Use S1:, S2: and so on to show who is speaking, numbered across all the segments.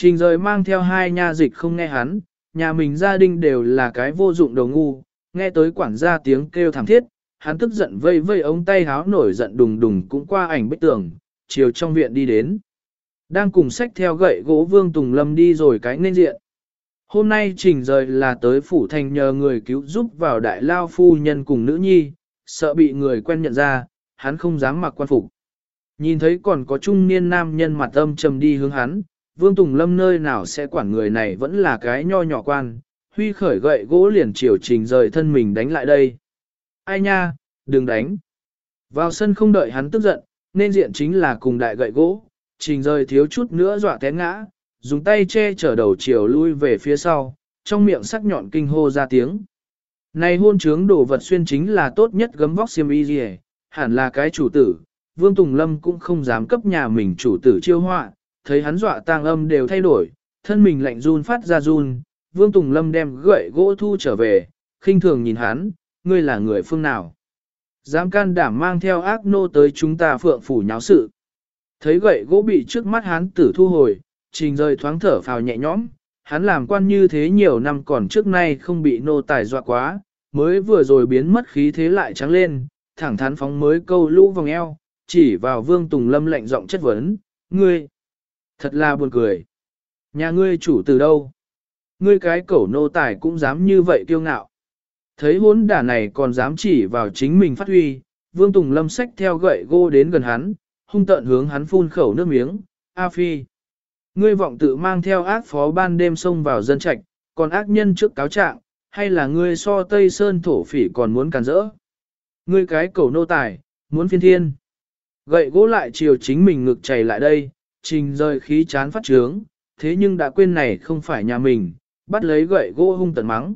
S1: Trình rời mang theo hai nha dịch không nghe hắn, nhà mình gia đình đều là cái vô dụng đầu ngu, nghe tới quản gia tiếng kêu thảm thiết, hắn tức giận vây vây ống tay háo nổi giận đùng đùng cũng qua ảnh bích tường, chiều trong viện đi đến. Đang cùng sách theo gậy gỗ Vương Tùng Lâm đi rồi cái nên diện. Hôm nay trình rời là tới phủ thành nhờ người cứu giúp vào đại lao phu nhân cùng nữ nhi, sợ bị người quen nhận ra, hắn không dám mặc quan phục. Nhìn thấy còn có trung niên nam nhân mặt âm trầm đi hướng hắn, Vương Tùng Lâm nơi nào sẽ quản người này vẫn là cái nho nhỏ quan, huy khởi gậy gỗ liền chiều trình rời thân mình đánh lại đây. Ai nha, đừng đánh. Vào sân không đợi hắn tức giận, nên diện chính là cùng đại gậy gỗ, trình rời thiếu chút nữa dọa té ngã, dùng tay che chở đầu chiều lui về phía sau, trong miệng sắc nhọn kinh hô ra tiếng. Này hôn trướng đồ vật xuyên chính là tốt nhất gấm vóc xiêm y gì hẳn là cái chủ tử, Vương Tùng Lâm cũng không dám cấp nhà mình chủ tử chiêu họa, thấy hắn dọa tang âm đều thay đổi, thân mình lạnh run phát ra run, Vương Tùng Lâm đem gậy gỗ thu trở về, khinh thường nhìn hắn, ngươi là người phương nào. Dám can đảm mang theo ác nô tới chúng ta phượng phủ nháo sự. Thấy gậy gỗ bị trước mắt hắn tử thu hồi, trình rời thoáng thở phào nhẹ nhõm, hắn làm quan như thế nhiều năm còn trước nay không bị nô tài dọa quá, mới vừa rồi biến mất khí thế lại trắng lên, thẳng thắn phóng mới câu lũ vòng eo, chỉ vào vương tùng lâm lạnh giọng chất vấn, ngươi, thật là buồn cười. Nhà ngươi chủ từ đâu? Ngươi cái cẩu nô tài cũng dám như vậy kiêu ngạo. Thấy hốn đả này còn dám chỉ vào chính mình phát huy, vương tùng lâm xách theo gậy gô đến gần hắn, hung tợn hướng hắn phun khẩu nước miếng, A Phi. Ngươi vọng tự mang theo ác phó ban đêm xông vào dân trạch, còn ác nhân trước cáo trạng, hay là ngươi so Tây Sơn thổ phỉ còn muốn càn rỡ? Ngươi cái cầu nô tài, muốn phiên thiên. Gậy gỗ lại chiều chính mình ngực chảy lại đây, trình rời khí chán phát trướng, thế nhưng đã quên này không phải nhà mình, bắt lấy gậy gỗ hung tận mắng.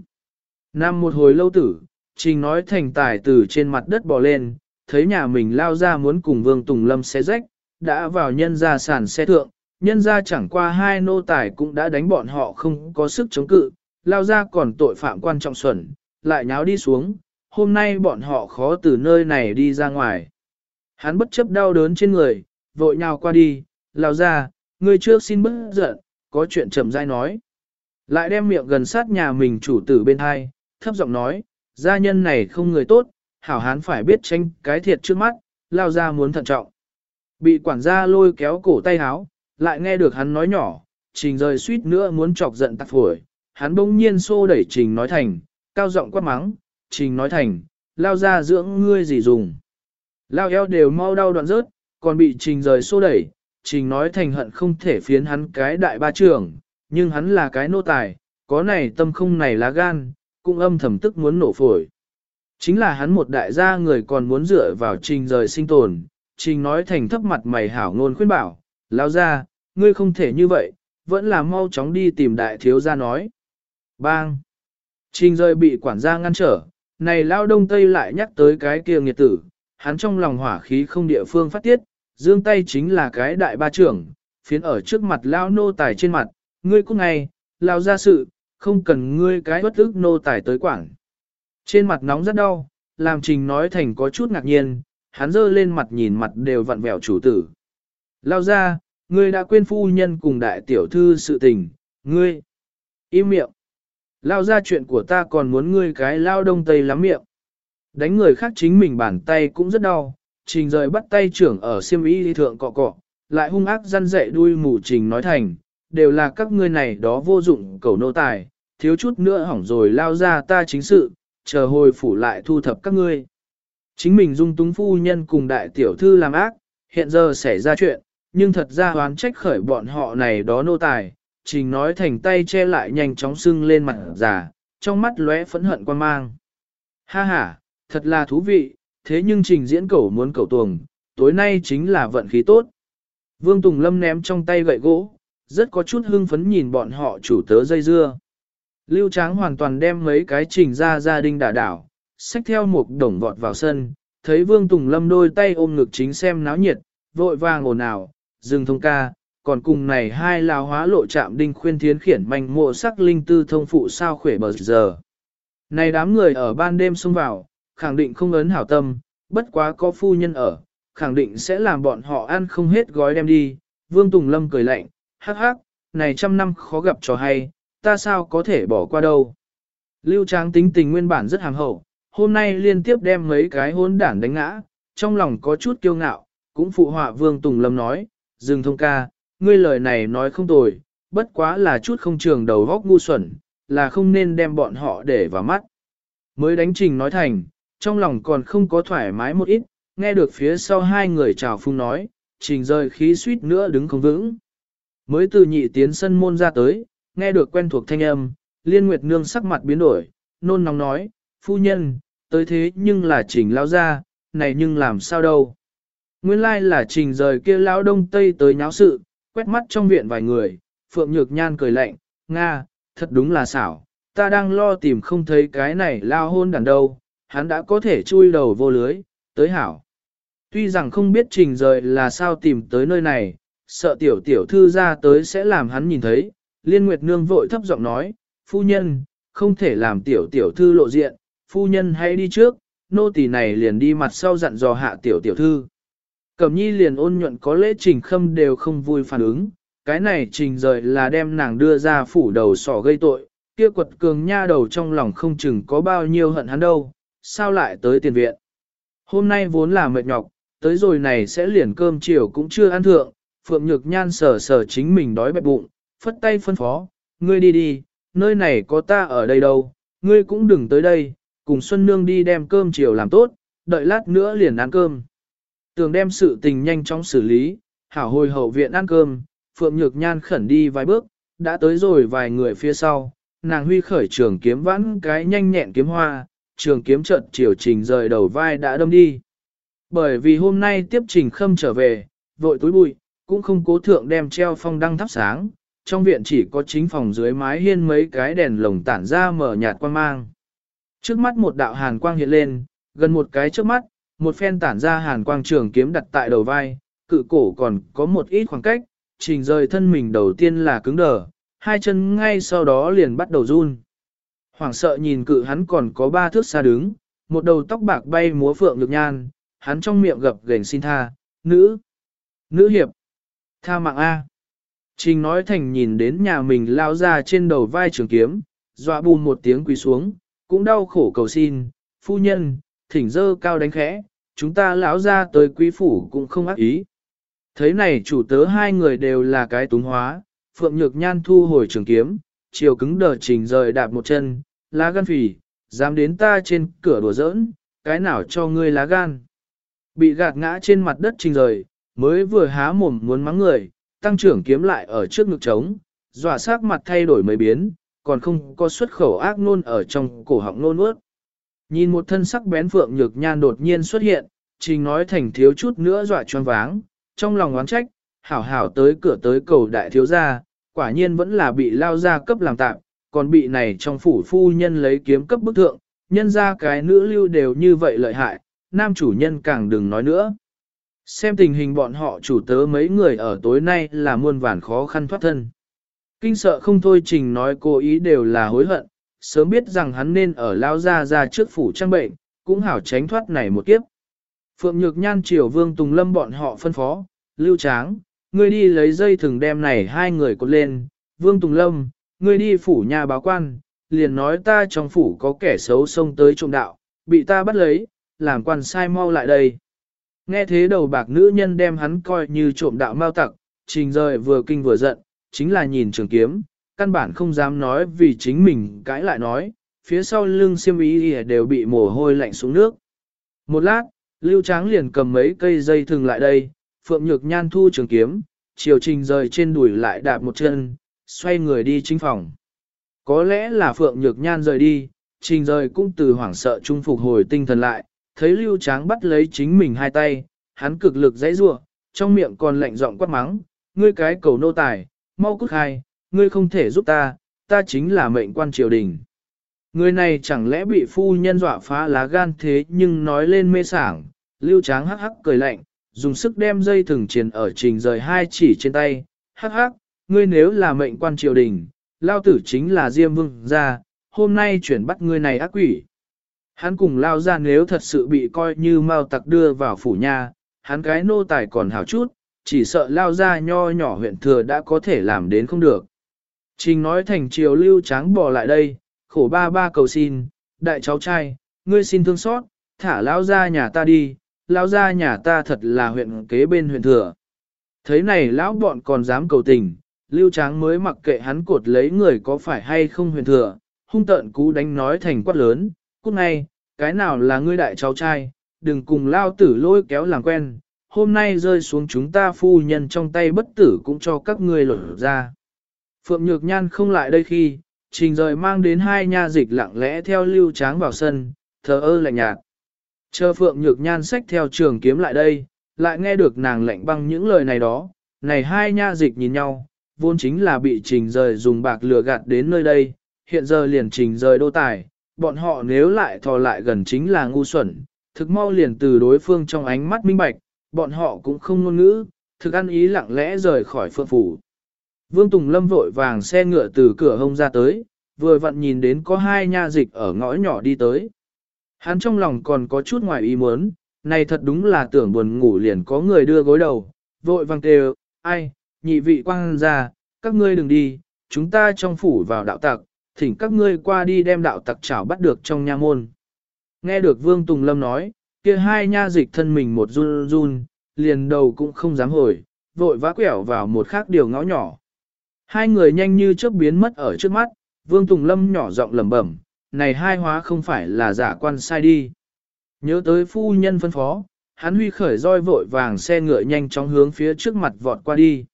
S1: Nam một hồi lâu tử, trình nói thành tài từ trên mặt đất bò lên, thấy nhà mình lao ra muốn cùng Vương Tùng Lâm xé rách, đã vào nhân ra sàn xe thượng, nhân ra chẳng qua hai nô tài cũng đã đánh bọn họ không có sức chống cự, lao ra còn tội phạm quan trọng xuẩn, lại nháo đi xuống, hôm nay bọn họ khó từ nơi này đi ra ngoài. Hắn bất chấp đau đớn trên người, vội nhào qua đi, lao ra, người trước xin bớt giận, có chuyện chậm rãi nói. Lại đem miệng gần sát nhà mình chủ tử bên hai, thấp giọng nói, gia nhân này không người tốt, hảo hán phải biết tranh cái thiệt trước mắt, lao ra muốn thận trọng. Bị quản gia lôi kéo cổ tay háo, lại nghe được hắn nói nhỏ, trình rời suýt nữa muốn chọc giận tạc phổi, hắn bỗng nhiên xô đẩy trình nói thành, cao giọng quát mắng, trình nói thành, lao ra dưỡng ngươi gì dùng. Lao eo đều mau đau đoạn rớt, còn bị trình rời xô đẩy, trình nói thành hận không thể phiến hắn cái đại ba trưởng, nhưng hắn là cái nô tài, có này tâm không này lá gan, cũng âm thầm tức muốn nổ phổi. Chính là hắn một đại gia người còn muốn dựa vào trình rời sinh tồn, trình nói thành thấp mặt mày hảo ngôn khuyên bảo, lao ra, ngươi không thể như vậy, vẫn là mau chóng đi tìm đại thiếu gia nói. Bang! Trình rời bị quản gia ngăn trở, này lao đông tây lại nhắc tới cái kia nghiệt tử, hắn trong lòng hỏa khí không địa phương phát tiết, dương tay chính là cái đại ba trưởng, phiến ở trước mặt lao nô tài trên mặt, ngươi cũng ngay, lao ra sự, không cần ngươi cái bất ức nô tài tới quảng. Trên mặt nóng rất đau, làm trình nói thành có chút ngạc nhiên, hắn dơ lên mặt nhìn mặt đều vặn vẹo chủ tử. Lao ra, ngươi đã quên phu nhân cùng đại tiểu thư sự tình, ngươi. Im miệng. Lao ra chuyện của ta còn muốn ngươi cái lao đông tây lắm miệng. Đánh người khác chính mình bàn tay cũng rất đau, trình rời bắt tay trưởng ở siêm y thượng cọ cọ, lại hung ác răn dạy đuôi mù trình nói thành, đều là các ngươi này đó vô dụng cầu nô tài, thiếu chút nữa hỏng rồi lao ra ta chính sự, chờ hồi phủ lại thu thập các ngươi. Chính mình dung túng phu nhân cùng đại tiểu thư làm ác, hiện giờ xảy ra chuyện, nhưng thật ra hoán trách khởi bọn họ này đó nô tài, trình nói thành tay che lại nhanh chóng sưng lên mặt già, trong mắt lóe phẫn hận quan mang. Ha ha, thật là thú vị, thế nhưng trình diễn cẩu muốn cẩu tuồng, tối nay chính là vận khí tốt. Vương Tùng Lâm ném trong tay gậy gỗ, rất có chút hưng phấn nhìn bọn họ chủ tớ dây dưa. Lưu Tráng hoàn toàn đem mấy cái trình ra gia đình đả đảo, xách theo một đồng vọt vào sân, thấy Vương Tùng Lâm đôi tay ôm ngực chính xem náo nhiệt, vội vàng ồn ào, dừng thông ca, còn cùng này hai lao hóa lộ chạm đinh khuyên thiến khiển manh mộ sắc linh tư thông phụ sao khỏe bờ giờ. Này đám người ở ban đêm xông vào, khẳng định không ấn hảo tâm, bất quá có phu nhân ở, khẳng định sẽ làm bọn họ ăn không hết gói đem đi. Vương Tùng Lâm cười lạnh, hắc hắc, này trăm năm khó gặp trò hay, ta sao có thể bỏ qua đâu. Lưu Tráng tính tình nguyên bản rất hàm hậu, hôm nay liên tiếp đem mấy cái hôn đản đánh ngã, trong lòng có chút kiêu ngạo, cũng phụ họa Vương Tùng Lâm nói, dừng thông ca, ngươi lời này nói không tồi, bất quá là chút không trường đầu góc ngu xuẩn, là không nên đem bọn họ để vào mắt. Mới đánh trình nói thành, trong lòng còn không có thoải mái một ít, nghe được phía sau hai người chào phung nói, trình rời khí suýt nữa đứng không vững. Mới từ nhị tiến sân môn ra tới, nghe được quen thuộc thanh âm, liên nguyệt nương sắc mặt biến đổi, nôn nóng nói, phu nhân, tới thế nhưng là trình lao ra, này nhưng làm sao đâu. Nguyên lai là trình rời kia lao đông tây tới nháo sự, quét mắt trong viện vài người, phượng nhược nhan cười lạnh, Nga, thật đúng là xảo, ta đang lo tìm không thấy cái này lao hôn đàn đâu, hắn đã có thể chui đầu vô lưới, tới hảo. Tuy rằng không biết trình rời là sao tìm tới nơi này, sợ tiểu tiểu thư ra tới sẽ làm hắn nhìn thấy, liên nguyệt nương vội thấp giọng nói, phu nhân, không thể làm tiểu tiểu thư lộ diện, phu nhân hãy đi trước, nô tỳ này liền đi mặt sau dặn dò hạ tiểu tiểu thư. Cẩm nhi liền ôn nhuận có lễ trình khâm đều không vui phản ứng, cái này trình rời là đem nàng đưa ra phủ đầu sỏ gây tội, kia quật cường nha đầu trong lòng không chừng có bao nhiêu hận hắn đâu, sao lại tới tiền viện. Hôm nay vốn là mệt nhọc, tới rồi này sẽ liền cơm chiều cũng chưa ăn thượng, Phượng Nhược Nhan sờ sờ chính mình đói bẹp bụng, phất tay phân phó, ngươi đi đi, nơi này có ta ở đây đâu, ngươi cũng đừng tới đây, cùng Xuân Nương đi đem cơm chiều làm tốt, đợi lát nữa liền ăn cơm. Tường đem sự tình nhanh chóng xử lý, hảo hồi hậu viện ăn cơm, Phượng Nhược Nhan khẩn đi vài bước, đã tới rồi vài người phía sau, nàng huy khởi trường kiếm vãn cái nhanh nhẹn kiếm hoa, trường kiếm trận chiều trình rời đầu vai đã đâm đi. Bởi vì hôm nay tiếp trình khâm trở về, vội túi bụi, cũng không cố thượng đem treo phong đăng thắp sáng, trong viện chỉ có chính phòng dưới mái hiên mấy cái đèn lồng tản ra mở nhạt quang mang. Trước mắt một đạo hàn quang hiện lên, gần một cái trước mắt, một phen tản ra hàn quang trường kiếm đặt tại đầu vai, cự cổ còn có một ít khoảng cách, trình rời thân mình đầu tiên là cứng đờ, hai chân ngay sau đó liền bắt đầu run. Hoảng sợ nhìn cự hắn còn có ba thước xa đứng, một đầu tóc bạc bay múa phượng lực nhan, hắn trong miệng gập gềnh xin tha, nữ, nữ hiệp, tha mạng A. Trình nói thành nhìn đến nhà mình lao ra trên đầu vai trường kiếm, dọa bùn một tiếng quỳ xuống, cũng đau khổ cầu xin, phu nhân, thỉnh dơ cao đánh khẽ, chúng ta lão ra tới quý phủ cũng không ác ý. Thấy này chủ tớ hai người đều là cái túng hóa, Phượng Nhược Nhan thu hồi trường kiếm, chiều cứng đờ trình rời đạp một chân, lá gan phì, dám đến ta trên cửa đùa giỡn, cái nào cho ngươi lá gan. Bị gạt ngã trên mặt đất trình rời, mới vừa há mồm muốn mắng người, tăng trưởng kiếm lại ở trước ngực trống, dọa sắc mặt thay đổi mấy biến, còn không có xuất khẩu ác nôn ở trong cổ họng nôn ướt. Nhìn một thân sắc bén Phượng Nhược Nhan đột nhiên xuất hiện, trình nói thành thiếu chút nữa dọa choáng váng, trong lòng oán trách, hảo hảo tới cửa tới cầu đại thiếu gia, quả nhiên vẫn là bị lao ra cấp làm tạm, còn bị này trong phủ phu nhân lấy kiếm cấp bức thượng, nhân ra cái nữ lưu đều như vậy lợi hại, nam chủ nhân càng đừng nói nữa. Xem tình hình bọn họ chủ tớ mấy người ở tối nay là muôn vàn khó khăn thoát thân. Kinh sợ không thôi trình nói cố ý đều là hối hận, sớm biết rằng hắn nên ở lao ra ra trước phủ trang bệnh, cũng hảo tránh thoát này một kiếp. Phượng Nhược Nhan triều Vương Tùng Lâm bọn họ phân phó, Lưu Tráng, ngươi đi lấy dây thừng đem này hai người cột lên, Vương Tùng Lâm, ngươi đi phủ nhà báo quan, liền nói ta trong phủ có kẻ xấu xông tới trộm đạo, bị ta bắt lấy, làm quan sai mau lại đây. Nghe thế đầu bạc nữ nhân đem hắn coi như trộm đạo mau tặc, trình rời vừa kinh vừa giận, chính là nhìn trường kiếm, căn bản không dám nói vì chính mình cãi lại nói, phía sau lưng xiêm ý đều bị mồ hôi lạnh xuống nước. Một lát, Lưu Tráng liền cầm mấy cây dây thừng lại đây, Phượng Nhược Nhan thu trường kiếm, chiều trình rời trên đùi lại đạp một chân, xoay người đi chính phòng. Có lẽ là Phượng Nhược Nhan rời đi, trình rời cũng từ hoảng sợ trung phục hồi tinh thần lại, thấy Lưu Tráng bắt lấy chính mình hai tay, hắn cực lực dãy rủa, trong miệng còn lạnh giọng quát mắng, ngươi cái cầu nô tài, mau cút hai, ngươi không thể giúp ta, ta chính là mệnh quan triều đình. Người này chẳng lẽ bị phu nhân dọa phá lá gan thế nhưng nói lên mê sảng, Lưu Tráng hắc hắc cười lạnh, dùng sức đem dây thừng triền ở trình rời hai chỉ trên tay, hắc hắc, ngươi nếu là mệnh quan triều đình, lao tử chính là Diêm Vương gia, hôm nay chuyển bắt ngươi này ác quỷ. Hắn cùng lao ra nếu thật sự bị coi như mau tặc đưa vào phủ nhà, hắn cái nô tài còn hảo chút, chỉ sợ lao ra nho nhỏ huyện thừa đã có thể làm đến không được. Trình nói thành triều lưu tráng bỏ lại đây, khổ ba ba cầu xin, đại cháu trai, ngươi xin thương xót, thả lao ra nhà ta đi, Lão gia nhà ta thật là huyện kế bên huyện thừa. Thấy này lão bọn còn dám cầu tình, lưu tráng mới mặc kệ hắn cột lấy người có phải hay không huyện thừa, hung tợn cú đánh nói thành quát lớn, cút ngay, cái nào là ngươi đại cháu trai, đừng cùng lao tử lôi kéo làm quen, hôm nay rơi xuống chúng ta phu nhân trong tay bất tử cũng cho các ngươi lột ra. Phượng Nhược Nhan không lại đây khi, trình rời mang đến hai nha dịch lặng lẽ theo lưu tráng vào sân, thờ ơ lạnh nhạt. Chờ Phượng Nhược Nhan xách theo trường kiếm lại đây, lại nghe được nàng lạnh băng những lời này đó, này hai nha dịch nhìn nhau, vốn chính là bị trình rời dùng bạc lừa gạt đến nơi đây, hiện giờ liền trình rời đô tài, bọn họ nếu lại thò lại gần chính là ngu xuẩn, thực mau liền từ đối phương trong ánh mắt minh bạch, bọn họ cũng không ngôn ngữ, thực ăn ý lặng lẽ rời khỏi phượng phủ. Vương Tùng Lâm vội vàng xe ngựa từ cửa hông ra tới, vừa vặn nhìn đến có hai nha dịch ở ngõ nhỏ đi tới. Hắn trong lòng còn có chút ngoài ý muốn, này thật đúng là tưởng buồn ngủ liền có người đưa gối đầu, vội vàng kêu, ai, nhị vị quang ra, các ngươi đừng đi, chúng ta trong phủ vào đạo tặc, thỉnh các ngươi qua đi đem đạo tặc chảo bắt được trong nha môn. Nghe được Vương Tùng Lâm nói, kia hai nha dịch thân mình một run run, liền đầu cũng không dám hồi, vội vã quẹo vào một khác điều ngõ nhỏ. Hai người nhanh như chớp biến mất ở trước mắt, Vương Tùng Lâm nhỏ giọng lẩm bẩm, này hai hóa không phải là giả quan sai đi. Nhớ tới phu nhân phân phó, hắn huy khởi roi vội vàng xe ngựa nhanh chóng hướng phía trước mặt vọt qua đi.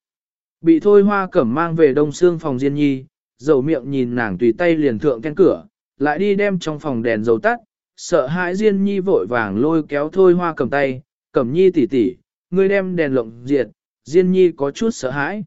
S1: Bị thôi hoa cẩm mang về đông xương phòng Diên Nhi, dầu miệng nhìn nàng tùy tay liền thượng ken cửa, lại đi đem trong phòng đèn dầu tắt, sợ hãi Diên Nhi vội vàng lôi kéo thôi hoa cầm tay, cẩm nhi tỉ tỉ, ngươi đem đèn lộng diệt, Diên Nhi có chút sợ hãi.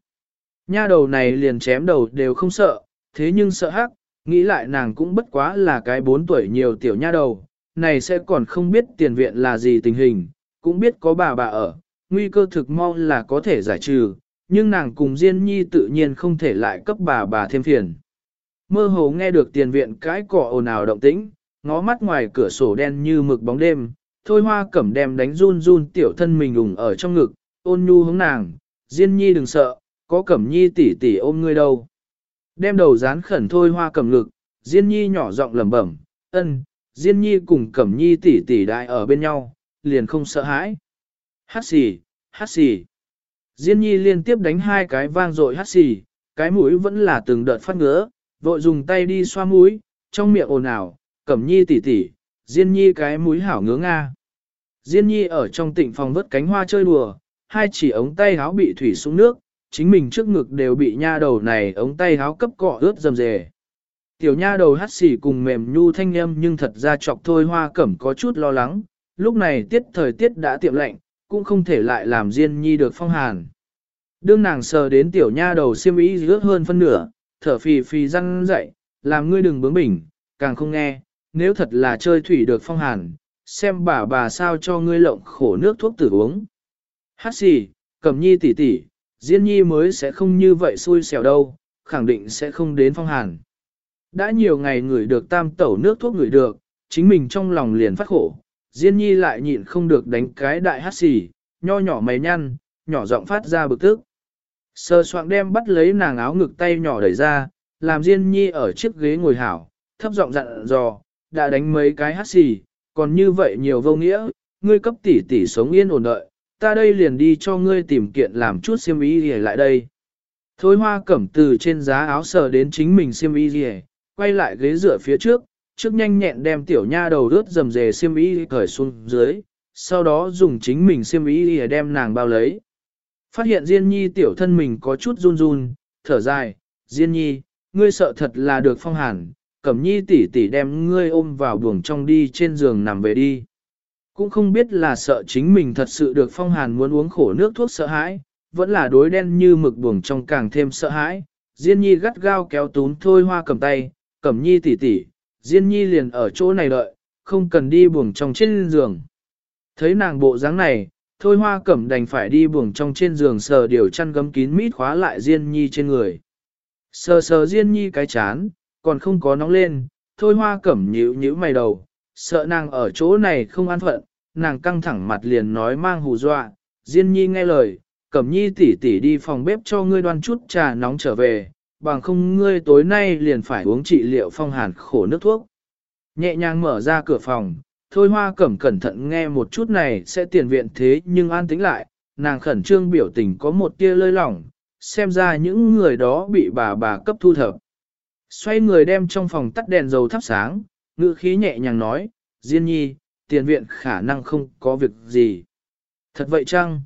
S1: Nha đầu này liền chém đầu đều không sợ, thế nhưng sợ hắc, nghĩ lại nàng cũng bất quá là cái bốn tuổi nhiều tiểu nha đầu, này sẽ còn không biết tiền viện là gì tình hình, cũng biết có bà bà ở, nguy cơ thực mau là có thể giải trừ, nhưng nàng cùng Diên Nhi tự nhiên không thể lại cấp bà bà thêm phiền. Mơ hồ nghe được tiền viện cái cỏ ồn ào động tĩnh, ngó mắt ngoài cửa sổ đen như mực bóng đêm, thôi hoa cẩm đem đánh run run tiểu thân mình ủng ở trong ngực, ôn nhu hướng nàng, Diên Nhi đừng sợ, có cẩm nhi tỷ tỷ ôm ngươi đâu. Đem đầu dán khẩn thôi hoa cẩm ngực, Diên Nhi nhỏ giọng lẩm bẩm, ân, Diên Nhi cùng cẩm nhi tỷ tỷ đại ở bên nhau, liền không sợ hãi. Hát xì, hát xì. Diên nhi liên tiếp đánh hai cái vang dội hát xì, cái mũi vẫn là từng đợt phát ngứa, vội dùng tay đi xoa mũi, trong miệng ồn ào, cẩm nhi tỷ tỷ, Diên nhi cái mũi hảo ngứa nga. Diên nhi ở trong tịnh phòng vớt cánh hoa chơi đùa, hai chỉ ống tay háo bị thủy xuống nước, chính mình trước ngực đều bị nha đầu này ống tay háo cấp cọ ướt dầm dề. Tiểu nha đầu hát xỉ cùng mềm nhu thanh âm nhưng thật ra chọc thôi hoa cẩm có chút lo lắng, lúc này tiết thời tiết đã tiệm lạnh, cũng không thể lại làm Diên Nhi được phong hàn. Đương nàng sờ đến tiểu nha đầu xiêm y rớt hơn phân nửa, thở phì phì răng dậy, làm ngươi đừng bướng bỉnh, càng không nghe, nếu thật là chơi thủy được phong hàn, xem bà bà sao cho ngươi lộng khổ nước thuốc tử uống. Hát xì, cầm nhi tỷ tỷ, Diên Nhi mới sẽ không như vậy xui xẻo đâu, khẳng định sẽ không đến phong hàn. Đã nhiều ngày ngửi được tam tẩu nước thuốc ngửi được, chính mình trong lòng liền phát khổ, Diên nhi lại nhịn không được đánh cái đại hát xì, nho nhỏ mày nhăn, nhỏ giọng phát ra bực tức. Sơ soạn đem bắt lấy nàng áo ngực tay nhỏ đẩy ra, làm Diên nhi ở chiếc ghế ngồi hảo, thấp giọng dặn dò, đã đánh mấy cái hát xì, còn như vậy nhiều vô nghĩa, ngươi cấp tỷ tỷ sống yên ổn đợi, ta đây liền đi cho ngươi tìm kiện làm chút xiêm y gì lại đây. Thôi hoa cẩm từ trên giá áo sờ đến chính mình xiêm y gì, quay lại ghế dựa phía trước, trước nhanh nhẹn đem tiểu nha đầu rớt dầm dề xiêm y cởi xuống dưới, sau đó dùng chính mình xiêm y để đem nàng bao lấy. Phát hiện Diên Nhi tiểu thân mình có chút run run, thở dài, Diên Nhi, ngươi sợ thật là được phong hàn, Cẩm Nhi tỷ tỷ đem ngươi ôm vào buồng trong đi trên giường nằm về đi. Cũng không biết là sợ chính mình thật sự được phong hàn muốn uống khổ nước thuốc sợ hãi, vẫn là đối đen như mực buồng trong càng thêm sợ hãi. Diên Nhi gắt gao kéo tún thôi hoa cầm tay, Cẩm Nhi tỷ tỷ, Diên nhi liền ở chỗ này đợi, không cần đi buồng trong trên giường. Thấy nàng bộ dáng này, thôi hoa cẩm đành phải đi buồng trong trên giường sờ điều chăn gấm kín mít khóa lại Diên nhi trên người. Sờ sờ Diên nhi cái chán, còn không có nóng lên, thôi hoa cẩm nhíu nhíu mày đầu, sợ nàng ở chỗ này không an phận, nàng căng thẳng mặt liền nói mang hù dọa, Diên nhi nghe lời, Cẩm nhi tỷ tỷ đi phòng bếp cho ngươi đoan chút trà nóng trở về, bằng không ngươi tối nay liền phải uống trị liệu phong hàn khổ nước thuốc. Nhẹ nhàng mở ra cửa phòng, thôi hoa cẩm cẩn thận nghe một chút này sẽ tiền viện thế nhưng an tĩnh lại, nàng khẩn trương biểu tình có một tia lơi lỏng, xem ra những người đó bị bà bà cấp thu thập. Xoay người đem trong phòng tắt đèn dầu thắp sáng, ngữ khí nhẹ nhàng nói, Diên nhi, tiền viện khả năng không có việc gì. Thật vậy chăng?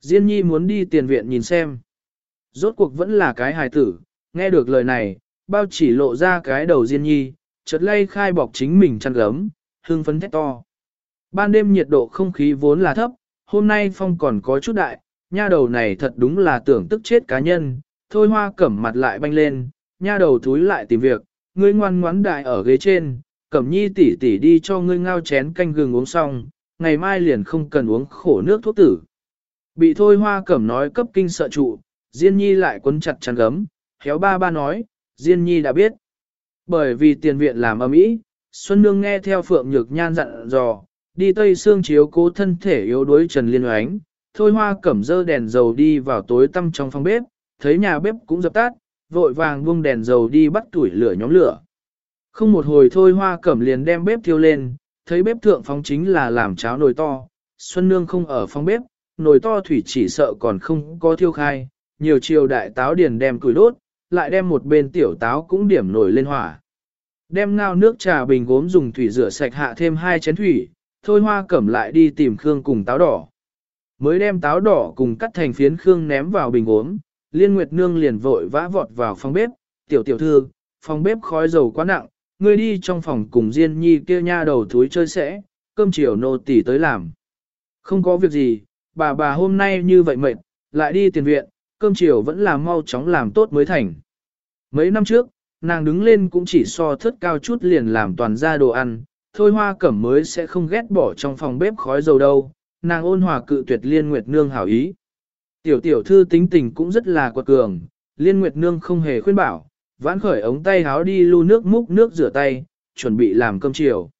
S1: Diên nhi muốn đi tiền viện nhìn xem. Rốt cuộc vẫn là cái hài tử, nghe được lời này, bao chỉ lộ ra cái đầu Diên nhi, chợt lay khai bọc chính mình chăn gấm, hương phấn thét to. Ban đêm nhiệt độ không khí vốn là thấp, hôm nay phong còn có chút đại, nha đầu này thật đúng là tưởng tức chết cá nhân, thôi hoa cẩm mặt lại banh lên, nha đầu thúi lại tìm việc, ngươi ngoan ngoãn đại ở ghế trên, cẩm nhi tỷ tỷ đi cho ngươi ngao chén canh gừng uống xong, ngày mai liền không cần uống khổ nước thuốc tử. Bị thôi hoa cẩm nói cấp kinh sợ trụ, Diên Nhi lại quấn chặt chăn gấm, Héo ba ba nói, Diên Nhi đã biết. Bởi vì tiền viện làm ầm ý, Xuân Nương nghe theo Phượng Nhược Nhan dặn dò, đi Tây Sương chiếu cố thân thể yếu đuối Trần Liên Oánh, thôi hoa cẩm dơ đèn dầu đi vào tối tăm trong phòng bếp, thấy nhà bếp cũng dập tắt, vội vàng buông đèn dầu đi bắt tuổi lửa nhóm lửa. Không một hồi thôi hoa cẩm liền đem bếp thiêu lên, thấy bếp thượng phóng chính là làm cháo nồi to, Xuân Nương không ở phòng bếp, nồi to thủy chỉ sợ còn không có thiêu khai, nhiều chiều đại táo điền đem củi đốt, lại đem một bên tiểu táo cũng điểm nổi lên hỏa. Đem ngao nước trà bình gốm dùng thủy rửa sạch hạ thêm hai chén thủy, thôi hoa cẩm lại đi tìm khương cùng táo đỏ. Mới đem táo đỏ cùng cắt thành phiến khương ném vào bình gốm, liên nguyệt nương liền vội vã vọt vào phòng bếp, tiểu tiểu thư, phòng bếp khói dầu quá nặng, ngươi đi trong phòng cùng Diên Nhi kia nha đầu thúi chơi sẽ, cơm chiều nô tỳ tới làm. Không có việc gì, bà bà hôm nay như vậy mệt, lại đi tiền viện, cơm chiều vẫn là mau chóng làm tốt mới thành. Mấy năm trước, nàng đứng lên cũng chỉ so thất cao chút liền làm toàn ra đồ ăn, thôi hoa cẩm mới sẽ không ghét bỏ trong phòng bếp khói dầu đâu, nàng ôn hòa cự tuyệt liên nguyệt nương hảo ý. Tiểu tiểu thư tính tình cũng rất là quật cường, liên nguyệt nương không hề khuyên bảo, vãn khởi ống tay háo đi lu nước múc nước rửa tay, chuẩn bị làm cơm chiều.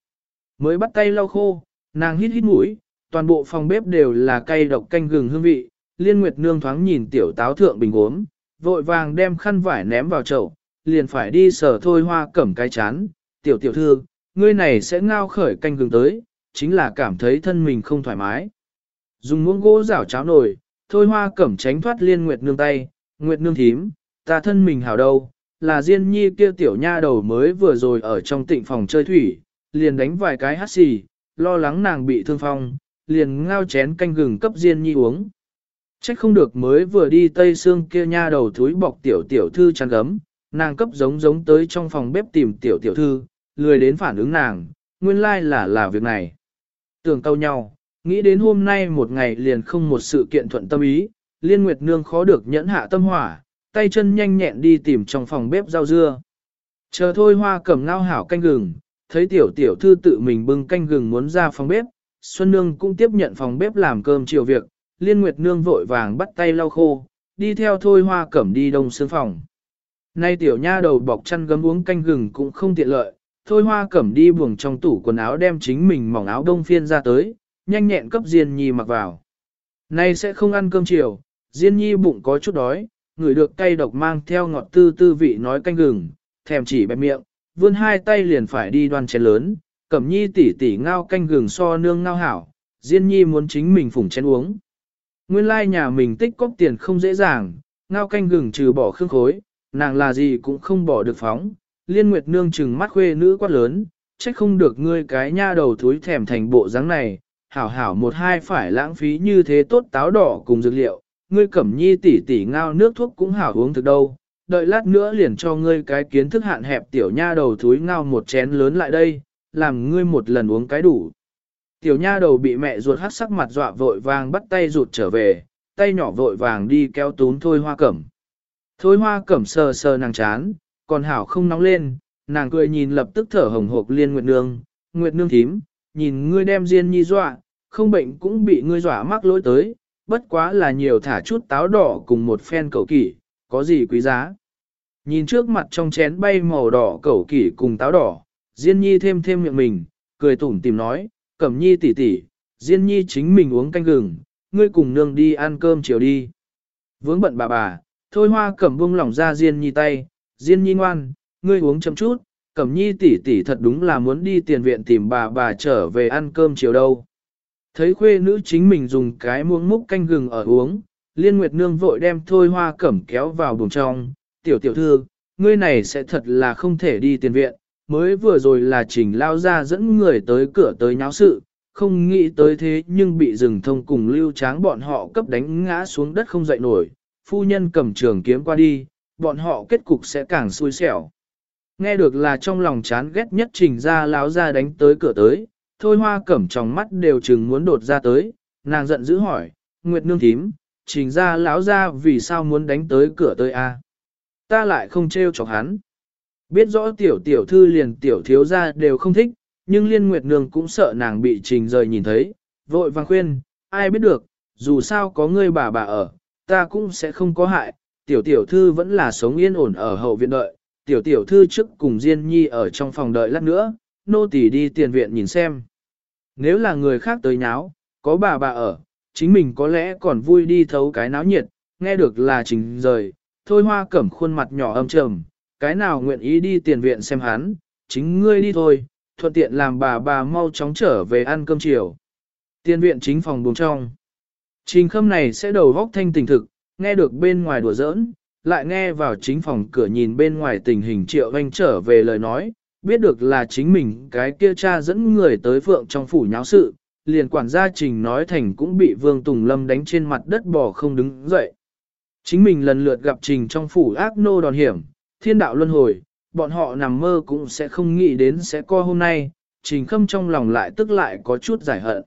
S1: Mới bắt tay lau khô, nàng hít hít mũi, toàn bộ phòng bếp đều là cay độc canh gừng hương vị, liên nguyệt nương thoáng nhìn tiểu táo thượng bình uống, vội vàng đem khăn vải ném vào chậu, liền phải đi sở thôi hoa cẩm cái chán, tiểu tiểu thư, ngươi này sẽ ngao khởi canh gừng tới, chính là cảm thấy thân mình không thoải mái. Dùng muỗng gỗ rảo cháo nồi, thôi hoa cẩm tránh thoát liên nguyệt nương tay, nguyệt nương thím, ta thân mình hảo đâu, là Diên Nhi kia tiểu nha đầu mới vừa rồi ở trong tịnh phòng chơi thủy, liền đánh vài cái hát xì, lo lắng nàng bị thương phong, liền ngao chén canh gừng cấp Diên Nhi uống. Trách không được mới vừa đi Tây Sương kia nha đầu thúi bọc tiểu tiểu thư chăn gấm, nàng cấp giống giống tới trong phòng bếp tìm tiểu tiểu thư, lười đến phản ứng nàng, nguyên lai là là việc này. Tưởng câu nhau, nghĩ đến hôm nay một ngày liền không một sự kiện thuận tâm ý, liên nguyệt nương khó được nhẫn hạ tâm hỏa, tay chân nhanh nhẹn đi tìm trong phòng bếp rau dưa. Chờ thôi hoa cầm ngao hảo canh gừng, thấy tiểu tiểu thư tự mình bưng canh gừng muốn ra phòng bếp, Xuân Nương cũng tiếp nhận phòng bếp làm cơm chiều việc, Liên Nguyệt Nương vội vàng bắt tay lau khô, đi theo thôi hoa cẩm đi đông xương phòng. Nay tiểu nha đầu bọc chăn gấm uống canh gừng cũng không tiện lợi, thôi hoa cẩm đi buồng trong tủ quần áo đem chính mình mỏng áo đông phiên ra tới, nhanh nhẹn cấp Diên Nhi mặc vào. Nay sẽ không ăn cơm chiều, Diên Nhi bụng có chút đói, người được cay độc mang theo ngọt tư tư vị nói canh gừng, thèm chỉ bẹp miệng, vươn hai tay liền phải đi đoan chén lớn, cẩm nhi tỉ tỉ ngao canh gừng so nương ngao hảo, Diên Nhi muốn chính mình phủng chén uống. Nguyên lai like nhà mình tích cóp tiền không dễ dàng, ngao canh gừng trừ bỏ khương khối, nàng là gì cũng không bỏ được phóng. Liên Nguyệt nương trừng mắt khuê nữ quát lớn, trách không được ngươi cái nha đầu thúi thèm thành bộ dáng này, hảo hảo một hai phải lãng phí như thế tốt táo đỏ cùng dược liệu, ngươi cẩm nhi tỉ tỉ ngao nước thuốc cũng hảo uống thực đâu, đợi lát nữa liền cho ngươi cái kiến thức hạn hẹp tiểu nha đầu thúi ngao một chén lớn lại đây, làm ngươi một lần uống cái đủ. Tiểu nha đầu bị mẹ ruột hắt sắc mặt dọa vội vàng bắt tay rụt trở về, tay nhỏ vội vàng đi kéo tún thôi hoa cẩm. Thôi hoa cẩm sờ sờ nàng chán, còn hảo không nóng lên, nàng cười nhìn lập tức thở hồng hộc liên nguyệt nương, nguyệt nương thím, nhìn ngươi đem diên nhi dọa, không bệnh cũng bị ngươi dọa mắc lỗi tới, bất quá là nhiều thả chút táo đỏ cùng một phen cầu kỷ, có gì quý giá. Nhìn trước mặt trong chén bay màu đỏ cầu kỷ cùng táo đỏ, Diên Nhi thêm thêm miệng mình, cười tủm tìm nói, Cẩm Nhi tỷ tỷ, Diên Nhi chính mình uống canh gừng, ngươi cùng nương đi ăn cơm chiều đi. Vướng bận bà bà, thôi hoa cẩm buông lỏng ra Diên Nhi tay, Diên Nhi ngoan, ngươi uống chậm chút, cẩm nhi tỷ tỷ thật đúng là muốn đi tiền viện tìm bà bà trở về ăn cơm chiều đâu. Thấy khuê nữ chính mình dùng cái muỗng múc canh gừng ở uống, liên nguyệt nương vội đem thôi hoa cẩm kéo vào buồng trong, tiểu tiểu thư, ngươi này sẽ thật là không thể đi tiền viện, mới vừa rồi là trình lao ra dẫn người tới cửa tới nháo sự, không nghĩ tới thế nhưng bị rừng thông cùng lưu tráng bọn họ cấp đánh ngã xuống đất không dậy nổi, phu nhân cầm trường kiếm qua đi, bọn họ kết cục sẽ càng xui xẻo. Nghe được là trong lòng chán ghét nhất trình ra láo ra đánh tới cửa tới, thôi hoa cẩm trong mắt đều chừng muốn đột ra tới, nàng giận dữ hỏi, Nguyệt Nương Thím, trình ra lão ra vì sao muốn đánh tới cửa tới a? Ta lại không trêu chọc hắn. Biết rõ tiểu tiểu thư liền tiểu thiếu ra đều không thích, nhưng liên Nguyệt Nương cũng sợ nàng bị trình rời nhìn thấy, vội vàng khuyên, ai biết được, dù sao có ngươi bà bà ở, ta cũng sẽ không có hại, tiểu tiểu thư vẫn là sống yên ổn ở hậu viện đợi, tiểu tiểu thư trước cùng Diên Nhi ở trong phòng đợi lát nữa, nô tỳ đi tiền viện nhìn xem. Nếu là người khác tới nháo, có bà bà ở, chính mình có lẽ còn vui đi thấu cái náo nhiệt, nghe được là trình rời, thôi hoa cẩm khuôn mặt nhỏ âm trầm, cái nào nguyện ý đi tiền viện xem hắn, chính ngươi đi thôi, thuận tiện làm bà bà mau chóng trở về ăn cơm chiều. Tiền viện chính phòng buồng trong. Trình khâm này sẽ đầu vóc thanh tình thực, nghe được bên ngoài đùa giỡn, lại nghe vào chính phòng cửa nhìn bên ngoài tình hình triệu anh trở về lời nói, biết được là chính mình cái kia cha dẫn người tới phượng trong phủ nháo sự, liền quản gia trình nói thành cũng bị Vương Tùng Lâm đánh trên mặt đất bò không đứng dậy. Chính mình lần lượt gặp trình trong phủ ác nô đòn hiểm, thiên đạo luân hồi, bọn họ nằm mơ cũng sẽ không nghĩ đến sẽ co hôm nay, trình khâm trong lòng lại tức lại có chút giải hận.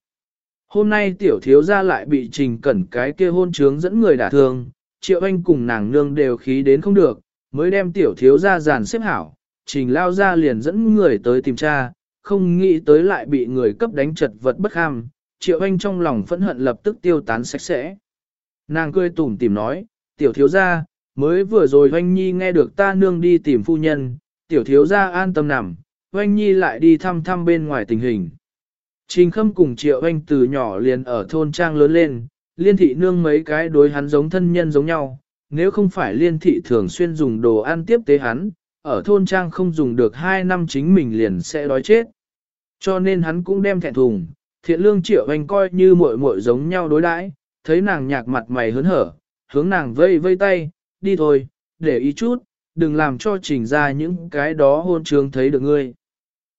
S1: Hôm nay tiểu thiếu gia lại bị trình cẩn cái kia hôn trướng dẫn người đả thương, triệu anh cùng nàng nương đều khí đến không được, mới đem tiểu thiếu gia giàn xếp hảo, trình lao ra liền dẫn người tới tìm cha, không nghĩ tới lại bị người cấp đánh chật vật bất ham, triệu anh trong lòng phẫn hận lập tức tiêu tán sạch sẽ. Nàng cười tủm tìm nói, tiểu thiếu gia, mới vừa rồi Oanh Nhi nghe được ta nương đi tìm phu nhân, tiểu thiếu gia an tâm nằm, Oanh Nhi lại đi thăm thăm bên ngoài tình hình. Trình Khâm cùng Triệu Oanh từ nhỏ liền ở thôn trang lớn lên, liên thị nương mấy cái đối hắn giống thân nhân giống nhau, nếu không phải liên thị thường xuyên dùng đồ ăn tiếp tế hắn, ở thôn trang không dùng được 2 năm chính mình liền sẽ đói chết. Cho nên hắn cũng đem thẹn thùng, thiện lương Triệu anh coi như muội muội giống nhau đối đãi, thấy nàng nhạc mặt mày hớn hở, hướng nàng vây vây tay, đi thôi, để ý chút, đừng làm cho trình ra những cái đó hôn trường thấy được ngươi.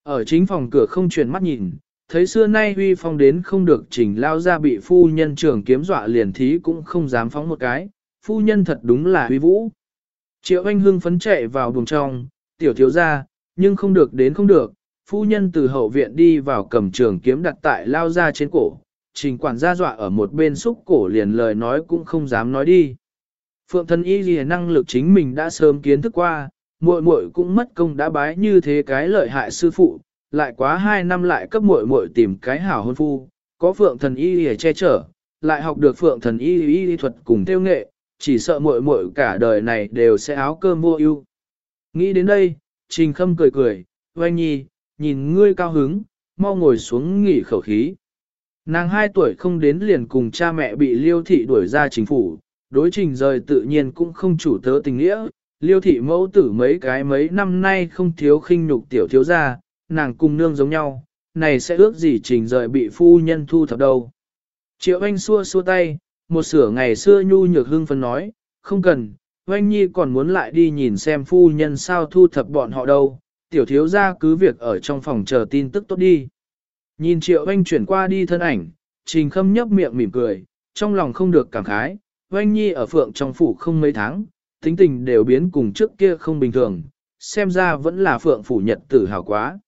S1: Ở chính phòng cửa không chuyển mắt nhìn, thấy xưa nay huy phong đến không được trình lao ra bị phu nhân trưởng kiếm dọa liền thí cũng không dám phóng một cái, phu nhân thật đúng là huy vũ. Triệu anh hưng phấn chạy vào buồng trong, tiểu thiếu ra, nhưng không được đến không được, phu nhân từ hậu viện đi vào cầm trường kiếm đặt tại lao ra trên cổ, trình quản gia dọa ở một bên xúc cổ liền lời nói cũng không dám nói đi. Phượng thần y gì năng lực chính mình đã sớm kiến thức qua, muội muội cũng mất công đã bái như thế cái lợi hại sư phụ, lại quá hai năm lại cấp muội muội tìm cái hảo hôn phu, có phượng thần y để che chở, lại học được phượng thần y y thuật cùng tiêu nghệ, chỉ sợ muội muội cả đời này đều sẽ áo cơm mua ưu. Nghĩ đến đây, Trình Khâm cười cười, oanh nhi, nhìn ngươi cao hứng, mau ngồi xuống nghỉ khẩu khí. Nàng hai tuổi không đến liền cùng cha mẹ bị liêu thị đuổi ra chính phủ, đối trình rời tự nhiên cũng không chủ tớ tình nghĩa, liêu thị mẫu tử mấy cái mấy năm nay không thiếu khinh nhục tiểu thiếu gia, nàng cùng nương giống nhau, này sẽ ước gì trình rời bị phu nhân thu thập đâu. Triệu anh xua xua tay, một sửa ngày xưa nhu nhược hưng phấn nói, không cần, anh nhi còn muốn lại đi nhìn xem phu nhân sao thu thập bọn họ đâu, tiểu thiếu gia cứ việc ở trong phòng chờ tin tức tốt đi. Nhìn triệu anh chuyển qua đi thân ảnh, trình khâm nhấp miệng mỉm cười, trong lòng không được cảm khái, Oanh Nhi ở phượng trong phủ không mấy tháng, tính tình đều biến cùng trước kia không bình thường, xem ra vẫn là phượng phủ nhật tử hào quá.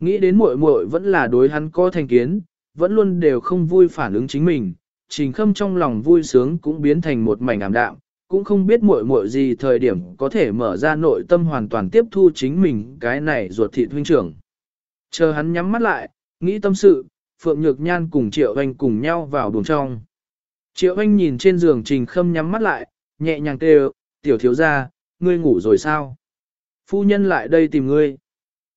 S1: Nghĩ đến muội muội vẫn là đối hắn có thành kiến, vẫn luôn đều không vui phản ứng chính mình, trình khâm trong lòng vui sướng cũng biến thành một mảnh ảm đạm, cũng không biết muội muội gì thời điểm có thể mở ra nội tâm hoàn toàn tiếp thu chính mình cái này ruột thịt huynh trưởng. Chờ hắn nhắm mắt lại, nghĩ tâm sự, Phượng Nhược Nhan cùng Triệu Anh cùng nhau vào buồng trong. Triệu Anh nhìn trên giường Trình Khâm nhắm mắt lại, nhẹ nhàng kêu, tiểu thiếu gia, ngươi ngủ rồi sao? Phu nhân lại đây tìm ngươi.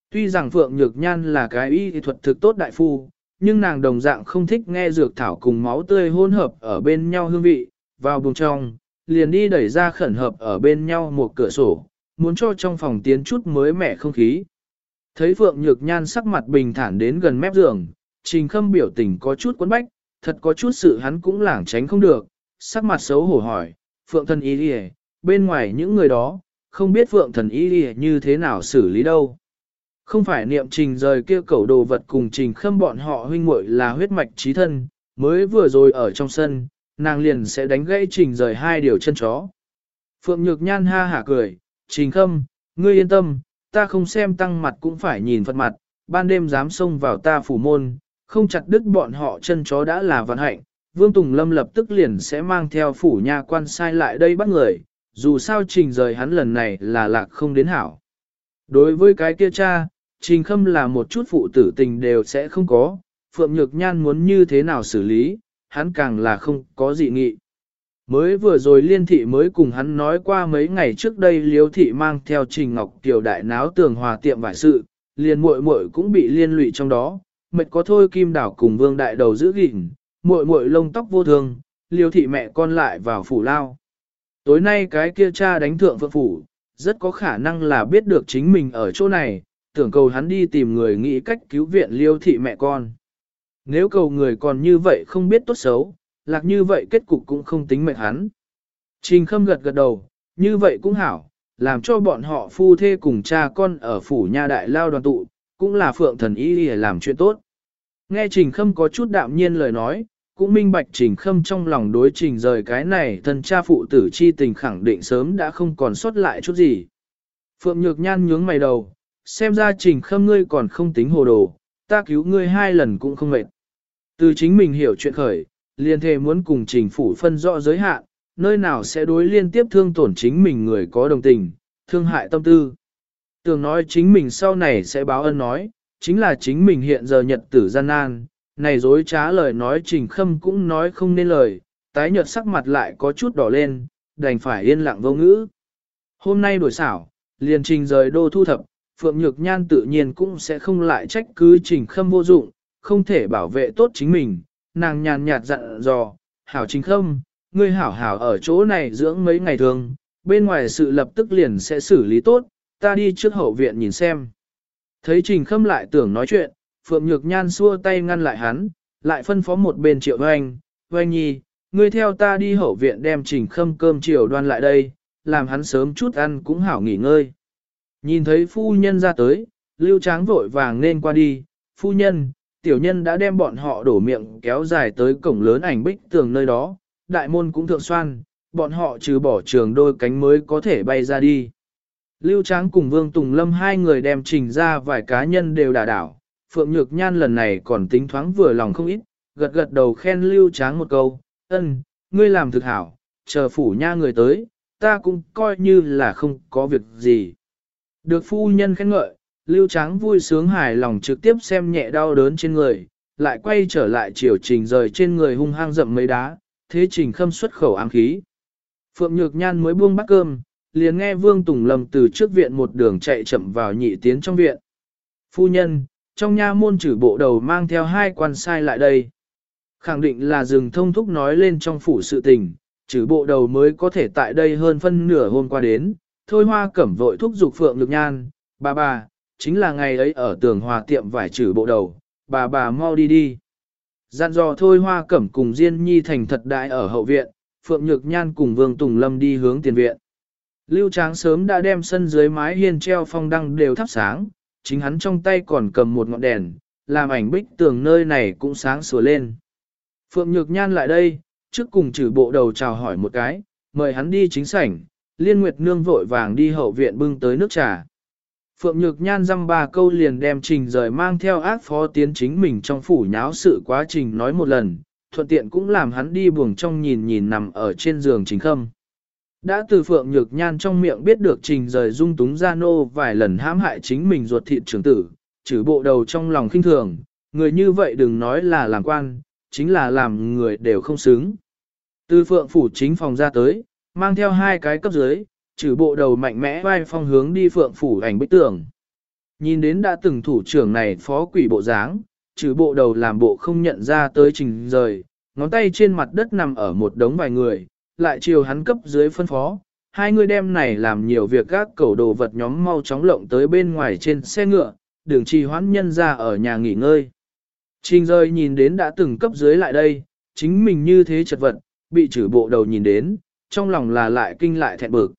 S1: Tuy rằng Phượng Nhược Nhan là cái y thuật thực tốt đại phu, nhưng nàng đồng dạng không thích nghe dược thảo cùng máu tươi hỗn hợp ở bên nhau hương vị, vào buồng trong, liền đi đẩy ra khẩn hợp ở bên nhau một cửa sổ, muốn cho trong phòng tiến chút mới mẻ không khí. Thấy Phượng Nhược Nhan sắc mặt bình thản đến gần mép giường, Trình Khâm biểu tình có chút quấn bách, thật có chút sự hắn cũng lảng tránh không được, sắc mặt xấu hổ hỏi, Phượng thần y đi bên ngoài những người đó, không biết Phượng thần y đi như thế nào xử lý đâu. Không phải niệm trình rời kia cẩu đồ vật cùng trình khâm bọn họ huynh muội là huyết mạch trí thân, mới vừa rồi ở trong sân, nàng liền sẽ đánh gãy trình rời hai điều chân chó. Phượng Nhược Nhan ha hả cười, trình khâm, ngươi yên tâm, ta không xem tăng mặt cũng phải nhìn Phật mặt, ban đêm dám xông vào ta phủ môn, không chặt đứt bọn họ chân chó đã là vận hạnh. Vương Tùng Lâm lập tức liền sẽ mang theo phủ nha quan sai lại đây bắt người, dù sao trình rời hắn lần này là lạc không đến hảo. Đối với cái kia cha, trình khâm là một chút phụ tử tình đều sẽ không có, Phượng Nhược Nhan muốn như thế nào xử lý, hắn càng là không có dị nghị. Mới vừa rồi liên thị mới cùng hắn nói qua mấy ngày trước đây liếu thị mang theo trình ngọc tiểu đại náo tường hòa tiệm vải sự, liền muội muội cũng bị liên lụy trong đó, mệt có thôi kim đảo cùng vương đại đầu giữ gìn, muội muội lông tóc vô thường, liêu thị mẹ con lại vào phủ lao. Tối nay cái kia cha đánh thượng phượng phủ, rất có khả năng là biết được chính mình ở chỗ này, tưởng cầu hắn đi tìm người nghĩ cách cứu viện liêu thị mẹ con. Nếu cầu người còn như vậy không biết tốt xấu, lạc như vậy kết cục cũng không tính mệnh hắn. Trình khâm gật gật đầu, như vậy cũng hảo, làm cho bọn họ phu thê cùng cha con ở phủ nha đại lao đoàn tụ, cũng là phượng thần y để làm chuyện tốt. Nghe trình khâm có chút đạm nhiên lời nói, cũng minh bạch trình khâm trong lòng đối trình rời cái này thân cha phụ tử chi tình khẳng định sớm đã không còn sót lại chút gì. Phượng Nhược Nhan nhướng mày đầu, xem ra trình khâm ngươi còn không tính hồ đồ, ta cứu ngươi hai lần cũng không mệt. Từ chính mình hiểu chuyện khởi, liên thề muốn cùng trình phủ phân rõ giới hạn, nơi nào sẽ đối liên tiếp thương tổn chính mình người có đồng tình, thương hại tâm tư. Tưởng nói chính mình sau này sẽ báo ân nói, chính là chính mình hiện giờ nhật tử gian nan, này dối trá lời nói trình khâm cũng nói không nên lời, tái nhợt sắc mặt lại có chút đỏ lên, đành phải yên lặng vô ngữ. Hôm nay đổi xảo, liền trình rời đô thu thập, Phượng Nhược Nhan tự nhiên cũng sẽ không lại trách cứ trình khâm vô dụng, không thể bảo vệ tốt chính mình, nàng nhàn nhạt dặn dò, hảo trình khâm, ngươi hảo hảo ở chỗ này dưỡng mấy ngày thường, bên ngoài sự lập tức liền sẽ xử lý tốt, ta đi trước hậu viện nhìn xem. Thấy trình khâm lại tưởng nói chuyện, Phượng Nhược Nhan xua tay ngăn lại hắn, lại phân phó một bên triệu hoành, hoành nhi, ngươi theo ta đi hậu viện đem trình khâm cơm chiều đoan lại đây, làm hắn sớm chút ăn cũng hảo nghỉ ngơi. Nhìn thấy phu nhân ra tới, lưu tráng vội vàng nên qua đi, phu nhân, tiểu nhân đã đem bọn họ đổ miệng kéo dài tới cổng lớn ảnh bích tường nơi đó, đại môn cũng thượng xoan, bọn họ trừ bỏ trường đôi cánh mới có thể bay ra đi. Lưu Tráng cùng Vương Tùng Lâm hai người đem trình ra vài cá nhân đều đả đảo, Phượng Nhược Nhan lần này còn tính thoáng vừa lòng không ít, gật gật đầu khen Lưu Tráng một câu, ân, ngươi làm thực hảo, chờ phủ nha người tới, ta cũng coi như là không có việc gì. Được phu nhân khen ngợi, Lưu Tráng vui sướng hài lòng trực tiếp xem nhẹ đau đớn trên người, lại quay trở lại chiều trình rời trên người hung hăng rậm mấy đá, thế trình khâm xuất khẩu ám khí. Phượng Nhược Nhan mới buông bát cơm, liền nghe Vương Tùng Lâm từ trước viện một đường chạy chậm vào nhị tiến trong viện. Phu nhân, trong nha môn trừ bộ đầu mang theo hai quan sai lại đây. Khẳng định là rừng thông thúc nói lên trong phủ sự tình, trừ bộ đầu mới có thể tại đây hơn phân nửa hôm qua đến. Thôi hoa cẩm vội thúc giục Phượng Nhược Nhan, bà bà, chính là ngày ấy ở tường hòa tiệm vải trừ bộ đầu, bà bà mau đi đi. Dặn dò thôi hoa cẩm cùng Diên Nhi thành thật đại ở hậu viện, Phượng Nhược Nhan cùng Vương Tùng Lâm đi hướng tiền viện. Lưu Tráng sớm đã đem sân dưới mái hiên treo phong đăng đều thắp sáng, chính hắn trong tay còn cầm một ngọn đèn, làm ảnh bích tường nơi này cũng sáng sủa lên. Phượng Nhược Nhan lại đây, trước cùng trừ bộ đầu chào hỏi một cái, mời hắn đi chính sảnh, Liên Nguyệt Nương vội vàng đi hậu viện bưng tới nước trà. Phượng Nhược Nhan dăm ba câu liền đem trình rời mang theo ác phó tiến chính mình trong phủ nháo sự quá trình nói một lần, thuận tiện cũng làm hắn đi buồng trong nhìn nhìn nằm ở trên giường trình khâm. Đã từ Phượng Nhược Nhan trong miệng biết được trình rời dung túng gia nô vài lần hãm hại chính mình ruột thịt trưởng tử, trừ bộ đầu trong lòng khinh thường, người như vậy đừng nói là làm quan, chính là làm người đều không xứng. Từ Phượng phủ chính phòng ra tới, mang theo hai cái cấp dưới, trừ bộ đầu mạnh mẽ vai phong hướng đi phượng phủ ảnh bích tường. Nhìn đến đã từng thủ trưởng này phó quỷ bộ dáng, trừ bộ đầu làm bộ không nhận ra tới trình rời, ngón tay trên mặt đất nằm ở một đống vài người, lại chiều hắn cấp dưới phân phó, hai người đem này làm nhiều việc gác cầu đồ vật nhóm mau chóng lộng tới bên ngoài trên xe ngựa, đường trì hoãn nhân ra ở nhà nghỉ ngơi. Trình rời nhìn đến đã từng cấp dưới lại đây, chính mình như thế chật vật, bị trừ bộ đầu nhìn đến, trong lòng là lại kinh lại thẹn bực.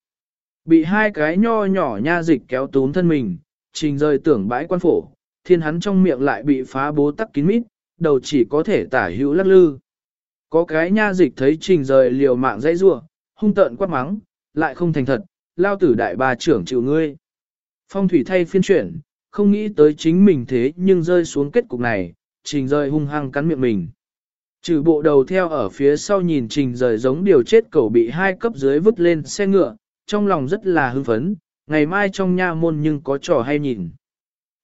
S1: Bị hai cái nho nhỏ nha dịch kéo tún thân mình, trình rời tưởng bãi quan phổ, thiên hắn trong miệng lại bị phá bố tắc kín mít, đầu chỉ có thể tả hữu lắc lư. Có cái nha dịch thấy trình rời liều mạng dãy rua, hung tợn quát mắng, lại không thành thật, lao tử đại bà trưởng chịu ngươi. Phong thủy thay phiên chuyển, không nghĩ tới chính mình thế nhưng rơi xuống kết cục này, trình rời hung hăng cắn miệng mình. Trừ bộ đầu theo ở phía sau nhìn trình rời giống điều chết cầu bị hai cấp dưới vứt lên xe ngựa, trong lòng rất là hưng phấn, ngày mai trong nha môn nhưng có trò hay nhìn.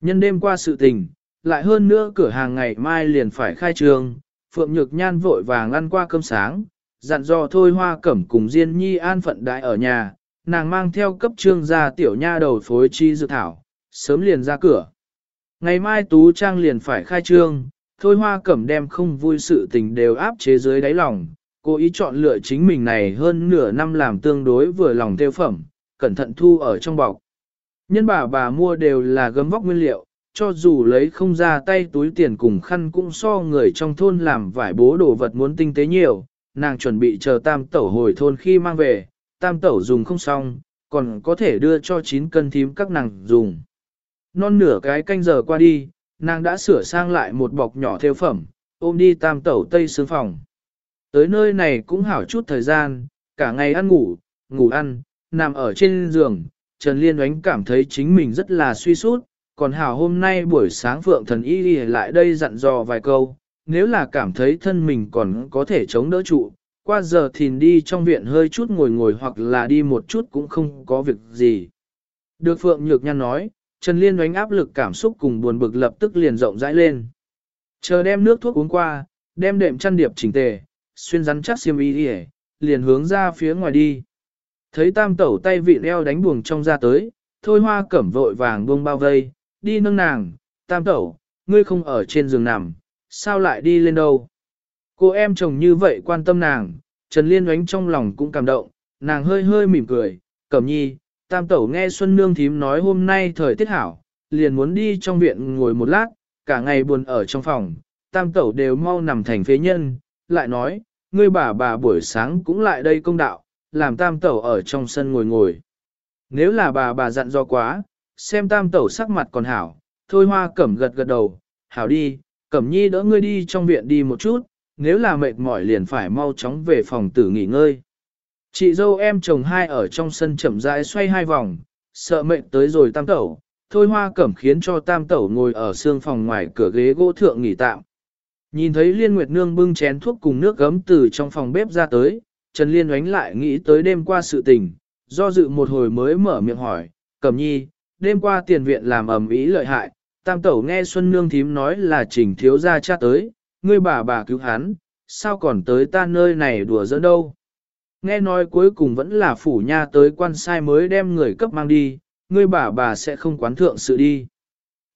S1: Nhân đêm qua sự tình, lại hơn nữa cửa hàng ngày mai liền phải khai trương, Phượng Nhược Nhan vội vàng ăn qua cơm sáng, dặn dò thôi hoa cẩm cùng Diên Nhi an phận đại ở nhà, nàng mang theo cấp trương ra tiểu nha đầu phối chi dự thảo, sớm liền ra cửa. Ngày mai Tú Trang liền phải khai trương, thôi hoa cẩm đem không vui sự tình đều áp chế dưới đáy lòng, cô ý chọn lựa chính mình này hơn nửa năm làm tương đối vừa lòng tiêu phẩm, cẩn thận thu ở trong bọc. Nhân bà bà mua đều là gấm vóc nguyên liệu, cho dù lấy không ra tay túi tiền cùng khăn cũng so người trong thôn làm vải bố đồ vật muốn tinh tế nhiều, nàng chuẩn bị chờ tam tẩu hồi thôn khi mang về, tam tẩu dùng không xong, còn có thể đưa cho 9 cân thím các nàng dùng. Non nửa cái canh giờ qua đi, nàng đã sửa sang lại một bọc nhỏ theo phẩm, ôm đi tam tẩu tây sướng phòng. Tới nơi này cũng hảo chút thời gian, cả ngày ăn ngủ, ngủ ăn, nằm ở trên giường, Trần Liên oánh cảm thấy chính mình rất là suy sút, còn hảo hôm nay buổi sáng Phượng Thần Y đi lại đây dặn dò vài câu, nếu là cảm thấy thân mình còn có thể chống đỡ trụ, qua giờ thì đi trong viện hơi chút ngồi ngồi hoặc là đi một chút cũng không có việc gì. Được Phượng Nhược Nhan nói, Trần Liên Đánh áp lực cảm xúc cùng buồn bực lập tức liền rộng rãi lên. Chờ đem nước thuốc uống qua, đem đệm chăn điệp chỉnh tề, xuyên rắn chắc xiêm y đi liền hướng ra phía ngoài đi. Thấy tam tẩu tay vị leo đánh buồng trong ra tới, thôi hoa cẩm vội vàng buông bao vây, đi nâng nàng, tam tẩu, ngươi không ở trên giường nằm, sao lại đi lên đâu. Cô em chồng như vậy quan tâm nàng, Trần Liên Đánh trong lòng cũng cảm động, nàng hơi hơi mỉm cười, cẩm nhi, tam tẩu nghe Xuân Nương thím nói hôm nay thời tiết hảo, liền muốn đi trong viện ngồi một lát, cả ngày buồn ở trong phòng, tam tẩu đều mau nằm thành phế nhân, lại nói, ngươi bà bà buổi sáng cũng lại đây công đạo, làm tam tẩu ở trong sân ngồi ngồi. Nếu là bà bà dặn do quá, xem tam tẩu sắc mặt còn hảo, thôi hoa cẩm gật gật đầu, hảo đi, cẩm nhi đỡ ngươi đi trong viện đi một chút, nếu là mệt mỏi liền phải mau chóng về phòng tử nghỉ ngơi. Chị dâu em chồng hai ở trong sân chậm rãi xoay hai vòng, sợ mệnh tới rồi tam tẩu, thôi hoa cẩm khiến cho tam tẩu ngồi ở xương phòng ngoài cửa ghế gỗ thượng nghỉ tạm. Nhìn thấy Liên Nguyệt Nương bưng chén thuốc cùng nước gấm từ trong phòng bếp ra tới, Trần Liên oánh lại nghĩ tới đêm qua sự tình, do dự một hồi mới mở miệng hỏi, Cẩm nhi, đêm qua tiền viện làm ầm ý lợi hại, tam tẩu nghe Xuân Nương thím nói là trình thiếu gia cha tới, ngươi bà bà cứu hắn, sao còn tới ta nơi này đùa giỡn đâu. Nghe nói cuối cùng vẫn là phủ nha tới quan sai mới đem người cấp mang đi, ngươi bà bà sẽ không quán thượng sự đi.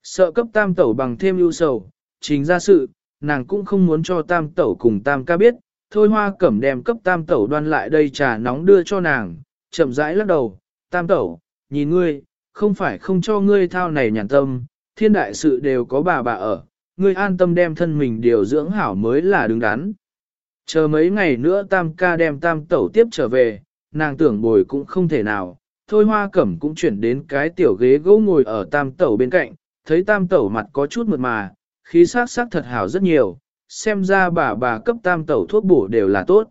S1: Sợ cấp tam tẩu bằng thêm ưu sầu, Chính ra sự, nàng cũng không muốn cho tam tẩu cùng tam ca biết, thôi hoa cẩm đem cấp tam tẩu đoan lại đây trà nóng đưa cho nàng, chậm rãi lắc đầu, tam tẩu, nhìn ngươi, không phải không cho ngươi thao này nhàn tâm, thiên đại sự đều có bà bà ở, ngươi an tâm đem thân mình điều dưỡng hảo mới là đứng đắn. Chờ mấy ngày nữa tam ca đem tam tẩu tiếp trở về, nàng tưởng bồi cũng không thể nào, thôi hoa cẩm cũng chuyển đến cái tiểu ghế gỗ ngồi ở tam tẩu bên cạnh, thấy tam tẩu mặt có chút mượt mà, khí sắc sắc thật hảo rất nhiều, xem ra bà bà cấp tam tẩu thuốc bổ đều là tốt.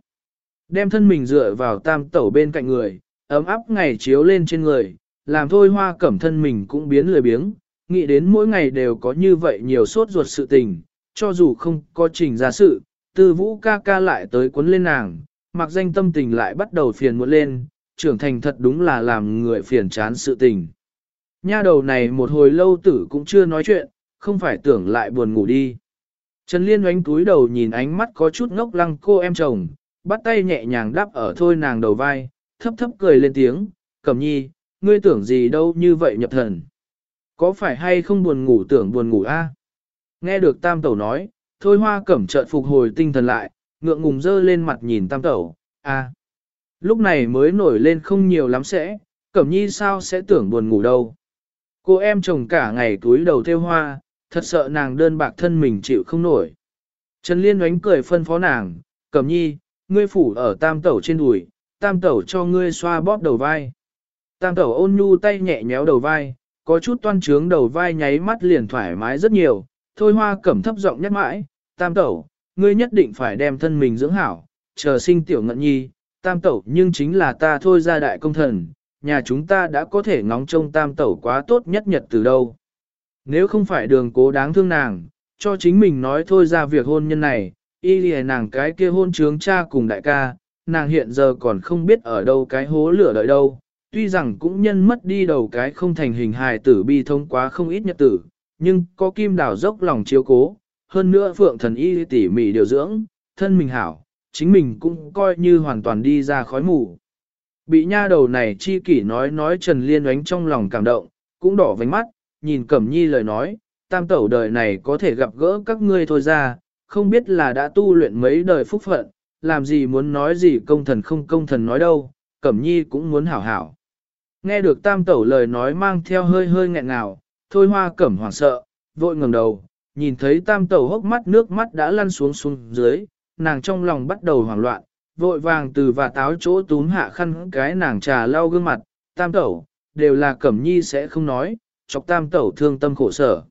S1: Đem thân mình dựa vào tam tẩu bên cạnh người, ấm áp ngày chiếu lên trên người, làm thôi hoa cẩm thân mình cũng biến lười biếng, nghĩ đến mỗi ngày đều có như vậy nhiều sốt ruột sự tình, cho dù không có trình ra sự, tư vũ ca ca lại tới cuốn lên nàng, mặc danh tâm tình lại bắt đầu phiền muộn lên, trưởng thành thật đúng là làm người phiền chán sự tình. Nha đầu này một hồi lâu tử cũng chưa nói chuyện, không phải tưởng lại buồn ngủ đi. Trần Liên oánh túi đầu nhìn ánh mắt có chút ngốc lăng cô em chồng, bắt tay nhẹ nhàng đáp ở thôi nàng đầu vai, thấp thấp cười lên tiếng, cẩm nhi, ngươi tưởng gì đâu như vậy nhập thần. Có phải hay không buồn ngủ tưởng buồn ngủ a? Nghe được tam tẩu nói, thôi hoa cẩm chợt phục hồi tinh thần lại, ngượng ngùng dơ lên mặt nhìn tam tẩu, à. Lúc này mới nổi lên không nhiều lắm sẽ, cẩm nhi sao sẽ tưởng buồn ngủ đâu. Cô em chồng cả ngày túi đầu theo hoa, thật sợ nàng đơn bạc thân mình chịu không nổi. Trần Liên oánh cười phân phó nàng, cẩm nhi, ngươi phủ ở tam tẩu trên đùi, tam tẩu cho ngươi xoa bóp đầu vai. Tam tẩu ôn nhu tay nhẹ nhéo đầu vai, có chút toan trướng đầu vai nháy mắt liền thoải mái rất nhiều, thôi hoa cẩm thấp giọng nhắc mãi, tam tẩu, ngươi nhất định phải đem thân mình dưỡng hảo, chờ sinh tiểu ngận nhi, tam tẩu nhưng chính là ta thôi ra đại công thần, nhà chúng ta đã có thể ngóng trông tam tẩu quá tốt nhất nhật từ đâu. Nếu không phải đường cố đáng thương nàng, cho chính mình nói thôi ra việc hôn nhân này, y lìa nàng cái kia hôn trướng cha cùng đại ca, nàng hiện giờ còn không biết ở đâu cái hố lửa đợi đâu, tuy rằng cũng nhân mất đi đầu cái không thành hình hài tử bi thông quá không ít nhật tử, nhưng có kim đào dốc lòng chiếu cố, hơn nữa phượng thần y tỉ mỉ điều dưỡng, thân mình hảo, chính mình cũng coi như hoàn toàn đi ra khói mù. Bị nha đầu này chi kỷ nói nói Trần Liên oánh trong lòng cảm động, cũng đỏ vánh mắt, nhìn Cẩm Nhi lời nói, tam tẩu đời này có thể gặp gỡ các ngươi thôi ra, không biết là đã tu luyện mấy đời phúc phận, làm gì muốn nói gì công thần không công thần nói đâu, Cẩm Nhi cũng muốn hảo hảo. Nghe được tam tẩu lời nói mang theo hơi hơi nghẹn ngào, thôi hoa cẩm hoảng sợ, vội ngẩng đầu, nhìn thấy tam tẩu hốc mắt nước mắt đã lăn xuống xuống dưới, nàng trong lòng bắt đầu hoảng loạn, vội vàng từ và táo chỗ túm hạ khăn cái nàng trà lau gương mặt, tam tẩu, đều là cẩm nhi sẽ không nói, chọc tam tẩu thương tâm khổ sở.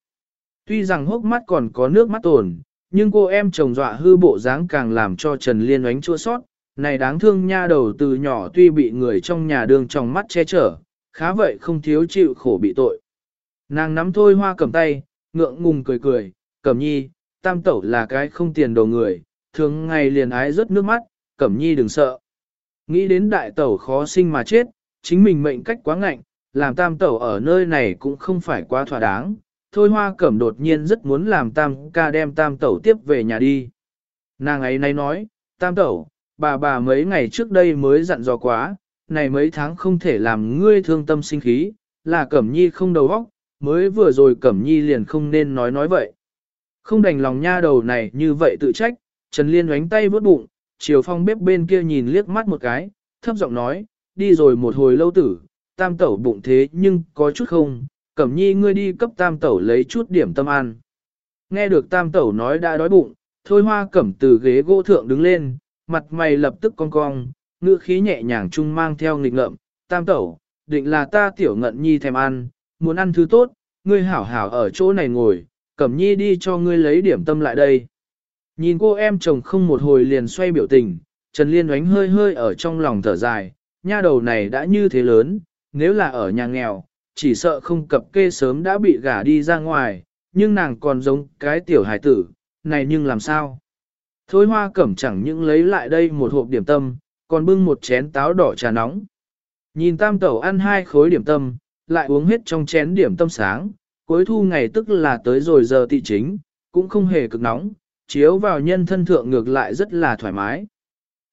S1: Tuy rằng hốc mắt còn có nước mắt tồn, nhưng cô em chồng dọa hư bộ dáng càng làm cho Trần Liên oánh chua sót, này đáng thương nha đầu từ nhỏ tuy bị người trong nhà đường trong mắt che chở, khá vậy không thiếu chịu khổ bị tội. Nàng nắm thôi hoa cầm tay, ngượng ngùng cười cười, cẩm nhi, tam tẩu là cái không tiền đồ người, thường ngày liền ái rớt nước mắt, cẩm nhi đừng sợ. Nghĩ đến đại tẩu khó sinh mà chết, chính mình mệnh cách quá ngạnh, làm tam tẩu ở nơi này cũng không phải quá thỏa đáng. Thôi hoa cẩm đột nhiên rất muốn làm tam ca đem tam tẩu tiếp về nhà đi. Nàng ấy nay nói, tam tẩu, bà bà mấy ngày trước đây mới dặn dò quá, này mấy tháng không thể làm ngươi thương tâm sinh khí, là cẩm nhi không đầu óc, mới vừa rồi cẩm nhi liền không nên nói nói vậy. Không đành lòng nha đầu này như vậy tự trách, Trần Liên đánh tay vớt bụng, chiều phong bếp bên kia nhìn liếc mắt một cái, thấp giọng nói, đi rồi một hồi lâu tử, tam tẩu bụng thế nhưng có chút không, cẩm nhi ngươi đi cấp tam tẩu lấy chút điểm tâm ăn. Nghe được tam tẩu nói đã đói bụng, thôi hoa cẩm từ ghế gỗ thượng đứng lên, mặt mày lập tức cong cong, ngữ khí nhẹ nhàng chung mang theo nghịch ngợm, tam tẩu, định là ta tiểu ngận nhi thèm ăn, muốn ăn thứ tốt, ngươi hảo hảo ở chỗ này ngồi, cẩm nhi đi cho ngươi lấy điểm tâm lại đây. Nhìn cô em chồng không một hồi liền xoay biểu tình, Trần Liên oánh hơi hơi ở trong lòng thở dài, nha đầu này đã như thế lớn, nếu là ở nhà nghèo, chỉ sợ không cập kê sớm đã bị gả đi ra ngoài, nhưng nàng còn giống cái tiểu hải tử, này nhưng làm sao? Thôi hoa cẩm chẳng những lấy lại đây một hộp điểm tâm, còn bưng một chén táo đỏ trà nóng. Nhìn tam tẩu ăn hai khối điểm tâm, lại uống hết trong chén điểm tâm sáng, cuối thu ngày tức là tới rồi giờ tị chính, cũng không hề cực nóng, chiếu vào nhân thân thượng ngược lại rất là thoải mái.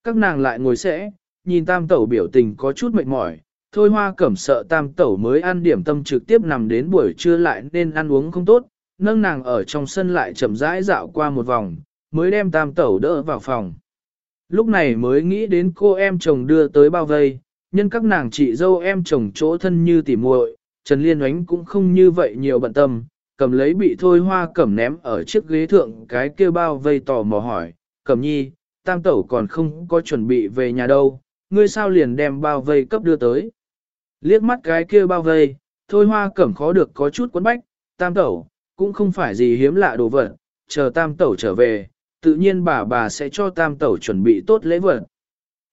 S1: Các nàng lại ngồi sẽ, nhìn tam tẩu biểu tình có chút mệt mỏi, thôi hoa cẩm sợ tam tẩu mới ăn điểm tâm trực tiếp nằm đến buổi trưa lại nên ăn uống không tốt, nâng nàng ở trong sân lại chậm rãi dạo qua một vòng, mới đem tam tẩu đỡ vào phòng. Lúc này mới nghĩ đến cô em chồng đưa tới bao vây, nhân các nàng chị dâu em chồng chỗ thân như tỉ muội, Trần Liên Oánh cũng không như vậy nhiều bận tâm, cầm lấy bị thôi hoa cẩm ném ở chiếc ghế thượng cái kia bao vây tò mò hỏi, cẩm nhi, tam tẩu còn không có chuẩn bị về nhà đâu, ngươi sao liền đem bao vây cấp đưa tới. Liếc mắt cái kia bao vây, thôi hoa cẩm khó được có chút quấn bách, tam tẩu, cũng không phải gì hiếm lạ đồ vật, chờ tam tẩu trở về, tự nhiên bà bà sẽ cho tam tẩu chuẩn bị tốt lễ vật.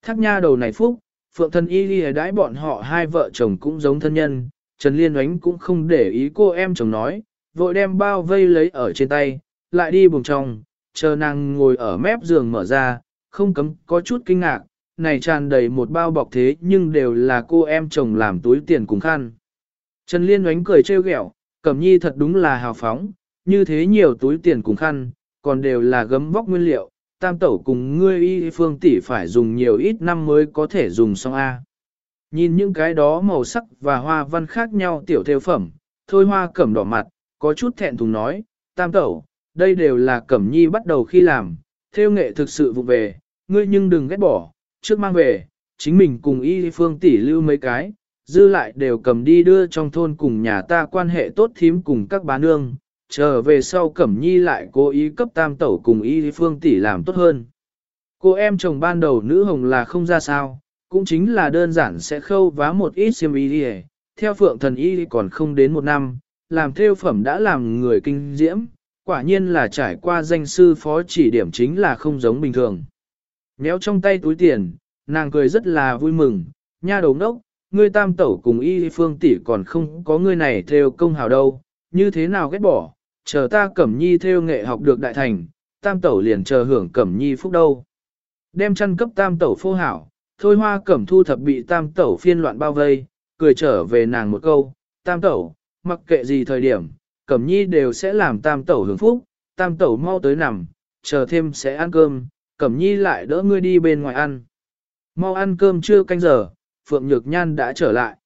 S1: Thác nha đầu này phúc, phượng thân y ghi đãi bọn họ hai vợ chồng cũng giống thân nhân, Trần Liên oánh cũng không để ý cô em chồng nói, vội đem bao vây lấy ở trên tay, lại đi buồng trong, chờ nàng ngồi ở mép giường mở ra, không cấm có chút kinh ngạc, này tràn đầy một bao bọc thế nhưng đều là cô em chồng làm túi tiền cùng khăn. Trần Liên oánh cười trêu ghẹo, Cẩm Nhi thật đúng là hào phóng, như thế nhiều túi tiền cùng khăn, còn đều là gấm vóc nguyên liệu, tam tẩu cùng ngươi y phương tỷ phải dùng nhiều ít năm mới có thể dùng xong A. Nhìn những cái đó màu sắc và hoa văn khác nhau tiểu theo phẩm, thôi hoa cẩm đỏ mặt, có chút thẹn thùng nói, tam tẩu, đây đều là Cẩm Nhi bắt đầu khi làm, theo nghệ thực sự vụ về, ngươi nhưng đừng ghét bỏ, trước mang về, chính mình cùng y phương tỷ lưu mấy cái, dư lại đều cầm đi đưa trong thôn cùng nhà ta quan hệ tốt thím cùng các bá nương, trở về sau Cẩm Nhi lại cố ý cấp tam tẩu cùng y phương tỷ làm tốt hơn. Cô em chồng ban đầu nữ hồng là không ra sao, cũng chính là đơn giản sẽ khâu vá một ít xiêm y đi theo phượng thần y còn không đến một năm, làm theo phẩm đã làm người kinh diễm, quả nhiên là trải qua danh sư phó chỉ điểm chính là không giống bình thường. Méo trong tay túi tiền, nàng cười rất là vui mừng, nha đầu đốc, ngươi tam tẩu cùng y phương tỷ còn không có ngươi này theo công hào đâu, như thế nào ghét bỏ, chờ ta cẩm nhi theo nghệ học được đại thành, tam tẩu liền chờ hưởng cẩm nhi phúc đâu. Đem chăn cấp tam tẩu phô hảo, thôi hoa cẩm thu thập bị tam tẩu phiên loạn bao vây, cười trở về nàng một câu, tam tẩu, mặc kệ gì thời điểm, cẩm nhi đều sẽ làm tam tẩu hưởng phúc, tam tẩu mau tới nằm, chờ thêm sẽ ăn cơm, cẩm nhi lại đỡ ngươi đi bên ngoài ăn. Mau ăn cơm chưa canh giờ, Phượng Nhược Nhan đã trở lại.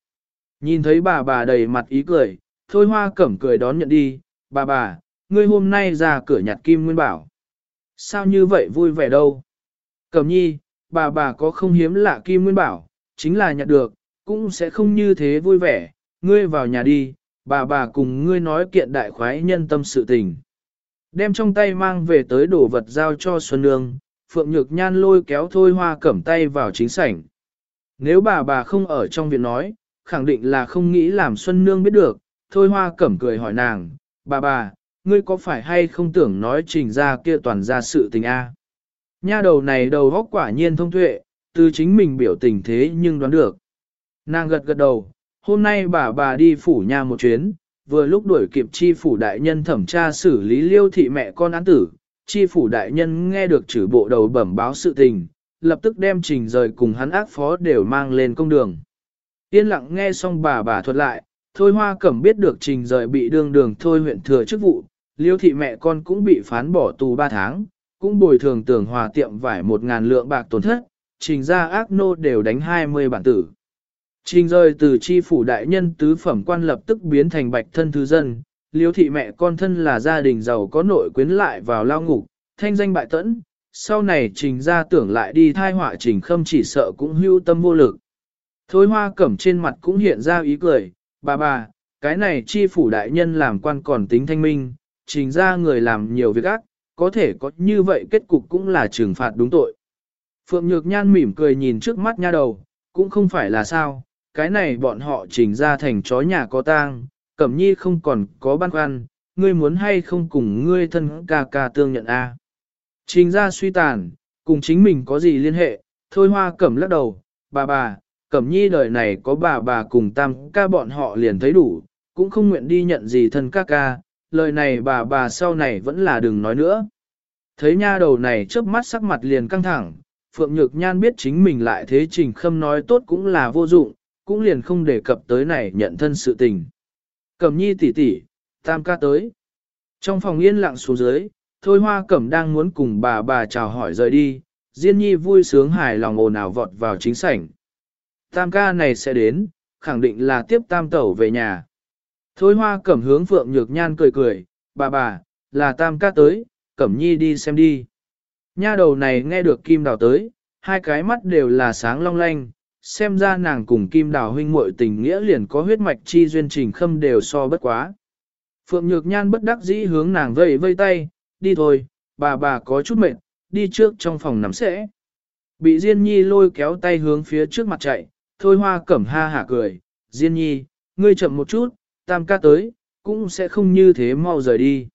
S1: Nhìn thấy bà bà đầy mặt ý cười, thôi hoa cẩm cười đón nhận đi, bà bà, ngươi hôm nay ra cửa nhặt kim nguyên bảo. Sao như vậy vui vẻ đâu? Cẩm nhi, bà bà có không hiếm lạ kim nguyên bảo, chính là nhặt được, cũng sẽ không như thế vui vẻ, ngươi vào nhà đi, bà bà cùng ngươi nói kiện đại khoái nhân tâm sự tình. Đem trong tay mang về tới đồ vật giao cho Xuân Nương, Phượng Nhược Nhan lôi kéo thôi hoa cẩm tay vào chính sảnh. Nếu bà bà không ở trong viện nói, khẳng định là không nghĩ làm Xuân Nương biết được, thôi hoa cẩm cười hỏi nàng, bà bà, ngươi có phải hay không tưởng nói trình ra kia toàn ra sự tình a? Nha đầu này đầu góc quả nhiên thông tuệ, từ chính mình biểu tình thế nhưng đoán được. Nàng gật gật đầu, hôm nay bà bà đi phủ nhà một chuyến, vừa lúc đuổi kịp chi phủ đại nhân thẩm tra xử lý liêu thị mẹ con án tử, chi phủ đại nhân nghe được chữ bộ đầu bẩm báo sự tình, lập tức đem trình rời cùng hắn ác phó đều mang lên công đường. Yên lặng nghe xong bà bà thuật lại, thôi hoa cẩm biết được trình rời bị đương đường thôi huyện thừa chức vụ, liêu thị mẹ con cũng bị phán bỏ tù 3 tháng, cũng bồi thường tưởng hòa tiệm vải một ngàn lượng bạc tổn thất, trình ra ác nô đều đánh 20 bản tử. Trình rời từ chi phủ đại nhân tứ phẩm quan lập tức biến thành bạch thân thư dân, liêu thị mẹ con thân là gia đình giàu có nội quyến lại vào lao ngục, thanh danh bại tẫn, sau này trình ra tưởng lại đi thai họa trình khâm chỉ sợ cũng hưu tâm vô lực. Thôi hoa cẩm trên mặt cũng hiện ra ý cười, bà bà, cái này chi phủ đại nhân làm quan còn tính thanh minh, trình ra người làm nhiều việc ác, có thể có như vậy kết cục cũng là trừng phạt đúng tội. Phượng Nhược Nhan mỉm cười nhìn trước mắt nha đầu, cũng không phải là sao, cái này bọn họ trình ra thành chó nhà có tang, Cẩm Nhi không còn có băn khoăn, ngươi muốn hay không cùng ngươi thân ca ca tương nhận a? Trình ra suy tàn, cùng chính mình có gì liên hệ, thôi hoa cẩm lắc đầu, bà bà, Cẩm Nhi đời này có bà bà cùng tam ca bọn họ liền thấy đủ, cũng không nguyện đi nhận gì thân ca ca, lời này bà bà sau này vẫn là đừng nói nữa. Thấy nha đầu này chớp mắt sắc mặt liền căng thẳng, Phượng Nhược Nhan biết chính mình lại thế trình khâm nói tốt cũng là vô dụng, cũng liền không đề cập tới này nhận thân sự tình. Cẩm nhi tỷ tỷ, tam ca tới. Trong phòng yên lặng xuống dưới, thôi hoa cẩm đang muốn cùng bà bà chào hỏi rời đi, Diên nhi vui sướng hài lòng ồn ào vọt vào chính sảnh. Tam ca này sẽ đến, khẳng định là tiếp tam tẩu về nhà. Thôi hoa cẩm hướng phượng nhược nhan cười cười, bà bà, là tam ca tới, cẩm nhi đi xem đi. Nha đầu này nghe được kim đào tới, hai cái mắt đều là sáng long lanh, xem ra nàng cùng kim đào huynh muội tình nghĩa liền có huyết mạch chi duyên trình khâm đều so bất quá. Phượng Nhược Nhan bất đắc dĩ hướng nàng vây vây tay, đi thôi, bà bà có chút mệt, đi trước trong phòng nằm sẽ. Bị Diên Nhi lôi kéo tay hướng phía trước mặt chạy, thôi hoa cẩm ha hả cười, Diên Nhi, ngươi chậm một chút, tam ca tới, cũng sẽ không như thế mau rời đi.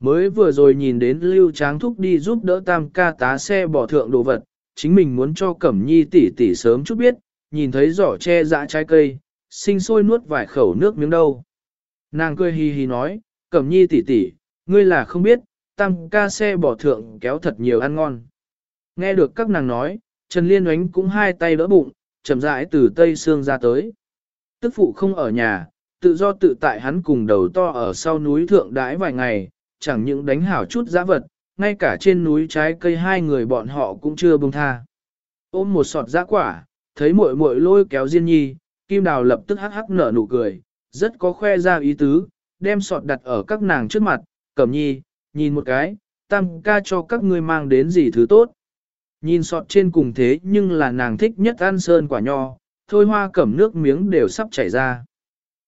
S1: Mới vừa rồi nhìn đến Lưu Tráng Thúc đi giúp đỡ tam ca tá xe bỏ thượng đồ vật, chính mình muốn cho Cẩm Nhi tỷ tỷ sớm chút biết, nhìn thấy giỏ che dã trái cây, sinh sôi nuốt vài khẩu nước miếng đâu. Nàng cười hì hì nói, Cẩm Nhi tỷ tỷ, ngươi là không biết, tam ca xe bỏ thượng kéo thật nhiều ăn ngon. Nghe được các nàng nói, Trần Liên oánh cũng hai tay đỡ bụng, chậm rãi từ Tây Sương ra tới. Tức phụ không ở nhà, tự do tự tại hắn cùng đầu to ở sau núi thượng đãi vài ngày, chẳng những đánh hảo chút giã vật, ngay cả trên núi trái cây hai người bọn họ cũng chưa buông tha. Ôm một sọt giã quả, thấy muội muội lôi kéo Diên Nhi, Kim Đào lập tức hắc hắc nở nụ cười, rất có khoe ra ý tứ, đem sọt đặt ở các nàng trước mặt, Cẩm Nhi, nhìn một cái, tam ca cho các ngươi mang đến gì thứ tốt. Nhìn sọt trên cùng thế nhưng là nàng thích nhất ăn sơn quả nho, thôi hoa cẩm nước miếng đều sắp chảy ra.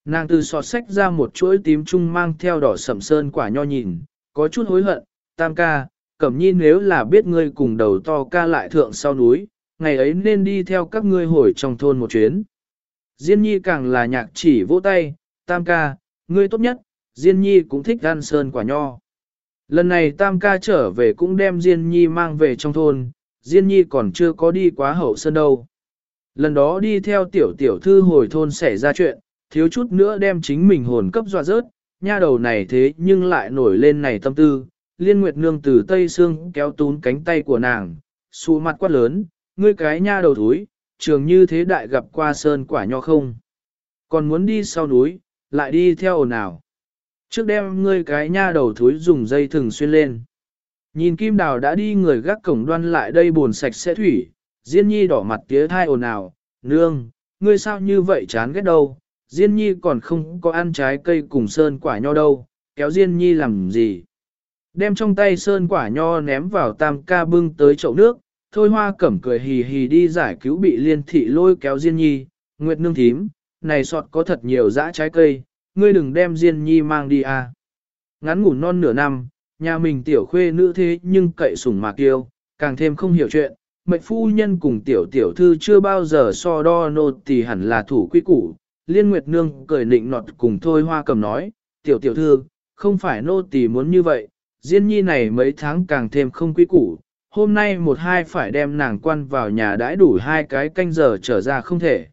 S1: Nàng từ sọt sách ra một chuỗi tím trung mang theo đỏ sẩm sơn quả nho nhìn, có chút hối hận, tam ca, cẩm nhi nếu là biết ngươi cùng đầu to ca lại thượng sau núi, ngày ấy nên đi theo các ngươi hồi trong thôn một chuyến. Diên nhi càng là nhạc chỉ vỗ tay, tam ca, ngươi tốt nhất, Diên nhi cũng thích ăn sơn quả nho. Lần này tam ca trở về cũng đem Diên nhi mang về trong thôn, Diên nhi còn chưa có đi quá hậu sơn đâu. Lần đó đi theo tiểu tiểu thư hồi thôn xảy ra chuyện, thiếu chút nữa đem chính mình hồn cấp dọa rớt, nha đầu này thế nhưng lại nổi lên này tâm tư. Liên Nguyệt Nương từ Tây Sương kéo tún cánh tay của nàng, xù mặt quát lớn, ngươi cái nha đầu thúi, trường như thế đại gặp qua sơn quả nho không. Còn muốn đi sau núi, lại đi theo ồn ào. Trước đem ngươi cái nha đầu thúi dùng dây thừng xuyên lên. Nhìn Kim Đào đã đi người gác cổng đoan lại đây buồn sạch sẽ thủy, Diên Nhi đỏ mặt tía thai ồn ào, nương, ngươi sao như vậy chán ghét đâu, Diên Nhi còn không có ăn trái cây cùng sơn quả nho đâu, kéo Diên Nhi làm gì. Đem trong tay sơn quả nho ném vào tam ca bưng tới chậu nước, thôi hoa cẩm cười hì hì đi giải cứu bị liên thị lôi kéo Diên Nhi, Nguyệt nương thím, này sọt có thật nhiều dã trái cây, ngươi đừng đem Diên Nhi mang đi à. Ngắn ngủ non nửa năm, nhà mình tiểu khuê nữ thế nhưng cậy sủng mạc kiêu càng thêm không hiểu chuyện, mệnh phu nhân cùng tiểu tiểu thư chưa bao giờ so đo nô tỳ hẳn là thủ quy củ. Liên Nguyệt Nương cười nịnh nọt cùng thôi hoa cầm nói, tiểu tiểu thư, không phải nô tỳ muốn như vậy, Diên nhi này mấy tháng càng thêm không quy củ, hôm nay một hai phải đem nàng quan vào nhà đãi đủ hai cái canh giờ trở ra không thể.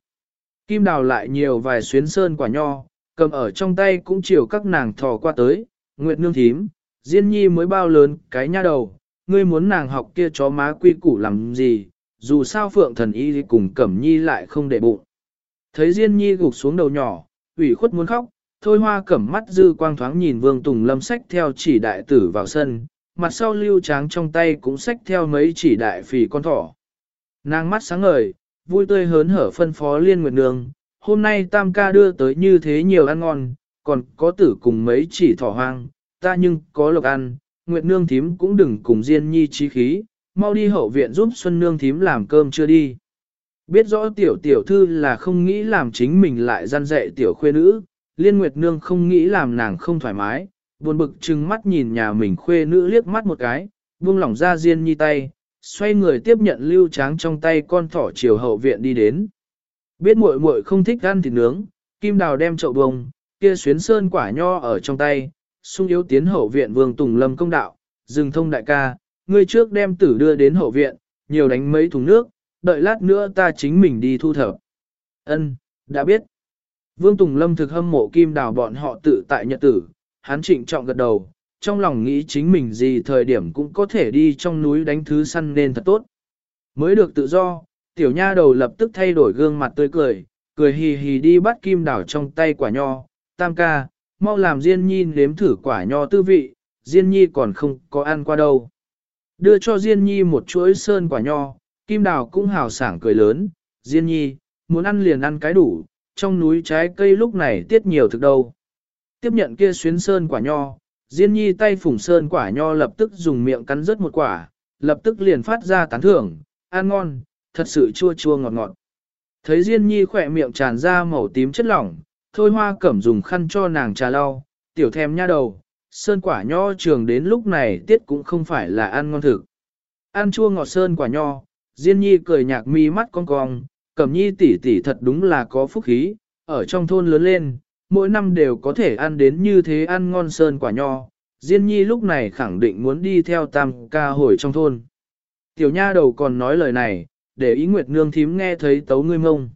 S1: Kim đào lại nhiều vài xuyến sơn quả nho, cầm ở trong tay cũng chiều các nàng thò qua tới, Nguyệt Nương thím, Diên nhi mới bao lớn cái nha đầu, ngươi muốn nàng học kia chó má quy củ làm gì, dù sao phượng thần y cùng cẩm nhi lại không để bụng. Thấy Diên nhi gục xuống đầu nhỏ, ủy khuất muốn khóc, thôi hoa cẩm mắt dư quang thoáng nhìn vương tùng lâm sách theo chỉ đại tử vào sân, mặt sau lưu tráng trong tay cũng sách theo mấy chỉ đại phì con thỏ. Nàng mắt sáng ngời, vui tươi hớn hở phân phó liên nguyệt nương, hôm nay tam ca đưa tới như thế nhiều ăn ngon, còn có tử cùng mấy chỉ thỏ hoang, ta nhưng có lộc ăn, Nguyệt Nương thím cũng đừng cùng Diên Nhi trí khí, mau đi hậu viện giúp Xuân Nương thím làm cơm chưa đi. Biết rõ tiểu tiểu thư là không nghĩ làm chính mình lại gian dạy tiểu khuê nữ, Liên Nguyệt Nương không nghĩ làm nàng không thoải mái, buồn bực trừng mắt nhìn nhà mình khuê nữ liếc mắt một cái, buông lỏng ra Diên Nhi tay, xoay người tiếp nhận lưu tráng trong tay con thỏ chiều hậu viện đi đến. Biết muội muội không thích ăn thịt nướng, Kim Đào đem chậu bông, kia xuyến sơn quả nho ở trong tay, sung yếu tiến hậu viện vương Tùng Lâm công đạo, dừng thông đại ca, ngươi trước đem tử đưa đến hậu viện, nhiều đánh mấy thùng nước, đợi lát nữa ta chính mình đi thu thập. Ân, đã biết. Vương Tùng Lâm thực hâm mộ kim đào bọn họ tự tại nhật tử, hắn trịnh trọng gật đầu, trong lòng nghĩ chính mình gì thời điểm cũng có thể đi trong núi đánh thứ săn nên thật tốt. Mới được tự do, tiểu nha đầu lập tức thay đổi gương mặt tươi cười, cười hì hì đi bắt kim đào trong tay quả nho, tam ca, mau làm Diên Nhi nếm thử quả nho tư vị, Diên Nhi còn không có ăn qua đâu. Đưa cho Diên Nhi một chuỗi sơn quả nho, Kim Đào cũng hào sảng cười lớn, Diên Nhi, muốn ăn liền ăn cái đủ, trong núi trái cây lúc này tiết nhiều thực đâu. Tiếp nhận kia xuyến sơn quả nho, Diên Nhi tay phủng sơn quả nho lập tức dùng miệng cắn rớt một quả, lập tức liền phát ra tán thưởng, ăn ngon, thật sự chua chua ngọt ngọt. Thấy Diên Nhi khỏe miệng tràn ra màu tím chất lỏng, thôi hoa cẩm dùng khăn cho nàng trà lau, tiểu thèm nha đầu, sơn quả nho trường đến lúc này tiết cũng không phải là ăn ngon thực. Ăn chua ngọt sơn quả nho, Diên Nhi cười nhạc mi mắt cong cong, cẩm nhi tỷ tỷ thật đúng là có phúc khí, ở trong thôn lớn lên, mỗi năm đều có thể ăn đến như thế ăn ngon sơn quả nho. Diên Nhi lúc này khẳng định muốn đi theo tam ca hồi trong thôn. Tiểu nha đầu còn nói lời này, để ý Nguyệt Nương thím nghe thấy tấu ngươi mông.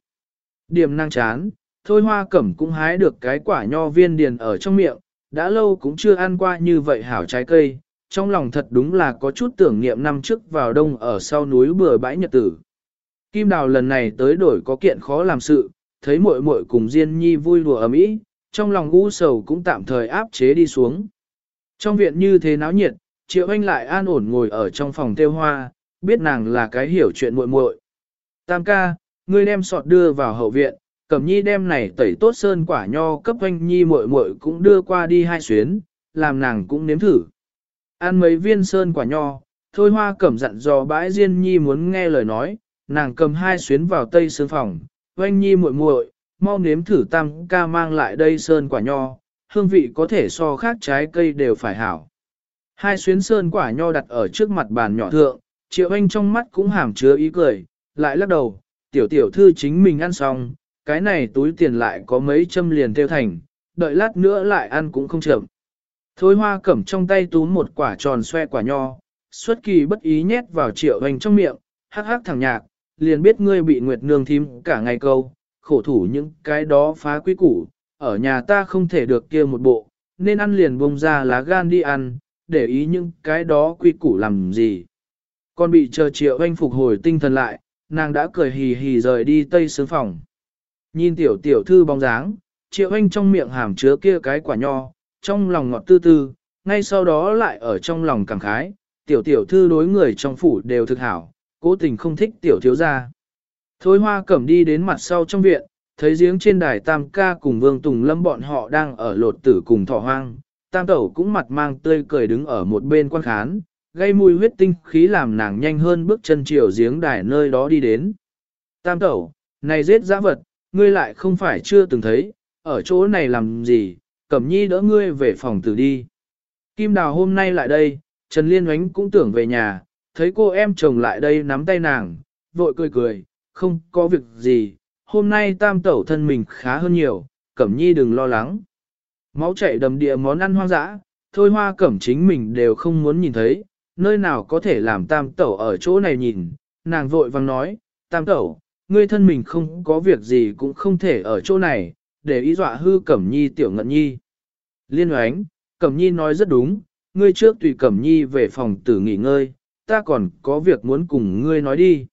S1: Điểm năng chán, thôi hoa cẩm cũng hái được cái quả nho viên điền ở trong miệng, đã lâu cũng chưa ăn qua như vậy hảo trái cây, trong lòng thật đúng là có chút tưởng niệm năm trước vào đông ở sau núi bừa bãi nhật tử. Kim đào lần này tới đổi có kiện khó làm sự, thấy muội muội cùng Diên Nhi vui đùa ở ý, trong lòng u sầu cũng tạm thời áp chế đi xuống. Trong viện như thế náo nhiệt, Triệu Anh lại an ổn ngồi ở trong phòng tiêu hoa, biết nàng là cái hiểu chuyện muội muội. Tam ca, ngươi đem sọt đưa vào hậu viện, Cẩm nhi đem này tẩy tốt sơn quả nho cấp anh nhi muội muội cũng đưa qua đi hai xuyến, làm nàng cũng nếm thử. Ăn mấy viên sơn quả nho, thôi hoa cẩm dặn dò bãi Diên Nhi muốn nghe lời nói, nàng cầm hai xuyến vào tây sương phòng, Hoanh nhi muội muội, mau nếm thử tam ca mang lại đây sơn quả nho, hương vị có thể so khác trái cây đều phải hảo. Hai xuyến sơn quả nho đặt ở trước mặt bàn nhỏ thượng, triệu anh trong mắt cũng hàm chứa ý cười, lại lắc đầu, tiểu tiểu thư chính mình ăn xong, cái này túi tiền lại có mấy châm liền tiêu thành, đợi lát nữa lại ăn cũng không chậm. Thôi hoa cẩm trong tay túm một quả tròn xoe quả nho, xuất kỳ bất ý nhét vào triệu anh trong miệng, hắc hắc thẳng nhạc, liền biết ngươi bị nguyệt nương thím cả ngày câu, khổ thủ những cái đó phá quý củ, ở nhà ta không thể được kia một bộ, nên ăn liền bông ra lá gan đi ăn, để ý những cái đó quy củ làm gì. Còn bị chờ triệu anh phục hồi tinh thần lại, nàng đã cười hì hì rời đi tây sướng phòng. Nhìn tiểu tiểu thư bóng dáng, triệu anh trong miệng hàm chứa kia cái quả nho, trong lòng ngọt tư tư, ngay sau đó lại ở trong lòng cảm khái, tiểu tiểu thư đối người trong phủ đều thực hảo, cố tình không thích tiểu thiếu gia. Thôi hoa cẩm đi đến mặt sau trong viện, thấy giếng trên đài tam ca cùng vương tùng lâm bọn họ đang ở lột tử cùng thỏ hoang, tam tẩu cũng mặt mang tươi cười đứng ở một bên quan khán, gây mùi huyết tinh khí làm nàng nhanh hơn bước chân chiều giếng đài nơi đó đi đến. Tam tẩu, này giết giã vật, ngươi lại không phải chưa từng thấy, ở chỗ này làm gì, cẩm nhi đỡ ngươi về phòng tử đi. Kim đào hôm nay lại đây, Trần Liên oánh cũng tưởng về nhà, thấy cô em chồng lại đây nắm tay nàng, vội cười cười, không có việc gì, hôm nay tam tẩu thân mình khá hơn nhiều, cẩm nhi đừng lo lắng. Máu chảy đầm địa món ăn hoang dã, thôi hoa cẩm chính mình đều không muốn nhìn thấy, nơi nào có thể làm tam tẩu ở chỗ này nhìn, nàng vội vang nói, tam tẩu, ngươi thân mình không có việc gì cũng không thể ở chỗ này, để ý dọa hư cẩm nhi tiểu ngận nhi. Liên oánh, cẩm nhi nói rất đúng, ngươi trước tùy cẩm nhi về phòng tử nghỉ ngơi, ta còn có việc muốn cùng ngươi nói đi.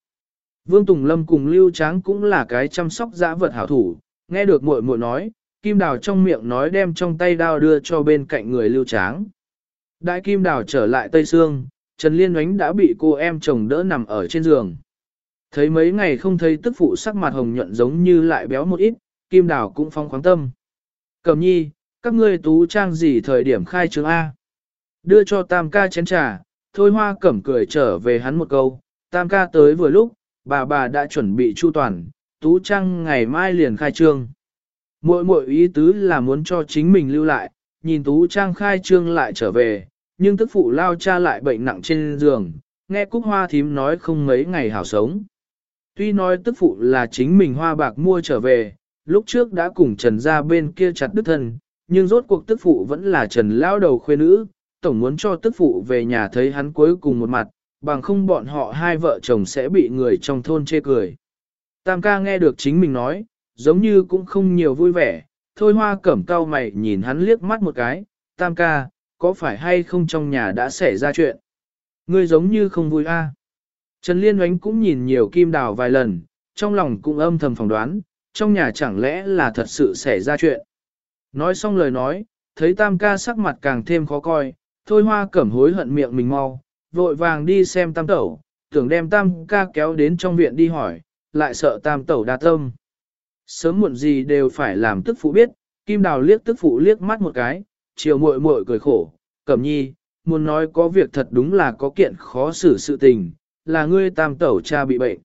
S1: Vương Tùng Lâm cùng Lưu Tráng cũng là cái chăm sóc dã vật hảo thủ, nghe được muội muội nói, Kim Đào trong miệng nói đem trong tay đao đưa cho bên cạnh người Lưu Tráng. Đại Kim Đào trở lại Tây Sương, Trần Liên Oánh đã bị cô em chồng đỡ nằm ở trên giường. Thấy mấy ngày không thấy tức phụ sắc mặt hồng nhuận giống như lại béo một ít, Kim Đào cũng phong khoáng tâm. Cẩm nhi, các ngươi tú trang gì thời điểm khai trương A? Đưa cho Tam ca chén trà, thôi hoa cẩm cười trở về hắn một câu, Tam ca tới vừa lúc, bà bà đã chuẩn bị chu toàn, tú trang ngày mai liền khai trương. Mỗi mỗi ý tứ là muốn cho chính mình lưu lại, nhìn tú trang khai trương lại trở về, nhưng tức phụ lao cha lại bệnh nặng trên giường, nghe cúc hoa thím nói không mấy ngày hảo sống. Tuy nói tức phụ là chính mình hoa bạc mua trở về, lúc trước đã cùng trần ra bên kia chặt đứt thân, nhưng rốt cuộc tức phụ vẫn là trần lao đầu khuê nữ, tổng muốn cho tức phụ về nhà thấy hắn cuối cùng một mặt, bằng không bọn họ hai vợ chồng sẽ bị người trong thôn chê cười. Tam ca nghe được chính mình nói, giống như cũng không nhiều vui vẻ, thôi hoa cẩm cao mày nhìn hắn liếc mắt một cái, tam ca, có phải hay không trong nhà đã xảy ra chuyện? Ngươi giống như không vui a. Trần Liên oánh cũng nhìn nhiều kim đào vài lần, trong lòng cũng âm thầm phỏng đoán, trong nhà chẳng lẽ là thật sự xảy ra chuyện. Nói xong lời nói, thấy tam ca sắc mặt càng thêm khó coi, thôi hoa cẩm hối hận miệng mình mau, vội vàng đi xem tam tẩu, tưởng đem tam ca kéo đến trong viện đi hỏi, lại sợ tam tẩu đa tâm. Sớm muộn gì đều phải làm tức phụ biết, kim đào liếc tức phụ liếc mắt một cái, chiều muội muội cười khổ, cẩm nhi, muốn nói có việc thật đúng là có kiện khó xử sự tình, là ngươi tam tẩu cha bị bệnh.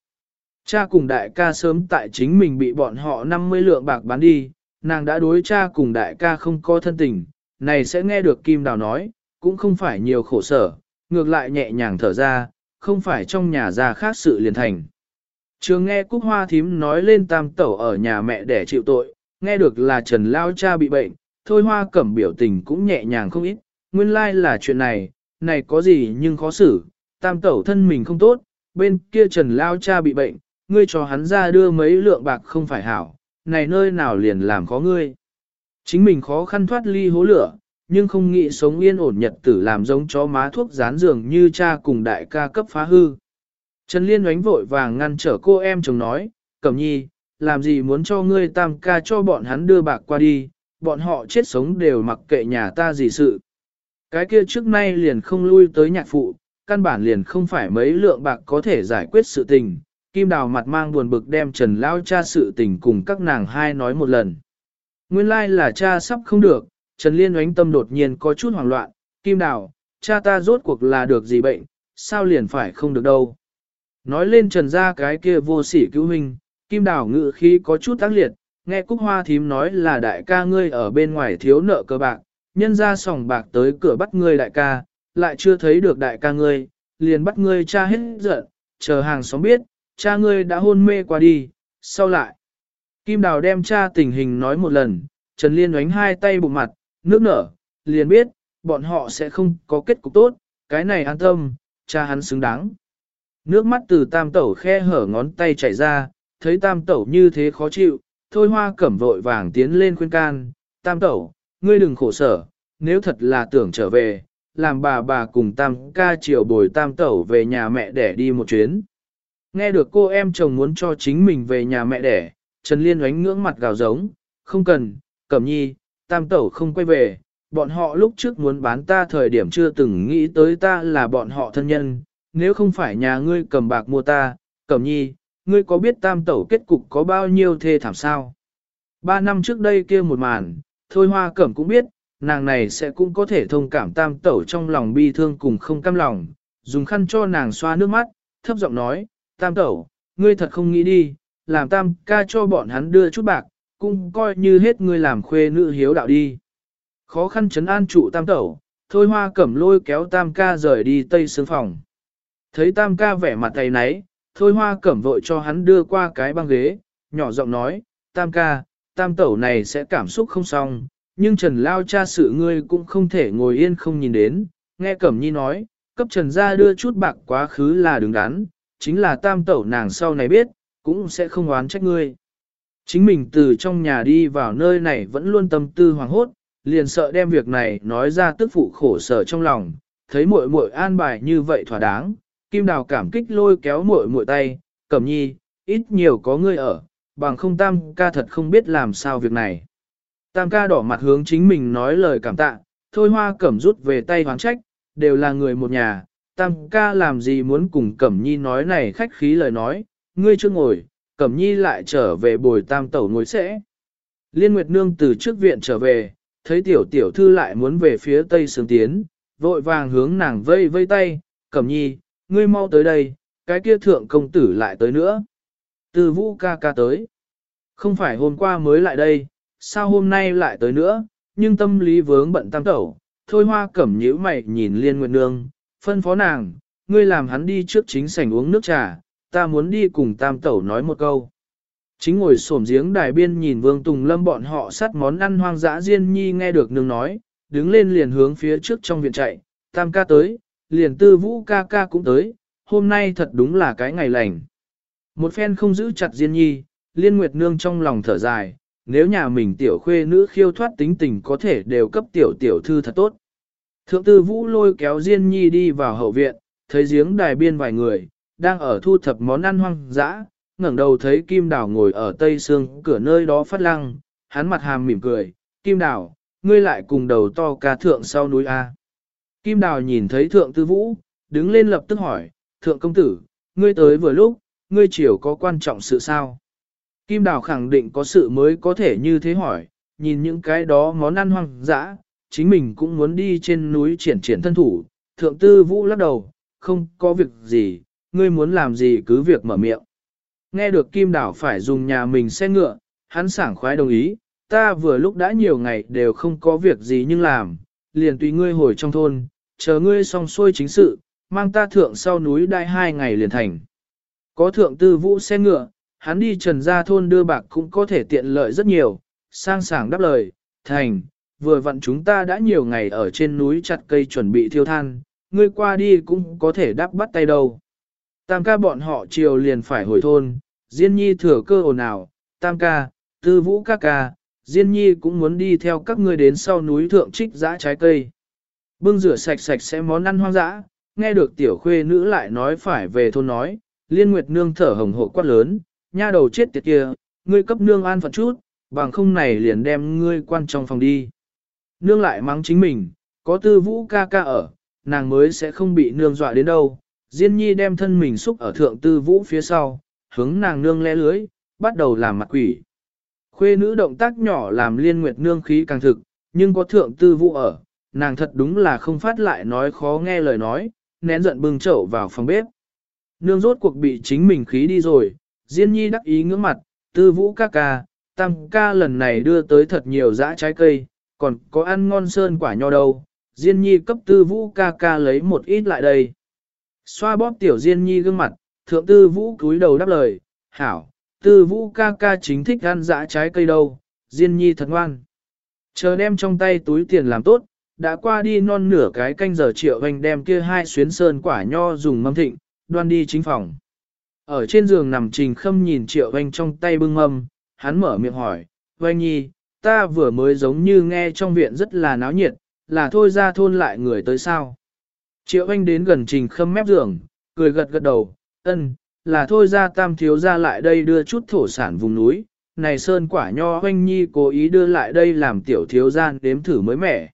S1: Cha cùng đại ca sớm tại chính mình bị bọn họ 50 lượng bạc bán đi, nàng đã đối cha cùng đại ca không có thân tình, này sẽ nghe được Kim Đào nói, cũng không phải nhiều khổ sở, ngược lại nhẹ nhàng thở ra, không phải trong nhà già khác sự liền thành. Trường nghe Cúc Hoa Thím nói lên tam tẩu ở nhà mẹ để chịu tội, nghe được là Trần Lao cha bị bệnh, thôi Hoa cẩm biểu tình cũng nhẹ nhàng không ít, nguyên lai like là chuyện này, này có gì nhưng khó xử, tam tẩu thân mình không tốt, bên kia Trần Lao cha bị bệnh, ngươi cho hắn ra đưa mấy lượng bạc không phải hảo, này nơi nào liền làm khó ngươi. Chính mình khó khăn thoát ly hố lửa, nhưng không nghĩ sống yên ổn nhật tử làm giống chó má thuốc dán giường như cha cùng đại ca cấp phá hư. Trần Liên oánh vội vàng ngăn trở cô em chồng nói, Cẩm nhi, làm gì muốn cho ngươi tam ca cho bọn hắn đưa bạc qua đi, bọn họ chết sống đều mặc kệ nhà ta gì sự. Cái kia trước nay liền không lui tới nhạc phụ, căn bản liền không phải mấy lượng bạc có thể giải quyết sự tình. Kim Đào mặt mang buồn bực đem Trần Lao cha sự tình cùng các nàng hai nói một lần. Nguyên lai like là cha sắp không được, Trần Liên oánh tâm đột nhiên có chút hoảng loạn, Kim Đào, cha ta rốt cuộc là được gì bệnh, sao liền phải không được đâu. Nói lên trần ra cái kia vô sỉ cứu hình, kim đào ngự khí có chút tác liệt, nghe cúc hoa thím nói là đại ca ngươi ở bên ngoài thiếu nợ cơ bạc, nhân ra sòng bạc tới cửa bắt ngươi đại ca, lại chưa thấy được đại ca ngươi, liền bắt ngươi cha hết giận, chờ hàng xóm biết, cha ngươi đã hôn mê qua đi, sau lại. Kim Đào đem cha tình hình nói một lần, Trần Liên oánh hai tay bụng mặt, nước nở, liền biết, bọn họ sẽ không có kết cục tốt, cái này an tâm, cha hắn xứng đáng. Nước mắt từ tam tẩu khe hở ngón tay chảy ra, thấy tam tẩu như thế khó chịu, thôi hoa cẩm vội vàng tiến lên khuyên can, tam tẩu, ngươi đừng khổ sở, nếu thật là tưởng trở về, làm bà bà cùng tam ca chiều bồi tam tẩu về nhà mẹ đẻ đi một chuyến. Nghe được cô em chồng muốn cho chính mình về nhà mẹ đẻ, Trần Liên oánh ngưỡng mặt gào giống, không cần, cẩm nhi, tam tẩu không quay về, bọn họ lúc trước muốn bán ta thời điểm chưa từng nghĩ tới ta là bọn họ thân nhân, nếu không phải nhà ngươi cầm bạc mua ta, cẩm nhi, ngươi có biết tam tẩu kết cục có bao nhiêu thê thảm sao? Ba năm trước đây kia một màn, thôi hoa cẩm cũng biết, nàng này sẽ cũng có thể thông cảm tam tẩu trong lòng bi thương cùng không cam lòng, dùng khăn cho nàng xoa nước mắt, thấp giọng nói, tam tẩu, ngươi thật không nghĩ đi, làm tam ca cho bọn hắn đưa chút bạc, cũng coi như hết ngươi làm khuê nữ hiếu đạo đi. Khó khăn chấn an trụ tam tẩu, thôi hoa cẩm lôi kéo tam ca rời đi tây sướng phòng. Thấy tam ca vẻ mặt tay náy, thôi hoa cẩm vội cho hắn đưa qua cái băng ghế, nhỏ giọng nói, tam ca, tam tẩu này sẽ cảm xúc không xong, nhưng Trần Lao cha sự ngươi cũng không thể ngồi yên không nhìn đến, nghe Cẩm Nhi nói, cấp Trần gia đưa chút bạc quá khứ là đứng đắn, chính là tam tẩu nàng sau này biết, cũng sẽ không oán trách ngươi. Chính mình từ trong nhà đi vào nơi này vẫn luôn tâm tư hoàng hốt, liền sợ đem việc này nói ra tức phụ khổ sở trong lòng, thấy muội muội an bài như vậy thỏa đáng, Kim Đào cảm kích lôi kéo muội muội tay, Cẩm Nhi, ít nhiều có ngươi ở, bằng không tam ca thật không biết làm sao việc này. Tam ca đỏ mặt hướng chính mình nói lời cảm tạ, thôi hoa cẩm rút về tay hoáng trách, đều là người một nhà, tam ca làm gì muốn cùng cẩm nhi nói này khách khí lời nói, ngươi chưa ngồi, cẩm nhi lại trở về bồi tam tẩu ngồi sẽ. Liên Nguyệt Nương từ trước viện trở về, thấy tiểu tiểu thư lại muốn về phía tây sướng tiến, vội vàng hướng nàng vây vây tay, cẩm nhi, ngươi mau tới đây, cái kia thượng công tử lại tới nữa. Từ vũ ca ca tới. Không phải hôm qua mới lại đây, sao hôm nay lại tới nữa, nhưng tâm lý vướng bận tam tẩu, thôi hoa cẩm nhíu mày nhìn liên nguyệt nương, phân phó nàng, ngươi làm hắn đi trước chính sảnh uống nước trà, ta muốn đi cùng tam tẩu nói một câu. Chính ngồi xổm giếng đài biên nhìn vương tùng lâm bọn họ sắt món ăn hoang dã diên nhi nghe được nương nói, đứng lên liền hướng phía trước trong viện chạy, tam ca tới, liền tư vũ ca ca cũng tới, hôm nay thật đúng là cái ngày lành. Một phen không giữ chặt diên nhi, liên nguyệt nương trong lòng thở dài, nếu nhà mình tiểu khuê nữ khiêu thoát tính tình có thể đều cấp tiểu tiểu thư thật tốt. Thượng tư vũ lôi kéo Diên Nhi đi vào hậu viện, thấy giếng đài biên vài người, đang ở thu thập món ăn hoang dã, ngẩng đầu thấy Kim Đào ngồi ở tây sương cửa nơi đó phát lăng, hắn mặt hàm mỉm cười, Kim Đào, ngươi lại cùng đầu to ca thượng sau núi A. Kim Đào nhìn thấy thượng tư vũ, đứng lên lập tức hỏi, thượng công tử, ngươi tới vừa lúc, ngươi chiều có quan trọng sự sao? Kim Đào khẳng định có sự mới có thể như thế hỏi, nhìn những cái đó món ăn hoang dã, chính mình cũng muốn đi trên núi triển triển thân thủ. Thượng tư vũ lắc đầu, không có việc gì, ngươi muốn làm gì cứ việc mở miệng. Nghe được Kim Đào phải dùng nhà mình xe ngựa, hắn sảng khoái đồng ý, ta vừa lúc đã nhiều ngày đều không có việc gì nhưng làm, liền tùy ngươi hồi trong thôn, chờ ngươi xong xuôi chính sự, mang ta thượng sau núi đai hai ngày liền thành. Có thượng tư vũ xe ngựa, hắn đi trần gia thôn đưa bạc cũng có thể tiện lợi rất nhiều, sang sảng đáp lời, thành, vừa vặn chúng ta đã nhiều ngày ở trên núi chặt cây chuẩn bị thiêu than, ngươi qua đi cũng có thể đáp bắt tay đâu. Tam ca bọn họ chiều liền phải hồi thôn, Diên Nhi thừa cơ ồn ào, Tam ca, Tư Vũ ca ca, Diên Nhi cũng muốn đi theo các ngươi đến sau núi thượng trích dã trái cây. Bưng rửa sạch sạch sẽ món ăn hoang dã, nghe được tiểu khuê nữ lại nói phải về thôn nói, Liên Nguyệt Nương thở hồng hộ quát lớn, nha đầu chết tiệt kia, ngươi cấp nương an phận chút, bằng không này liền đem ngươi quan trong phòng đi. Nương lại mắng chính mình, có tư vũ ca ca ở, nàng mới sẽ không bị nương dọa đến đâu. Diên nhi đem thân mình xúc ở thượng tư vũ phía sau, hướng nàng nương le lưới, bắt đầu làm mặt quỷ. Khuê nữ động tác nhỏ làm liên nguyệt nương khí càng thực, nhưng có thượng tư vũ ở, nàng thật đúng là không phát lại nói khó nghe lời nói, nén giận bưng chậu vào phòng bếp. Nương rốt cuộc bị chính mình khí đi rồi, Diên Nhi đắc ý ngưỡng mặt, tư vũ ca ca, tam ca lần này đưa tới thật nhiều dã trái cây, còn có ăn ngon sơn quả nho đâu. Diên Nhi cấp tư vũ ca ca lấy một ít lại đây. Xoa bóp tiểu Diên Nhi gương mặt, thượng tư vũ cúi đầu đáp lời, hảo, tư vũ ca ca chính thích ăn dã trái cây đâu, Diên Nhi thật ngoan. Chờ đem trong tay túi tiền làm tốt, đã qua đi non nửa cái canh giờ triệu hành đem kia hai xuyến sơn quả nho dùng mâm thịnh, đoan đi chính phòng. Ở trên giường nằm trình khâm nhìn triệu anh trong tay bưng âm hắn mở miệng hỏi, Oanh nhi, ta vừa mới giống như nghe trong viện rất là náo nhiệt, là thôi ra thôn lại người tới sao. Triệu anh đến gần trình khâm mép giường, cười gật gật đầu, ân, là thôi ra tam thiếu ra lại đây đưa chút thổ sản vùng núi, này sơn quả nho oanh nhi cố ý đưa lại đây làm tiểu thiếu gian đếm thử mới mẻ.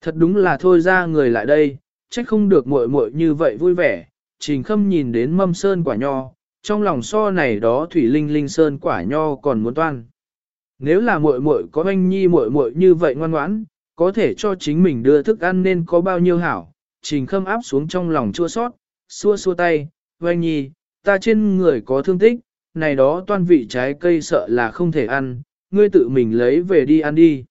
S1: Thật đúng là thôi ra người lại đây, trách không được muội muội như vậy vui vẻ, trình khâm nhìn đến mâm sơn quả nho, trong lòng so này đó thủy linh linh sơn quả nho còn muốn toan. Nếu là muội muội có anh nhi muội muội như vậy ngoan ngoãn, có thể cho chính mình đưa thức ăn nên có bao nhiêu hảo, trình khâm áp xuống trong lòng chua sót, xua xua tay, anh nhi, ta trên người có thương tích, này đó toan vị trái cây sợ là không thể ăn, ngươi tự mình lấy về đi ăn đi.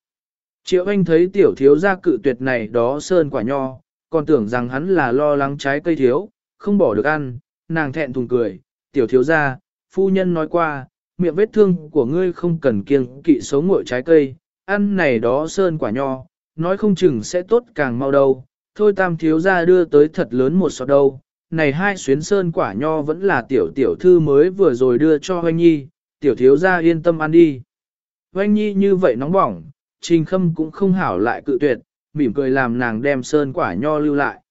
S1: Triệu anh thấy tiểu thiếu gia cự tuyệt này đó sơn quả nho, còn tưởng rằng hắn là lo lắng trái cây thiếu, không bỏ được ăn, nàng thẹn thùng cười, tiểu thiếu gia, phu nhân nói qua, miệng vết thương của ngươi không cần kiêng kỵ xấu ngội trái cây, ăn này đó sơn quả nho, nói không chừng sẽ tốt càng mau đâu, thôi tam thiếu gia đưa tới thật lớn một sọt đâu, này hai xuyến sơn quả nho vẫn là tiểu tiểu thư mới vừa rồi đưa cho hoanh nhi, tiểu thiếu gia yên tâm ăn đi. Hoanh nhi như vậy nóng bỏng, trình khâm cũng không hảo lại cự tuyệt, mỉm cười làm nàng đem sơn quả nho lưu lại.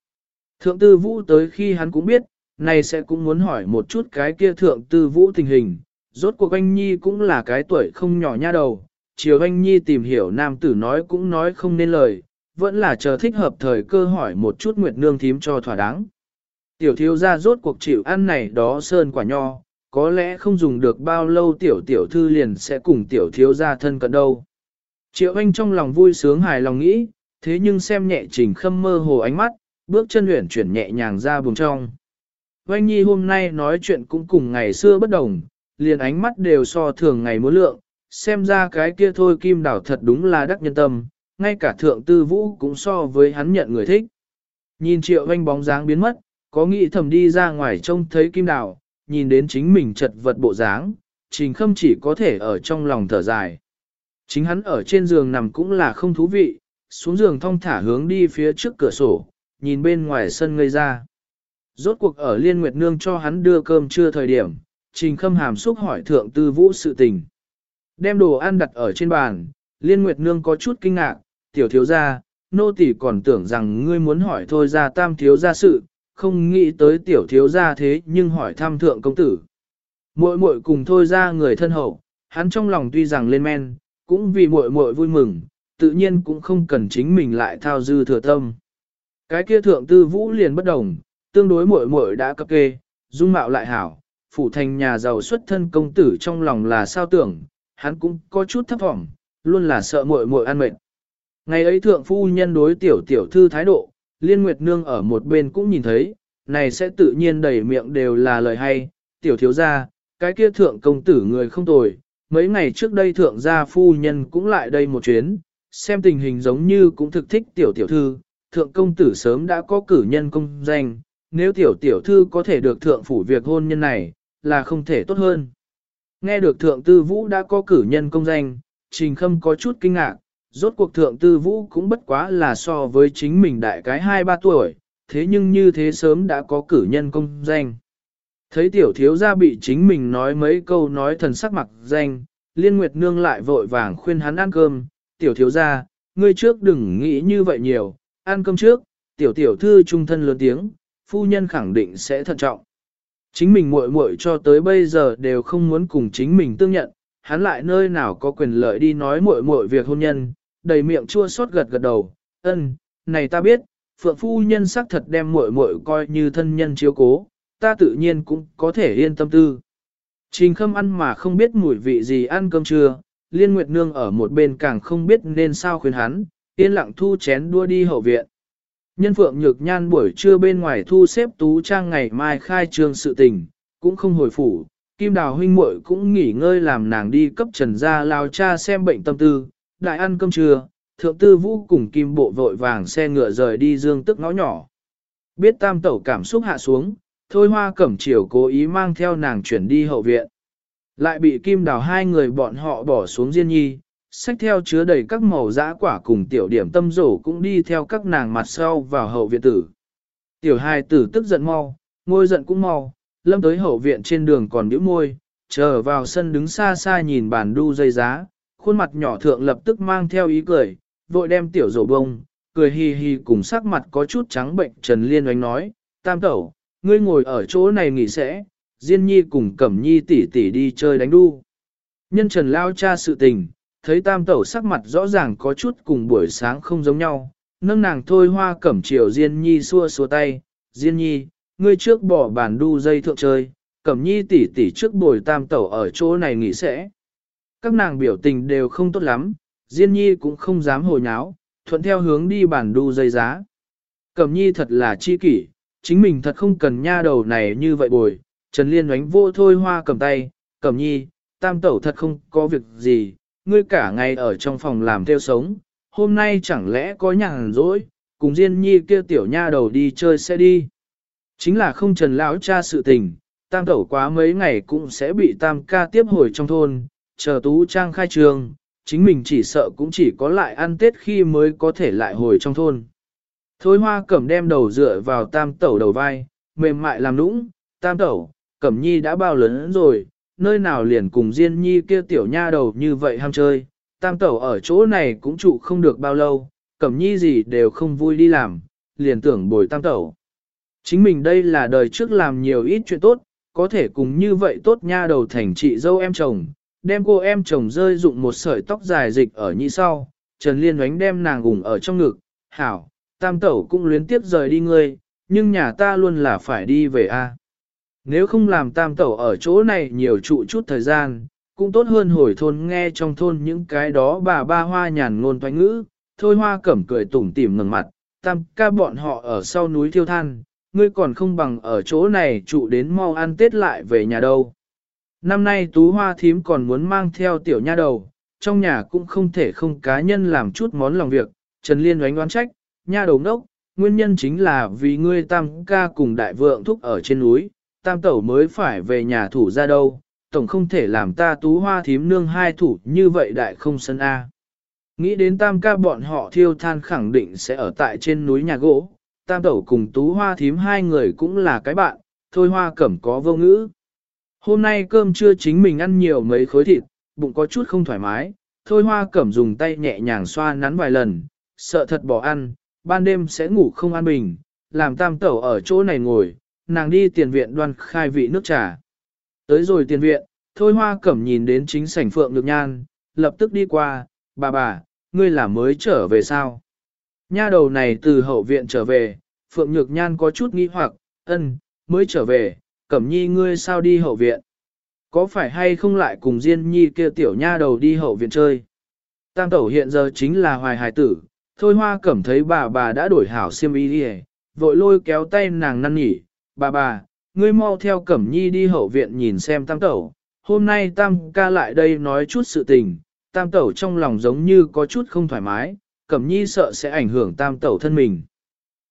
S1: Thượng tư vũ tới khi hắn cũng biết, này sẽ cũng muốn hỏi một chút cái kia thượng tư vũ tình hình, rốt cuộc anh Nhi cũng là cái tuổi không nhỏ nha đầu, chiều anh Nhi tìm hiểu nam tử nói cũng nói không nên lời, vẫn là chờ thích hợp thời cơ hỏi một chút Nguyệt Nương thím cho thỏa đáng. Tiểu thiếu gia rốt cuộc chịu ăn này đó sơn quả nho, có lẽ không dùng được bao lâu tiểu tiểu thư liền sẽ cùng tiểu thiếu gia thân cận đâu. Triệu anh trong lòng vui sướng hài lòng nghĩ, thế nhưng xem nhẹ trình khâm mơ hồ ánh mắt, bước chân luyện chuyển nhẹ nhàng ra vùng trong. Oanh Nhi hôm nay nói chuyện cũng cùng ngày xưa bất đồng, liền ánh mắt đều so thường ngày muốn lượng, xem ra cái kia thôi kim đảo thật đúng là đắc nhân tâm, ngay cả thượng tư vũ cũng so với hắn nhận người thích. Nhìn triệu oanh bóng dáng biến mất, có nghĩ thầm đi ra ngoài trông thấy kim đảo, nhìn đến chính mình chật vật bộ dáng, trình khâm chỉ có thể ở trong lòng thở dài. Chính hắn ở trên giường nằm cũng là không thú vị, xuống giường thong thả hướng đi phía trước cửa sổ, nhìn bên ngoài sân ngây ra. Rốt cuộc ở Liên Nguyệt Nương cho hắn đưa cơm trưa thời điểm, Trình Khâm hàm xúc hỏi Thượng Tư Vũ sự tình. Đem đồ ăn đặt ở trên bàn, Liên Nguyệt Nương có chút kinh ngạc, tiểu thiếu gia, nô tỳ còn tưởng rằng ngươi muốn hỏi thôi ra tam thiếu gia sự, không nghĩ tới tiểu thiếu gia thế nhưng hỏi thăm thượng công tử. Muội muội cùng thôi ra người thân hậu, hắn trong lòng tuy rằng lên men, cũng vì muội muội vui mừng, tự nhiên cũng không cần chính mình lại thao dư thừa tâm. Cái kia thượng tư vũ liền bất đồng, tương đối muội muội đã cấp kê, dung mạo lại hảo, phủ thành nhà giàu xuất thân công tử trong lòng là sao tưởng, hắn cũng có chút thấp vọng, luôn là sợ muội muội ăn mệt. Ngày ấy thượng phu nhân đối tiểu tiểu thư thái độ, liên nguyệt nương ở một bên cũng nhìn thấy, này sẽ tự nhiên đầy miệng đều là lời hay, tiểu thiếu gia, cái kia thượng công tử người không tồi, mấy ngày trước đây thượng gia phu nhân cũng lại đây một chuyến, xem tình hình giống như cũng thực thích tiểu tiểu thư, thượng công tử sớm đã có cử nhân công danh, nếu tiểu tiểu thư có thể được thượng phủ việc hôn nhân này, là không thể tốt hơn. Nghe được thượng tư vũ đã có cử nhân công danh, trình khâm có chút kinh ngạc, rốt cuộc thượng tư vũ cũng bất quá là so với chính mình đại cái 2-3 tuổi, thế nhưng như thế sớm đã có cử nhân công danh. Thấy tiểu thiếu gia bị chính mình nói mấy câu nói thần sắc mặc danh, liên nguyệt nương lại vội vàng khuyên hắn ăn cơm, tiểu thiếu gia, ngươi trước đừng nghĩ như vậy nhiều, ăn cơm trước, tiểu tiểu thư trung thân lớn tiếng, phu nhân khẳng định sẽ thận trọng. Chính mình muội muội cho tới bây giờ đều không muốn cùng chính mình tương nhận, hắn lại nơi nào có quyền lợi đi nói muội muội việc hôn nhân, đầy miệng chua xót gật gật đầu, ân, này ta biết, phượng phu nhân xác thật đem muội muội coi như thân nhân chiếu cố, ta tự nhiên cũng có thể yên tâm tư. Trình khâm ăn mà không biết mùi vị gì ăn cơm trưa, liên nguyệt nương ở một bên càng không biết nên sao khuyên hắn, yên lặng thu chén đua đi hậu viện. Nhân Phượng Nhược Nhan buổi trưa bên ngoài thu xếp tú trang ngày mai khai trương sự tình, cũng không hồi phủ, Kim Đào huynh muội cũng nghỉ ngơi làm nàng đi cấp trần gia lao cha xem bệnh tâm tư, đại ăn cơm trưa, thượng tư vũ cùng Kim Bộ vội vàng xe ngựa rời đi dương tức ngõ nhỏ. Biết tam tẩu cảm xúc hạ xuống, thôi hoa cẩm chiều cố ý mang theo nàng chuyển đi hậu viện. Lại bị Kim Đào hai người bọn họ bỏ xuống Diên Nhi, sách theo chứa đầy các màu dã quả cùng tiểu điểm tâm rổ cũng đi theo các nàng mặt sau vào hậu viện tử. Tiểu hai tử tức giận mau, ngôi giận cũng mau, lâm tới hậu viện trên đường còn nhíu môi, chờ vào sân đứng xa xa nhìn bàn đu dây giá, khuôn mặt nhỏ thượng lập tức mang theo ý cười, vội đem tiểu rổ bông, cười hì hì cùng sắc mặt có chút trắng bệnh Trần Liên oánh nói, tam tẩu, ngươi ngồi ở chỗ này nghỉ sẽ, Diên Nhi cùng Cẩm Nhi tỷ tỷ đi chơi đánh đu. Nhân Trần lao cha sự tình, thấy tam tẩu sắc mặt rõ ràng có chút cùng buổi sáng không giống nhau, nâng nàng thôi hoa cẩm chiều Diên Nhi xua xua tay, Diên Nhi, ngươi trước bỏ bàn đu dây thượng chơi, cẩm nhi tỷ tỷ trước bồi tam tẩu ở chỗ này nghỉ sẽ. Các nàng biểu tình đều không tốt lắm, Diên Nhi cũng không dám hồi nháo, thuận theo hướng đi bàn đu dây giá. Cẩm nhi thật là chi kỷ, chính mình thật không cần nha đầu này như vậy bồi, Trần Liên đánh vô thôi hoa cầm tay, Cẩm nhi, tam tẩu thật không có việc gì, ngươi cả ngày ở trong phòng làm theo sống, hôm nay chẳng lẽ có nhàn rỗi, cùng Diên Nhi kia tiểu nha đầu đi chơi xe đi. Chính là không trần lão cha sự tình, tam tẩu quá mấy ngày cũng sẽ bị tam ca tiếp hồi trong thôn, chờ tú trang khai trường, chính mình chỉ sợ cũng chỉ có lại ăn tết khi mới có thể lại hồi trong thôn. Thôi hoa cẩm đem đầu dựa vào tam tẩu đầu vai, mềm mại làm nũng, tam tẩu, cẩm nhi đã bao lớn rồi, nơi nào liền cùng Diên Nhi kia tiểu nha đầu như vậy ham chơi, tam tẩu ở chỗ này cũng trụ không được bao lâu, Cẩm Nhi gì đều không vui đi làm, liền tưởng bồi tam tẩu. Chính mình đây là đời trước làm nhiều ít chuyện tốt, có thể cùng như vậy tốt nha đầu thành chị dâu em chồng, đem cô em chồng rơi dụng một sợi tóc dài dịch ở nhị sau, Trần Liên oánh đem nàng gùng ở trong ngực, hảo, tam tẩu cũng luyến tiếp rời đi ngươi, nhưng nhà ta luôn là phải đi về a. Nếu không làm tam tẩu ở chỗ này nhiều trụ chút thời gian, cũng tốt hơn hồi thôn nghe trong thôn những cái đó bà ba hoa nhàn ngôn toanh ngữ, thôi hoa cẩm cười tủm tỉm ngừng mặt, tam ca bọn họ ở sau núi thiêu than, ngươi còn không bằng ở chỗ này trụ đến mau ăn tết lại về nhà đâu. Năm nay tú hoa thím còn muốn mang theo tiểu nha đầu, trong nhà cũng không thể không cá nhân làm chút món lòng việc, Trần Liên oánh oán trách, nha đầu nốc nguyên nhân chính là vì ngươi tam ca cùng đại vượng thúc ở trên núi, tam tẩu mới phải về nhà thủ ra đâu, tổng không thể làm ta tú hoa thím nương hai thủ như vậy đại không sân A. Nghĩ đến tam ca bọn họ thiêu than khẳng định sẽ ở tại trên núi nhà gỗ, tam tẩu cùng tú hoa thím hai người cũng là cái bạn, thôi hoa cẩm có vô ngữ. Hôm nay cơm trưa chính mình ăn nhiều mấy khối thịt, bụng có chút không thoải mái, thôi hoa cẩm dùng tay nhẹ nhàng xoa nắn vài lần, sợ thật bỏ ăn, ban đêm sẽ ngủ không an bình, làm tam tẩu ở chỗ này ngồi, nàng đi tiền viện đoan khai vị nước trà. Tới rồi tiền viện, thôi hoa cẩm nhìn đến chính sảnh phượng Nhược nhan, lập tức đi qua, bà bà, ngươi là mới trở về sao? Nha đầu này từ hậu viện trở về, Phượng Nhược Nhan có chút nghi hoặc, ân, mới trở về, Cẩm Nhi ngươi sao đi hậu viện? Có phải hay không lại cùng Diên Nhi kia tiểu nha đầu đi hậu viện chơi? Tam tẩu hiện giờ chính là hoài hài tử, thôi hoa cẩm thấy bà bà đã đổi hảo siêm ý đi vội lôi kéo tay nàng năn nỉ, bà bà, ngươi mau theo Cẩm Nhi đi hậu viện nhìn xem tam tẩu, hôm nay tam ca lại đây nói chút sự tình, tam tẩu trong lòng giống như có chút không thoải mái, Cẩm Nhi sợ sẽ ảnh hưởng tam tẩu thân mình.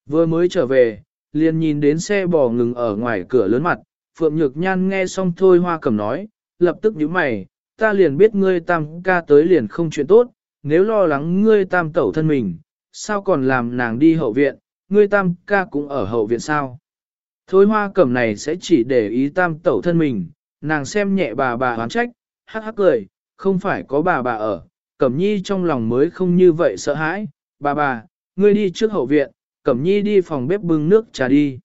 S1: Vừa mới trở về, liền nhìn đến xe bò ngừng ở ngoài cửa lớn mặt, Phượng Nhược Nhan nghe xong thôi hoa Cẩm nói, lập tức nhíu mày, ta liền biết ngươi tam ca tới liền không chuyện tốt, nếu lo lắng ngươi tam tẩu thân mình, sao còn làm nàng đi hậu viện, ngươi tam ca cũng ở hậu viện sao? Thôi hoa cẩm này sẽ chỉ để ý tam tẩu thân mình, nàng xem nhẹ bà bà hoán trách, hắc hắc cười, không phải có bà bà ở, cẩm nhi trong lòng mới không như vậy sợ hãi, bà bà, ngươi đi trước hậu viện, cẩm nhi đi phòng bếp bưng nước trà đi.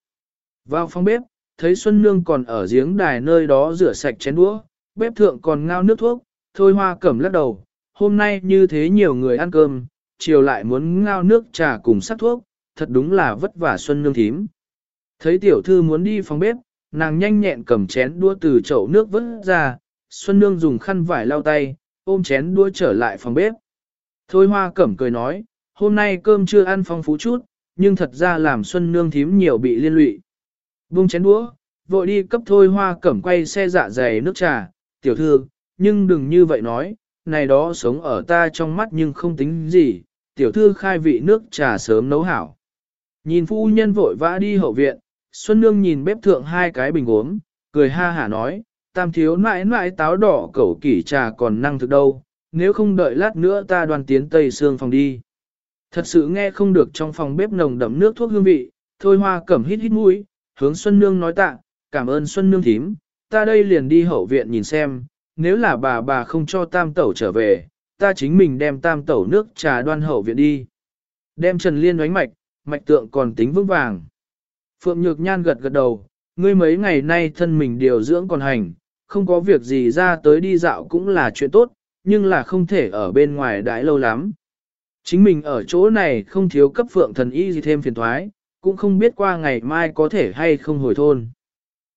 S1: Vào phòng bếp, thấy Xuân Nương còn ở giếng đài nơi đó rửa sạch chén đũa, bếp thượng còn ngao nước thuốc, thôi hoa cẩm lắc đầu, hôm nay như thế nhiều người ăn cơm, chiều lại muốn ngao nước trà cùng sắc thuốc, thật đúng là vất vả Xuân Nương thím. Thấy tiểu thư muốn đi phòng bếp, nàng nhanh nhẹn cầm chén đũa từ chậu nước vớt ra, Xuân Nương dùng khăn vải lau tay, ôm chén đũa trở lại phòng bếp. Thôi hoa cẩm cười nói, hôm nay cơm chưa ăn phong phú chút, nhưng thật ra làm Xuân Nương thím nhiều bị liên lụy. Buông chén đũa, vội đi cấp thôi hoa cẩm quay xe dạ dày nước trà, tiểu thư, nhưng đừng như vậy nói, này đó sống ở ta trong mắt nhưng không tính gì, tiểu thư khai vị nước trà sớm nấu hảo. Nhìn phu nhân vội vã đi hậu viện, Xuân Nương nhìn bếp thượng hai cái bình uống, cười ha hả nói, tam thiếu nãi nãi táo đỏ cẩu kỷ trà còn năng thực đâu, nếu không đợi lát nữa ta đoàn tiến tây xương phòng đi. Thật sự nghe không được trong phòng bếp nồng đậm nước thuốc hương vị, thôi hoa cẩm hít hít mũi, hướng Xuân Nương nói tạ, cảm ơn Xuân Nương thím, ta đây liền đi hậu viện nhìn xem, nếu là bà bà không cho tam tẩu trở về, ta chính mình đem tam tẩu nước trà đoan hậu viện đi. Đem Trần Liên đánh mạch, mạch tượng còn tính vững vàng. Phượng Nhược Nhan gật gật đầu, ngươi mấy ngày nay thân mình điều dưỡng còn hành, không có việc gì ra tới đi dạo cũng là chuyện tốt, nhưng là không thể ở bên ngoài đãi lâu lắm. Chính mình ở chỗ này không thiếu cấp Phượng thần y gì thêm phiền thoái, cũng không biết qua ngày mai có thể hay không hồi thôn.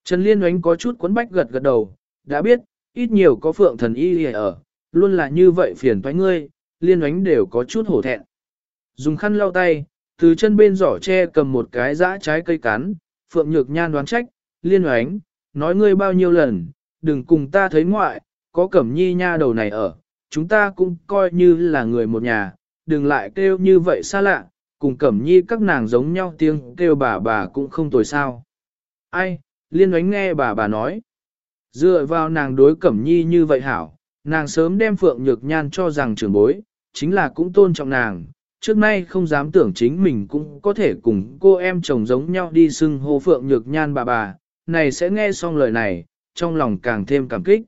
S1: Trần Liên oánh có chút quấn bách gật gật đầu, đã biết, ít nhiều có Phượng thần y ở, luôn là như vậy phiền toái ngươi, Liên oánh đều có chút hổ thẹn. Dùng khăn lau tay, từ chân bên giỏ tre cầm một cái dã trái cây cắn, Phượng Nhược Nhan đoán trách, liên oánh, nói ngươi bao nhiêu lần, đừng cùng ta thấy ngoại, có cẩm nhi nha đầu này ở, chúng ta cũng coi như là người một nhà, đừng lại kêu như vậy xa lạ, cùng cẩm nhi các nàng giống nhau tiếng kêu bà bà cũng không tồi sao. Ai, liên oánh nghe bà bà nói, dựa vào nàng đối cẩm nhi như vậy hảo, nàng sớm đem Phượng Nhược Nhan cho rằng trưởng bối, chính là cũng tôn trọng nàng, trước nay không dám tưởng chính mình cũng có thể cùng cô em chồng giống nhau đi xưng hô phượng nhược nhan bà bà, này sẽ nghe xong lời này, trong lòng càng thêm cảm kích.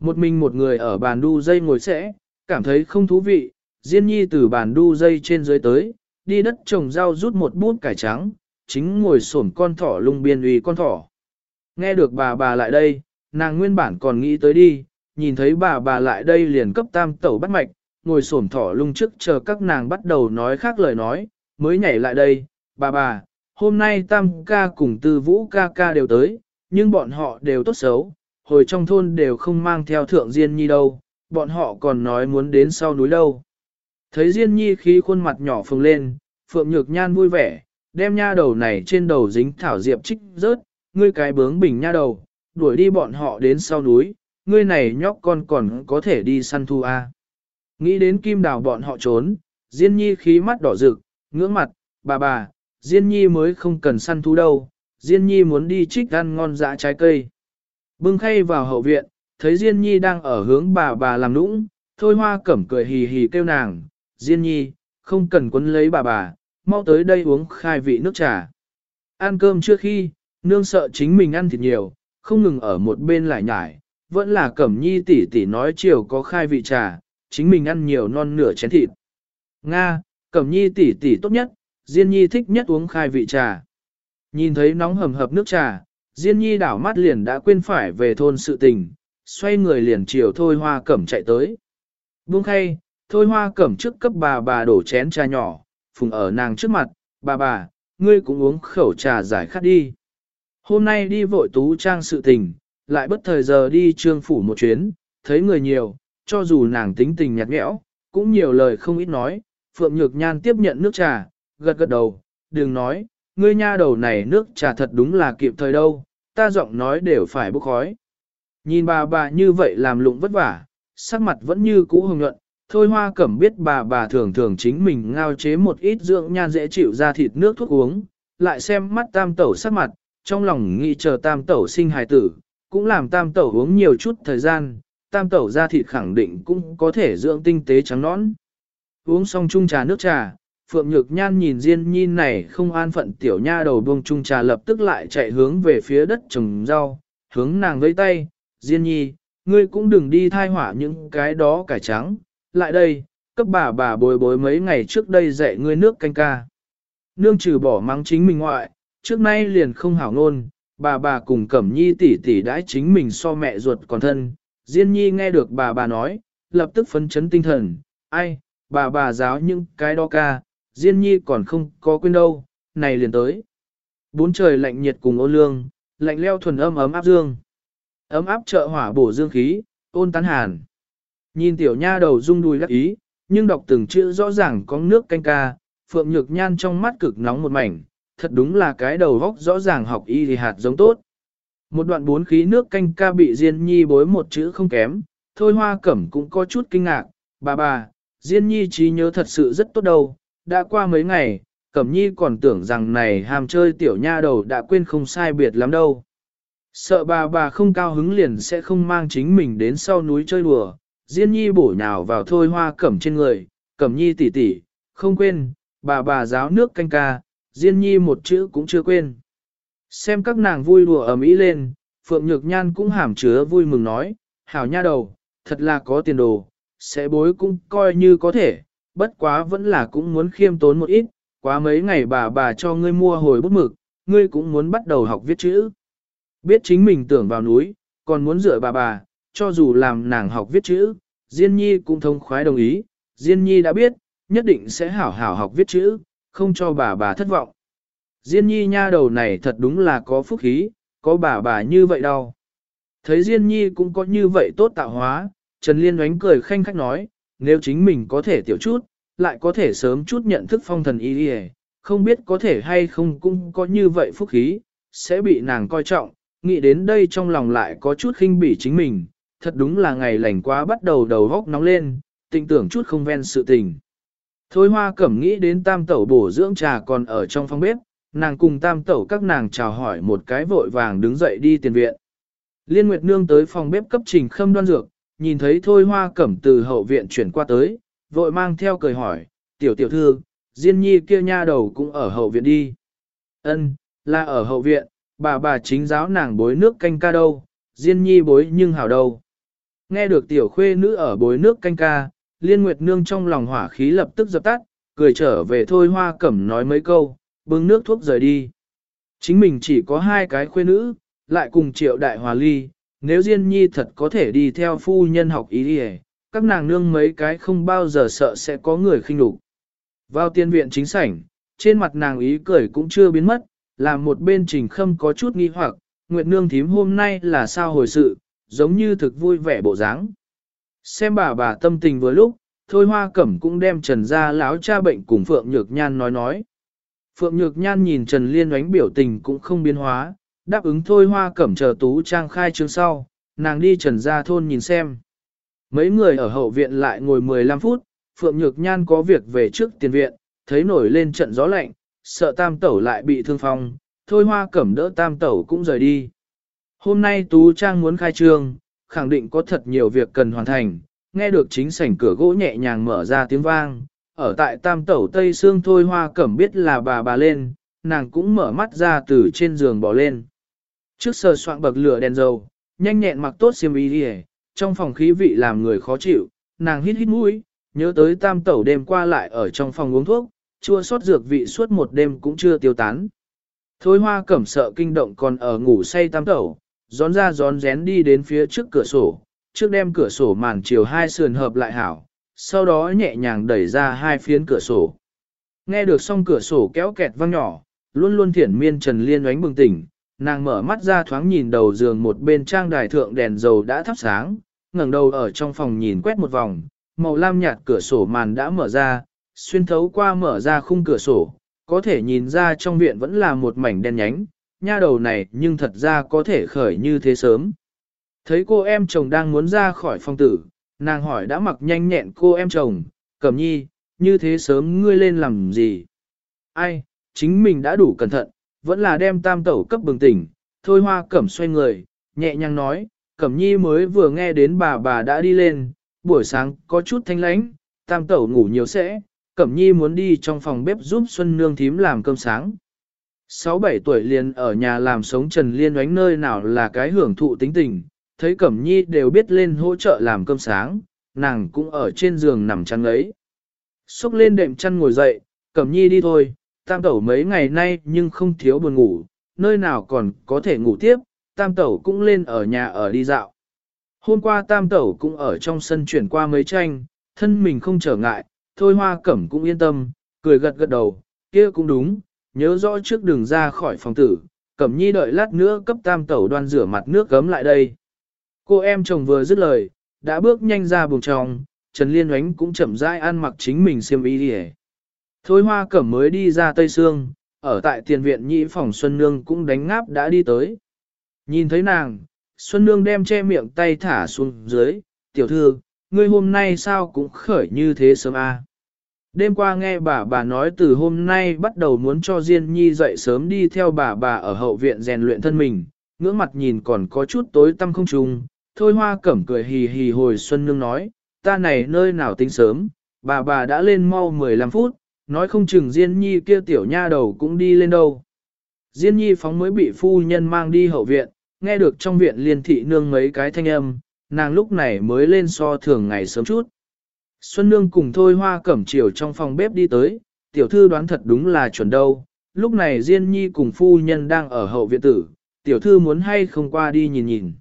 S1: Một mình một người ở bàn đu dây ngồi sẽ, cảm thấy không thú vị, Diên Nhi từ bàn đu dây trên dưới tới, đi đất trồng rau rút một bút cải trắng, chính ngồi xổm con thỏ lung biên uy con thỏ. Nghe được bà bà lại đây, nàng nguyên bản còn nghĩ tới đi, nhìn thấy bà bà lại đây liền cấp tam tẩu bắt mạch, ngồi xổm thỏ lung trước chờ các nàng bắt đầu nói khác lời nói, mới nhảy lại đây, bà bà, hôm nay tam ca cùng tư vũ ca ca đều tới, nhưng bọn họ đều tốt xấu, hồi trong thôn đều không mang theo thượng Diên Nhi đâu, bọn họ còn nói muốn đến sau núi đâu. Thấy Diên Nhi khí khuôn mặt nhỏ phồng lên, Phượng Nhược Nhan vui vẻ, đem nha đầu này trên đầu dính thảo diệp trích rớt, ngươi cái bướng bình nha đầu, đuổi đi bọn họ đến sau núi, ngươi này nhóc con còn có thể đi săn thu a. À. Nghĩ đến kim đào bọn họ trốn, Diên Nhi khí mắt đỏ rực, ngưỡng mặt, bà bà, Diên Nhi mới không cần săn thú đâu, Diên Nhi muốn đi trích ăn ngon dã trái cây. Bưng khay vào hậu viện, thấy Diên Nhi đang ở hướng bà bà làm nũng, thôi hoa cẩm cười hì hì kêu nàng, Diên Nhi, không cần quấn lấy bà bà, mau tới đây uống khai vị nước trà. Ăn cơm trước khi, nương sợ chính mình ăn thịt nhiều, không ngừng ở một bên lại nhải, vẫn là cẩm nhi tỷ tỷ nói chiều có khai vị trà, chính mình ăn nhiều non nửa chén thịt. Nga, Cẩm Nhi tỷ tỷ tốt nhất, Diên Nhi thích nhất uống khai vị trà. Nhìn thấy nóng hầm hập nước trà, Diên Nhi đảo mắt liền đã quên phải về thôn sự tình, xoay người liền chiều Thôi Hoa Cẩm chạy tới. Buông khay, Thôi Hoa Cẩm trước cấp bà bà đổ chén trà nhỏ, phùng ở nàng trước mặt, bà bà, ngươi cũng uống khẩu trà giải khát đi. Hôm nay đi vội tú trang sự tình, lại bất thời giờ đi trương phủ một chuyến, thấy người nhiều, cho dù nàng tính tình nhạt nhẽo, cũng nhiều lời không ít nói, Phượng Nhược Nhan tiếp nhận nước trà, gật gật đầu, đừng nói, ngươi nha đầu này nước trà thật đúng là kịp thời đâu, ta giọng nói đều phải bốc khói. Nhìn bà bà như vậy làm lụng vất vả, sắc mặt vẫn như cũ hồng nhuận, thôi hoa cẩm biết bà bà thường thường chính mình ngao chế một ít dưỡng nhan dễ chịu ra thịt nước thuốc uống, lại xem mắt tam tẩu sắc mặt, trong lòng nghĩ chờ tam tẩu sinh hài tử, cũng làm tam tẩu uống nhiều chút thời gian, tam tẩu ra thịt khẳng định cũng có thể dưỡng tinh tế trắng nõn. Uống xong chung trà nước trà, Phượng Nhược Nhan nhìn Diên Nhi này không an phận tiểu nha đầu buông chung trà lập tức lại chạy hướng về phía đất trồng rau, hướng nàng với tay, Diên Nhi, ngươi cũng đừng đi thai hỏa những cái đó cải trắng, lại đây, cấp bà bà bồi bối mấy ngày trước đây dạy ngươi nước canh ca. Nương trừ bỏ mắng chính mình ngoại, trước nay liền không hảo ngôn, bà bà cùng Cẩm Nhi tỷ tỷ đãi chính mình so mẹ ruột còn thân, Diên nhi nghe được bà bà nói, lập tức phấn chấn tinh thần, ai, bà bà giáo những cái đó ca, Diên nhi còn không có quên đâu, này liền tới. Bốn trời lạnh nhiệt cùng ô lương, lạnh leo thuần âm ấm áp dương. Ấm áp trợ hỏa bổ dương khí, ôn tán hàn. Nhìn tiểu nha đầu rung đùi đắc ý, nhưng đọc từng chữ rõ ràng có nước canh ca, Phượng Nhược Nhan trong mắt cực nóng một mảnh, thật đúng là cái đầu góc rõ ràng học y thì hạt giống tốt. Một đoạn bốn khí nước canh ca bị Diên Nhi bối một chữ không kém, thôi hoa cẩm cũng có chút kinh ngạc, bà bà, Diên Nhi trí nhớ thật sự rất tốt đâu, đã qua mấy ngày, Cẩm Nhi còn tưởng rằng này ham chơi tiểu nha đầu đã quên không sai biệt lắm đâu. Sợ bà bà không cao hứng liền sẽ không mang chính mình đến sau núi chơi đùa, Diên Nhi bổ nhào vào thôi hoa cẩm trên người, Cẩm Nhi tỉ tỉ, không quên, bà bà giáo nước canh ca, Diên Nhi một chữ cũng chưa quên. Xem các nàng vui đùa ầm ĩ lên, Phượng Nhược Nhan cũng hàm chứa vui mừng nói, hảo nha đầu, thật là có tiền đồ, sẽ bối cũng coi như có thể, bất quá vẫn là cũng muốn khiêm tốn một ít, quá mấy ngày bà bà cho ngươi mua hồi bút mực, ngươi cũng muốn bắt đầu học viết chữ. Biết chính mình tưởng vào núi, còn muốn dựa bà bà, cho dù làm nàng học viết chữ, Diên Nhi cũng thông khoái đồng ý, Diên Nhi đã biết, nhất định sẽ hảo hảo học viết chữ, không cho bà bà thất vọng. Diên Nhi nha đầu này thật đúng là có phúc khí, có bà bà như vậy đâu. Thấy Diên Nhi cũng có như vậy tốt tạo hóa, Trần Liên oánh cười khanh khách nói, nếu chính mình có thể tiểu chút, lại có thể sớm chút nhận thức phong thần y đi không biết có thể hay không cũng có như vậy phúc khí, sẽ bị nàng coi trọng, nghĩ đến đây trong lòng lại có chút khinh bỉ chính mình, thật đúng là ngày lành quá bắt đầu đầu góc nóng lên, tình tưởng chút không ven sự tình. Thôi hoa cẩm nghĩ đến tam tẩu bổ dưỡng trà còn ở trong phòng bếp, nàng cùng tam tẩu các nàng chào hỏi một cái vội vàng đứng dậy đi tiền viện. Liên Nguyệt Nương tới phòng bếp cấp trình khâm đoan dược, nhìn thấy thôi hoa cẩm từ hậu viện chuyển qua tới, vội mang theo cười hỏi, tiểu tiểu thư, Diên nhi kia nha đầu cũng ở hậu viện đi. Ân, là ở hậu viện, bà bà chính giáo nàng bối nước canh ca đâu, Diên nhi bối nhưng hảo đâu. Nghe được tiểu khuê nữ ở bối nước canh ca, liên nguyệt nương trong lòng hỏa khí lập tức dập tắt, cười trở về thôi hoa cẩm nói mấy câu, bưng nước thuốc rời đi. Chính mình chỉ có hai cái khuê nữ, lại cùng triệu đại hòa ly, nếu Diên Nhi thật có thể đi theo phu nhân học ý đi các nàng nương mấy cái không bao giờ sợ sẽ có người khinh đục. Vào tiên viện chính sảnh, trên mặt nàng ý cười cũng chưa biến mất, làm một bên trình khâm có chút nghi hoặc, Nguyệt Nương thím hôm nay là sao hồi sự, giống như thực vui vẻ bộ dáng. Xem bà bà tâm tình vừa lúc, Thôi Hoa Cẩm cũng đem Trần ra láo cha bệnh cùng Phượng Nhược Nhan nói nói. Phượng Nhược Nhan nhìn Trần Liên oánh biểu tình cũng không biến hóa, đáp ứng Thôi Hoa Cẩm chờ tú trang khai trương sau, nàng đi Trần ra thôn nhìn xem. Mấy người ở hậu viện lại ngồi 15 phút, Phượng Nhược Nhan có việc về trước tiền viện, thấy nổi lên trận gió lạnh, sợ tam tẩu lại bị thương phong, thôi hoa cẩm đỡ tam tẩu cũng rời đi. Hôm nay Tú Trang muốn khai trương, khẳng định có thật nhiều việc cần hoàn thành, nghe được chính sảnh cửa gỗ nhẹ nhàng mở ra tiếng vang, ở tại tam tẩu tây xương thôi hoa cẩm biết là bà bà lên, nàng cũng mở mắt ra từ trên giường bỏ lên. Trước sờ soạn bậc lửa đèn dầu, nhanh nhẹn mặc tốt xiêm y đi trong phòng khí vị làm người khó chịu, nàng hít hít mũi, nhớ tới tam tẩu đêm qua lại ở trong phòng uống thuốc, chua sót dược vị suốt một đêm cũng chưa tiêu tán. Thôi hoa cẩm sợ kinh động còn ở ngủ say tam tẩu, gión ra gión rén đi đến phía trước cửa sổ, trước đem cửa sổ màn chiều hai sườn hợp lại hảo, sau đó nhẹ nhàng đẩy ra hai phiến cửa sổ. Nghe được xong cửa sổ kéo kẹt vang nhỏ, luôn luôn thiển miên trần liên oánh bừng tỉnh, nàng mở mắt ra thoáng nhìn đầu giường một bên trang đài thượng đèn dầu đã thắp sáng, ngẩng đầu ở trong phòng nhìn quét một vòng, màu lam nhạt cửa sổ màn đã mở ra, xuyên thấu qua mở ra khung cửa sổ, có thể nhìn ra trong viện vẫn là một mảnh đen nhánh, nha đầu này nhưng thật ra có thể khởi như thế sớm. Thấy cô em chồng đang muốn ra khỏi phòng tử, nàng hỏi đã mặc nhanh nhẹn cô em chồng, cẩm nhi, như thế sớm ngươi lên làm gì? Ai, chính mình đã đủ cẩn thận, vẫn là đem tam tẩu cấp bừng tỉnh, thôi hoa cẩm xoay người, nhẹ nhàng nói, cẩm nhi mới vừa nghe đến bà bà đã đi lên, buổi sáng có chút thanh lãnh, tam tẩu ngủ nhiều sẽ, cẩm nhi muốn đi trong phòng bếp giúp Xuân Nương thím làm cơm sáng. 6-7 tuổi liền ở nhà làm sống Trần Liên oánh nơi nào là cái hưởng thụ tính tình, thấy Cẩm Nhi đều biết lên hỗ trợ làm cơm sáng, nàng cũng ở trên giường nằm chăn ấy. Xúc lên đệm chăn ngồi dậy, Cẩm Nhi đi thôi, tam tẩu mấy ngày nay nhưng không thiếu buồn ngủ, nơi nào còn có thể ngủ tiếp, tam tẩu cũng lên ở nhà ở đi dạo. Hôm qua tam tẩu cũng ở trong sân chuyển qua mấy tranh, thân mình không trở ngại, thôi hoa cẩm cũng yên tâm, cười gật gật đầu, kia cũng đúng, nhớ rõ trước đường ra khỏi phòng tử, cẩm nhi đợi lát nữa cấp tam tẩu đoan rửa mặt nước gấm lại đây. Cô em chồng vừa dứt lời, đã bước nhanh ra buồng trong, Trần Liên oánh cũng chậm rãi ăn mặc chính mình xiêm y đi Thôi hoa cẩm mới đi ra Tây Sương, ở tại tiền viện nhị phòng Xuân Nương cũng đánh ngáp đã đi tới. Nhìn thấy nàng, Xuân Nương đem che miệng tay thả xuống dưới, tiểu thư, ngươi hôm nay sao cũng khởi như thế sớm a? À? Đêm qua nghe bà bà nói từ hôm nay bắt đầu muốn cho Diên Nhi dậy sớm đi theo bà bà ở hậu viện rèn luyện thân mình, ngưỡng mặt nhìn còn có chút tối tăm không trùng, thôi hoa cẩm cười hì hì hồi Xuân Nương nói, ta này nơi nào tính sớm, bà bà đã lên mau 15 phút, nói không chừng Diên Nhi kia tiểu nha đầu cũng đi lên đâu. Diên Nhi phóng mới bị phu nhân mang đi hậu viện, nghe được trong viện liên thị nương mấy cái thanh âm, nàng lúc này mới lên so thường ngày sớm chút. Xuân Nương cùng Thôi Hoa Cẩm Chiều trong phòng bếp đi tới, tiểu thư đoán thật đúng là chuẩn đâu. Lúc này Diên Nhi cùng phu nhân đang ở hậu viện tử, tiểu thư muốn hay không qua đi nhìn nhìn.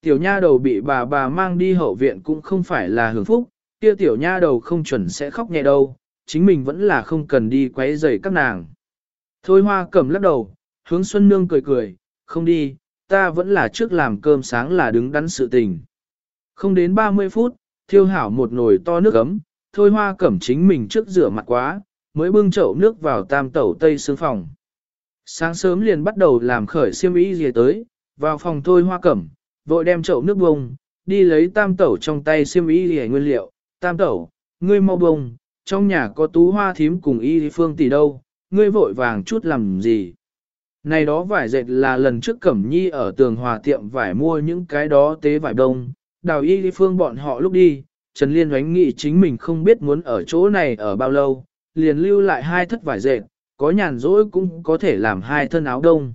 S1: Tiểu nha đầu bị bà bà mang đi hậu viện cũng không phải là hưởng phúc, kia tiểu nha đầu không chuẩn sẽ khóc nhẹ đâu, chính mình vẫn là không cần đi quấy rầy các nàng. Thôi Hoa Cẩm lắc đầu, hướng Xuân Nương cười cười, không đi, ta vẫn là trước làm cơm sáng là đứng đắn sự tình. Không đến 30 phút, thiêu hảo một nồi to nước ấm, thôi hoa cẩm chính mình trước rửa mặt quá, mới bưng chậu nước vào tam tẩu tây xương phòng. Sáng sớm liền bắt đầu làm khởi xiêm ý gì tới, vào phòng thôi hoa cẩm, vội đem chậu nước bông, đi lấy tam tẩu trong tay xiêm ý gì nguyên liệu, tam tẩu, ngươi mau bông, trong nhà có tú hoa thím cùng y phương tỷ đâu, ngươi vội vàng chút làm gì. Này đó vải dệt là lần trước Cẩm Nhi ở tường hòa tiệm vải mua những cái đó tế vải đông, đào y phương bọn họ lúc đi, Trần Liên đoánh nghĩ chính mình không biết muốn ở chỗ này ở bao lâu, liền lưu lại hai thất vải dệt, có nhàn rỗi cũng có thể làm hai thân áo đông.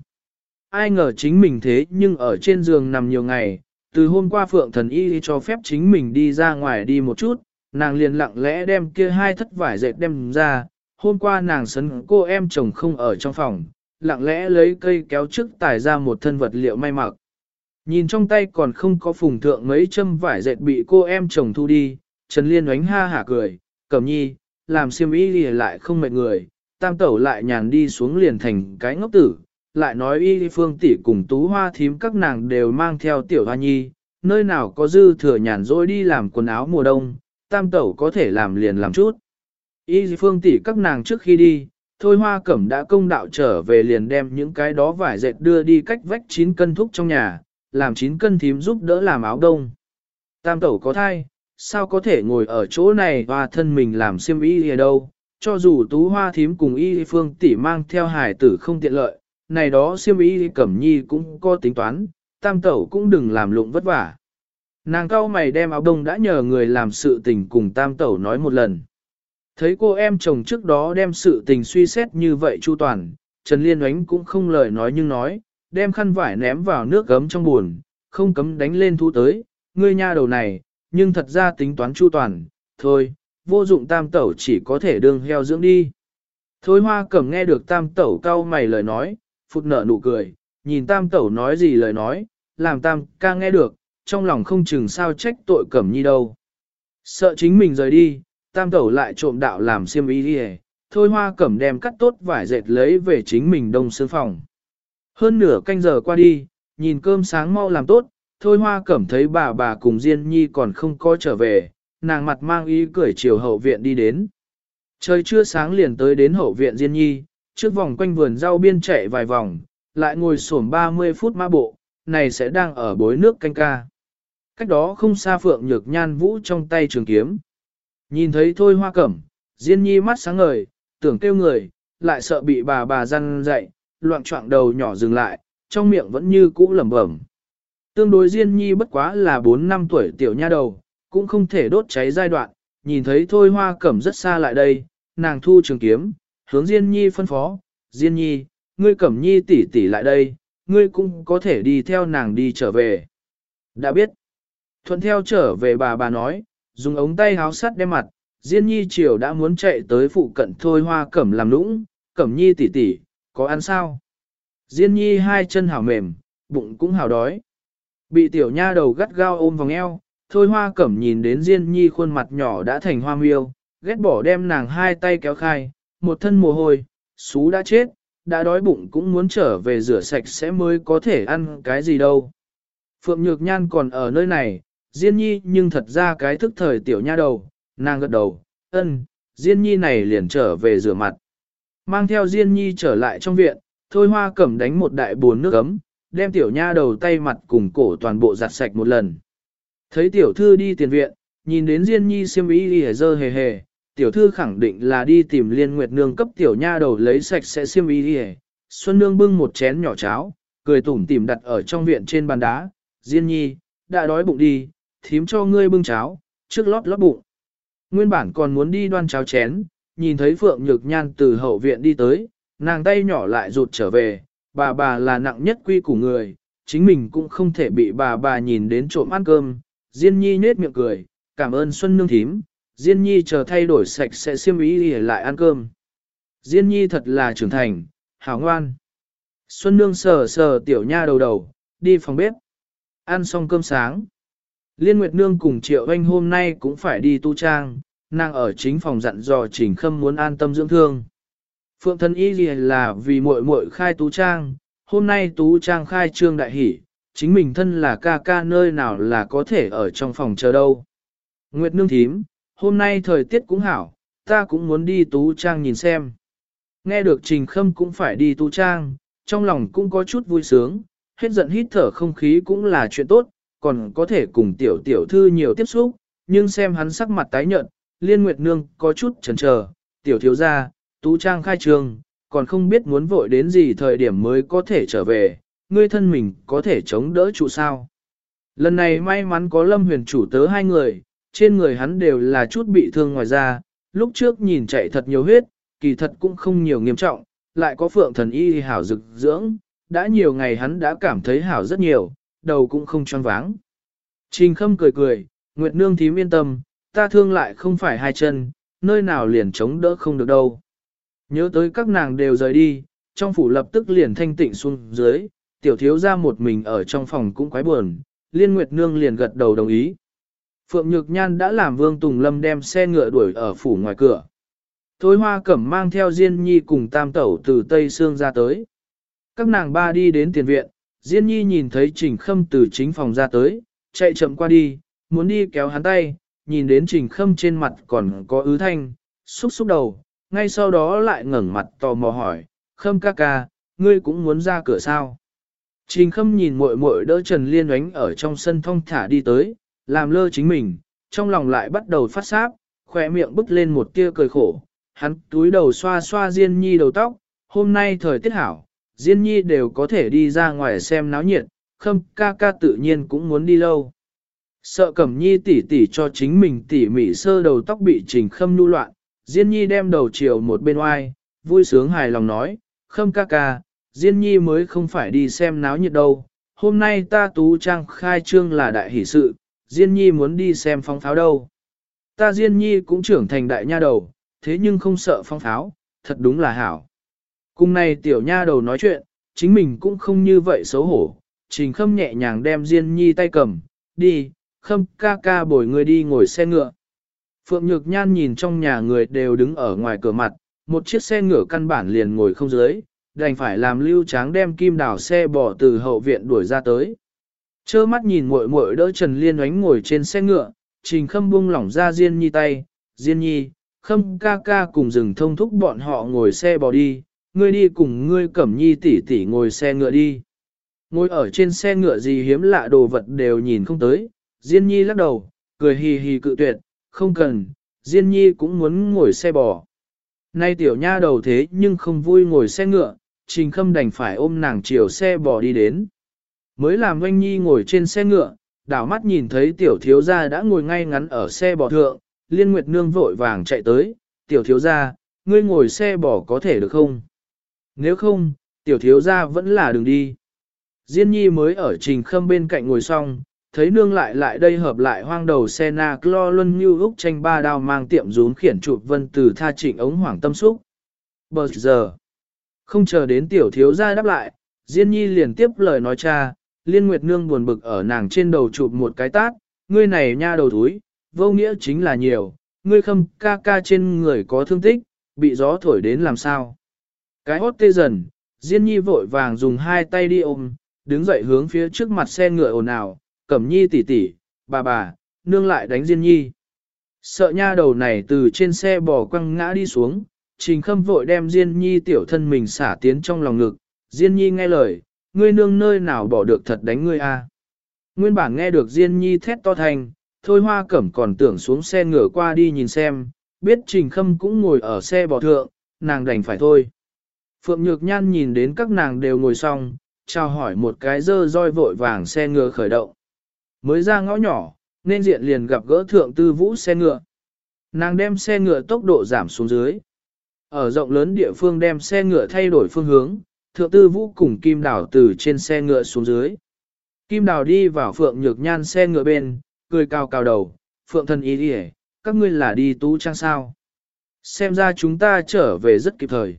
S1: Ai ngờ chính mình thế nhưng ở trên giường nằm nhiều ngày, từ hôm qua Phượng Thần Y cho phép chính mình đi ra ngoài đi một chút, nàng liền lặng lẽ đem kia hai thất vải dệt đem ra, hôm qua nàng sấn cô em chồng không ở trong phòng, lặng lẽ lấy cây kéo trước tải ra một thân vật liệu may mặc. Nhìn trong tay còn không có phùng thượng mấy châm vải dệt bị cô em chồng thu đi, Trần Liên oánh ha hả cười, cẩm nhi, làm xiêm y lại không mệt người, tam tẩu lại nhàn đi xuống liền thành cái ngốc tử, lại nói y phương tỷ cùng tú hoa thím các nàng đều mang theo tiểu hoa nhi, nơi nào có dư thừa nhàn rỗi đi làm quần áo mùa đông, tam tẩu có thể làm liền làm chút. Y phương tỷ các nàng trước khi đi, thôi hoa cẩm đã công đạo trở về liền đem những cái đó vải dệt đưa đi cách vách 9 cân thúc trong nhà, làm 9 cân thím giúp đỡ làm áo đông. Tam tẩu có thai, sao có thể ngồi ở chỗ này và thân mình làm xiêm y gì đâu, cho dù tú hoa thím cùng y phương tỷ mang theo hải tử không tiện lợi, này đó siêm y cẩm nhi cũng có tính toán, tam tẩu cũng đừng làm lụng vất vả. Nàng cao mày đem áo đông đã nhờ người làm sự tình cùng tam tẩu nói một lần. Thấy cô em chồng trước đó đem sự tình suy xét như vậy chu toàn, Trần Liên oánh cũng không lời nói nhưng nói, đem khăn vải ném vào nước gấm trong buồn, không cấm đánh lên thu tới, ngươi nha đầu này, nhưng thật ra tính toán chu toàn, thôi, vô dụng tam tẩu chỉ có thể đương heo dưỡng đi. Thôi hoa cẩm nghe được tam tẩu cau mày lời nói, phụt nở nụ cười, nhìn tam tẩu nói gì lời nói, làm tam ca nghe được, trong lòng không chừng sao trách tội cẩm nhi đâu. Sợ chính mình rời đi, tam tẩu lại trộm đạo làm xiêm y đi thôi hoa cẩm đem cắt tốt vải dệt lấy về chính mình đông sương phòng. Hơn nửa canh giờ qua đi, nhìn cơm sáng mau làm tốt, thôi hoa cẩm thấy bà bà cùng Diên Nhi còn không có trở về, nàng mặt mang ý cười chiều hậu viện đi đến. Trời chưa sáng liền tới đến hậu viện Diên Nhi, trước vòng quanh vườn rau biên chạy vài vòng, lại ngồi xổm 30 phút ma bộ, này sẽ đang ở bối nước canh ca. Cách đó không xa phượng nhược nhan vũ trong tay trường kiếm. Nhìn thấy thôi hoa cẩm, Diên Nhi mắt sáng ngời, tưởng kêu người, lại sợ bị bà bà răn dậy, loạn trọng đầu nhỏ dừng lại, trong miệng vẫn như cũ lẩm bẩm. Tương đối Diên Nhi bất quá là 4 năm tuổi tiểu nha đầu, cũng không thể đốt cháy giai đoạn, nhìn thấy Thôi Hoa Cẩm rất xa lại đây, nàng thu trường kiếm, hướng Diên Nhi phân phó, Diên Nhi, ngươi Cẩm Nhi tỷ tỷ lại đây, ngươi cũng có thể đi theo nàng đi trở về. Đã biết, thuận theo trở về bà bà nói, dùng ống tay háo sắt đem mặt, Diên Nhi chiều đã muốn chạy tới phụ cận Thôi Hoa Cẩm làm lũng, Cẩm Nhi tỷ tỷ, có ăn sao? Diên nhi hai chân hảo mềm, bụng cũng hảo đói. Bị tiểu nha đầu gắt gao ôm vòng eo, thôi hoa cẩm nhìn đến Diên nhi khuôn mặt nhỏ đã thành hoa miêu, ghét bỏ đem nàng hai tay kéo khai, một thân mồ hôi, xú đã chết, đã đói bụng cũng muốn trở về rửa sạch sẽ mới có thể ăn cái gì đâu. Phượng Nhược Nhan còn ở nơi này, Diên nhi nhưng thật ra cái thức thời tiểu nha đầu, nàng gật đầu, ân, Diên nhi này liền trở về rửa mặt. Mang theo Diên nhi trở lại trong viện, thôi hoa cẩm đánh một đại bồn nước ấm, đem tiểu nha đầu tay mặt cùng cổ toàn bộ giặt sạch một lần. Thấy tiểu thư đi tiền viện, nhìn đến Diên nhi xiêm y hề dơ hề hề, tiểu thư khẳng định là đi tìm liên nguyệt nương cấp tiểu nha đầu lấy sạch sẽ xiêm y hề. Xuân nương bưng một chén nhỏ cháo, cười tủm tỉm đặt ở trong viện trên bàn đá, Diên nhi, đã đói bụng đi, thím cho ngươi bưng cháo, trước lót lót bụng. Nguyên bản còn muốn đi đoan cháo chén, nhìn thấy Phượng Nhược Nhan từ hậu viện đi tới, nàng tay nhỏ lại rụt trở về, bà bà là nặng nhất quy của người, chính mình cũng không thể bị bà bà nhìn đến trộm ăn cơm. Diên Nhi nết miệng cười, cảm ơn Xuân Nương thím, Diên Nhi chờ thay đổi sạch sẽ xiêm ý để lại ăn cơm. Diên Nhi thật là trưởng thành, hảo ngoan. Xuân Nương sờ sờ tiểu nha đầu đầu, đi phòng bếp. Ăn xong cơm sáng. Liên Nguyệt Nương cùng Triệu Anh hôm nay cũng phải đi tu trang, nàng ở chính phòng dặn dò Trình Khâm muốn an tâm dưỡng thương. Phượng thân y gì là vì muội muội khai tú trang, hôm nay tú trang khai trương đại hỷ, chính mình thân là ca ca nơi nào là có thể ở trong phòng chờ đâu. Nguyệt Nương thím, hôm nay thời tiết cũng hảo, ta cũng muốn đi tú trang nhìn xem. Nghe được Trình Khâm cũng phải đi tú trang, trong lòng cũng có chút vui sướng, hết giận hít thở không khí cũng là chuyện tốt, còn có thể cùng tiểu tiểu thư nhiều tiếp xúc, nhưng xem hắn sắc mặt tái nhợt, liên nguyệt nương có chút chần chờ, tiểu thiếu gia, tú trang khai trường, còn không biết muốn vội đến gì thời điểm mới có thể trở về, ngươi thân mình có thể chống đỡ trụ sao. Lần này may mắn có lâm huyền chủ tớ hai người, trên người hắn đều là chút bị thương ngoài ra, lúc trước nhìn chạy thật nhiều huyết, kỳ thật cũng không nhiều nghiêm trọng, lại có phượng thần y hảo dực dưỡng, đã nhiều ngày hắn đã cảm thấy hảo rất nhiều, đầu cũng không choáng váng. Trình khâm cười cười, Nguyệt Nương thím yên tâm, ta thương lại không phải hai chân, nơi nào liền chống đỡ không được đâu. Nhớ tới các nàng đều rời đi, trong phủ lập tức liền thanh tịnh xuống dưới, tiểu thiếu ra một mình ở trong phòng cũng quái buồn, Liên Nguyệt Nương liền gật đầu đồng ý. Phượng Nhược Nhan đã làm Vương Tùng Lâm đem xe ngựa đuổi ở phủ ngoài cửa. Thôi hoa cẩm mang theo Diên Nhi cùng tam tẩu từ Tây Sương ra tới. Các nàng ba đi đến tiền viện, Diên Nhi nhìn thấy Trình Khâm từ chính phòng ra tới, chạy chậm qua đi, muốn đi kéo hắn tay, nhìn đến Trình Khâm trên mặt còn có ứ thanh, xúc xúc đầu, ngay sau đó lại ngẩng mặt tò mò hỏi, Khâm ca ca, ngươi cũng muốn ra cửa sao? Trình Khâm nhìn muội muội đỡ Trần Liên oánh ở trong sân thong thả đi tới, làm lơ chính mình, trong lòng lại bắt đầu phát sáp, khỏe miệng bứt lên một tia cười khổ, hắn túi đầu xoa xoa Diên Nhi đầu tóc, hôm nay thời tiết hảo, Diên Nhi đều có thể đi ra ngoài xem náo nhiệt, khâm ca ca tự nhiên cũng muốn đi lâu. Sợ cẩm nhi tỉ tỉ cho chính mình tỉ mỉ sơ đầu tóc bị trình khâm nu loạn, Diên Nhi đem đầu chiều một bên oai, vui sướng hài lòng nói, khâm ca ca, Diên Nhi mới không phải đi xem náo nhiệt đâu, hôm nay ta tú trang khai trương là đại hỷ sự, Diên Nhi muốn đi xem phong pháo đâu. Ta Diên Nhi cũng trưởng thành đại nha đầu, thế nhưng không sợ phong pháo, thật đúng là hảo. Cùng này tiểu nha đầu nói chuyện, chính mình cũng không như vậy xấu hổ, trình khâm nhẹ nhàng đem Diên Nhi tay cầm, đi, khâm ca ca bồi người đi ngồi xe ngựa. Phượng Nhược Nhan nhìn trong nhà người đều đứng ở ngoài cửa mặt, một chiếc xe ngựa căn bản liền ngồi không dưới, đành phải làm lưu tráng đem kim đào xe bỏ từ hậu viện đuổi ra tới. Chơ mắt nhìn muội muội đỡ Trần Liên oánh ngồi trên xe ngựa, trình khâm buông lỏng ra Diên Nhi tay, Diên Nhi, khâm ca ca cùng rừng thông thúc bọn họ ngồi xe bò đi, ngươi đi cùng ngươi cẩm nhi tỷ tỷ ngồi xe ngựa đi. Ngồi ở trên xe ngựa gì hiếm lạ đồ vật đều nhìn không tới, Diên Nhi lắc đầu, cười hì hì cự tuyệt, không cần, Diên Nhi cũng muốn ngồi xe bò. Nay tiểu nha đầu thế nhưng không vui ngồi xe ngựa, Trình Khâm đành phải ôm nàng chiều xe bò đi đến. Mới làm Doanh Nhi ngồi trên xe ngựa, đảo mắt nhìn thấy tiểu thiếu gia đã ngồi ngay ngắn ở xe bò thượng, Liên Nguyệt Nương vội vàng chạy tới, tiểu thiếu gia, ngươi ngồi xe bò có thể được không? Nếu không, tiểu thiếu gia vẫn là đường đi. Diên nhi mới ở trình khâm bên cạnh ngồi xong, thấy nương lại lại đây hợp lại hoang đầu xe na clo luân như úc tranh ba đao mang tiệm rún khiển chụp vân từ tha trịnh ống hoảng tâm xúc. Bờ giờ, không chờ đến tiểu thiếu gia đáp lại, Diên nhi liền tiếp lời nói cha, liên nguyệt nương buồn bực ở nàng trên đầu chụp một cái tát, ngươi này nha đầu thúi, vô nghĩa chính là nhiều, ngươi khâm ca ca trên người có thương tích, bị gió thổi đến làm sao. Cái hốt tê dần, Diên Nhi vội vàng dùng hai tay đi ôm, đứng dậy hướng phía trước mặt xe ngựa ồn ào, Cẩm Nhi tỷ tỷ, bà bà, nương lại đánh Diên Nhi. Sợ nha đầu này từ trên xe bò quăng ngã đi xuống, Trình Khâm vội đem Diên Nhi tiểu thân mình xả tiến trong lòng ngực, Diên Nhi nghe lời, ngươi nương nơi nào bỏ được thật đánh ngươi a? Nguyên bản nghe được Diên Nhi thét to thành, thôi hoa cẩm còn tưởng xuống xe ngựa qua đi nhìn xem, biết Trình Khâm cũng ngồi ở xe bò thượng, nàng đành phải thôi. Phượng Nhược Nhan nhìn đến các nàng đều ngồi xong, chào hỏi một cái dơ roi vội vàng xe ngựa khởi động. Mới ra ngõ nhỏ, nên diện liền gặp gỡ thượng tư vũ xe ngựa. Nàng đem xe ngựa tốc độ giảm xuống dưới. Ở rộng lớn địa phương đem xe ngựa thay đổi phương hướng, thượng tư vũ cùng Kim Đào từ trên xe ngựa xuống dưới. Kim Đào đi vào Phượng Nhược Nhan xe ngựa bên, cười cao cao đầu, Phượng thân ý đi các ngươi là đi tú trang sao. Xem ra chúng ta trở về rất kịp thời.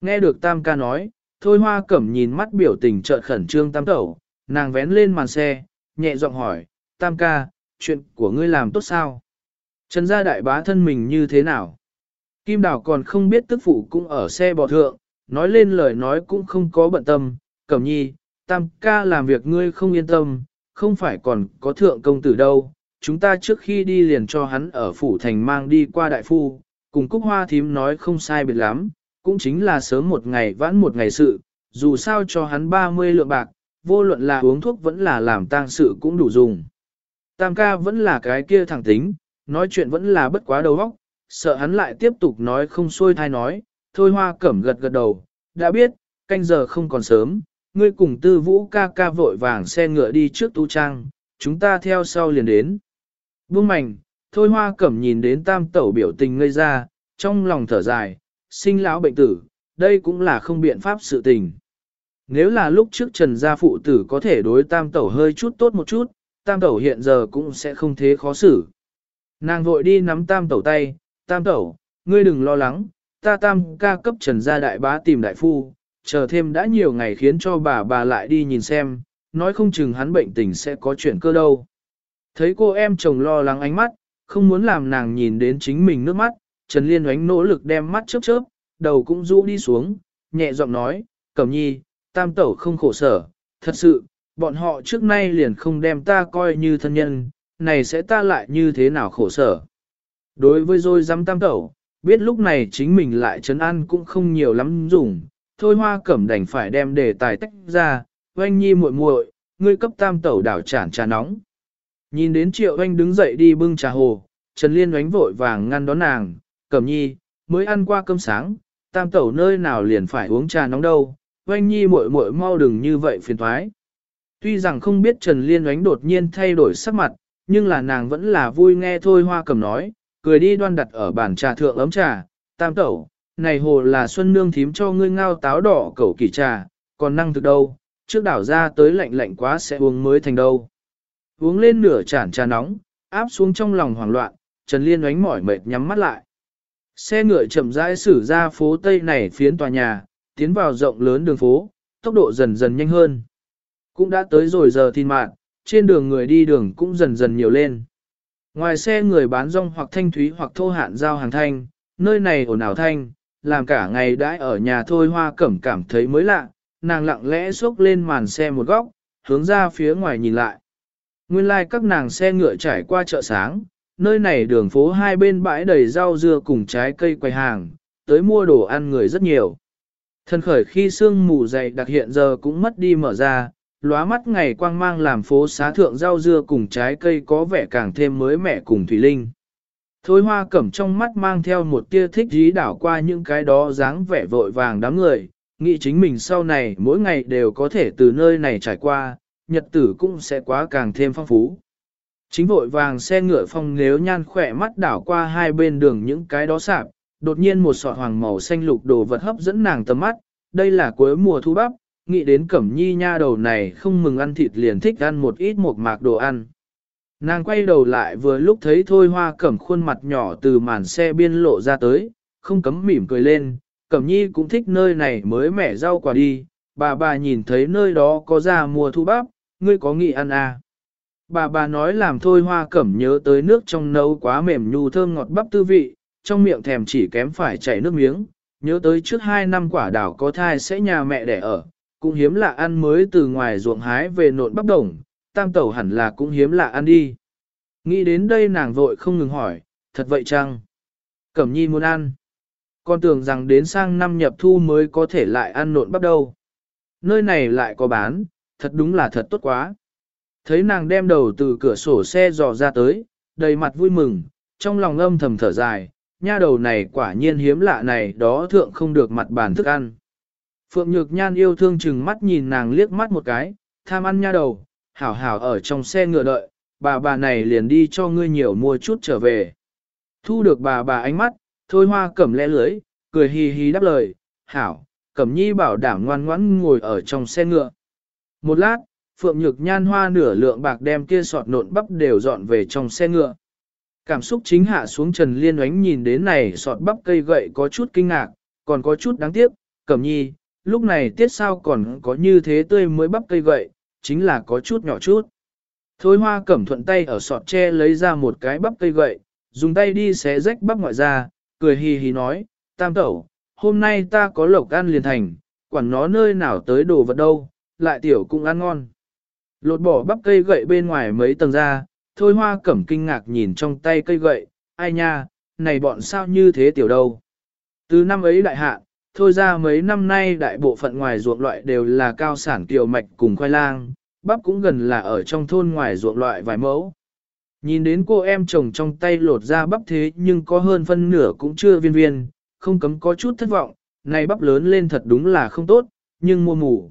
S1: Nghe được Tam ca nói, Thôi Hoa Cẩm nhìn mắt biểu tình chợt khẩn trương Tam Tẩu, nàng vén lên màn xe, nhẹ giọng hỏi, Tam ca, chuyện của ngươi làm tốt sao? Trần gia đại bá thân mình như thế nào? Kim Đào còn không biết tức phụ cũng ở xe bò thượng, nói lên lời nói cũng không có bận tâm, Cẩm nhi, Tam ca làm việc ngươi không yên tâm, không phải còn có thượng công tử đâu, chúng ta trước khi đi liền cho hắn ở phủ thành mang đi qua đại phu, cùng Cúc Hoa thím nói không sai biệt lắm, cũng chính là sớm một ngày vãn một ngày sự, dù sao cho hắn 30 lượng bạc, vô luận là uống thuốc vẫn là làm tang sự cũng đủ dùng. Tam ca vẫn là cái kia thẳng tính, nói chuyện vẫn là bất quá đầu óc, sợ hắn lại tiếp tục nói không xuôi thai nói, thôi hoa cẩm gật gật đầu, đã biết, canh giờ không còn sớm, ngươi cùng tư vũ ca ca vội vàng xe ngựa đi trước tu trang, chúng ta theo sau liền đến. Buông mảnh, thôi hoa cẩm nhìn đến tam tẩu biểu tình ngây ra, trong lòng thở dài, sinh lão bệnh tử, đây cũng là không biện pháp sự tình. Nếu là lúc trước trần gia phụ tử có thể đối tam tẩu hơi chút tốt một chút, tam tẩu hiện giờ cũng sẽ không thế khó xử. Nàng vội đi nắm tam tẩu tay, tam tẩu, ngươi đừng lo lắng, ta tam ca cấp trần gia đại bá tìm đại phu, chờ thêm đã nhiều ngày khiến cho bà bà lại đi nhìn xem, nói không chừng hắn bệnh tình sẽ có chuyện cơ đâu. Thấy cô em chồng lo lắng ánh mắt, không muốn làm nàng nhìn đến chính mình nước mắt, Trần Liên oánh nỗ lực đem mắt chớp chớp, đầu cũng rũ đi xuống, nhẹ giọng nói, Cẩm nhi, tam tẩu không khổ sở, thật sự, bọn họ trước nay liền không đem ta coi như thân nhân, này sẽ ta lại như thế nào khổ sở. Đối với rồi dám tam tẩu, biết lúc này chính mình lại trấn an cũng không nhiều lắm dùng, thôi hoa cẩm đành phải đem đề tài tách ra, oanh nhi muội muội, ngươi cấp tam tẩu đảo chản trà nóng. Nhìn đến triệu oanh đứng dậy đi bưng trà hồ, Trần Liên oánh vội vàng ngăn đón nàng, cẩm nhi, mới ăn qua cơm sáng, tam tẩu nơi nào liền phải uống trà nóng đâu, oanh nhi muội muội mau đừng như vậy phiền thoái. Tuy rằng không biết Trần Liên oánh đột nhiên thay đổi sắc mặt, nhưng là nàng vẫn là vui nghe thôi hoa cầm nói, cười đi đoan đặt ở bàn trà thượng ấm trà, tam tẩu, này hồ là xuân nương thím cho ngươi ngao táo đỏ cẩu kỳ trà, còn năng thực đâu, trước đảo ra tới lạnh lạnh quá sẽ uống mới thành đâu. Uống lên nửa chản trà nóng, áp xuống trong lòng hoảng loạn, Trần Liên oánh mỏi mệt nhắm mắt lại. Xe ngựa chậm rãi xử ra phố Tây này phiến tòa nhà, tiến vào rộng lớn đường phố, tốc độ dần dần nhanh hơn. Cũng đã tới rồi giờ thiên mạng, trên đường người đi đường cũng dần dần nhiều lên. Ngoài xe người bán rong hoặc thanh thúy hoặc thô hạn giao hàng thanh, nơi này ồn ào thanh, làm cả ngày đãi ở nhà thôi hoa cẩm cảm thấy mới lạ, nàng lặng lẽ xốc lên màn xe một góc, hướng ra phía ngoài nhìn lại. Nguyên lai like các nàng xe ngựa trải qua chợ sáng, nơi này đường phố hai bên bãi đầy rau dưa cùng trái cây quầy hàng, tới mua đồ ăn người rất nhiều. Thân khởi khi sương mù dày đặc hiện giờ cũng mất đi mở ra, lóa mắt ngày quang mang làm phố xá thượng rau dưa cùng trái cây có vẻ càng thêm mới mẻ cùng thủy linh. Thôi hoa cẩm trong mắt mang theo một tia thích dí đảo qua những cái đó dáng vẻ vội vàng đám người, nghĩ chính mình sau này mỗi ngày đều có thể từ nơi này trải qua, nhật tử cũng sẽ quá càng thêm phong phú. Chính vội vàng xe ngựa phong nếu nhan khỏe mắt đảo qua hai bên đường những cái đó sạp, đột nhiên một sọt hoàng màu xanh lục đồ vật hấp dẫn nàng tầm mắt, đây là cuối mùa thu bắp, nghĩ đến cẩm nhi nha đầu này không mừng ăn thịt liền thích ăn một ít một mạc đồ ăn. Nàng quay đầu lại vừa lúc thấy thôi hoa cẩm khuôn mặt nhỏ từ màn xe biên lộ ra tới, không cấm mỉm cười lên, cẩm nhi cũng thích nơi này mới mẻ rau quả đi, bà bà nhìn thấy nơi đó có ra mùa thu bắp, ngươi có nghĩ ăn à. Bà bà nói làm thôi hoa cẩm nhớ tới nước trong nấu quá mềm nhu thơm ngọt bắp tư vị, trong miệng thèm chỉ kém phải chảy nước miếng, nhớ tới trước hai năm quả đảo có thai sẽ nhà mẹ đẻ ở, cũng hiếm lạ ăn mới từ ngoài ruộng hái về nộn bắp đồng, tam tẩu hẳn là cũng hiếm lạ ăn đi. Nghĩ đến đây nàng vội không ngừng hỏi, thật vậy chăng? Cẩm nhi muốn ăn. Con tưởng rằng đến sang năm nhập thu mới có thể lại ăn nộn bắp đâu. Nơi này lại có bán, thật đúng là thật tốt quá. Thấy nàng đem đầu từ cửa sổ xe dò ra tới, đầy mặt vui mừng, trong lòng âm thầm thở dài, nha đầu này quả nhiên hiếm lạ này đó thượng không được mặt bàn thức ăn. Phượng Nhược Nhan yêu thương chừng mắt nhìn nàng liếc mắt một cái, tham ăn nha đầu, hảo hảo ở trong xe ngựa đợi, bà bà này liền đi cho ngươi nhiều mua chút trở về. Thu được bà bà ánh mắt, thôi hoa cẩm lẽ lưới, cười hì hì đáp lời, hảo, cẩm nhi bảo đảm ngoan ngoãn ngồi ở trong xe ngựa. Một lát, Phượng Nhược Nhan hoa nửa lượng bạc đem kia sọt nộn bắp đều dọn về trong xe ngựa. Cảm xúc chính hạ xuống Trần Liên oánh nhìn đến này sọt bắp cây gậy có chút kinh ngạc, còn có chút đáng tiếc, cẩm nhi, lúc này tiết sao còn có như thế tươi mới bắp cây gậy, chính là có chút nhỏ chút. Thôi hoa cẩm thuận tay ở sọt tre lấy ra một cái bắp cây gậy, dùng tay đi xé rách bắp ngoại ra, cười hì hì nói, tam tẩu, hôm nay ta có lộc ăn liền thành, quản nó nơi nào tới đồ vật đâu, lại tiểu cũng ăn ngon. Lột bỏ bắp cây gậy bên ngoài mấy tầng ra, thôi hoa cẩm kinh ngạc nhìn trong tay cây gậy, ai nha, này bọn sao như thế tiểu đâu. Từ năm ấy đại hạ, thôi ra mấy năm nay đại bộ phận ngoài ruộng loại đều là cao sản kiều mạch cùng khoai lang, bắp cũng gần là ở trong thôn ngoài ruộng loại vài mẫu. Nhìn đến cô em chồng trong tay lột ra bắp thế nhưng có hơn phân nửa cũng chưa viên viên, không cấm có chút thất vọng, này bắp lớn lên thật đúng là không tốt, nhưng mua mù.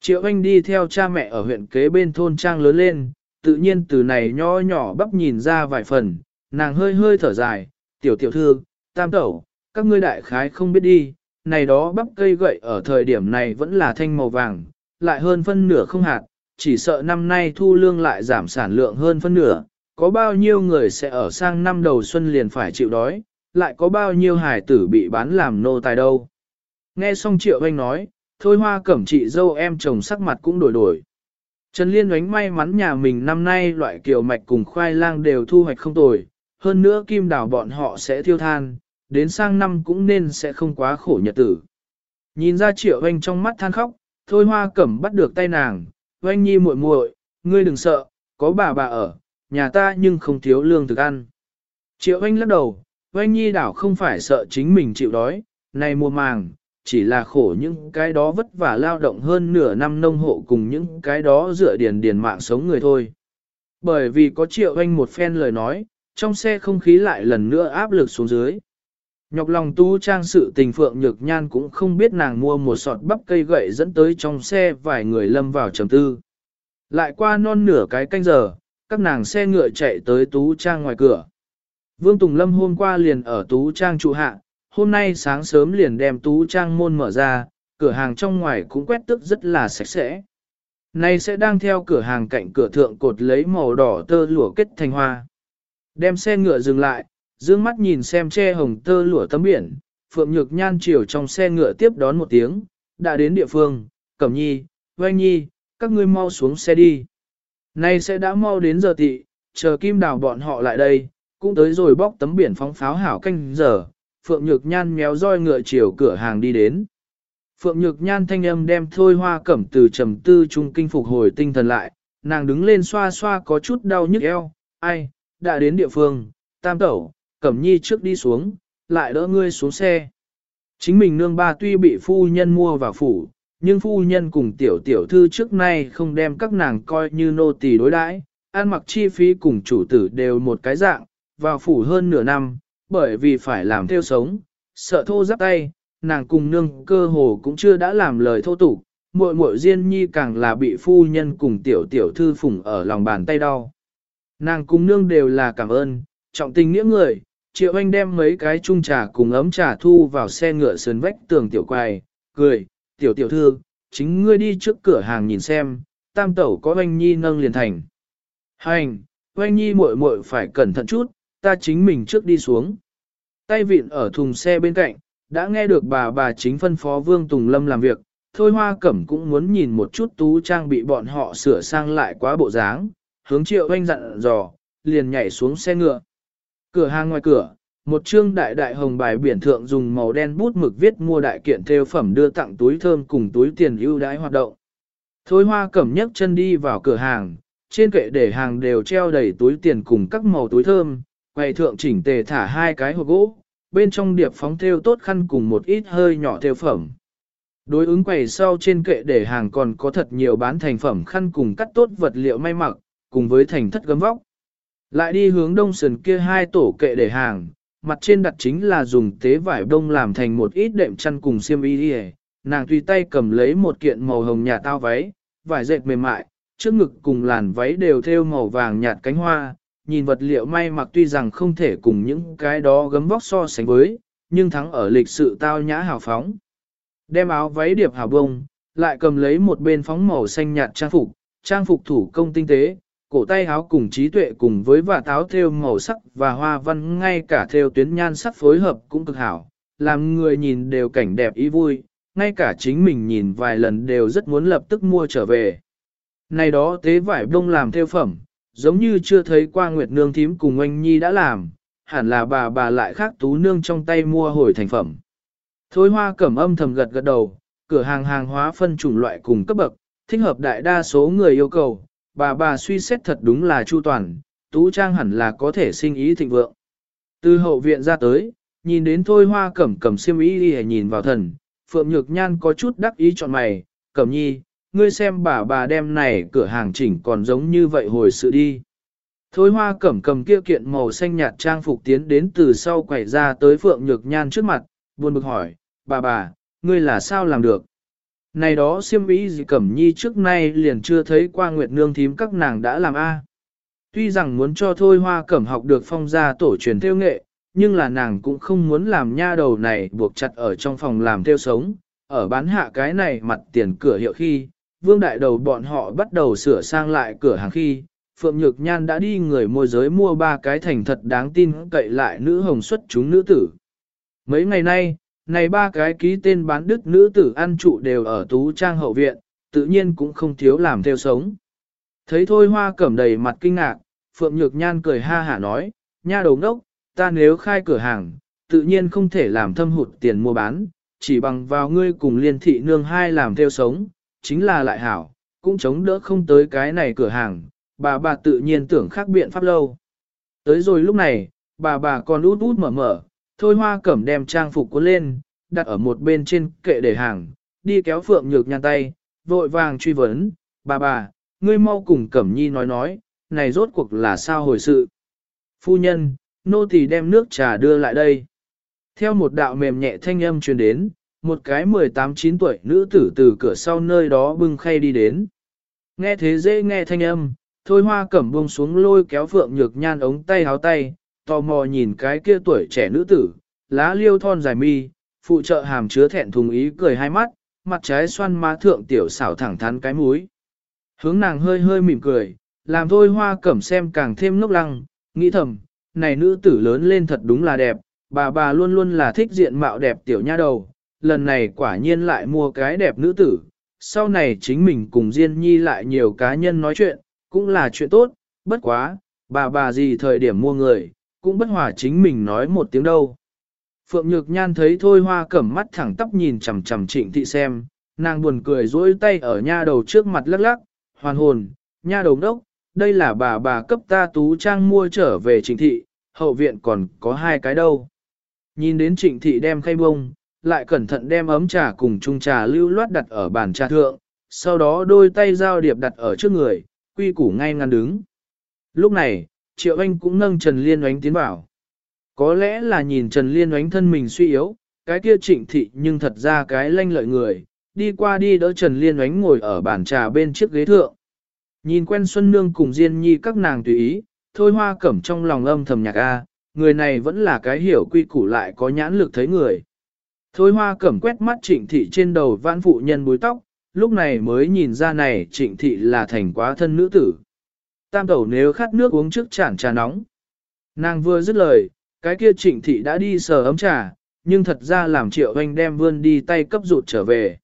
S1: Triệu Anh đi theo cha mẹ ở huyện kế bên thôn trang lớn lên, tự nhiên từ này nho nhỏ bắp nhìn ra vài phần, nàng hơi hơi thở dài, tiểu tiểu thư, tam tẩu, các ngươi đại khái không biết đi, này đó bắp cây gậy ở thời điểm này vẫn là thanh màu vàng, lại hơn phân nửa không hạt, chỉ sợ năm nay thu lương lại giảm sản lượng hơn phân nửa, có bao nhiêu người sẽ ở sang năm đầu xuân liền phải chịu đói, lại có bao nhiêu hài tử bị bán làm nô tài đâu. Nghe xong triệu anh nói, thôi hoa cẩm chị dâu em chồng sắc mặt cũng đổi đổi. Trần Liên đánh may mắn nhà mình năm nay loại kiều mạch cùng khoai lang đều thu hoạch không tồi, hơn nữa kim đào bọn họ sẽ thiêu than, đến sang năm cũng nên sẽ không quá khổ nhật tử. Nhìn ra triệu anh trong mắt than khóc, thôi hoa cẩm bắt được tay nàng, oanh nhi muội muội, ngươi đừng sợ, có bà bà ở, nhà ta nhưng không thiếu lương thực ăn. Triệu anh lắc đầu, oanh nhi đảo không phải sợ chính mình chịu đói, này mùa màng, chỉ là khổ những cái đó vất vả lao động hơn nửa năm nông hộ cùng những cái đó dựa điền điền mạng sống người thôi. Bởi vì có triệu anh một phen lời nói, trong xe không khí lại lần nữa áp lực xuống dưới. Nhọc lòng tú trang sự tình phượng nhược nhan cũng không biết nàng mua một sọt bắp cây gậy dẫn tới trong xe vài người lâm vào trầm tư. Lại qua non nửa cái canh giờ, các nàng xe ngựa chạy tới tú trang ngoài cửa. Vương Tùng Lâm hôm qua liền ở tú trang trụ hạ, hôm nay sáng sớm liền đem tú trang môn mở ra, cửa hàng trong ngoài cũng quét tức rất là sạch sẽ. Nay sẽ đang theo cửa hàng cạnh cửa thượng cột lấy màu đỏ tơ lụa kết thành hoa. Đem xe ngựa dừng lại, dương mắt nhìn xem che hồng tơ lụa tấm biển, Phượng Nhược Nhan chiều trong xe ngựa tiếp đón một tiếng, đã đến địa phương, Cẩm Nhi, Oanh Nhi, các ngươi mau xuống xe đi. Nay sẽ đã mau đến giờ tị, chờ kim đào bọn họ lại đây, cũng tới rồi bóc tấm biển phóng pháo hảo canh giờ, Phượng Nhược Nhan méo roi ngựa chiều cửa hàng đi đến. Phượng Nhược Nhan thanh âm đem thôi hoa cẩm từ trầm tư trung kinh phục hồi tinh thần lại, nàng đứng lên xoa xoa có chút đau nhức eo, ai, đã đến địa phương, tam tẩu, cẩm nhi trước đi xuống, lại đỡ ngươi xuống xe. Chính mình nương ba tuy bị phu nhân mua vào phủ, nhưng phu nhân cùng tiểu tiểu thư trước nay không đem các nàng coi như nô tỳ đối đãi, ăn mặc chi phí cùng chủ tử đều một cái dạng, vào phủ hơn nửa năm, bởi vì phải làm theo sống, sợ thô giáp tay, nàng cùng nương cơ hồ cũng chưa đã làm lời thô tục, muội muội Diên Nhi càng là bị phu nhân cùng tiểu tiểu thư phủng ở lòng bàn tay đau. Nàng cùng nương đều là cảm ơn, trọng tình nghĩa người, Triệu Anh đem mấy cái chung trà cùng ấm trà thu vào xe ngựa sườn vách tường tiểu quài, cười, tiểu tiểu thư, chính ngươi đi trước cửa hàng nhìn xem, tam tẩu có Anh Nhi nâng liền thành. Hành, Anh Nhi muội muội phải cẩn thận chút, ta chính mình trước đi xuống. Tay vịn ở thùng xe bên cạnh, đã nghe được bà bà chính phân phó Vương Tùng Lâm làm việc, thôi hoa cẩm cũng muốn nhìn một chút tú trang bị bọn họ sửa sang lại quá bộ dáng, hướng triệu anh dặn dò, liền nhảy xuống xe ngựa. Cửa hàng ngoài cửa, một chương đại đại hồng bài biển thượng dùng màu đen bút mực viết mua đại kiện theo phẩm đưa tặng túi thơm cùng túi tiền ưu đãi hoạt động. Thôi hoa cẩm nhấc chân đi vào cửa hàng, trên kệ để hàng đều treo đầy túi tiền cùng các màu túi thơm, quầy thượng chỉnh tề thả hai cái hộp gỗ, bên trong điệp phóng theo tốt khăn cùng một ít hơi nhỏ theo phẩm. Đối ứng quầy sau trên kệ để hàng còn có thật nhiều bán thành phẩm khăn cùng cắt tốt vật liệu may mặc, cùng với thành thất gấm vóc. Lại đi hướng đông sườn kia hai tổ kệ để hàng, mặt trên đặt chính là dùng tế vải đông làm thành một ít đệm chăn cùng xiêm y đi nàng tùy tay cầm lấy một kiện màu hồng nhà tao váy, vải dệt mềm mại, trước ngực cùng làn váy đều thêu màu vàng nhạt cánh hoa, nhìn vật liệu may mặc tuy rằng không thể cùng những cái đó gấm vóc so sánh với, nhưng thắng ở lịch sự tao nhã hào phóng. Đem áo váy điệp hào bông, lại cầm lấy một bên phóng màu xanh nhạt trang phục, trang phục thủ công tinh tế, cổ tay áo cùng trí tuệ cùng với và táo thêu màu sắc và hoa văn ngay cả thêu tuyến nhan sắc phối hợp cũng cực hảo, làm người nhìn đều cảnh đẹp ý vui, ngay cả chính mình nhìn vài lần đều rất muốn lập tức mua trở về. Này đó tế vải bông làm theo phẩm, giống như chưa thấy qua Nguyệt Nương thím cùng anh Nhi đã làm, hẳn là bà bà lại khác tú nương trong tay mua hồi thành phẩm. Thôi hoa cẩm âm thầm gật gật đầu, cửa hàng hàng hóa phân chủng loại cùng cấp bậc, thích hợp đại đa số người yêu cầu, bà bà suy xét thật đúng là chu toàn, tú trang hẳn là có thể sinh ý thịnh vượng. Từ hậu viện ra tới, nhìn đến thôi hoa cẩm cầm siêm ý đi nhìn vào thần, Phượng Nhược Nhan có chút đắc ý chọn mày, cẩm nhi, ngươi xem bà bà đem này cửa hàng chỉnh còn giống như vậy hồi sự đi. Thôi hoa cẩm cầm kia kiện màu xanh nhạt trang phục tiến đến từ sau quẩy ra tới Phượng Nhược Nhan trước mặt, buồn bực hỏi, bà bà, ngươi là sao làm được? Này đó siêm ý gì cẩm nhi trước nay liền chưa thấy qua Nguyệt Nương thím các nàng đã làm A. Tuy rằng muốn cho thôi hoa cẩm học được phong gia tổ truyền theo nghệ, nhưng là nàng cũng không muốn làm nha đầu này buộc chặt ở trong phòng làm theo sống, ở bán hạ cái này mặt tiền cửa hiệu khi, vương đại đầu bọn họ bắt đầu sửa sang lại cửa hàng khi, Phượng Nhược Nhan đã đi người môi giới mua ba cái thành thật đáng tin cậy lại nữ hồng xuất chúng nữ tử. Mấy ngày nay, này ba cái ký tên bán đức nữ tử ăn trụ đều ở tú trang hậu viện, tự nhiên cũng không thiếu làm theo sống. Thấy thôi hoa cẩm đầy mặt kinh ngạc, Phượng Nhược Nhan cười ha hả nói, nha đầu ngốc, ta nếu khai cửa hàng, tự nhiên không thể làm thâm hụt tiền mua bán, chỉ bằng vào ngươi cùng liên thị nương hai làm theo sống, chính là lại hảo, cũng chống đỡ không tới cái này cửa hàng, bà bà tự nhiên tưởng khác biện pháp lâu. Tới rồi lúc này, bà bà còn út út mở mở, thôi hoa cẩm đem trang phục cuốn lên, đặt ở một bên trên kệ để hàng, đi kéo phượng nhược nhăn tay, vội vàng truy vấn, bà bà, ngươi mau cùng cẩm nhi nói nói, này rốt cuộc là sao hồi sự. Phu nhân, nô tỳ đem nước trà đưa lại đây. Theo một đạo mềm nhẹ thanh âm truyền đến, một cái 18-9 tuổi nữ tử từ cửa sau nơi đó bưng khay đi đến. Nghe thế dễ nghe thanh âm, thôi hoa cẩm buông xuống lôi kéo phượng nhược nhan ống tay háo tay, tò mò nhìn cái kia tuổi trẻ nữ tử, lá liêu thon dài mi, phụ trợ hàm chứa thẹn thùng ý cười hai mắt, mặt trái xoan má thượng tiểu xảo thẳng thắn cái mũi. Hướng nàng hơi hơi mỉm cười, làm thôi hoa cẩm xem càng thêm ngốc lăng, nghĩ thầm, này nữ tử lớn lên thật đúng là đẹp, bà bà luôn luôn là thích diện mạo đẹp tiểu nha đầu, lần này quả nhiên lại mua cái đẹp nữ tử, sau này chính mình cùng Diên Nhi lại nhiều cá nhân nói chuyện, cũng là chuyện tốt, bất quá, bà bà gì thời điểm mua người, cũng bất hòa chính mình nói một tiếng đâu. Phượng Nhược Nhan thấy thôi hoa cẩm mắt thẳng tắp nhìn chằm chằm trịnh thị xem, nàng buồn cười dối tay ở nha đầu trước mặt lắc lắc, hoàn hồn, nha đầu đốc, đây là bà bà cấp ta tú trang mua trở về trịnh thị, hậu viện còn có hai cái đâu. Nhìn đến trịnh thị đem khay bông, lại cẩn thận đem ấm trà cùng chung trà lưu loát đặt ở bàn trà thượng, sau đó đôi tay giao điệp đặt ở trước người, quy củ ngay ngăn đứng. Lúc này, Triệu Anh cũng nâng Trần Liên oánh tiến vào. Có lẽ là nhìn Trần Liên oánh thân mình suy yếu, cái kia trịnh thị nhưng thật ra cái lanh lợi người, đi qua đi đỡ Trần Liên oánh ngồi ở bàn trà bên chiếc ghế thượng. Nhìn quen Xuân Nương cùng Diên Nhi các nàng tùy ý, thôi hoa cẩm trong lòng âm thầm nhạc A, người này vẫn là cái hiểu quy củ lại có nhãn lực thấy người. Thôi hoa cẩm quét mắt trịnh thị trên đầu vãn phụ nhân búi tóc, lúc này mới nhìn ra này trịnh thị là thành quá thân nữ tử. Tam tẩu nếu khát nước uống trước chản trà nóng. Nàng vừa dứt lời, cái kia trịnh thị đã đi sờ ấm trà, nhưng thật ra làm triệu anh đem vươn đi tay cấp rụt trở về.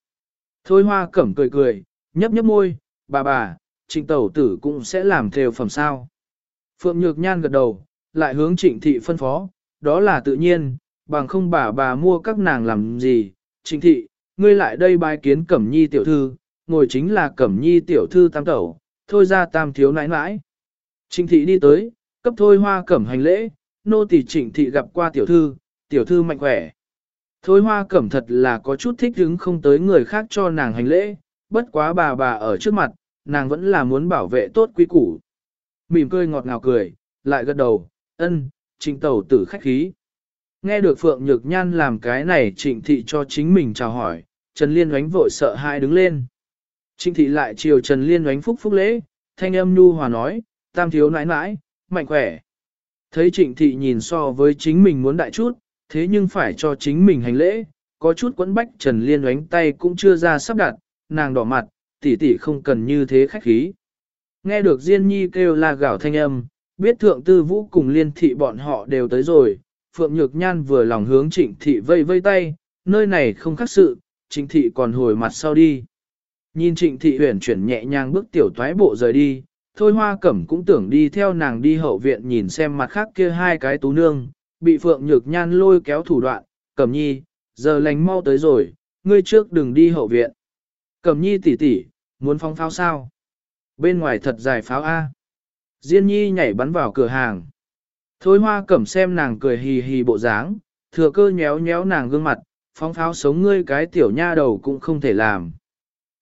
S1: Thôi hoa cẩm cười cười, nhấp nhấp môi, bà bà, trịnh tẩu tử cũng sẽ làm theo phẩm sao. Phượng Nhược Nhan gật đầu, lại hướng trịnh thị phân phó, đó là tự nhiên, bằng không bà bà mua các nàng làm gì. Trịnh thị, ngươi lại đây bài kiến Cẩm Nhi tiểu thư, ngồi chính là Cẩm Nhi tiểu thư tam tẩu, thôi ra tam thiếu nãi nãi. Trịnh thị đi tới, cấp thôi hoa cẩm hành lễ, nô tỳ trịnh thị gặp qua tiểu thư, tiểu thư mạnh khỏe. Thôi hoa cẩm thật là có chút thích hứng không tới người khác cho nàng hành lễ, bất quá bà bà ở trước mặt, nàng vẫn là muốn bảo vệ tốt quý củ. Mỉm cười ngọt ngào cười, lại gật đầu, ân, trịnh tẩu tử khách khí. Nghe được Phượng Nhược Nhan làm cái này trịnh thị cho chính mình chào hỏi, Trần Liên oánh vội sợ hai đứng lên. Trịnh thị lại chiều Trần Liên oánh phúc phúc lễ, thanh âm nu hòa nói, tam thiếu nãi nãi, mạnh khỏe. Thấy trịnh thị nhìn so với chính mình muốn đại chút, thế nhưng phải cho chính mình hành lễ, có chút quẫn bách Trần Liên oánh tay cũng chưa ra sắp đặt, nàng đỏ mặt, tỷ tỷ không cần như thế khách khí. Nghe được Diên Nhi kêu la gạo thanh âm, biết thượng tư vũ cùng liên thị bọn họ đều tới rồi, Phượng Nhược Nhan vừa lòng hướng trịnh thị vây vây tay, nơi này không khác sự, trịnh thị còn hồi mặt sau đi. Nhìn trịnh thị Huyền chuyển nhẹ nhàng bước tiểu toái bộ rời đi, thôi hoa cẩm cũng tưởng đi theo nàng đi hậu viện nhìn xem mặt khác kia hai cái tú nương, bị Phượng Nhược Nhan lôi kéo thủ đoạn, cẩm nhi, giờ lành mau tới rồi, ngươi trước đừng đi hậu viện. Cẩm nhi tỷ tỷ, muốn phóng pháo sao? Bên ngoài thật dài pháo A. Diên nhi nhảy bắn vào cửa hàng. Thôi hoa cẩm xem nàng cười hì hì bộ dáng, thừa cơ nhéo nhéo nàng gương mặt, phóng pháo sống ngươi cái tiểu nha đầu cũng không thể làm.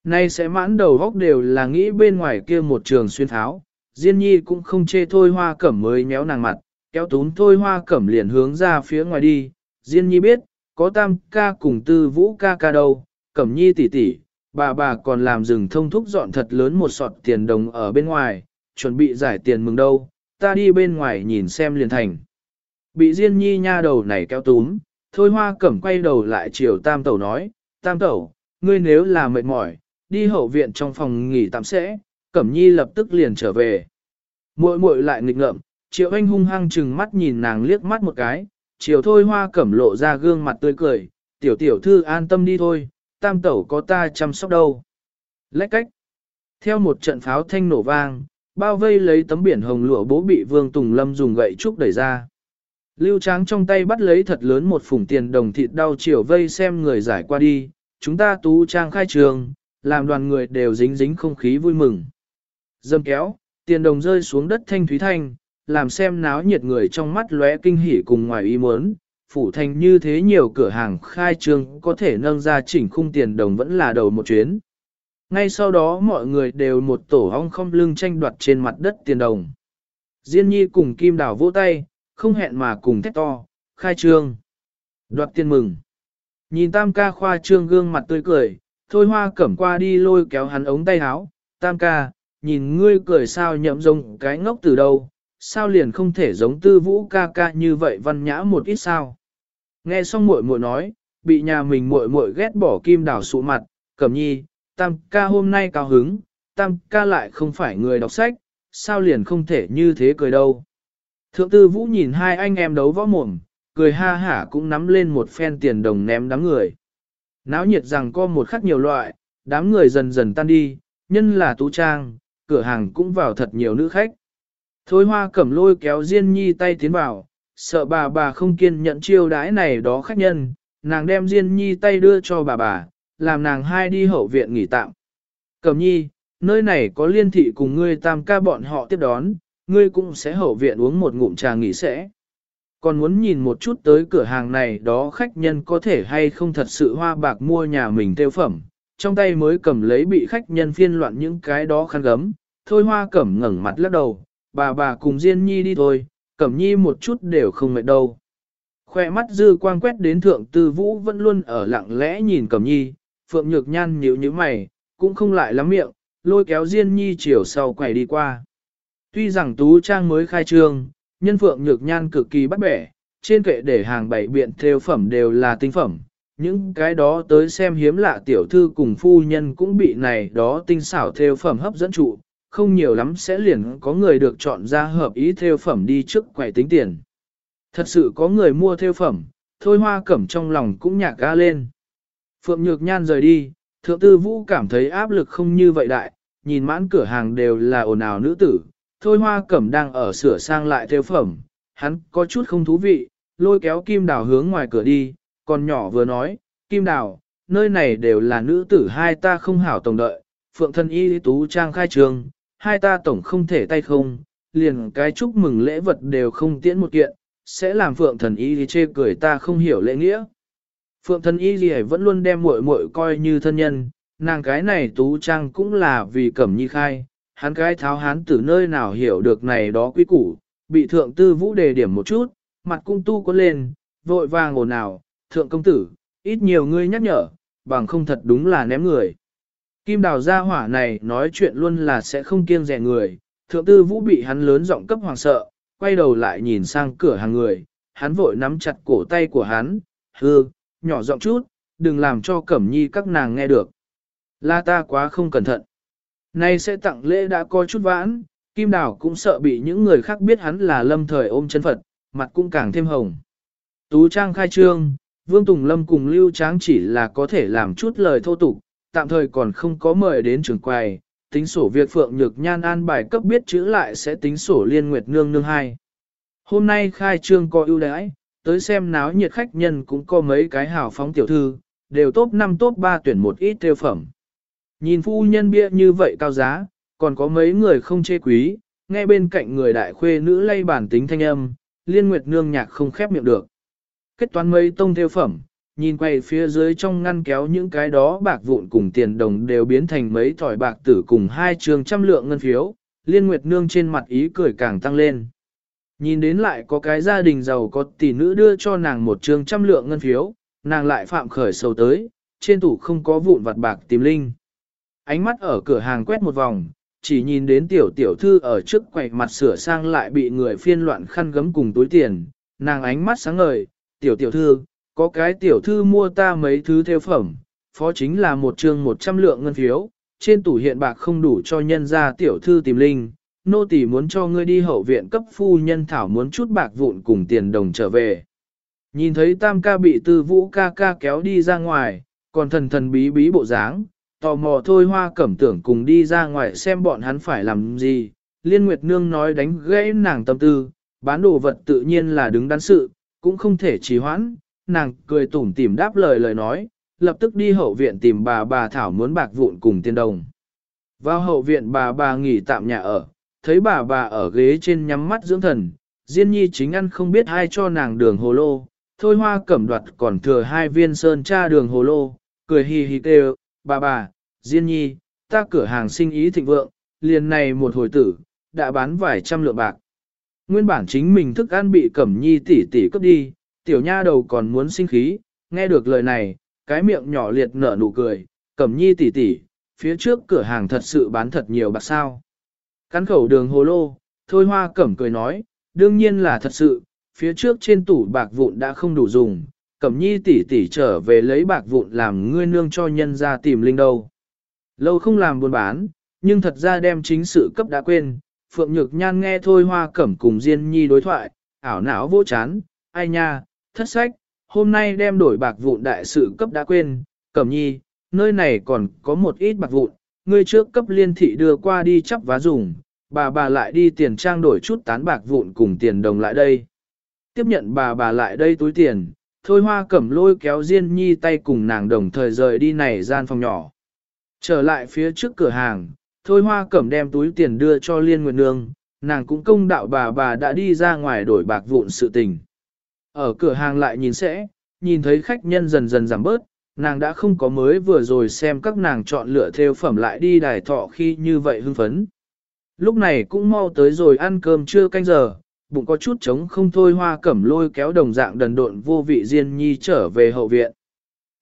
S1: Nay sẽ mãn đầu góc đều là nghĩ bên ngoài kia một trường xuyên tháo Diên nhi cũng không chê thôi hoa cẩm mới nhéo nàng mặt, kéo tún thôi hoa cẩm liền hướng ra phía ngoài đi. Diên nhi biết, có tam ca cùng tư vũ ca ca đâu, cẩm nhi tỷ tỷ, bà bà còn làm rừng thông thúc dọn thật lớn một sọt tiền đồng ở bên ngoài, chuẩn bị giải tiền mừng đâu, ta đi bên ngoài nhìn xem liền thành. Bị Diên Nhi nha đầu này kéo túm, thôi hoa cẩm quay đầu lại chiều tam tẩu nói, tam tẩu, ngươi nếu là mệt mỏi, đi hậu viện trong phòng nghỉ tạm sẽ, cẩm nhi lập tức liền trở về. Muội muội lại nghịch ngợm, triệu anh hung hăng chừng mắt nhìn nàng liếc mắt một cái, chiều thôi hoa cẩm lộ ra gương mặt tươi cười, tiểu tiểu thư an tâm đi thôi, tam tẩu có ta chăm sóc đâu. Lách cách. Theo một trận pháo thanh nổ vang, bao vây lấy tấm biển hồng lụa bố bị Vương Tùng Lâm dùng gậy trúc đẩy ra. Lưu Tráng trong tay bắt lấy thật lớn một phủng tiền đồng thịt đau chiều vây xem người giải qua đi, chúng ta tú trang khai trường, làm đoàn người đều dính dính không khí vui mừng. Dâm kéo, tiền đồng rơi xuống đất thanh thúy thanh, làm xem náo nhiệt người trong mắt lóe kinh hỉ cùng ngoài ý muốn, phủ thành như thế nhiều cửa hàng khai trương có thể nâng ra chỉnh khung tiền đồng vẫn là đầu một chuyến. Ngay sau đó mọi người đều một tổ ong không lưng tranh đoạt trên mặt đất tiền đồng. Diên nhi cùng kim đào vỗ tay, không hẹn mà cùng thét to, khai trương. Đoạt tiền mừng. Nhìn tam ca khoa trương gương mặt tươi cười, thôi hoa cẩm qua đi lôi kéo hắn ống tay áo, tam ca, nhìn ngươi cười sao nhậm rông cái ngốc từ đâu, sao liền không thể giống tư vũ ca ca như vậy văn nhã một ít sao. Nghe xong muội muội nói, bị nhà mình muội muội ghét bỏ kim đảo sụ mặt, cẩm nhi, tam ca hôm nay cao hứng, tam ca lại không phải người đọc sách, sao liền không thể như thế cười đâu. Thượng tư vũ nhìn hai anh em đấu võ mồm, cười ha hả cũng nắm lên một phen tiền đồng ném đám người. Náo nhiệt rằng có một khắc nhiều loại, đám người dần dần tan đi, nhân là tú trang, cửa hàng cũng vào thật nhiều nữ khách. Thôi hoa cẩm lôi kéo Diên Nhi tay tiến vào, sợ bà bà không kiên nhận chiêu đãi này đó khách nhân, nàng đem Diên Nhi tay đưa cho bà bà, làm nàng hai đi hậu viện nghỉ tạm. Cẩm nhi, nơi này có liên thị cùng ngươi tam ca bọn họ tiếp đón, ngươi cũng sẽ hậu viện uống một ngụm trà nghỉ sẽ. Còn muốn nhìn một chút tới cửa hàng này đó khách nhân có thể hay không thật sự hoa bạc mua nhà mình tiêu phẩm, trong tay mới cầm lấy bị khách nhân phiên loạn những cái đó khăn gấm, thôi hoa cẩm ngẩng mặt lắc đầu, bà bà cùng Diên Nhi đi thôi, cẩm nhi một chút đều không mệt đâu. Khoe mắt dư quang quét đến thượng tư vũ vẫn luôn ở lặng lẽ nhìn cẩm nhi, Phượng Nhược Nhan nhíu như mày, cũng không lại lắm miệng, lôi kéo Diên Nhi chiều sau quầy đi qua. Tuy rằng Tú Trang mới khai trương, nhân Phượng Nhược Nhan cực kỳ bắt bẻ, trên kệ để hàng bảy biện theo phẩm đều là tinh phẩm. Những cái đó tới xem hiếm lạ tiểu thư cùng phu nhân cũng bị này đó tinh xảo theo phẩm hấp dẫn trụ, không nhiều lắm sẽ liền có người được chọn ra hợp ý theo phẩm đi trước quầy tính tiền. Thật sự có người mua theo phẩm, thôi hoa cẩm trong lòng cũng nhạc ga lên. Phượng Nhược Nhan rời đi, thượng tư vũ cảm thấy áp lực không như vậy đại, nhìn mãn cửa hàng đều là ồn ào nữ tử, thôi hoa cẩm đang ở sửa sang lại theo phẩm, hắn có chút không thú vị, lôi kéo kim đào hướng ngoài cửa đi, còn nhỏ vừa nói, kim đào, nơi này đều là nữ tử hai ta không hảo tổng đợi, phượng thân y tú trang khai trường, hai ta tổng không thể tay không, liền cái chúc mừng lễ vật đều không tiễn một kiện, sẽ làm phượng thần y chê cười ta không hiểu lễ nghĩa. Phượng thần y gì vẫn luôn đem muội muội coi như thân nhân, nàng cái này tú trang cũng là vì cẩm nhi khai, hắn cái tháo hán từ nơi nào hiểu được này đó quý củ, bị thượng tư vũ đề điểm một chút, mặt cung tu có lên, vội vàng ồn ào, thượng công tử, ít nhiều ngươi nhắc nhở, bằng không thật đúng là ném người. Kim đào gia hỏa này nói chuyện luôn là sẽ không kiêng rẻ người, thượng tư vũ bị hắn lớn giọng cấp hoàng sợ, quay đầu lại nhìn sang cửa hàng người, hắn vội nắm chặt cổ tay của hắn, hư, nhỏ giọng chút, đừng làm cho cẩm nhi các nàng nghe được. La ta quá không cẩn thận. Nay sẽ tặng lễ đã coi chút vãn, Kim Đào cũng sợ bị những người khác biết hắn là lâm thời ôm chân Phật, mặt cũng càng thêm hồng. Tú Trang khai trương, Vương Tùng Lâm cùng Lưu Tráng chỉ là có thể làm chút lời thô tục, tạm thời còn không có mời đến trường quầy, tính sổ việc Phượng Nhược Nhan an bài cấp biết chữ lại sẽ tính sổ liên nguyệt nương nương hai. Hôm nay khai trương có ưu đãi, tới xem náo nhiệt khách nhân cũng có mấy cái hào phóng tiểu thư, đều top 5 top 3 tuyển một ít tiêu phẩm. Nhìn phu nhân bia như vậy cao giá, còn có mấy người không chê quý, nghe bên cạnh người đại khuê nữ lay bản tính thanh âm, liên nguyệt nương nhạc không khép miệng được. Kết toán mấy tông theo phẩm, nhìn quay phía dưới trong ngăn kéo những cái đó bạc vụn cùng tiền đồng đều biến thành mấy thỏi bạc tử cùng hai trường trăm lượng ngân phiếu, liên nguyệt nương trên mặt ý cười càng tăng lên. Nhìn đến lại có cái gia đình giàu có tỷ nữ đưa cho nàng một trường trăm lượng ngân phiếu, nàng lại phạm khởi sầu tới, trên tủ không có vụn vặt bạc tìm linh. Ánh mắt ở cửa hàng quét một vòng, chỉ nhìn đến tiểu tiểu thư ở trước quầy mặt sửa sang lại bị người phiên loạn khăn gấm cùng túi tiền, nàng ánh mắt sáng ngời, tiểu tiểu thư, có cái tiểu thư mua ta mấy thứ theo phẩm, phó chính là một trường một trăm lượng ngân phiếu, trên tủ hiện bạc không đủ cho nhân ra tiểu thư tìm linh, nô tỳ muốn cho ngươi đi hậu viện cấp phu nhân thảo muốn chút bạc vụn cùng tiền đồng trở về. Nhìn thấy tam ca bị tư vũ ca ca kéo đi ra ngoài, còn thần thần bí bí bộ dáng, tò mò thôi hoa cẩm tưởng cùng đi ra ngoài xem bọn hắn phải làm gì. Liên Nguyệt Nương nói đánh gãy nàng tâm tư, bán đồ vật tự nhiên là đứng đắn sự, cũng không thể trì hoãn, nàng cười tủm tỉm đáp lời lời nói, lập tức đi hậu viện tìm bà bà Thảo muốn bạc vụn cùng tiền đồng. Vào hậu viện bà bà nghỉ tạm nhà ở, thấy bà bà ở ghế trên nhắm mắt dưỡng thần, Diên Nhi chính ăn không biết ai cho nàng đường hồ lô, thôi hoa cẩm đoạt còn thừa hai viên sơn cha đường hồ lô, cười hì hì kêu, bà bà, Diên Nhi, ta cửa hàng sinh ý thịnh vượng, liền này một hồi tử, đã bán vài trăm lượng bạc. Nguyên bản chính mình thức ăn bị Cẩm Nhi tỷ tỷ cướp đi, tiểu nha đầu còn muốn sinh khí, nghe được lời này, cái miệng nhỏ liệt nở nụ cười, Cẩm Nhi tỷ tỷ, phía trước cửa hàng thật sự bán thật nhiều bạc sao. Cắn khẩu đường hồ lô, thôi hoa Cẩm cười nói, đương nhiên là thật sự, phía trước trên tủ bạc vụn đã không đủ dùng, Cẩm Nhi tỷ tỷ trở về lấy bạc vụn làm ngươi nương cho nhân ra tìm linh đâu. Lâu không làm buôn bán, nhưng thật ra đem chính sự cấp đã quên, Phượng Nhược Nhan nghe thôi hoa cẩm cùng Diên Nhi đối thoại, ảo não vô chán, ai nha, thất sách, hôm nay đem đổi bạc vụn đại sự cấp đã quên, cẩm nhi, nơi này còn có một ít bạc vụn, ngươi trước cấp liên thị đưa qua đi chắp vá dùng, bà bà lại đi tiền trang đổi chút tán bạc vụn cùng tiền đồng lại đây. Tiếp nhận bà bà lại đây túi tiền, thôi hoa cẩm lôi kéo Diên Nhi tay cùng nàng đồng thời rời đi này gian phòng nhỏ. Trở lại phía trước cửa hàng, thôi hoa cẩm đem túi tiền đưa cho Liên Nguyệt Nương, nàng cũng công đạo bà bà đã đi ra ngoài đổi bạc vụn sự tình. Ở cửa hàng lại nhìn sẽ, nhìn thấy khách nhân dần dần giảm bớt, nàng đã không có mới vừa rồi xem các nàng chọn lựa theo phẩm lại đi đài thọ khi như vậy hưng phấn. Lúc này cũng mau tới rồi ăn cơm trưa canh giờ, bụng có chút trống không thôi hoa cẩm lôi kéo đồng dạng đần độn vô vị Diên Nhi trở về hậu viện.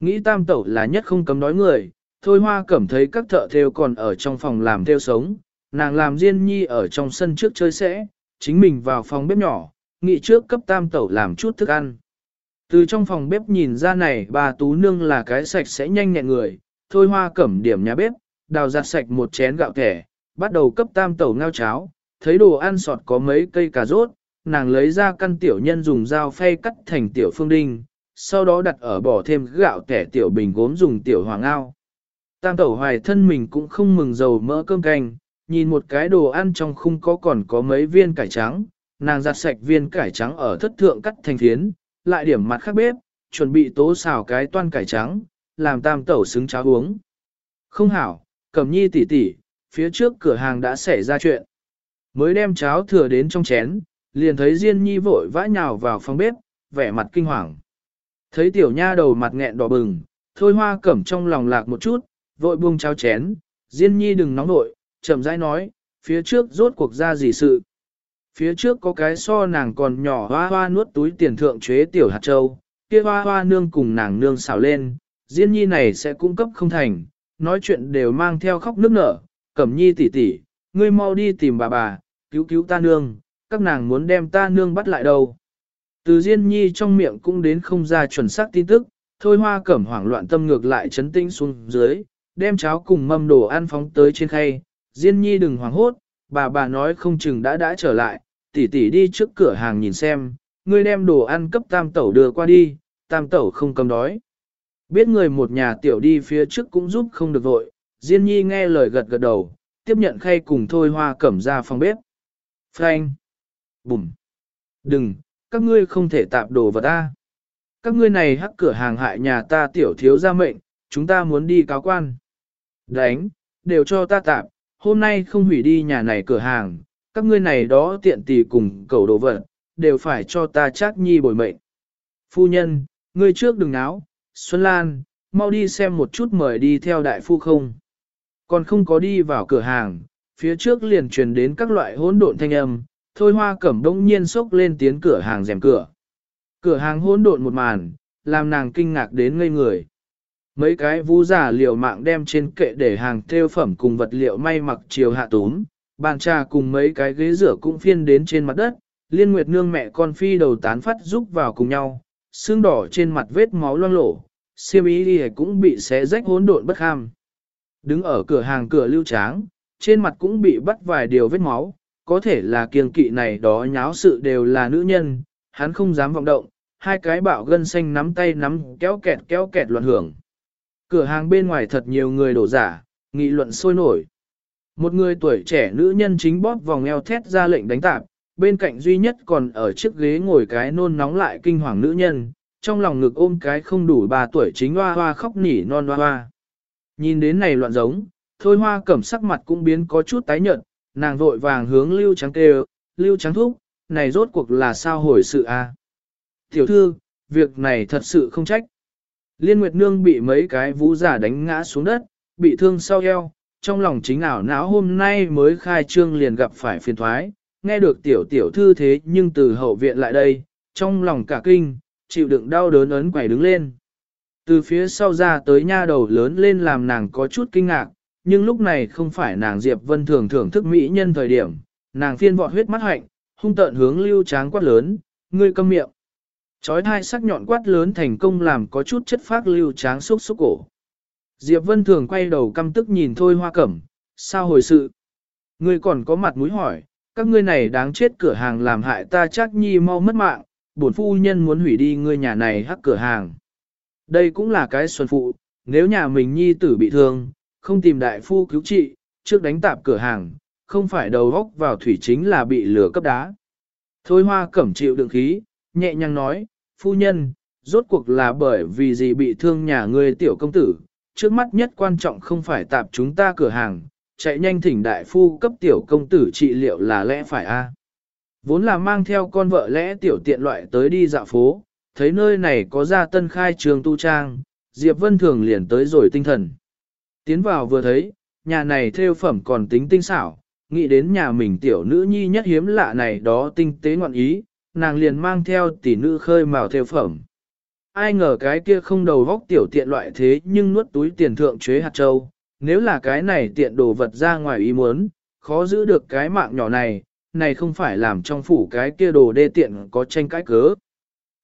S1: Nghĩ tam tẩu là nhất không cấm nói người, thôi hoa cẩm thấy các thợ theo còn ở trong phòng làm theo sống, nàng làm Diên Nhi ở trong sân trước chơi sẽ, chính mình vào phòng bếp nhỏ, nghị trước cấp tam tẩu làm chút thức ăn. Từ trong phòng bếp nhìn ra này bà Tú Nương là cái sạch sẽ nhanh nhẹn người, thôi hoa cẩm điểm nhà bếp, đào giặt sạch một chén gạo thẻ, bắt đầu cấp tam tẩu ngao cháo, thấy đồ ăn sọt có mấy cây cà rốt, nàng lấy ra căn tiểu nhân dùng dao phay cắt thành tiểu phương đinh, sau đó đặt ở bỏ thêm gạo thẻ tiểu bình gốm dùng tiểu hoàng ao. Tam tẩu hoài thân mình cũng không mừng dầu mỡ cơm canh, nhìn một cái đồ ăn trong khung có còn có mấy viên cải trắng, nàng giặt sạch viên cải trắng ở thất thượng cắt thành phiến, lại điểm mặt khác bếp, chuẩn bị tố xào cái toan cải trắng, làm tam tẩu xứng cháo uống. Không hảo, cẩm nhi tỷ tỷ, phía trước cửa hàng đã xảy ra chuyện. Mới đem cháo thừa đến trong chén, liền thấy Diên Nhi vội vã nhào vào phòng bếp, vẻ mặt kinh hoàng. Thấy tiểu nha đầu mặt nghẹn đỏ bừng, thôi hoa cẩm trong lòng lạc một chút, vội buông cháo chén, Diên Nhi đừng nóng nội, chậm rãi nói, phía trước rốt cuộc ra gì sự. Phía trước có cái so nàng còn nhỏ hoa hoa nuốt túi tiền thượng chế tiểu hạt châu, kia hoa hoa nương cùng nàng nương xảo lên, Diên Nhi này sẽ cung cấp không thành, nói chuyện đều mang theo khóc nước nở, Cẩm Nhi tỷ tỷ, ngươi mau đi tìm bà bà, cứu cứu ta nương, các nàng muốn đem ta nương bắt lại đâu. Từ Diên Nhi trong miệng cũng đến không ra chuẩn xác tin tức, thôi hoa cẩm hoảng loạn tâm ngược lại chấn tĩnh xuống dưới, đem cháo cùng mâm đồ ăn phóng tới trên khay. Diên Nhi đừng hoảng hốt, bà bà nói không chừng đã đã trở lại, tỷ tỷ đi trước cửa hàng nhìn xem, ngươi đem đồ ăn cấp tam tẩu đưa qua đi, tam tẩu không cầm đói. Biết người một nhà tiểu đi phía trước cũng giúp không được vội, Diên Nhi nghe lời gật gật đầu, tiếp nhận khay cùng thôi hoa cẩm ra phòng bếp. Frank! Bùm! Đừng, các ngươi không thể tạp đồ vào ta. Các ngươi này hắc cửa hàng hại nhà ta tiểu thiếu ra mệnh, chúng ta muốn đi cáo quan. Đánh, đều cho ta tạm hôm nay không hủy đi nhà này cửa hàng, các ngươi này đó tiện tỷ cùng cầu đồ vật, đều phải cho ta chát nhi bồi mệnh. Phu nhân, ngươi trước đừng náo, Xuân Lan, mau đi xem một chút mời đi theo đại phu không. Còn không có đi vào cửa hàng, phía trước liền truyền đến các loại hỗn độn thanh âm, thôi hoa cẩm đông nhiên sốc lên tiến cửa hàng rèm cửa. Cửa hàng hỗn độn một màn, làm nàng kinh ngạc đến ngây người. Mấy cái vũ giả liều mạng đem trên kệ để hàng theo phẩm cùng vật liệu may mặc chiều hạ túm, bàn trà cùng mấy cái ghế rửa cũng phiên đến trên mặt đất, liên nguyệt nương mẹ con phi đầu tán phát giúp vào cùng nhau, xương đỏ trên mặt vết máu loang lổ, siêm ý đi cũng bị xé rách hỗn độn bất ham. Đứng ở cửa hàng cửa lưu tráng, trên mặt cũng bị bắt vài điều vết máu, có thể là kiêng kỵ này đó nháo sự đều là nữ nhân, hắn không dám vọng động, hai cái bạo gân xanh nắm tay nắm kéo kẹt kéo kẹt loạn hưởng. Cửa hàng bên ngoài thật nhiều người đổ giả, nghị luận sôi nổi. Một người tuổi trẻ nữ nhân chính bóp vòng eo thét ra lệnh đánh tạp, bên cạnh duy nhất còn ở chiếc ghế ngồi cái nôn nóng lại kinh hoàng nữ nhân, trong lòng ngực ôm cái không đủ 3 tuổi chính hoa hoa khóc nỉ non hoa hoa. Nhìn đến này loạn giống, thôi hoa cẩm sắc mặt cũng biến có chút tái nhợt, nàng vội vàng hướng lưu trắng kêu, lưu trắng thúc, này rốt cuộc là sao hồi sự a? Tiểu thư, việc này thật sự không trách. Liên Nguyệt Nương bị mấy cái vũ giả đánh ngã xuống đất, bị thương sau eo, trong lòng chính ảo não hôm nay mới khai trương liền gặp phải phiền thoái, nghe được tiểu tiểu thư thế nhưng từ hậu viện lại đây, trong lòng cả kinh, chịu đựng đau đớn ấn quẩy đứng lên. Từ phía sau ra tới nha đầu lớn lên làm nàng có chút kinh ngạc, nhưng lúc này không phải nàng Diệp Vân thường thưởng thức mỹ nhân thời điểm, nàng phiên vọt huyết mắt hạnh, hung tợn hướng lưu tráng quát lớn, ngươi câm miệng. Chói thai sắc nhọn quát lớn thành công làm có chút chất phác lưu tráng xúc xúc cổ. Diệp Vân thường quay đầu căm tức nhìn thôi hoa cẩm, sao hồi sự? Ngươi còn có mặt mũi hỏi, các ngươi này đáng chết cửa hàng làm hại ta chắc nhi mau mất mạng, bổn phu nhân muốn hủy đi ngươi nhà này hắc cửa hàng. Đây cũng là cái xuân phụ, nếu nhà mình nhi tử bị thương, không tìm đại phu cứu trị, trước đánh tạp cửa hàng, không phải đầu góc vào thủy chính là bị lửa cấp đá. Thôi hoa cẩm chịu đựng khí, nhẹ nhàng nói, phu nhân, rốt cuộc là bởi vì gì bị thương nhà ngươi tiểu công tử, trước mắt nhất quan trọng không phải tạp chúng ta cửa hàng, chạy nhanh thỉnh đại phu cấp tiểu công tử trị liệu là lẽ phải a. Vốn là mang theo con vợ lẽ tiểu tiện loại tới đi dạo phố, thấy nơi này có ra tân khai trường tu trang, Diệp Vân Thường liền tới rồi tinh thần. Tiến vào vừa thấy, nhà này theo phẩm còn tính tinh xảo, nghĩ đến nhà mình tiểu nữ nhi nhất hiếm lạ này đó tinh tế ngọn ý, nàng liền mang theo tỷ nữ khơi mào theo phẩm. Ai ngờ cái kia không đầu vóc tiểu tiện loại thế nhưng nuốt túi tiền thượng chế hạt châu, nếu là cái này tiện đồ vật ra ngoài ý muốn, khó giữ được cái mạng nhỏ này, này không phải làm trong phủ cái kia đồ đê tiện có tranh cãi cớ.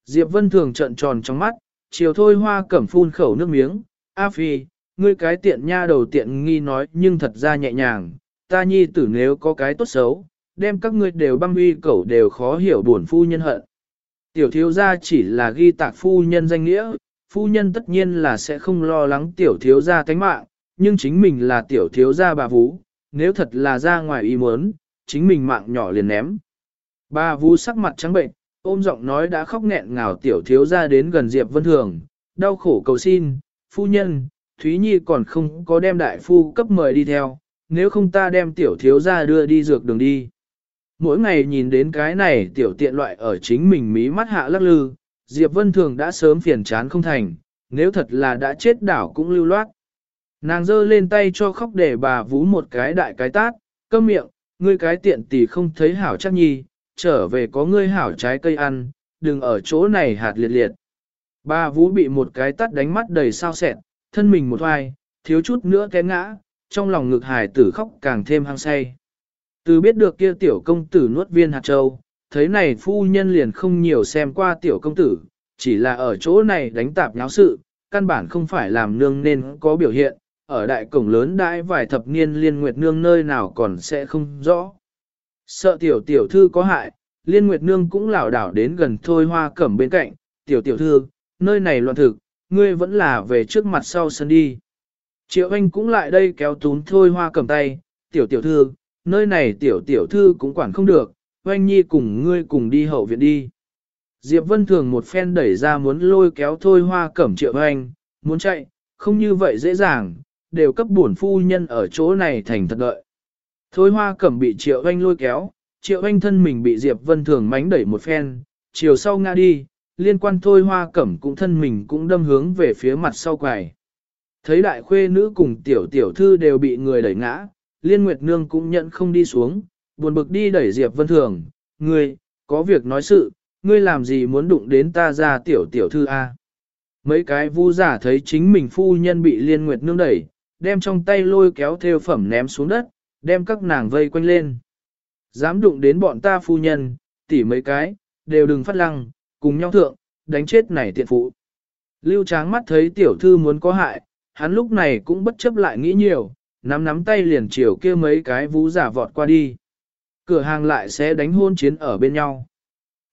S1: Diệp Vân thường trợn tròn trong mắt, chiều thôi hoa cẩm phun khẩu nước miếng, A Phi, ngươi cái tiện nha đầu tiện nghi nói nhưng thật ra nhẹ nhàng, ta nhi tử nếu có cái tốt xấu, đem các ngươi đều băm uy cẩu đều khó hiểu buồn phu nhân hận. Tiểu thiếu gia chỉ là ghi tạc phu nhân danh nghĩa, phu nhân tất nhiên là sẽ không lo lắng tiểu thiếu gia tánh mạng, nhưng chính mình là tiểu thiếu gia bà Vũ, nếu thật là ra ngoài ý muốn, chính mình mạng nhỏ liền ném. Bà Vũ sắc mặt trắng bệnh, ôm giọng nói đã khóc nghẹn ngào tiểu thiếu gia đến gần Diệp Vân Thường, đau khổ cầu xin, phu nhân, Thúy Nhi còn không có đem đại phu cấp mời đi theo, nếu không ta đem tiểu thiếu gia đưa đi dược đường đi. Mỗi ngày nhìn đến cái này tiểu tiện loại ở chính mình mí mắt hạ lắc lư, Diệp Vân Thường đã sớm phiền chán không thành, nếu thật là đã chết đảo cũng lưu loát. Nàng giơ lên tay cho khóc để bà vú một cái đại cái tát, câm miệng, ngươi cái tiện tỷ không thấy hảo chắc nhi, trở về có ngươi hảo trái cây ăn, đừng ở chỗ này hạt liệt liệt. Bà vú bị một cái tát đánh mắt đầy sao sẹn, thân mình một hoài, thiếu chút nữa té ngã, trong lòng ngực hài tử khóc càng thêm hăng say. Từ biết được kia tiểu công tử nuốt viên hạt châu, thấy này phu nhân liền không nhiều xem qua tiểu công tử, chỉ là ở chỗ này đánh tạp nháo sự, căn bản không phải làm nương nên có biểu hiện, ở đại cổng lớn đãi vài thập niên liên nguyệt nương nơi nào còn sẽ không rõ. Sợ tiểu tiểu thư có hại, liên nguyệt nương cũng lảo đảo đến gần thôi hoa cẩm bên cạnh, tiểu tiểu thư, nơi này loạn thực, ngươi vẫn là về trước mặt sau sân đi. Triệu anh cũng lại đây kéo tún thôi hoa cầm tay, tiểu tiểu thư, nơi này tiểu tiểu thư cũng quản không được, oanh nhi cùng ngươi cùng đi hậu viện đi. Diệp Vân Thường một phen đẩy ra muốn lôi kéo thôi hoa cẩm triệu anh, muốn chạy, không như vậy dễ dàng, đều cấp buồn phu nhân ở chỗ này thành thật đợi. Thôi hoa cẩm bị triệu anh lôi kéo, triệu anh thân mình bị Diệp Vân Thường mánh đẩy một phen, chiều sau ngã đi, liên quan thôi hoa cẩm cũng thân mình cũng đâm hướng về phía mặt sau quài. Thấy đại khuê nữ cùng tiểu tiểu thư đều bị người đẩy ngã, liên nguyệt nương cũng nhận không đi xuống, buồn bực đi đẩy Diệp Vân Thường, ngươi, có việc nói sự, ngươi làm gì muốn đụng đến ta ra tiểu tiểu thư A. Mấy cái vu giả thấy chính mình phu nhân bị liên nguyệt nương đẩy, đem trong tay lôi kéo theo phẩm ném xuống đất, đem các nàng vây quanh lên. Dám đụng đến bọn ta phu nhân, tỉ mấy cái, đều đừng phát lăng, cùng nhau thượng, đánh chết này tiện phụ. Lưu tráng mắt thấy tiểu thư muốn có hại, hắn lúc này cũng bất chấp lại nghĩ nhiều, nắm nắm tay liền chiều kia mấy cái vũ giả vọt qua đi. Cửa hàng lại sẽ đánh hôn chiến ở bên nhau.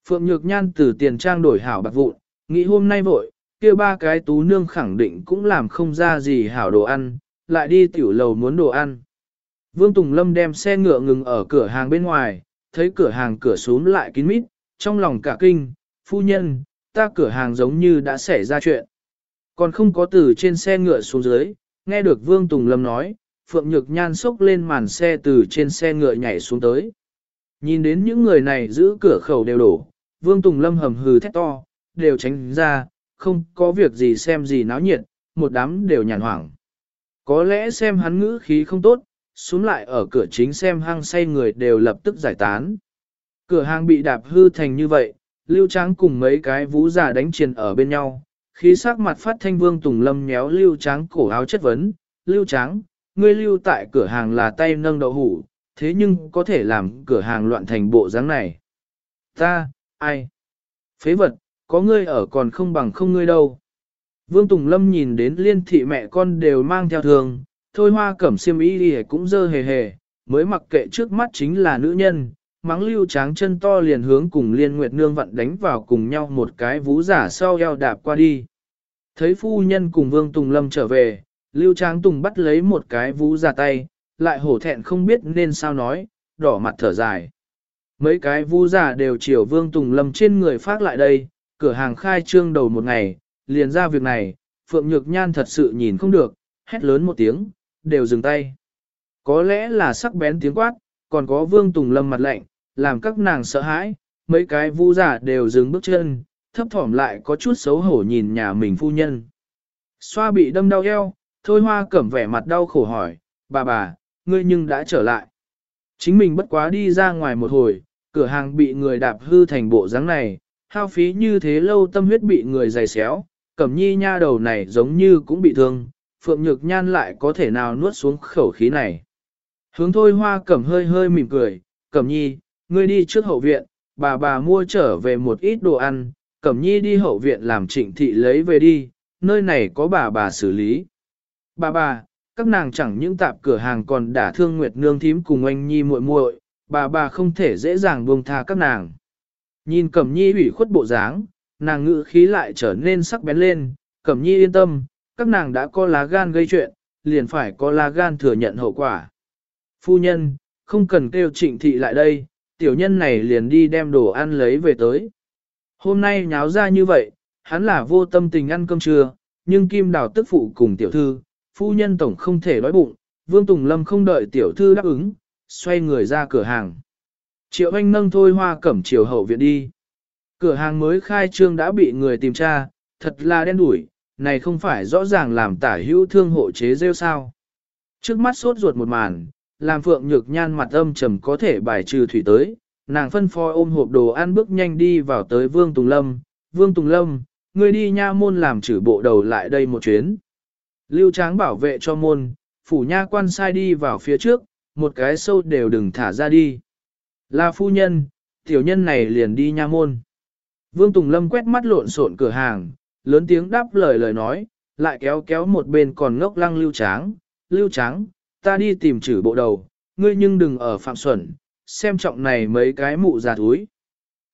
S1: Phượng Nhược Nhan từ tiền trang đổi hảo bạc vụn, nghĩ hôm nay vội, kia ba cái tú nương khẳng định cũng làm không ra gì hảo đồ ăn, lại đi tiểu lầu muốn đồ ăn. Vương Tùng Lâm đem xe ngựa ngừng ở cửa hàng bên ngoài, thấy cửa hàng cửa xuống lại kín mít, trong lòng cả kinh, phu nhân, ta cửa hàng giống như đã xảy ra chuyện. Còn không có từ trên xe ngựa xuống dưới, nghe được Vương Tùng Lâm nói, Phượng Nhược Nhan sốc lên màn xe từ trên xe ngựa nhảy xuống tới. Nhìn đến những người này giữ cửa khẩu đều đổ, Vương Tùng Lâm hầm hừ thét to, đều tránh ra, không có việc gì xem gì náo nhiệt, một đám đều nhàn hoảng. Có lẽ xem hắn ngữ khí không tốt, xuống lại ở cửa chính xem hang say người đều lập tức giải tán. Cửa hàng bị đạp hư thành như vậy, Lưu Tráng cùng mấy cái vũ giả đánh triền ở bên nhau, khí sắc mặt phát thanh Vương Tùng Lâm nhéo Lưu Tráng cổ áo chất vấn, Lưu Tráng, ngươi lưu tại cửa hàng là tay nâng đậu hủ, thế nhưng có thể làm cửa hàng loạn thành bộ dáng này. Ta, ai? Phế vật, có ngươi ở còn không bằng không ngươi đâu. Vương Tùng Lâm nhìn đến liên thị mẹ con đều mang theo thường, thôi hoa cẩm siêm ý đi cũng dơ hề hề, mới mặc kệ trước mắt chính là nữ nhân, mắng lưu tráng chân to liền hướng cùng liên nguyệt nương vận đánh vào cùng nhau một cái vú giả sau eo đạp qua đi. Thấy phu nhân cùng Vương Tùng Lâm trở về, lưu tráng tùng bắt lấy một cái vú giả tay, lại hổ thẹn không biết nên sao nói, đỏ mặt thở dài. Mấy cái vú giả đều chiều Vương Tùng Lâm trên người phát lại đây, cửa hàng khai trương đầu một ngày, liền ra việc này, Phượng Nhược Nhan thật sự nhìn không được, hét lớn một tiếng, đều dừng tay. Có lẽ là sắc bén tiếng quát, còn có Vương Tùng Lâm mặt lạnh, làm các nàng sợ hãi, mấy cái vu giả đều dừng bước chân, thấp thỏm lại có chút xấu hổ nhìn nhà mình phu nhân. Xoa bị đâm đau eo, thôi hoa cẩm vẻ mặt đau khổ hỏi, bà bà, ngươi nhưng đã trở lại. Chính mình bất quá đi ra ngoài một hồi, cửa hàng bị người đạp hư thành bộ dáng này, hao phí như thế lâu tâm huyết bị người giày xéo, cẩm nhi nha đầu này giống như cũng bị thương, phượng nhược nhan lại có thể nào nuốt xuống khẩu khí này. Hướng thôi hoa cẩm hơi hơi mỉm cười, cẩm nhi, ngươi đi trước hậu viện, bà bà mua trở về một ít đồ ăn, cẩm nhi đi hậu viện làm trịnh thị lấy về đi, nơi này có bà bà xử lý. Bà bà, các nàng chẳng những tạp cửa hàng còn đả thương Nguyệt Nương thím cùng anh Nhi muội muội, bà bà không thể dễ dàng buông tha các nàng. Nhìn Cẩm Nhi ủy khuất bộ dáng, nàng ngữ khí lại trở nên sắc bén lên, Cẩm Nhi yên tâm, các nàng đã có lá gan gây chuyện, liền phải có lá gan thừa nhận hậu quả. Phu nhân, không cần kêu trịnh thị lại đây, tiểu nhân này liền đi đem đồ ăn lấy về tới. Hôm nay nháo ra như vậy, hắn là vô tâm tình ăn cơm trưa, nhưng kim đào tức phụ cùng tiểu thư, phu nhân tổng không thể đói bụng, Vương Tùng Lâm không đợi tiểu thư đáp ứng, xoay người ra cửa hàng. Triệu anh nâng thôi hoa cẩm chiều hậu viện đi. Cửa hàng mới khai trương đã bị người tìm tra, thật là đen đủi, này không phải rõ ràng làm tả hữu thương hộ chế rêu sao. Trước mắt sốt ruột một màn, làm phượng nhược nhan mặt âm trầm có thể bài trừ thủy tới, nàng phân phoi ôm hộp đồ ăn bước nhanh đi vào tới Vương Tùng Lâm. Vương Tùng Lâm, ngươi đi nha môn làm chữ bộ đầu lại đây một chuyến. Lưu Tráng bảo vệ cho môn, phủ nha quan sai đi vào phía trước, một cái sâu đều đừng thả ra đi. Là phu nhân, tiểu nhân này liền đi nha môn. Vương Tùng Lâm quét mắt lộn xộn cửa hàng, lớn tiếng đáp lời lời nói, lại kéo kéo một bên còn ngốc lăng lưu tráng. Lưu tráng, ta đi tìm chữ bộ đầu, ngươi nhưng đừng ở phạm xuẩn, xem trọng này mấy cái mụ già túi.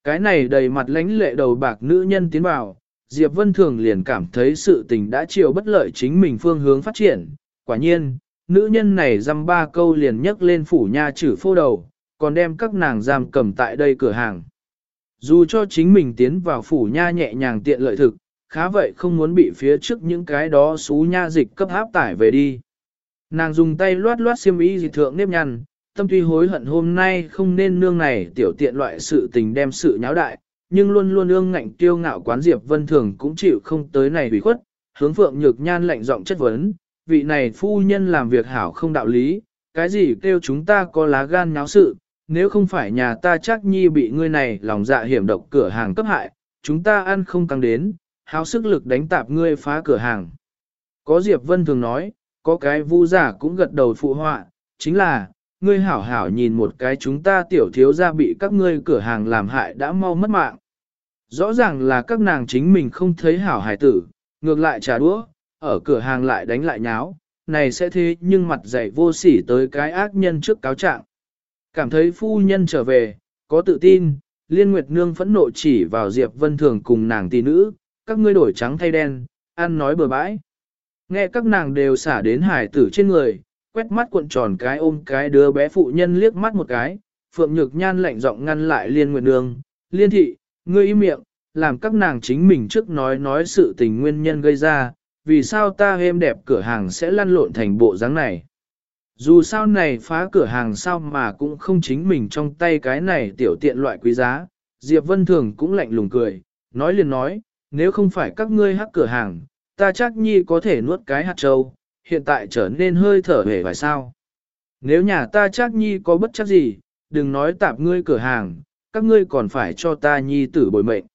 S1: Cái này đầy mặt lánh lệ đầu bạc nữ nhân tiến vào, Diệp Vân Thường liền cảm thấy sự tình đã chiều bất lợi chính mình phương hướng phát triển. Quả nhiên, nữ nhân này dăm ba câu liền nhấc lên phủ nha chử phô đầu, còn đem các nàng giam cầm tại đây cửa hàng. Dù cho chính mình tiến vào phủ nha nhẹ nhàng tiện lợi thực, khá vậy không muốn bị phía trước những cái đó xú nha dịch cấp áp tải về đi. Nàng dùng tay loát loát xiêm y dị thượng nếp nhăn, tâm tuy hối hận hôm nay không nên nương này tiểu tiện loại sự tình đem sự nháo đại, nhưng luôn luôn ương ngạnh tiêu ngạo quán Diệp Vân Thường cũng chịu không tới này bị khuất, hướng Phượng Nhược Nhan lạnh giọng chất vấn, vị này phu nhân làm việc hảo không đạo lý, cái gì kêu chúng ta có lá gan nháo sự, nếu không phải nhà ta chắc nhi bị ngươi này lòng dạ hiểm độc cửa hàng cấp hại, chúng ta ăn không căng đến, hao sức lực đánh tạp ngươi phá cửa hàng. Có Diệp Vân thường nói, có cái vu giả cũng gật đầu phụ họa, chính là, ngươi hảo hảo nhìn một cái chúng ta tiểu thiếu ra bị các ngươi cửa hàng làm hại đã mau mất mạng. Rõ ràng là các nàng chính mình không thấy hảo hài tử, ngược lại trả đũa, ở cửa hàng lại đánh lại nháo, này sẽ thế nhưng mặt dày vô sỉ tới cái ác nhân trước cáo trạng. Cảm thấy phu nhân trở về, có tự tin, Liên Nguyệt Nương phẫn nộ chỉ vào Diệp Vân Thường cùng nàng tỷ nữ, các ngươi đổi trắng thay đen, ăn nói bừa bãi. Nghe các nàng đều xả đến hải tử trên người, quét mắt cuộn tròn cái ôm cái đứa bé phụ nhân liếc mắt một cái, Phượng Nhược Nhan lạnh giọng ngăn lại Liên Nguyệt Nương, Liên Thị, ngươi im miệng, làm các nàng chính mình trước nói nói sự tình nguyên nhân gây ra, vì sao ta êm đẹp cửa hàng sẽ lăn lộn thành bộ dáng này. Dù sao này phá cửa hàng sao mà cũng không chính mình trong tay cái này tiểu tiện loại quý giá, Diệp Vân Thường cũng lạnh lùng cười, nói liền nói, nếu không phải các ngươi hắc cửa hàng, ta chắc nhi có thể nuốt cái hạt trâu, hiện tại trở nên hơi thở hề phải sao. Nếu nhà ta chắc nhi có bất chắc gì, đừng nói tạp ngươi cửa hàng, các ngươi còn phải cho ta nhi tử bồi mệnh.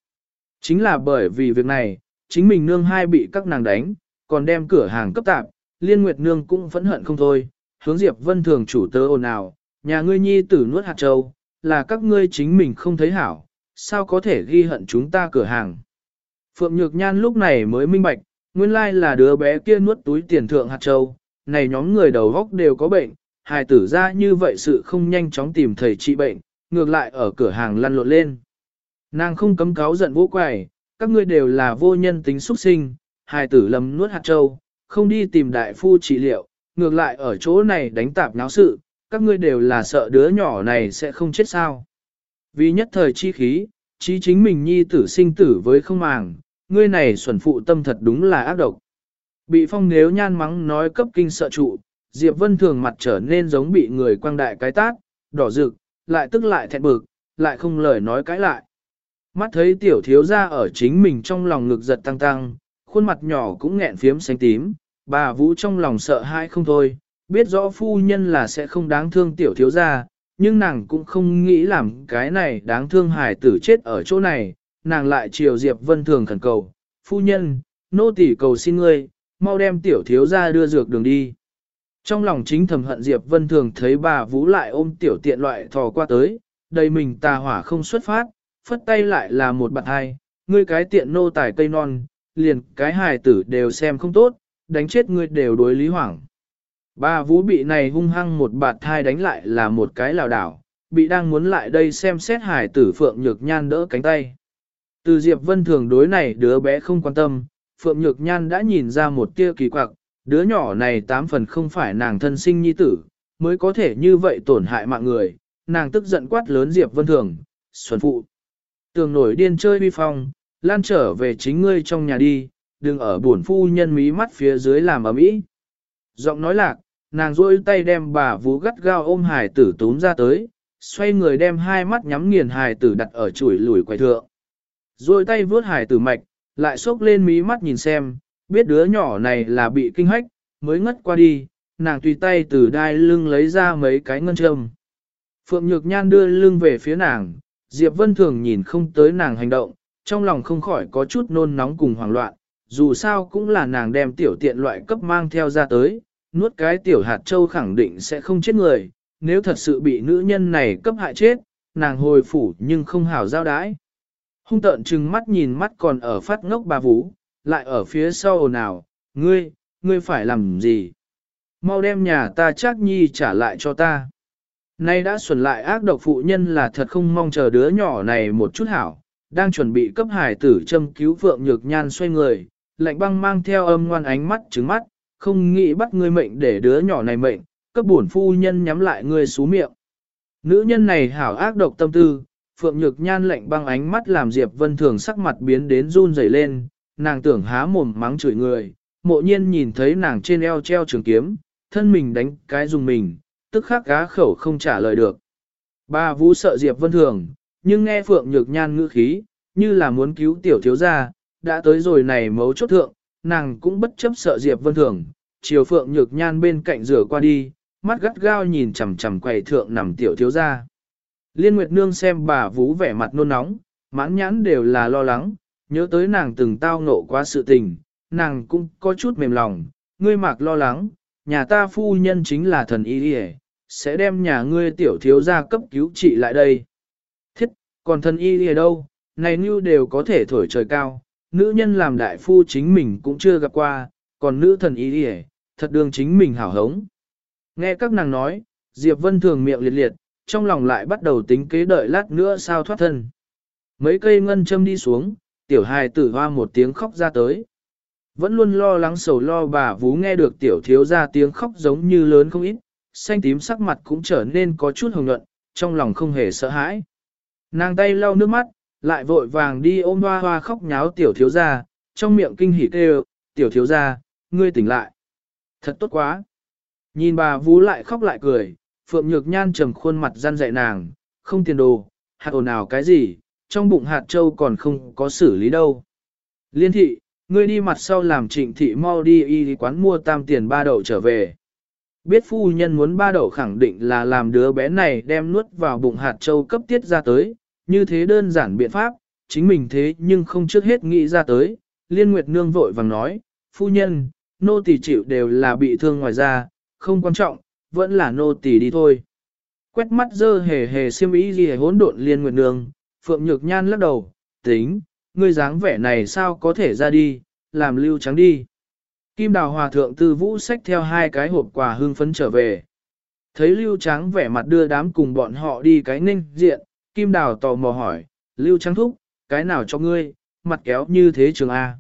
S1: Chính là bởi vì việc này, chính mình nương hai bị các nàng đánh, còn đem cửa hàng cấp tạp, liên nguyệt nương cũng phẫn hận không thôi, hướng Diệp Vân Thường chủ tớ ồn ào, nhà ngươi nhi tử nuốt hạt châu, là các ngươi chính mình không thấy hảo, sao có thể ghi hận chúng ta cửa hàng. Phượng Nhược Nhan lúc này mới minh bạch, nguyên lai là đứa bé kia nuốt túi tiền thượng hạt châu, này nhóm người đầu góc đều có bệnh, hài tử ra như vậy sự không nhanh chóng tìm thầy trị bệnh, ngược lại ở cửa hàng lăn lộn lên. Nàng không cấm cáo giận vô quài, các ngươi đều là vô nhân tính xuất sinh, hài tử lầm nuốt hạt châu, không đi tìm đại phu trị liệu, ngược lại ở chỗ này đánh tạp náo sự, các ngươi đều là sợ đứa nhỏ này sẽ không chết sao. Vì nhất thời chi khí, chí chính mình nhi tử sinh tử với không màng, ngươi này xuẩn phụ tâm thật đúng là ác độc. Bị phong nếu nhan mắng nói cấp kinh sợ trụ, Diệp Vân thường mặt trở nên giống bị người quang đại cái tát, đỏ rực, lại tức lại thẹn bực, lại không lời nói cãi lại. Mắt thấy tiểu thiếu ra ở chính mình trong lòng ngực giật tăng tăng, khuôn mặt nhỏ cũng nghẹn phiếm xanh tím, Bà Vũ trong lòng sợ hãi không thôi, biết rõ phu nhân là sẽ không đáng thương tiểu thiếu gia, nhưng nàng cũng không nghĩ làm cái này đáng thương hài tử chết ở chỗ này, nàng lại chiều Diệp Vân Thường khẩn cầu, phu nhân, nô tỳ cầu xin ngươi, mau đem tiểu thiếu gia đưa dược đường đi. Trong lòng chính thầm hận Diệp Vân Thường thấy bà Vũ lại ôm tiểu tiện loại thò qua tới, đầy mình tà hỏa không xuất phát, phất tay lại là một bạn hai, ngươi cái tiện nô tài cây non, liền cái hài tử đều xem không tốt, đánh chết ngươi đều đối lý hoảng. bà vũ bị này hung hăng một bạt thai đánh lại là một cái lào đảo, bị đang muốn lại đây xem xét hải tử Phượng Nhược Nhan đỡ cánh tay. Từ Diệp Vân thường đối này đứa bé không quan tâm, Phượng Nhược Nhan đã nhìn ra một tia kỳ quặc, đứa nhỏ này tám phần không phải nàng thân sinh nhi tử, mới có thể như vậy tổn hại mạng người, nàng tức giận quát lớn Diệp Vân thường, xuân phụ. Tường nổi điên chơi vi phong, lan trở về chính ngươi trong nhà đi, đừng ở buồn phu nhân mí mắt phía dưới làm ở mỹ. Giọng nói lạc, nàng rôi tay đem bà vú gắt gao ôm hài tử túm ra tới, xoay người đem hai mắt nhắm nghiền hài tử đặt ở chuỗi lùi quay thượng. Rôi tay vướt hài tử mạch, lại xốc lên mí mắt nhìn xem, biết đứa nhỏ này là bị kinh hách, mới ngất qua đi, nàng tùy tay từ đai lưng lấy ra mấy cái ngân châm. Phượng Nhược Nhan đưa lưng về phía nàng, Diệp Vân Thường nhìn không tới nàng hành động, trong lòng không khỏi có chút nôn nóng cùng hoảng loạn, dù sao cũng là nàng đem tiểu tiện loại cấp mang theo ra tới, nuốt cái tiểu hạt châu khẳng định sẽ không chết người, nếu thật sự bị nữ nhân này cấp hại chết, nàng hồi phủ nhưng không hảo giao đái. Hung tợn trừng mắt nhìn mắt còn ở phát ngốc bà vũ, lại ở phía sau ồn ào, ngươi, ngươi phải làm gì? Mau đem nhà ta chắc nhi trả lại cho ta. Nay đã xuẩn lại ác độc phụ nhân là thật không mong chờ đứa nhỏ này một chút hảo, đang chuẩn bị cấp hải tử châm cứu vượng nhược nhan xoay người, lạnh băng mang theo âm ngoan ánh mắt trứng mắt, không nghĩ bắt ngươi mệnh để đứa nhỏ này mệnh, cấp bổn phu nhân nhắm lại ngươi xú miệng. Nữ nhân này hảo ác độc tâm tư, Phượng Nhược Nhan lạnh băng ánh mắt làm Diệp Vân Thường sắc mặt biến đến run rẩy lên, nàng tưởng há mồm mắng chửi người, mộ nhiên nhìn thấy nàng trên eo treo trường kiếm, thân mình đánh cái dùng mình, tức khắc gá khẩu không trả lời được. Ba vũ sợ Diệp Vân Thường, nhưng nghe Phượng Nhược Nhan ngữ khí, như là muốn cứu tiểu thiếu gia, đã tới rồi này mấu chốt thượng, nàng cũng bất chấp sợ Diệp Vân Thường, chiều Phượng Nhược Nhan bên cạnh rửa qua đi, mắt gắt gao nhìn chằm chằm quầy thượng nằm tiểu thiếu gia. Liên Nguyệt Nương xem bà Vũ vẻ mặt nôn nóng, mãn nhãn đều là lo lắng, nhớ tới nàng từng tao ngộ qua sự tình, nàng cũng có chút mềm lòng, ngươi mạc lo lắng, nhà ta phu nhân chính là thần y đi sẽ đem nhà ngươi tiểu thiếu gia cấp cứu trị lại đây. Thiết, còn thần y đi đâu, này như đều có thể thổi trời cao, nữ nhân làm đại phu chính mình cũng chưa gặp qua, còn nữ thần y đi thật đương chính mình hảo hống. Nghe các nàng nói, Diệp Vân thường miệng liệt liệt, trong lòng lại bắt đầu tính kế đợi lát nữa sao thoát thân. Mấy cây ngân châm đi xuống, tiểu hài tử hoa một tiếng khóc ra tới. Vẫn luôn lo lắng sầu lo bà vú nghe được tiểu thiếu ra tiếng khóc giống như lớn không ít, xanh tím sắc mặt cũng trở nên có chút hồng nhuận, trong lòng không hề sợ hãi. Nàng tay lau nước mắt, lại vội vàng đi ôm hoa hoa khóc nháo tiểu thiếu ra, trong miệng kinh hỉ kêu, tiểu thiếu ra, ngươi tỉnh lại. Thật tốt quá. Nhìn bà vú lại khóc lại cười, Phượng Nhược Nhan trầm khuôn mặt gian dạy nàng, không tiền đồ, hạt ồn nào cái gì, trong bụng hạt châu còn không có xử lý đâu. Liên thị, ngươi đi mặt sau làm trịnh thị mau đi y quán mua tam tiền ba đậu trở về. Biết phu nhân muốn ba đậu khẳng định là làm đứa bé này đem nuốt vào bụng hạt châu cấp tiết ra tới, như thế đơn giản biện pháp, chính mình thế nhưng không trước hết nghĩ ra tới. Liên Nguyệt Nương vội vàng nói, phu nhân, nô tỳ chịu đều là bị thương ngoài ra, không quan trọng, vẫn là nô tỳ đi thôi. Quét mắt dơ hề hề xiêm ý gì hỗn độn Liên Nguyệt Nương, Phượng Nhược Nhan lắc đầu, tính, ngươi dáng vẻ này sao có thể ra đi, làm lưu trắng đi. Kim Đào Hòa Thượng Tư Vũ xách theo hai cái hộp quà hương phấn trở về. Thấy Lưu Trắng vẻ mặt đưa đám cùng bọn họ đi cái ninh diện, Kim Đào tò mò hỏi, Lưu Trắng thúc, cái nào cho ngươi, mặt kéo như thế trường A.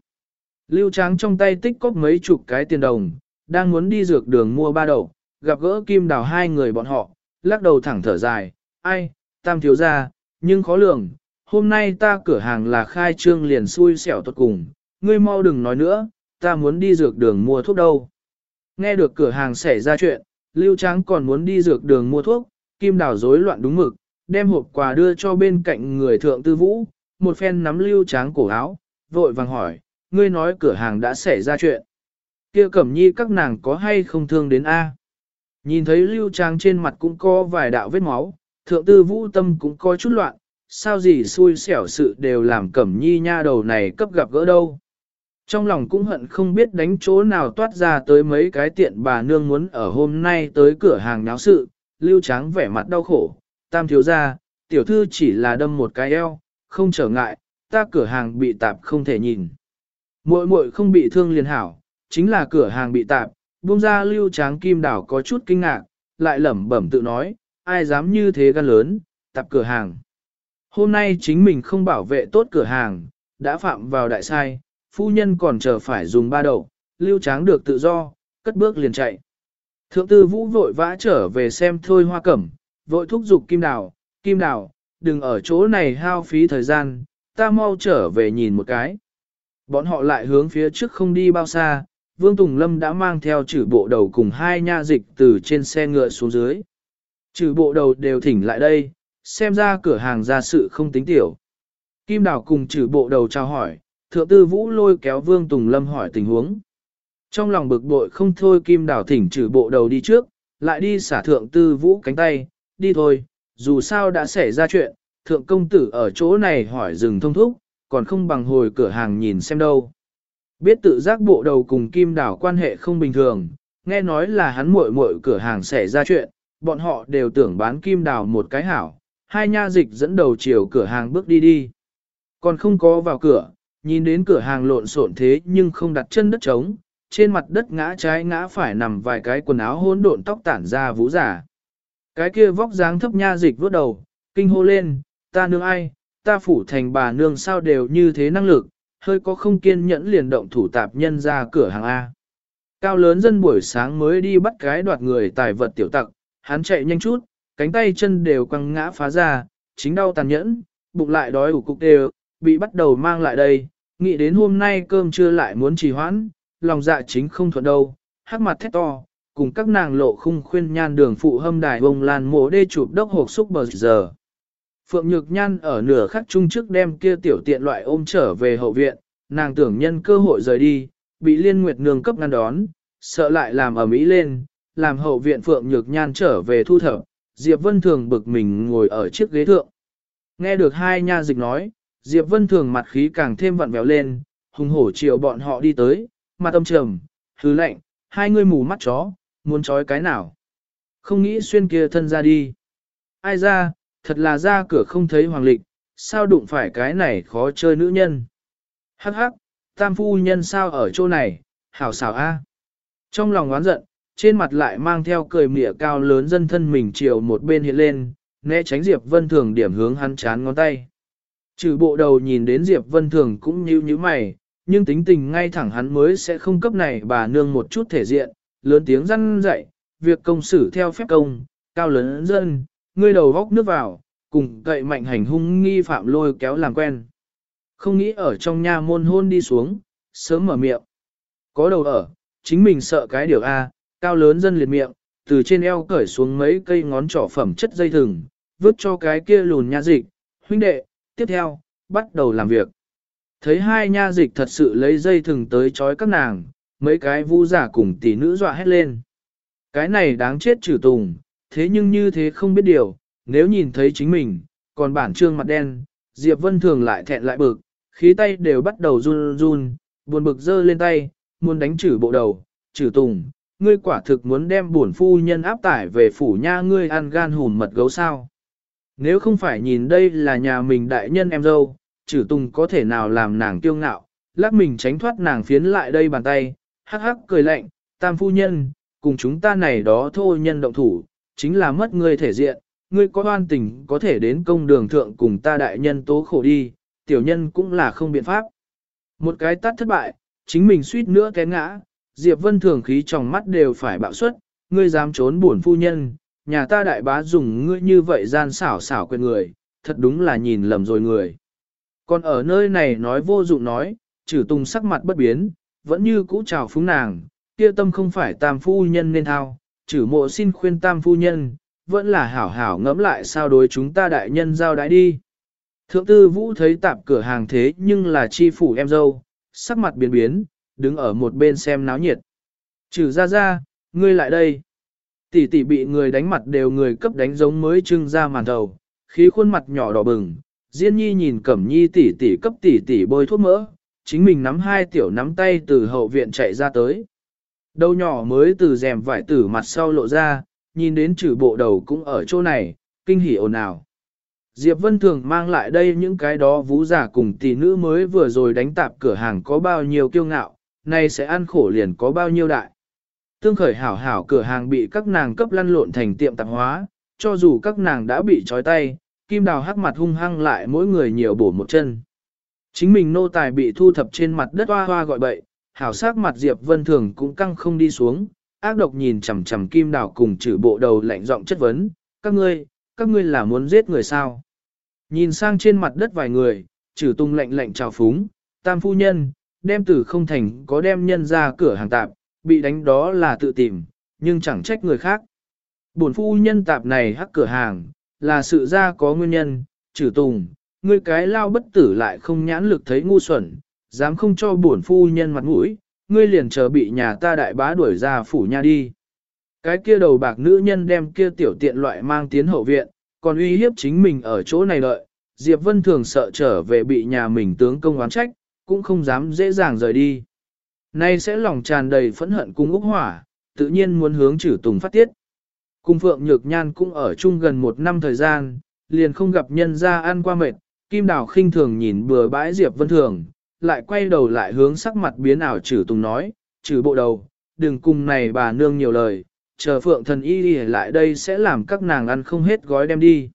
S1: Lưu Trắng trong tay tích cóp mấy chục cái tiền đồng, đang muốn đi dược đường mua ba đậu, gặp gỡ Kim Đào hai người bọn họ, lắc đầu thẳng thở dài, ai, tam thiếu ra, nhưng khó lường, hôm nay ta cửa hàng là khai trương liền xui xẻo tuột cùng, ngươi mau đừng nói nữa, ta muốn đi dược đường mua thuốc đâu. Nghe được cửa hàng xảy ra chuyện, Lưu Tráng còn muốn đi dược đường mua thuốc, Kim Đào rối loạn đúng mực, đem hộp quà đưa cho bên cạnh người thượng tư vũ, một phen nắm Lưu Tráng cổ áo, vội vàng hỏi, ngươi nói cửa hàng đã xảy ra chuyện. kia cẩm nhi các nàng có hay không thương đến A. Nhìn thấy Lưu Tráng trên mặt cũng có vài đạo vết máu, thượng tư vũ tâm cũng có chút loạn, sao gì xui xẻo sự đều làm cẩm nhi nha đầu này cấp gặp gỡ đâu. Trong lòng cũng hận không biết đánh chỗ nào toát ra tới mấy cái tiện bà nương muốn ở hôm nay tới cửa hàng náo sự, lưu tráng vẻ mặt đau khổ, tam thiếu ra, tiểu thư chỉ là đâm một cái eo, không trở ngại, ta cửa hàng bị tạp không thể nhìn. Muội muội không bị thương liền hảo, chính là cửa hàng bị tạp, buông ra lưu tráng kim đảo có chút kinh ngạc, lại lẩm bẩm tự nói, ai dám như thế gan lớn, tập cửa hàng. Hôm nay chính mình không bảo vệ tốt cửa hàng, đã phạm vào đại sai, phu nhân còn chờ phải dùng ba đầu, lưu tráng được tự do, cất bước liền chạy. Thượng tư vũ vội vã trở về xem thôi hoa cẩm, vội thúc giục kim đào, kim đào, đừng ở chỗ này hao phí thời gian, ta mau trở về nhìn một cái. Bọn họ lại hướng phía trước không đi bao xa, Vương Tùng Lâm đã mang theo chữ bộ đầu cùng hai nha dịch từ trên xe ngựa xuống dưới. Chử bộ đầu đều thỉnh lại đây, xem ra cửa hàng ra sự không tính tiểu. Kim Đào cùng chử bộ đầu chào hỏi, thượng tư vũ lôi kéo Vương Tùng Lâm hỏi tình huống. Trong lòng bực bội không thôi Kim Đào thỉnh chử bộ đầu đi trước, lại đi xả thượng tư vũ cánh tay, đi thôi, dù sao đã xảy ra chuyện, thượng công tử ở chỗ này hỏi dừng thông thúc, còn không bằng hồi cửa hàng nhìn xem đâu. Biết tự giác bộ đầu cùng Kim Đào quan hệ không bình thường, nghe nói là hắn muội muội cửa hàng xảy ra chuyện, bọn họ đều tưởng bán Kim Đào một cái hảo, hai nha dịch dẫn đầu chiều cửa hàng bước đi đi. Còn không có vào cửa, nhìn đến cửa hàng lộn xộn thế nhưng không đặt chân đất trống, trên mặt đất ngã trái ngã phải nằm vài cái quần áo hỗn độn tóc tản ra vũ giả. Cái kia vóc dáng thấp nha dịch vướt đầu, kinh hô lên, ta nương ai, ta phủ thành bà nương sao đều như thế năng lực, hơi có không kiên nhẫn liền động thủ tạp nhân ra cửa hàng A. Cao lớn dân buổi sáng mới đi bắt cái đoạt người tài vật tiểu tặc, hắn chạy nhanh chút, cánh tay chân đều quăng ngã phá ra, chính đau tàn nhẫn, bụng lại đói ủ cục đều, bị bắt đầu mang lại đây, nghĩ đến hôm nay cơm trưa lại muốn trì hoãn, lòng dạ chính không thuận đâu, hắc mặt thét to, cùng các nàng lộ khung khuyên nhan đường phụ hâm đài bông lan mổ đê chụp đốc hộp xúc bờ giờ. Phượng Nhược Nhan ở nửa khắc trung trước đem kia tiểu tiện loại ôm trở về hậu viện, nàng tưởng nhân cơ hội rời đi, bị Liên Nguyệt Nương cấp ngăn đón, sợ lại làm ở Mỹ lên, làm hậu viện Phượng Nhược Nhan trở về thu thập, Diệp Vân Thường bực mình ngồi ở chiếc ghế thượng. Nghe được hai nha dịch nói, Diệp Vân Thường mặt khí càng thêm vặn vẹo lên, hùng hổ chiều bọn họ đi tới, mặt âm trầm, hứ lạnh, hai người mù mắt chó, muốn trói cái nào. Không nghĩ xuyên kia thân ra đi. Ai ra, thật là ra cửa không thấy hoàng lịch, sao đụng phải cái này khó chơi nữ nhân. Hắc hắc, tam phu nhân sao ở chỗ này, hảo xảo a. Trong lòng oán giận, trên mặt lại mang theo cười mỉa cao lớn dân thân mình chiều một bên hiện lên, né tránh Diệp Vân Thường điểm hướng hắn chán ngón tay. Trừ bộ đầu nhìn đến Diệp Vân Thường cũng như như mày, nhưng tính tình ngay thẳng hắn mới sẽ không cấp này bà nương một chút thể diện, lớn tiếng răn dạy, việc công xử theo phép công, cao lớn dân, ngươi đầu góc nước vào, cùng cậy mạnh hành hung nghi phạm lôi kéo làm quen. Không nghĩ ở trong nhà môn hôn đi xuống, sớm mở miệng. Có đầu ở, chính mình sợ cái điều A, cao lớn dân liệt miệng, từ trên eo cởi xuống mấy cây ngón trỏ phẩm chất dây thừng, vứt cho cái kia lùn nha dịch, huynh đệ, tiếp theo, bắt đầu làm việc. Thấy hai nha dịch thật sự lấy dây thừng tới trói các nàng, mấy cái vu giả cùng tỷ nữ dọa hét lên. Cái này đáng chết trừ tùng, thế nhưng như thế không biết điều, nếu nhìn thấy chính mình, còn bản trương mặt đen, Diệp Vân Thường lại thẹn lại bực, khí tay đều bắt đầu run run, buồn bực giơ lên tay, muốn đánh chử bộ đầu, chử tùng, ngươi quả thực muốn đem bổn phu nhân áp tải về phủ nha ngươi ăn gan hùn mật gấu sao. Nếu không phải nhìn đây là nhà mình đại nhân em dâu, chử tùng có thể nào làm nàng kiêu ngạo, lắc mình tránh thoát nàng phiến lại đây bàn tay, hắc hắc cười lạnh, tam phu nhân, cùng chúng ta này đó thôi nhân động thủ, chính là mất ngươi thể diện, ngươi có oan tình có thể đến công đường thượng cùng ta đại nhân tố khổ đi, tiểu nhân cũng là không biện pháp. Một cái tắt thất bại, chính mình suýt nữa té ngã, Diệp Vân thường khí trong mắt đều phải bạo suất, ngươi dám trốn buồn phu nhân, nhà ta đại bá dùng ngươi như vậy gian xảo xảo quên người, thật đúng là nhìn lầm rồi người. Còn ở nơi này nói vô dụng nói, trừ tùng sắc mặt bất biến, vẫn như cũ chào phúng nàng, kia tâm không phải tam phu nhân nên thao, trừ mộ xin khuyên tam phu nhân, vẫn là hảo hảo ngẫm lại sao đối chúng ta đại nhân giao đái đi. Thượng tư vũ thấy tạp cửa hàng thế nhưng là chi phủ em dâu, sắc mặt biến biến, đứng ở một bên xem náo nhiệt. Trừ ra ra, ngươi lại đây. Tỷ tỷ bị người đánh mặt đều người cấp đánh giống mới trưng ra màn đầu, khí khuôn mặt nhỏ đỏ bừng. Diên nhi nhìn cẩm nhi tỷ tỷ cấp tỷ tỷ bôi thuốc mỡ, chính mình nắm hai tiểu nắm tay từ hậu viện chạy ra tới. Đầu nhỏ mới từ rèm vải tử mặt sau lộ ra, nhìn đến trừ bộ đầu cũng ở chỗ này, kinh hỉ ồn ào. Diệp Vân Thường mang lại đây những cái đó vũ giả cùng tỷ nữ mới vừa rồi đánh tạp cửa hàng có bao nhiêu kiêu ngạo, nay sẽ ăn khổ liền có bao nhiêu đại. Tương khởi hảo hảo cửa hàng bị các nàng cấp lăn lộn thành tiệm tạp hóa, cho dù các nàng đã bị trói tay, kim đào hắc mặt hung hăng lại mỗi người nhiều bổ một chân. Chính mình nô tài bị thu thập trên mặt đất hoa hoa gọi bậy, hảo sắc mặt Diệp Vân Thường cũng căng không đi xuống, ác độc nhìn chằm chằm kim đào cùng chữ bộ đầu lạnh giọng chất vấn, các ngươi, các ngươi là muốn giết người sao? Nhìn sang trên mặt đất vài người, chữ tung lạnh lạnh chào phúng, tam phu nhân, đem từ không thành có đem nhân ra cửa hàng tạp, bị đánh đó là tự tìm, nhưng chẳng trách người khác. Bổn phu nhân tạp này hắc cửa hàng, là sự ra có nguyên nhân, trừ tùng, ngươi cái lao bất tử lại không nhãn lực thấy ngu xuẩn, dám không cho bổn phu nhân mặt mũi, ngươi liền chờ bị nhà ta đại bá đuổi ra phủ nha đi. Cái kia đầu bạc nữ nhân đem kia tiểu tiện loại mang tiến hậu viện, còn uy hiếp chính mình ở chỗ này đợi, Diệp Vân thường sợ trở về bị nhà mình tướng công oán trách, cũng không dám dễ dàng rời đi. Nay sẽ lòng tràn đầy phẫn hận cung úc hỏa, tự nhiên muốn hướng trừ tùng phát tiết. Cung Phượng Nhược Nhan cũng ở chung gần một năm thời gian, liền không gặp nhân ra ăn qua mệt, Kim Đào khinh thường nhìn bừa bãi Diệp Vân Thường, lại quay đầu lại hướng sắc mặt biến ảo trừ tùng nói, trừ bộ đầu, đừng cùng này bà nương nhiều lời, chờ Phượng thần y đi lại đây sẽ làm các nàng ăn không hết gói đem đi.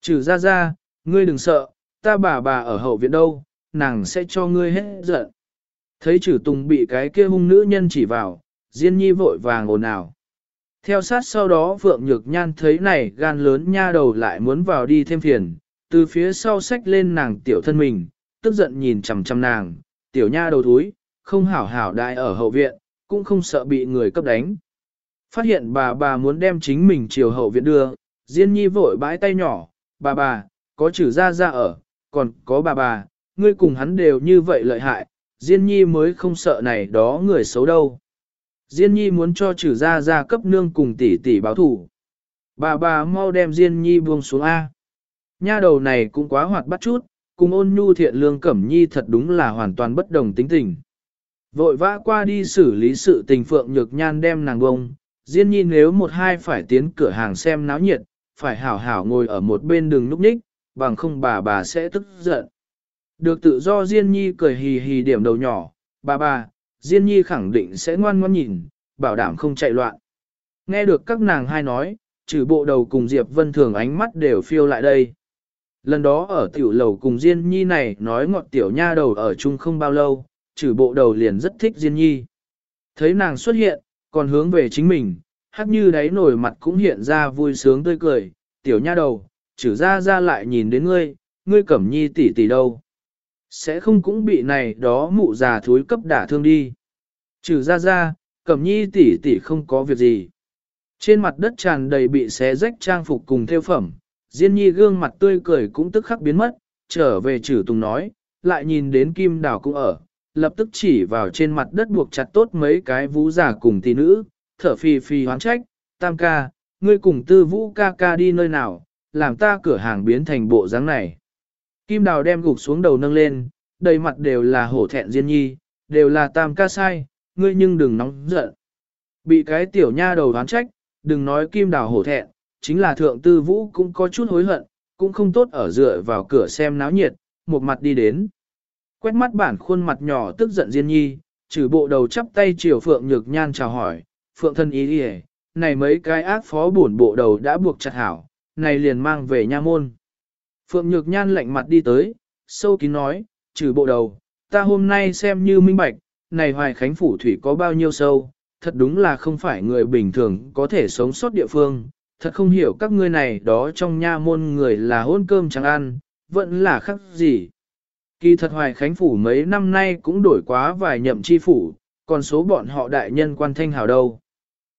S1: Trừ ra ra, ngươi đừng sợ, ta bà bà ở hậu viện đâu, nàng sẽ cho ngươi hết giận. Thấy trừ tùng bị cái kia hung nữ nhân chỉ vào, Diên Nhi vội vàng ồn ào. Theo sát sau đó Phượng Nhược Nhan thấy này gan lớn nha đầu lại muốn vào đi thêm phiền, từ phía sau xách lên nàng tiểu thân mình, tức giận nhìn chằm chằm nàng, tiểu nha đầu thúi, không hảo hảo đại ở hậu viện, cũng không sợ bị người cấp đánh. Phát hiện bà bà muốn đem chính mình chiều hậu viện đưa, Diên Nhi vội bãi tay nhỏ, bà bà, có trừ ra ra ở, còn có bà bà, ngươi cùng hắn đều như vậy lợi hại, Diên Nhi mới không sợ này đó người xấu đâu. Diên Nhi muốn cho trừ ra ra cấp nương cùng tỷ tỷ báo thủ. Bà bà mau đem Diên Nhi buông xuống A. Nha đầu này cũng quá hoạt bắt chút, cùng ôn nhu thiện lương cẩm nhi thật đúng là hoàn toàn bất đồng tính tình. Vội vã qua đi xử lý sự tình phượng nhược nhan đem nàng bông, Diên Nhi nếu một hai phải tiến cửa hàng xem náo nhiệt, phải hảo hảo ngồi ở một bên đường núp ních, bằng không bà bà sẽ tức giận. Được tự do Diên Nhi cười hì hì điểm đầu nhỏ, bà bà, Diên Nhi khẳng định sẽ ngoan ngoan nhìn, bảo đảm không chạy loạn. Nghe được các nàng hai nói, trừ bộ đầu cùng Diệp Vân Thường ánh mắt đều phiêu lại đây. Lần đó ở tiểu lầu cùng Diên Nhi này nói ngọt tiểu nha đầu ở chung không bao lâu, trừ bộ đầu liền rất thích Diên Nhi. Thấy nàng xuất hiện, còn hướng về chính mình, hắc như đáy nổi mặt cũng hiện ra vui sướng tươi cười, tiểu nha đầu, trừ ra ra lại nhìn đến ngươi, ngươi cẩm nhi tỷ tỷ đâu. Sẽ không cũng bị này đó mụ già thúi cấp đả thương đi. Trừ ra ra, cẩm nhi tỷ tỷ không có việc gì. Trên mặt đất tràn đầy bị xé rách trang phục cùng theo phẩm, Diên nhi gương mặt tươi cười cũng tức khắc biến mất, trở về trừ tùng nói, lại nhìn đến kim đào cũng ở, lập tức chỉ vào trên mặt đất buộc chặt tốt mấy cái vũ giả cùng tỷ nữ, thở phì phì hoán trách, tam ca, ngươi cùng tư vũ ca ca đi nơi nào, làm ta cửa hàng biến thành bộ dáng này. Kim đào đem gục xuống đầu nâng lên, đầy mặt đều là hổ thẹn diên nhi, đều là tam ca sai, ngươi nhưng đừng nóng giận. Bị cái tiểu nha đầu đoán trách, đừng nói kim đào hổ thẹn, chính là thượng tư vũ cũng có chút hối hận, cũng không tốt ở dựa vào cửa xem náo nhiệt, một mặt đi đến. Quét mắt bản khuôn mặt nhỏ tức giận Diên Nhi, trừ bộ đầu chắp tay chiều Phượng Nhược Nhan chào hỏi, Phượng thân ý đi này mấy cái ác phó bổn bộ đầu đã buộc chặt hảo, này liền mang về nha môn. Phượng Nhược Nhan lạnh mặt đi tới, sâu kín nói, trừ bộ đầu, ta hôm nay xem như minh bạch, này hoài khánh phủ thủy có bao nhiêu sâu, thật đúng là không phải người bình thường có thể sống sót địa phương, thật không hiểu các ngươi này đó trong nha môn người là hôn cơm chẳng ăn, vẫn là khác gì. Kỳ thật hoài khánh phủ mấy năm nay cũng đổi quá vài nhậm chi phủ, còn số bọn họ đại nhân quan thanh hào đâu.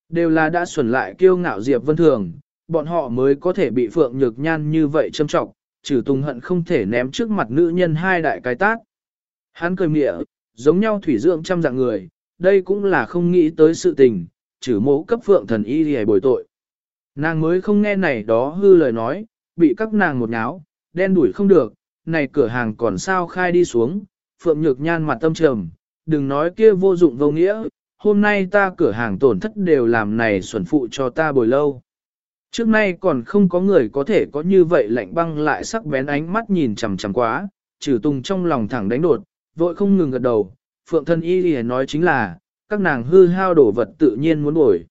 S1: Đều là đã xuẩn lại kiêu ngạo Diệp Vân Thường, bọn họ mới có thể bị Phượng Nhược Nhan như vậy châm trọng, trừ tung hận không thể ném trước mặt nữ nhân hai đại cái tác. Hắn cười mịa, giống nhau thủy dưỡng trăm dạng người, đây cũng là không nghĩ tới sự tình, trừ mố cấp Phượng thần y thì bồi tội. Nàng mới không nghe này đó hư lời nói, bị các nàng một nháo, đen đuổi không được, này cửa hàng còn sao khai đi xuống, Phượng Nhược Nhan mặt tâm trầm, đừng nói kia vô dụng vô nghĩa, hôm nay ta cửa hàng tổn thất đều làm này xuẩn phụ cho ta bồi lâu. Trước nay còn không có người có thể có như vậy lạnh băng lại sắc bén ánh mắt nhìn chằm chằm quá, trừ tùng trong lòng thẳng đánh đột, vội không ngừng gật đầu, Phượng thân y thì nói chính là, các nàng hư hao đổ vật tự nhiên muốn bồi.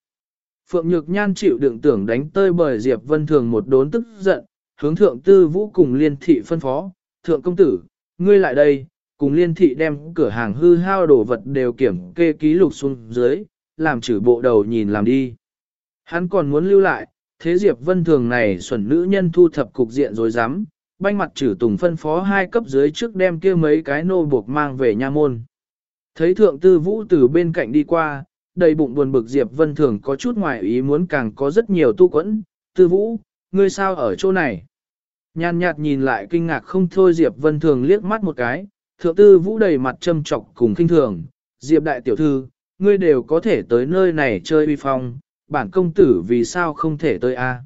S1: Phượng Nhược Nhan chịu đựng tưởng đánh tơi bởi Diệp Vân Thường một đốn tức giận, hướng thượng tư vũ cùng liên thị phân phó, thượng công tử, ngươi lại đây, cùng liên thị đem cửa hàng hư hao đồ vật đều kiểm kê ký lục xuống dưới, làm trừ bộ đầu nhìn làm đi. Hắn còn muốn lưu lại, thế Diệp Vân Thường này xuẩn nữ nhân thu thập cục diện rồi dám, banh mặt trừ tùng phân phó hai cấp dưới trước đem kia mấy cái nô buộc mang về nha môn. Thấy thượng tư vũ từ bên cạnh đi qua, đầy bụng buồn bực Diệp Vân Thường có chút ngoài ý muốn càng có rất nhiều tu quẫn. Tư vũ, ngươi sao ở chỗ này? Nhàn nhạt nhìn lại kinh ngạc không thôi Diệp Vân Thường liếc mắt một cái, thượng tư vũ đầy mặt châm trọc cùng kinh thường. Diệp đại tiểu thư, ngươi đều có thể tới nơi này chơi uy phong, bản công tử vì sao không thể tới a?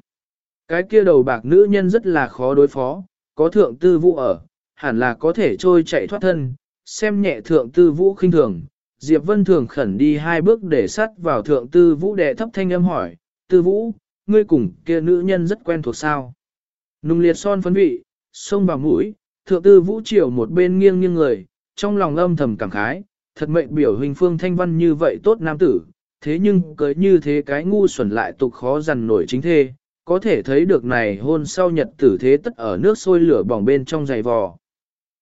S1: Cái kia đầu bạc nữ nhân rất là khó đối phó, có thượng tư vũ ở, hẳn là có thể trôi chạy thoát thân, xem nhẹ thượng tư vũ khinh thường. Diệp Vân thường khẩn đi hai bước để sắt vào thượng tư vũ đệ thấp thanh âm hỏi, tư vũ, ngươi cùng kia nữ nhân rất quen thuộc sao. Nung liệt son phấn vị, sông vào mũi, thượng tư vũ chiều một bên nghiêng nghiêng người, trong lòng âm thầm cảm khái, thật mệnh biểu hình phương thanh văn như vậy tốt nam tử, thế nhưng cưới như thế cái ngu xuẩn lại tục khó dằn nổi chính thê, có thể thấy được này hôn sau nhật tử thế tất ở nước sôi lửa bỏng bên trong giày vò.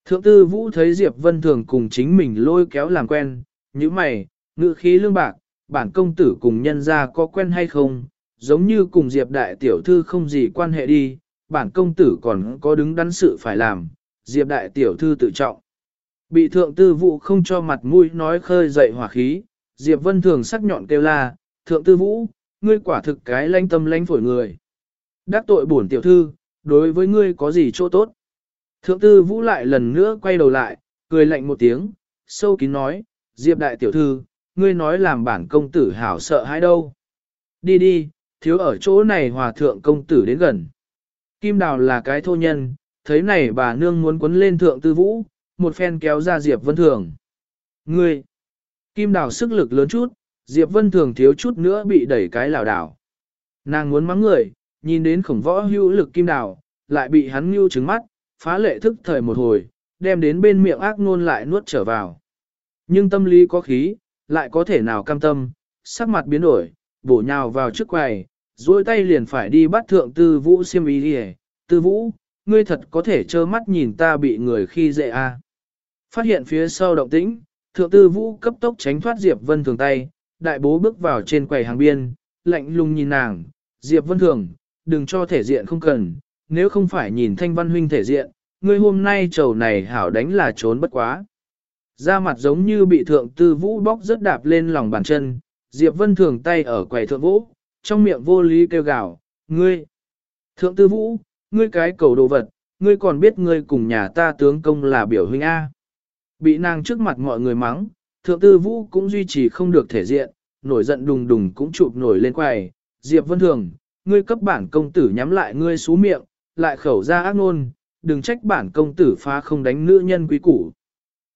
S1: Thượng tư vũ thấy Diệp Vân Thường cùng chính mình lôi kéo làm quen, như mày, ngự khí lương bạc, bản công tử cùng nhân ra có quen hay không, giống như cùng Diệp đại tiểu thư không gì quan hệ đi, bản công tử còn có đứng đắn sự phải làm, Diệp đại tiểu thư tự trọng. Bị thượng tư vũ không cho mặt mũi nói khơi dậy hỏa khí, Diệp Vân Thường sắc nhọn kêu la, thượng tư vũ, ngươi quả thực cái lanh tâm lanh phổi người. Đắc tội bổn tiểu thư, đối với ngươi có gì chỗ tốt? Thượng tư vũ lại lần nữa quay đầu lại, cười lạnh một tiếng, sâu kín nói, Diệp đại tiểu thư, ngươi nói làm bản công tử hảo sợ hãi đâu. Đi đi, thiếu ở chỗ này hòa thượng công tử đến gần. Kim đào là cái thô nhân, thấy này bà nương muốn quấn lên thượng tư vũ, một phen kéo ra Diệp Vân Thường. Ngươi! Kim đào sức lực lớn chút, Diệp Vân Thường thiếu chút nữa bị đẩy cái lảo đảo. Nàng muốn mắng người, nhìn đến khổng võ hữu lực kim đào, lại bị hắn nhưu trứng mắt, phá lệ thức thời một hồi, đem đến bên miệng ác ngôn lại nuốt trở vào. Nhưng tâm lý có khí, lại có thể nào cam tâm, sắc mặt biến đổi, bổ nhào vào trước quầy, duỗi tay liền phải đi bắt thượng tư vũ siêm ý đi tư vũ, ngươi thật có thể trơ mắt nhìn ta bị người khi dễ à. Phát hiện phía sau động tĩnh, thượng tư vũ cấp tốc tránh thoát Diệp Vân Thường tay, đại bố bước vào trên quầy hàng biên, lạnh lùng nhìn nàng, Diệp Vân Thường, đừng cho thể diện không cần, nếu không phải nhìn thanh văn huynh thể diện, ngươi hôm nay trầu này hảo đánh là trốn bất quá. Da mặt giống như bị thượng tư vũ bóc rất đạp lên lòng bàn chân, Diệp Vân thường tay ở quầy thượng vũ, trong miệng vô lý kêu gào, ngươi, thượng tư vũ, ngươi cái cầu đồ vật, ngươi còn biết ngươi cùng nhà ta tướng công là biểu huynh A. Bị nàng trước mặt mọi người mắng, thượng tư vũ cũng duy trì không được thể diện, nổi giận đùng đùng cũng chụp nổi lên quầy, Diệp Vân thường, ngươi cấp bản công tử nhắm lại ngươi xú miệng, lại khẩu ra ác nôn, đừng trách bản công tử phá không đánh nữ nhân quý củ.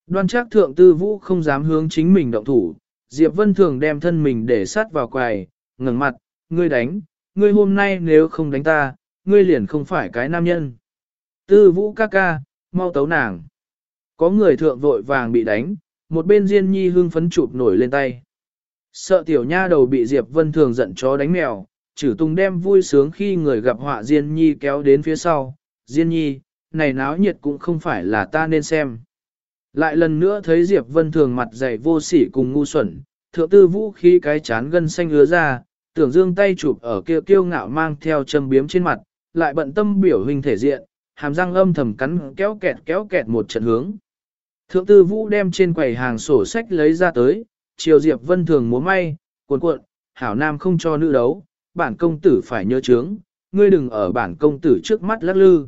S1: Đoan chắc thượng tư vũ không dám hướng chính mình động thủ, Diệp Vân Thường đem thân mình để sát vào quầy, ngẩng mặt, ngươi đánh, ngươi hôm nay nếu không đánh ta, ngươi liền không phải cái nam nhân. Tư vũ ca ca, mau tấu nàng. Có người thượng vội vàng bị đánh, một bên Diên Nhi hưng phấn chụp nổi lên tay. Sợ tiểu nha đầu bị Diệp Vân Thường giận chó đánh mèo, chử tùng đem vui sướng khi người gặp họa Diên Nhi kéo đến phía sau. Diên Nhi, này náo nhiệt cũng không phải là ta nên xem. Lại lần nữa thấy Diệp Vân Thường mặt dày vô sỉ cùng ngu xuẩn, thượng tư vũ khí cái chán gân xanh ứa ra, tưởng dương tay chụp ở kia kiêu ngạo mang theo châm biếm trên mặt, lại bận tâm biểu hình thể diện, hàm răng âm thầm cắn kéo kẹt kéo kẹt một trận hướng. Thượng tư vũ đem trên quầy hàng sổ sách lấy ra tới, chiều Diệp Vân Thường múa may, cuộn cuộn, hảo nam không cho nữ đấu, bản công tử phải nhớ chướng, ngươi đừng ở bản công tử trước mắt lắc lư.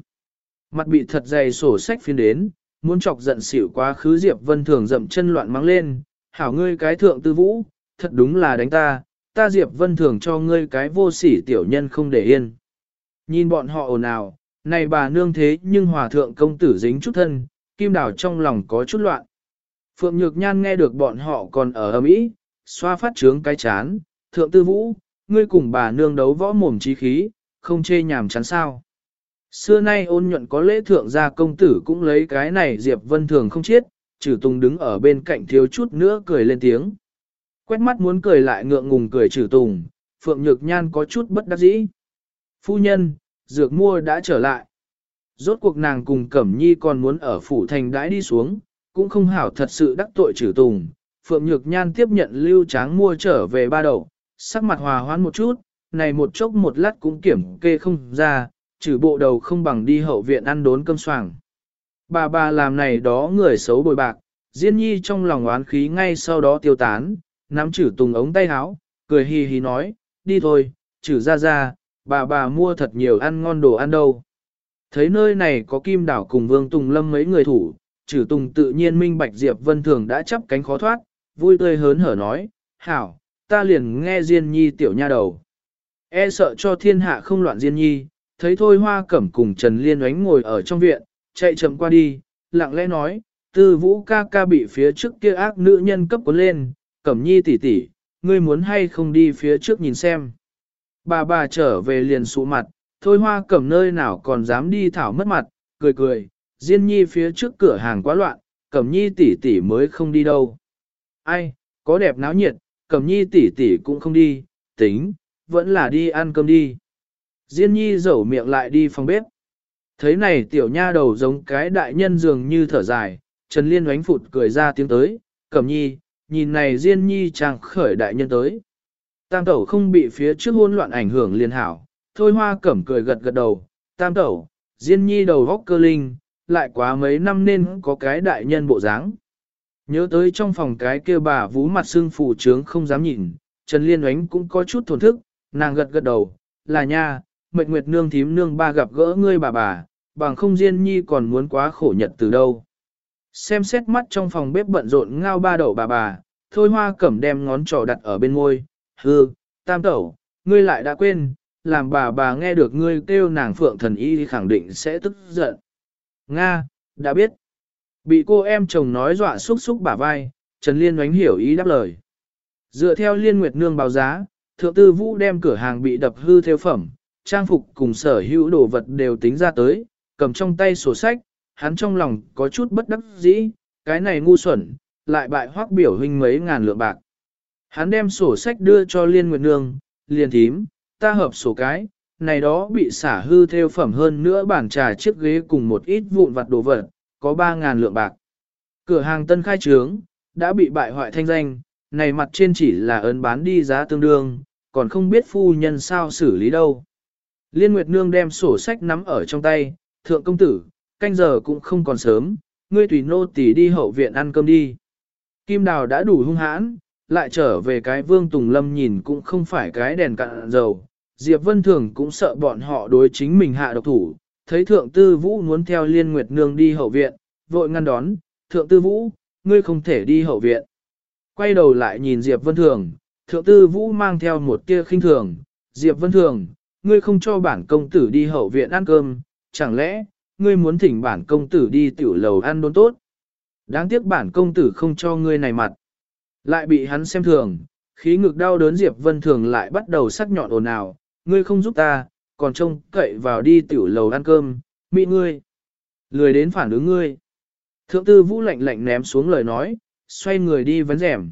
S1: Mặt bị thật dày sổ sách phiên đến, muốn chọc giận xỉu quá khứ Diệp Vân Thường dậm chân loạn mắng lên, hảo ngươi cái thượng tư vũ, thật đúng là đánh ta, ta Diệp Vân Thường cho ngươi cái vô sỉ tiểu nhân không để yên. Nhìn bọn họ ồn ào, này bà nương thế nhưng hòa thượng công tử dính chút thân, kim đảo trong lòng có chút loạn. Phượng Nhược Nhan nghe được bọn họ còn ở ầm ĩ, xoa phát trướng cái chán, thượng tư vũ, ngươi cùng bà nương đấu võ mồm trí khí, không chê nhàm chán sao. Xưa nay ôn nhuận có lễ thượng gia công tử cũng lấy cái này Diệp Vân Thường không chết, trừ tùng đứng ở bên cạnh thiếu chút nữa cười lên tiếng. Quét mắt muốn cười lại ngượng ngùng cười trừ tùng, Phượng Nhược Nhan có chút bất đắc dĩ. Phu nhân, dược mua đã trở lại. Rốt cuộc nàng cùng Cẩm Nhi còn muốn ở phủ thành đãi đi xuống, cũng không hảo thật sự đắc tội trừ tùng. Phượng Nhược Nhan tiếp nhận lưu tráng mua trở về ba đầu, sắc mặt hòa hoãn một chút, này một chốc một lát cũng kiểm kê không ra, trừ bộ đầu không bằng đi hậu viện ăn đốn cơm soảng. Bà bà làm này đó người xấu bồi bạc, Diên nhi trong lòng oán khí ngay sau đó tiêu tán, nắm chử tùng ống tay áo, cười hì hì nói, đi thôi, chử ra ra, bà bà mua thật nhiều ăn ngon đồ ăn đâu. Thấy nơi này có kim đảo cùng vương tùng lâm mấy người thủ, trừ tùng tự nhiên minh bạch Diệp Vân Thường đã chấp cánh khó thoát, vui tươi hớn hở nói, hảo, ta liền nghe Diên Nhi tiểu nha đầu. E sợ cho thiên hạ không loạn Diên Nhi, thấy thôi hoa cẩm cùng Trần Liên oánh ngồi ở trong viện, chạy chậm qua đi, lặng lẽ nói, tư vũ ca ca bị phía trước kia ác nữ nhân cấp cuốn lên, cẩm nhi tỷ tỷ, ngươi muốn hay không đi phía trước nhìn xem. Bà bà trở về liền sụ mặt, thôi hoa cẩm nơi nào còn dám đi thảo mất mặt, cười cười, Diên Nhi phía trước cửa hàng quá loạn, Cẩm Nhi tỷ tỷ mới không đi đâu. Ai, có đẹp náo nhiệt, Cẩm Nhi tỷ tỷ cũng không đi, tính, vẫn là đi ăn cơm đi. Diên Nhi dẩu miệng lại đi phòng bếp. Thấy này tiểu nha đầu giống cái đại nhân dường như thở dài, Trần Liên oánh phụt cười ra tiếng tới, Cẩm Nhi, nhìn này Diên Nhi chàng khởi đại nhân tới. Tam tẩu không bị phía trước hôn loạn ảnh hưởng liên hảo, thôi hoa cẩm cười gật gật đầu, tam tẩu, Diên Nhi đầu góc cơ linh, lại quá mấy năm nên có cái đại nhân bộ dáng. Nhớ tới trong phòng cái kia bà vú mặt xương phủ trướng không dám nhìn, Trần Liên oánh cũng có chút thổn thức, nàng gật gật đầu, là nha, mệnh nguyệt nương thím nương ba gặp gỡ ngươi bà bà, bằng không Diên Nhi còn muốn quá khổ nhật từ đâu. Xem xét mắt trong phòng bếp bận rộn ngao ba đậu bà bà, thôi hoa cẩm đem ngón trỏ đặt ở bên môi, hư, tam tẩu, ngươi lại đã quên, làm bà bà nghe được ngươi kêu nàng phượng thần y thì khẳng định sẽ tức giận. Nga, đã biết. Bị cô em chồng nói dọa xúc xúc bả vai, Trần Liên oánh hiểu ý đáp lời. Dựa theo Liên Nguyệt Nương báo giá, Thượng Tư Vũ đem cửa hàng bị đập hư theo phẩm, trang phục cùng sở hữu đồ vật đều tính ra tới, cầm trong tay sổ sách, hắn trong lòng có chút bất đắc dĩ, cái này ngu xuẩn, lại bại hoác biểu huynh mấy ngàn lượng bạc. Hắn đem sổ sách đưa cho Liên Nguyệt Nương, liền thím, ta hợp sổ cái, này đó bị xả hư theo phẩm hơn nữa bản trà chiếc ghế cùng một ít vụn vặt đồ vật, có 3.000 lượng bạc. Cửa hàng tân khai trướng, đã bị bại hoại thanh danh, này mặt trên chỉ là ấn bán đi giá tương đương, còn không biết phu nhân sao xử lý đâu. Liên Nguyệt Nương đem sổ sách nắm ở trong tay, thượng công tử, canh giờ cũng không còn sớm, ngươi tùy nô tỳ đi hậu viện ăn cơm đi. Kim Đào đã đủ hung hãn, lại trở về cái Vương Tùng Lâm nhìn cũng không phải cái đèn cạn dầu, Diệp Vân Thường cũng sợ bọn họ đối chính mình hạ độc thủ, thấy Thượng Tư Vũ muốn theo Liên Nguyệt Nương đi hậu viện, vội ngăn đón, Thượng Tư Vũ, ngươi không thể đi hậu viện. Quay đầu lại nhìn Diệp Vân Thường, Thượng Tư Vũ mang theo một tia khinh thường, Diệp Vân Thường, ngươi không cho bản công tử đi hậu viện ăn cơm, chẳng lẽ, ngươi muốn thỉnh bản công tử đi tiểu lầu ăn đốn tốt. Đáng tiếc bản công tử không cho ngươi này mặt. Lại bị hắn xem thường, khí ngực đau đớn Diệp Vân Thường lại bắt đầu sắc nhọn ồn ào, ngươi không giúp ta, còn trông cậy vào đi tiểu lầu ăn cơm, mị ngươi. Lười đến phản ứng ngươi. Thượng tư vũ lạnh lạnh ném xuống lời nói, xoay người đi vấn rẻm.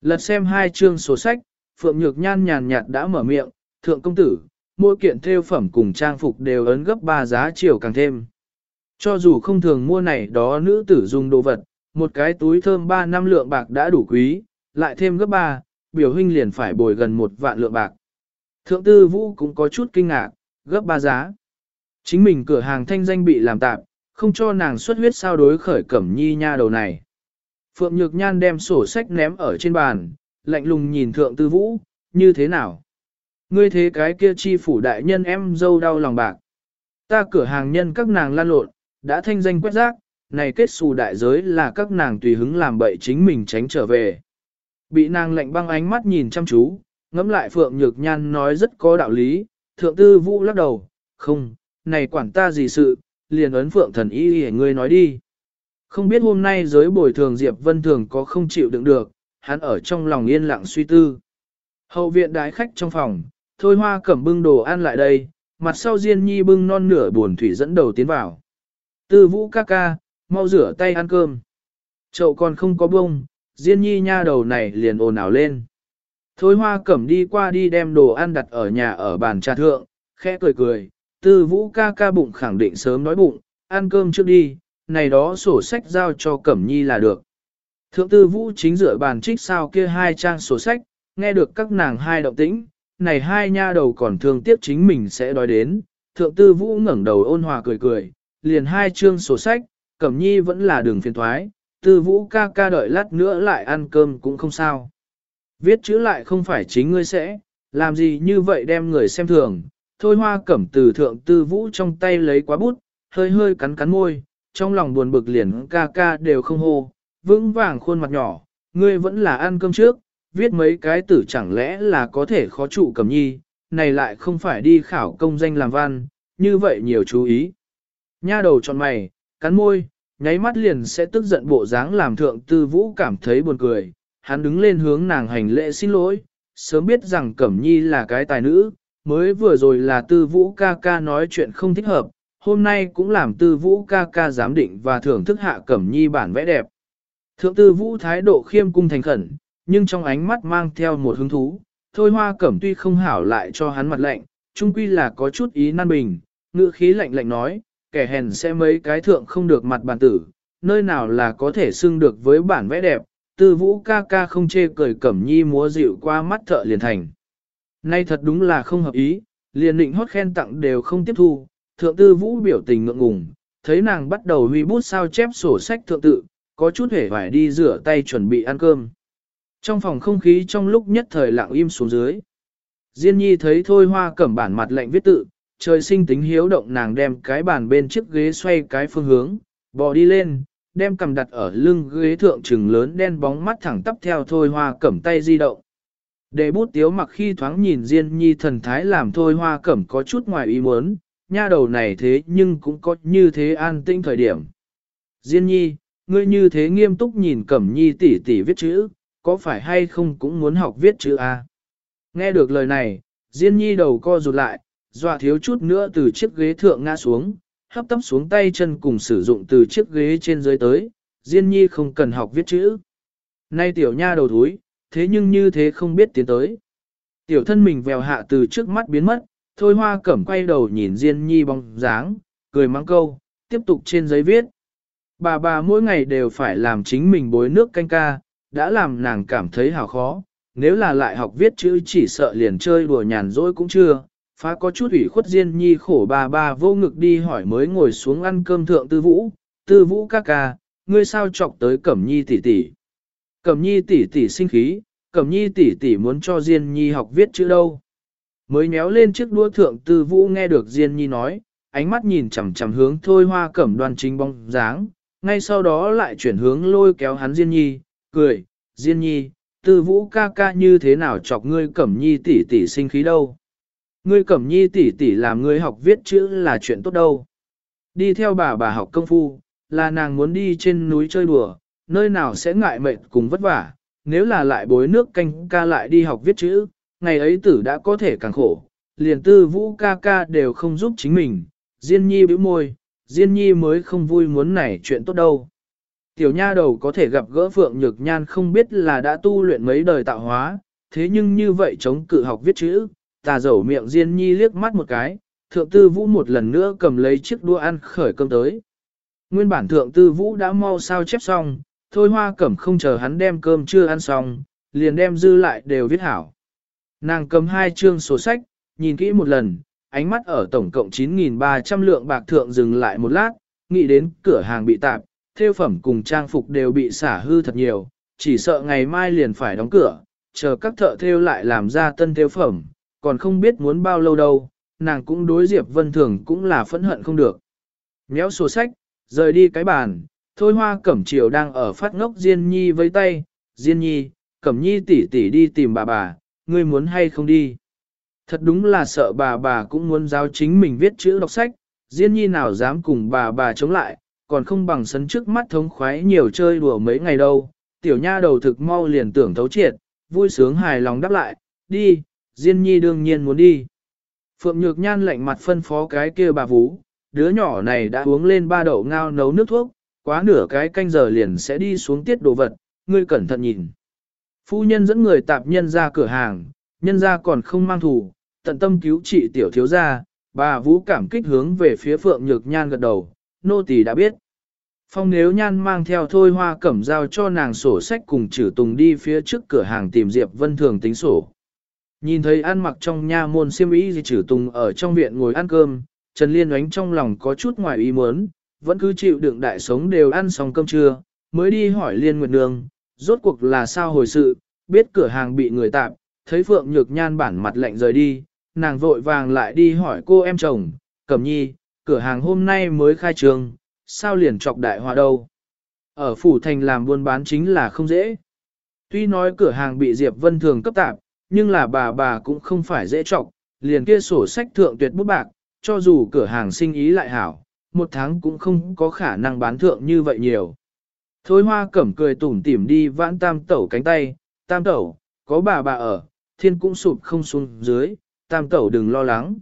S1: Lật xem hai chương sổ sách, Phượng Nhược Nhan nhàn nhạt đã mở miệng, thượng công tử, mỗi kiện theo phẩm cùng trang phục đều ấn gấp ba giá chiều càng thêm. Cho dù không thường mua này đó nữ tử dùng đồ vật, một cái túi thơm ba năm lượng bạc đã đủ quý, lại thêm gấp ba, biểu huynh liền phải bồi gần một vạn lượng bạc. Thượng tư vũ cũng có chút kinh ngạc, gấp ba giá. Chính mình cửa hàng thanh danh bị làm tạp, không cho nàng xuất huyết sao đối khởi cẩm nhi nha đầu này. Phượng Nhược Nhan đem sổ sách ném ở trên bàn, lạnh lùng nhìn thượng tư vũ, như thế nào? Ngươi thế cái kia chi phủ đại nhân em dâu đau lòng bạc. Ta cửa hàng nhân các nàng lan lộn, đã thanh danh quét rác, này kết xù đại giới là các nàng tùy hứng làm bậy chính mình tránh trở về. Bị nàng lạnh băng ánh mắt nhìn chăm chú, ngẫm lại Phượng Nhược Nhan nói rất có đạo lý, thượng tư vũ lắc đầu, không, này quản ta gì sự, liền ấn Phượng thần y để ngươi nói đi. Không biết hôm nay giới bồi thường Diệp Vân Thường có không chịu đựng được, hắn ở trong lòng yên lặng suy tư. Hậu viện đái khách trong phòng, thôi hoa cẩm bưng đồ ăn lại đây, mặt sau Diên Nhi bưng non nửa buồn thủy dẫn đầu tiến vào. Tư vũ ca ca, mau rửa tay ăn cơm. Chậu còn không có bông, Diên Nhi nha đầu này liền ồn ào lên. Thôi hoa cẩm đi qua đi đem đồ ăn đặt ở nhà ở bàn trà thượng, khẽ cười cười, tư vũ ca ca bụng khẳng định sớm nói bụng, ăn cơm trước đi, này đó sổ sách giao cho cẩm nhi là được. Thượng tư vũ chính dựa bàn trích sao kia hai trang sổ sách, nghe được các nàng hai động tĩnh, này hai nha đầu còn thương tiếc chính mình sẽ đói đến. Thượng tư vũ ngẩng đầu ôn hòa cười cười, liền hai chương sổ sách, cẩm nhi vẫn là đường phiền thoái, tư vũ ca ca đợi lát nữa lại ăn cơm cũng không sao. Viết chữ lại không phải chính ngươi sẽ, làm gì như vậy đem người xem thường. Thôi hoa cẩm từ thượng tư vũ trong tay lấy quá bút, hơi hơi cắn cắn môi, trong lòng buồn bực liền ca ca đều không hô, vững vàng khuôn mặt nhỏ, ngươi vẫn là ăn cơm trước, viết mấy cái tử chẳng lẽ là có thể khó trụ cẩm nhi, này lại không phải đi khảo công danh làm văn, như vậy nhiều chú ý. Nha đầu chọn mày, cắn môi, nháy mắt liền sẽ tức giận bộ dáng làm thượng tư vũ cảm thấy buồn cười, hắn đứng lên hướng nàng hành lễ xin lỗi, sớm biết rằng Cẩm Nhi là cái tài nữ, mới vừa rồi là tư vũ ca ca nói chuyện không thích hợp, hôm nay cũng làm tư vũ ca ca giám định và thưởng thức hạ Cẩm Nhi bản vẽ đẹp. Thượng tư vũ thái độ khiêm cung thành khẩn, nhưng trong ánh mắt mang theo một hứng thú, thôi hoa cẩm tuy không hảo lại cho hắn mặt lạnh, chung quy là có chút ý nan bình, ngữ khí lạnh lạnh nói, kẻ hèn sẽ mấy cái thượng không được mặt bản tử, nơi nào là có thể xưng được với bản vẽ đẹp, tư vũ ca ca không chê cười cẩm nhi múa dịu qua mắt thợ liền thành. Nay thật đúng là không hợp ý, liền định hót khen tặng đều không tiếp thu, thượng tư vũ biểu tình ngượng ngùng, thấy nàng bắt đầu huy bút sao chép sổ sách thượng tự, có chút hề phải đi rửa tay chuẩn bị ăn cơm. Trong phòng không khí trong lúc nhất thời lặng im xuống dưới. Diên nhi thấy thôi hoa cẩm bản mặt lệnh viết tự, trời sinh tính hiếu động nàng đem cái bàn bên chiếc ghế xoay cái phương hướng, bò đi lên, đem cầm đặt ở lưng ghế thượng trừng lớn đen bóng mắt thẳng tắp theo thôi hoa cẩm tay di động. Để bút tiếu mặc khi thoáng nhìn Diên Nhi thần thái làm thôi hoa cẩm có chút ngoài ý muốn, nha đầu này thế nhưng cũng có như thế an tinh thời điểm. Diên Nhi, ngươi như thế nghiêm túc nhìn cẩm nhi tỷ tỷ viết chữ, có phải hay không cũng muốn học viết chữ a? Nghe được lời này, Diên Nhi đầu co rụt lại, dọa thiếu chút nữa từ chiếc ghế thượng ngã xuống, hấp tấp xuống tay chân cùng sử dụng từ chiếc ghế trên dưới tới, Diên Nhi không cần học viết chữ. Nay tiểu nha đầu thúi, thế nhưng như thế không biết tiến tới. Tiểu thân mình vèo hạ từ trước mắt biến mất, thôi hoa cẩm quay đầu nhìn Diên Nhi bóng dáng, cười mắng câu, tiếp tục trên giấy viết. Bà bà mỗi ngày đều phải làm chính mình bối nước canh ca, đã làm nàng cảm thấy hào khó, nếu là lại học viết chữ chỉ sợ liền chơi đùa nhàn rỗi cũng chưa, phá có chút ủy khuất Diên Nhi khổ bà bà vô ngực đi hỏi mới ngồi xuống ăn cơm thượng tư vũ, tư vũ ca ca, ngươi sao chọc tới Cẩm Nhi tỷ tỷ. Cẩm Nhi tỷ tỷ sinh khí, Cẩm Nhi tỷ tỷ muốn cho Diên Nhi học viết chữ đâu. Mới méo lên chiếc đũa thượng tư vũ nghe được Diên Nhi nói, ánh mắt nhìn chằm chằm hướng thôi hoa cẩm đoan chính bóng dáng, ngay sau đó lại chuyển hướng lôi kéo hắn Diên Nhi, cười, Diên Nhi, tư vũ ca ca như thế nào chọc ngươi Cẩm Nhi tỷ tỷ sinh khí đâu. Ngươi Cẩm Nhi tỷ tỷ làm ngươi học viết chữ là chuyện tốt đâu. Đi theo bà bà học công phu, là nàng muốn đi trên núi chơi đùa, nơi nào sẽ ngại mệt cùng vất vả, nếu là lại bối nước canh ca lại đi học viết chữ, ngày ấy tử đã có thể càng khổ, liền tư vũ ca ca đều không giúp chính mình, Diên Nhi bĩu môi, Diên Nhi mới không vui muốn này chuyện tốt đâu. Tiểu nha đầu có thể gặp gỡ Phượng Nhược Nhan không biết là đã tu luyện mấy đời tạo hóa, thế nhưng như vậy chống cự học viết chữ, tà dầu miệng Diên Nhi liếc mắt một cái, thượng tư vũ một lần nữa cầm lấy chiếc đũa ăn khởi cơm tới. Nguyên bản thượng tư vũ đã mau sao chép xong, thôi hoa cẩm không chờ hắn đem cơm chưa ăn xong, liền đem dư lại đều viết hảo. Nàng cầm hai chương sổ sách, nhìn kỹ một lần, ánh mắt ở tổng cộng 9.300 lượng bạc thượng dừng lại một lát, nghĩ đến cửa hàng bị tạp, theo phẩm cùng trang phục đều bị xả hư thật nhiều, chỉ sợ ngày mai liền phải đóng cửa, chờ các thợ theo lại làm ra tân theo phẩm, còn không biết muốn bao lâu đâu, nàng cũng đối Diệp Vân Thường cũng là phẫn hận không được. Nhéo sổ sách, rời đi cái bàn, thôi hoa cẩm triều đang ở phát ngốc Diên Nhi với tay, Diên Nhi, cẩm nhi tỷ tỷ đi tìm bà bà, ngươi muốn hay không đi. Thật đúng là sợ bà bà cũng muốn giáo chính mình viết chữ đọc sách, Diên Nhi nào dám cùng bà bà chống lại, còn không bằng sân trước mắt thống khoái nhiều chơi đùa mấy ngày đâu. Tiểu nha đầu thực mau liền tưởng thấu triệt, vui sướng hài lòng đáp lại, đi, Diên Nhi đương nhiên muốn đi. Phượng Nhược Nhan lạnh mặt phân phó cái kia bà Vũ, đứa nhỏ này đã uống lên ba đậu ngao nấu nước thuốc, quá nửa cái canh giờ liền sẽ đi xuống tiết đồ vật, ngươi cẩn thận nhìn. Phu nhân dẫn người tạp nhân ra cửa hàng, nhân ra còn không mang thủ, tận tâm cứu trị tiểu thiếu gia, bà Vũ cảm kích hướng về phía Phượng Nhược Nhan gật đầu, nô tỳ đã biết. Phong nếu nhan mang theo thôi hoa cẩm giao cho nàng sổ sách cùng chử tùng đi phía trước cửa hàng tìm Diệp Vân Thường tính sổ. Nhìn thấy ăn mặc trong nha môn siêm ý gì chử tùng ở trong viện ngồi ăn cơm, Trần Liên oánh trong lòng có chút ngoài ý muốn, vẫn cứ chịu đựng đại sống đều ăn xong cơm trưa, mới đi hỏi Liên Nguyệt Nương, rốt cuộc là sao hồi sự, biết cửa hàng bị người tạm, thấy Phượng Nhược Nhan bản mặt lạnh rời đi, nàng vội vàng lại đi hỏi cô em chồng, Cẩm Nhi, cửa hàng hôm nay mới khai trương, sao liền chọc đại hòa đâu. Ở Phủ Thành làm buôn bán chính là không dễ. Tuy nói cửa hàng bị Diệp Vân Thường cấp tạp, nhưng là bà bà cũng không phải dễ trọng, liền kia sổ sách thượng tuyệt bút bạc, cho dù cửa hàng sinh ý lại hảo, một tháng cũng không có khả năng bán thượng như vậy nhiều. Thôi hoa cẩm cười tủm tỉm đi vãn tam tẩu cánh tay, tam tẩu, có bà bà ở, thiên cũng sụp không xuống dưới, tam tẩu đừng lo lắng.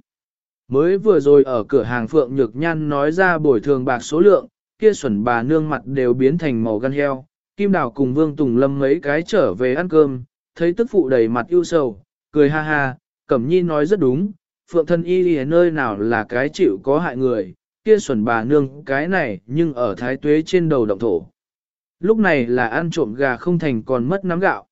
S1: Mới vừa rồi ở cửa hàng Phượng Nhược Nhan nói ra bồi thường bạc số lượng, kia xuẩn bà nương mặt đều biến thành màu gan heo, Kim Đào cùng Vương Tùng Lâm mấy cái trở về ăn cơm, thấy tức phụ đầy mặt ưu sầu, cười ha ha, Cẩm Nhi nói rất đúng, Phượng thân y ở nơi nào là cái chịu có hại người, kia xuẩn bà nương cái này nhưng ở thái tuế trên đầu động thổ. Lúc này là ăn trộm gà không thành còn mất nắm gạo.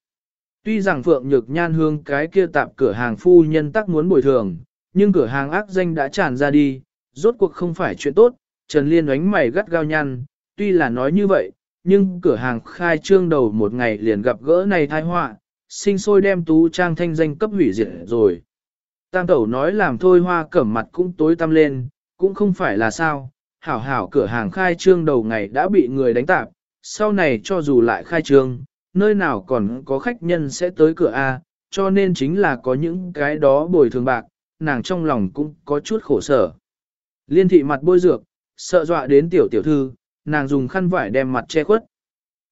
S1: Tuy rằng Phượng Nhược Nhan hương cái kia tạp cửa hàng phu nhân tắc muốn bồi thường, nhưng cửa hàng ác danh đã tràn ra đi, rốt cuộc không phải chuyện tốt, Trần Liên đánh mày gắt gao nhăn, tuy là nói như vậy, nhưng cửa hàng khai trương đầu một ngày liền gặp gỡ này tai họa, sinh sôi đem tú trang thanh danh cấp hủy diệt rồi. Tam tẩu nói làm thôi hoa cẩm mặt cũng tối tăm lên, cũng không phải là sao, hảo hảo cửa hàng khai trương đầu ngày đã bị người đánh tạp, sau này cho dù lại khai trương, nơi nào còn có khách nhân sẽ tới cửa A, cho nên chính là có những cái đó bồi thường bạc, nàng trong lòng cũng có chút khổ sở. Liên thị mặt bôi dược, sợ dọa đến tiểu tiểu thư, nàng dùng khăn vải đem mặt che khuất.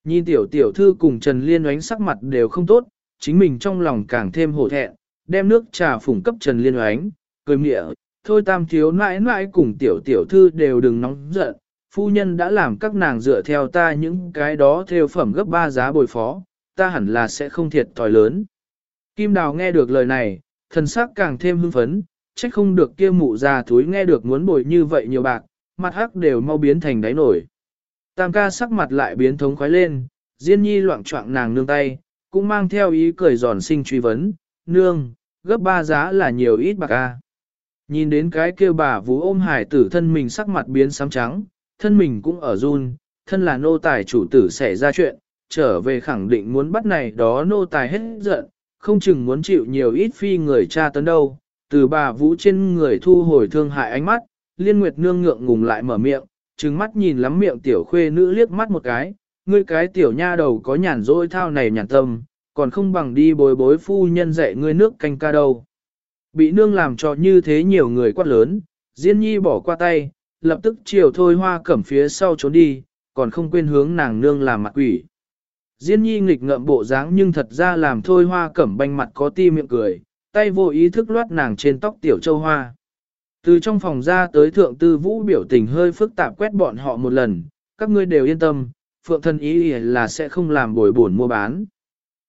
S1: Nhìn tiểu tiểu thư cùng Trần Liên oánh sắc mặt đều không tốt, chính mình trong lòng càng thêm hổ thẹn, đem nước trà phủng cấp Trần Liên oánh, cười mịa, thôi tam thiếu nãi nãi cùng tiểu tiểu thư đều đừng nóng giận, phu nhân đã làm các nàng dựa theo ta những cái đó theo phẩm gấp ba giá bồi phó, ta hẳn là sẽ không thiệt thòi lớn. Kim Đào nghe được lời này, thần sắc càng thêm hưng phấn, trách không được kia mụ già thúi nghe được muốn bồi như vậy nhiều bạc, mặt hắc đều mau biến thành đáy nổi. Tam ca sắc mặt lại biến thống khoái lên, Diên nhi loạn trọng nàng nương tay, cũng mang theo ý cười giòn sinh truy vấn, nương, gấp ba giá là nhiều ít bạc a. Nhìn đến cái kia bà vú ôm hải tử thân mình sắc mặt biến xám trắng, thân mình cũng ở run, thân là nô tài chủ tử xảy ra chuyện, trở về khẳng định muốn bắt này đó nô tài hết giận, không chừng muốn chịu nhiều ít phi người cha tấn đâu. Từ bà vũ trên người thu hồi thương hại ánh mắt, liên nguyệt nương ngượng ngùng lại mở miệng, trừng mắt nhìn lắm miệng tiểu khuê nữ liếc mắt một cái, ngươi cái tiểu nha đầu có nhàn rỗi thao này nhàn tâm, còn không bằng đi bồi bối phu nhân dạy ngươi nước canh ca đâu. Bị nương làm cho như thế nhiều người quát lớn, Diên nhi bỏ qua tay, lập tức chiều thôi hoa cẩm phía sau trốn đi, còn không quên hướng nàng nương làm mặt quỷ. Diên nhi nghịch ngợm bộ dáng nhưng thật ra làm thôi hoa cẩm banh mặt có ti miệng cười, tay vô ý thức loát nàng trên tóc tiểu châu hoa. Từ trong phòng ra tới thượng tư vũ biểu tình hơi phức tạp quét bọn họ một lần, các ngươi đều yên tâm, phượng thân ý là sẽ không làm bồi bổn mua bán.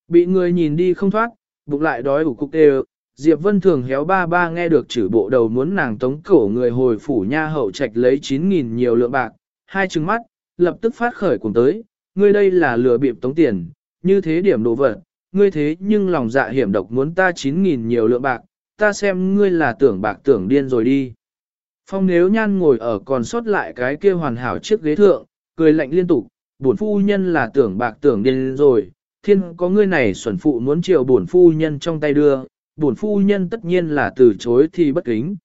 S1: Bị người nhìn đi không thoát, bụng lại đói ủ cục đều, Diệp Vân Thường héo ba ba nghe được chữ bộ đầu muốn nàng tống cổ người hồi phủ nha hậu trạch lấy 9.000 nhiều lượng bạc, hai trừng mắt, lập tức phát khởi cùng tới, ngươi đây là lừa bịp tống tiền, như thế điểm đồ vật, ngươi thế nhưng lòng dạ hiểm độc muốn ta 9.000 nhiều lượng bạc, ta xem ngươi là tưởng bạc tưởng điên rồi đi. Phong nếu nhan ngồi ở còn sót lại cái kia hoàn hảo chiếc ghế thượng, cười lạnh liên tục, bổn phu nhân là tưởng bạc tưởng điên rồi, thiên có ngươi này xuẩn phụ muốn chiều bổn phu nhân trong tay đưa, bổn phu nhân tất nhiên là từ chối thì bất kính.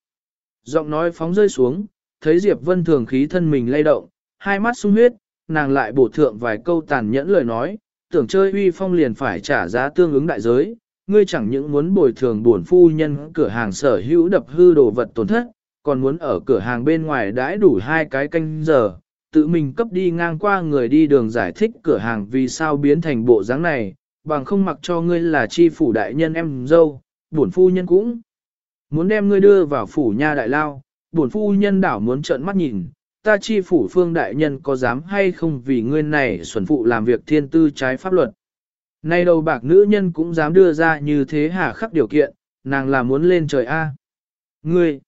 S1: Giọng nói phóng rơi xuống, thấy Diệp Vân thường khí thân mình lay động, hai mắt sung huyết, nàng lại bổ thượng vài câu tàn nhẫn lời nói, tưởng chơi uy phong liền phải trả giá tương ứng đại giới, ngươi chẳng những muốn bồi thường bổn phu nhân cửa hàng sở hữu đập hư đồ vật tổn thất, còn muốn ở cửa hàng bên ngoài đãi đủ hai cái canh giờ, tự mình cấp đi ngang qua người đi đường giải thích cửa hàng vì sao biến thành bộ dáng này, bằng không mặc cho ngươi là chi phủ đại nhân em dâu, bổn phu nhân cũng muốn đem ngươi đưa vào phủ nha đại lao, bổn phu nhân đảo muốn trợn mắt nhìn, ta chi phủ phương đại nhân có dám hay không vì ngươi này xuẩn phụ làm việc thiên tư trái pháp luật. Nay đầu bạc nữ nhân cũng dám đưa ra như thế hà khắc điều kiện, nàng là muốn lên trời A. Ngươi,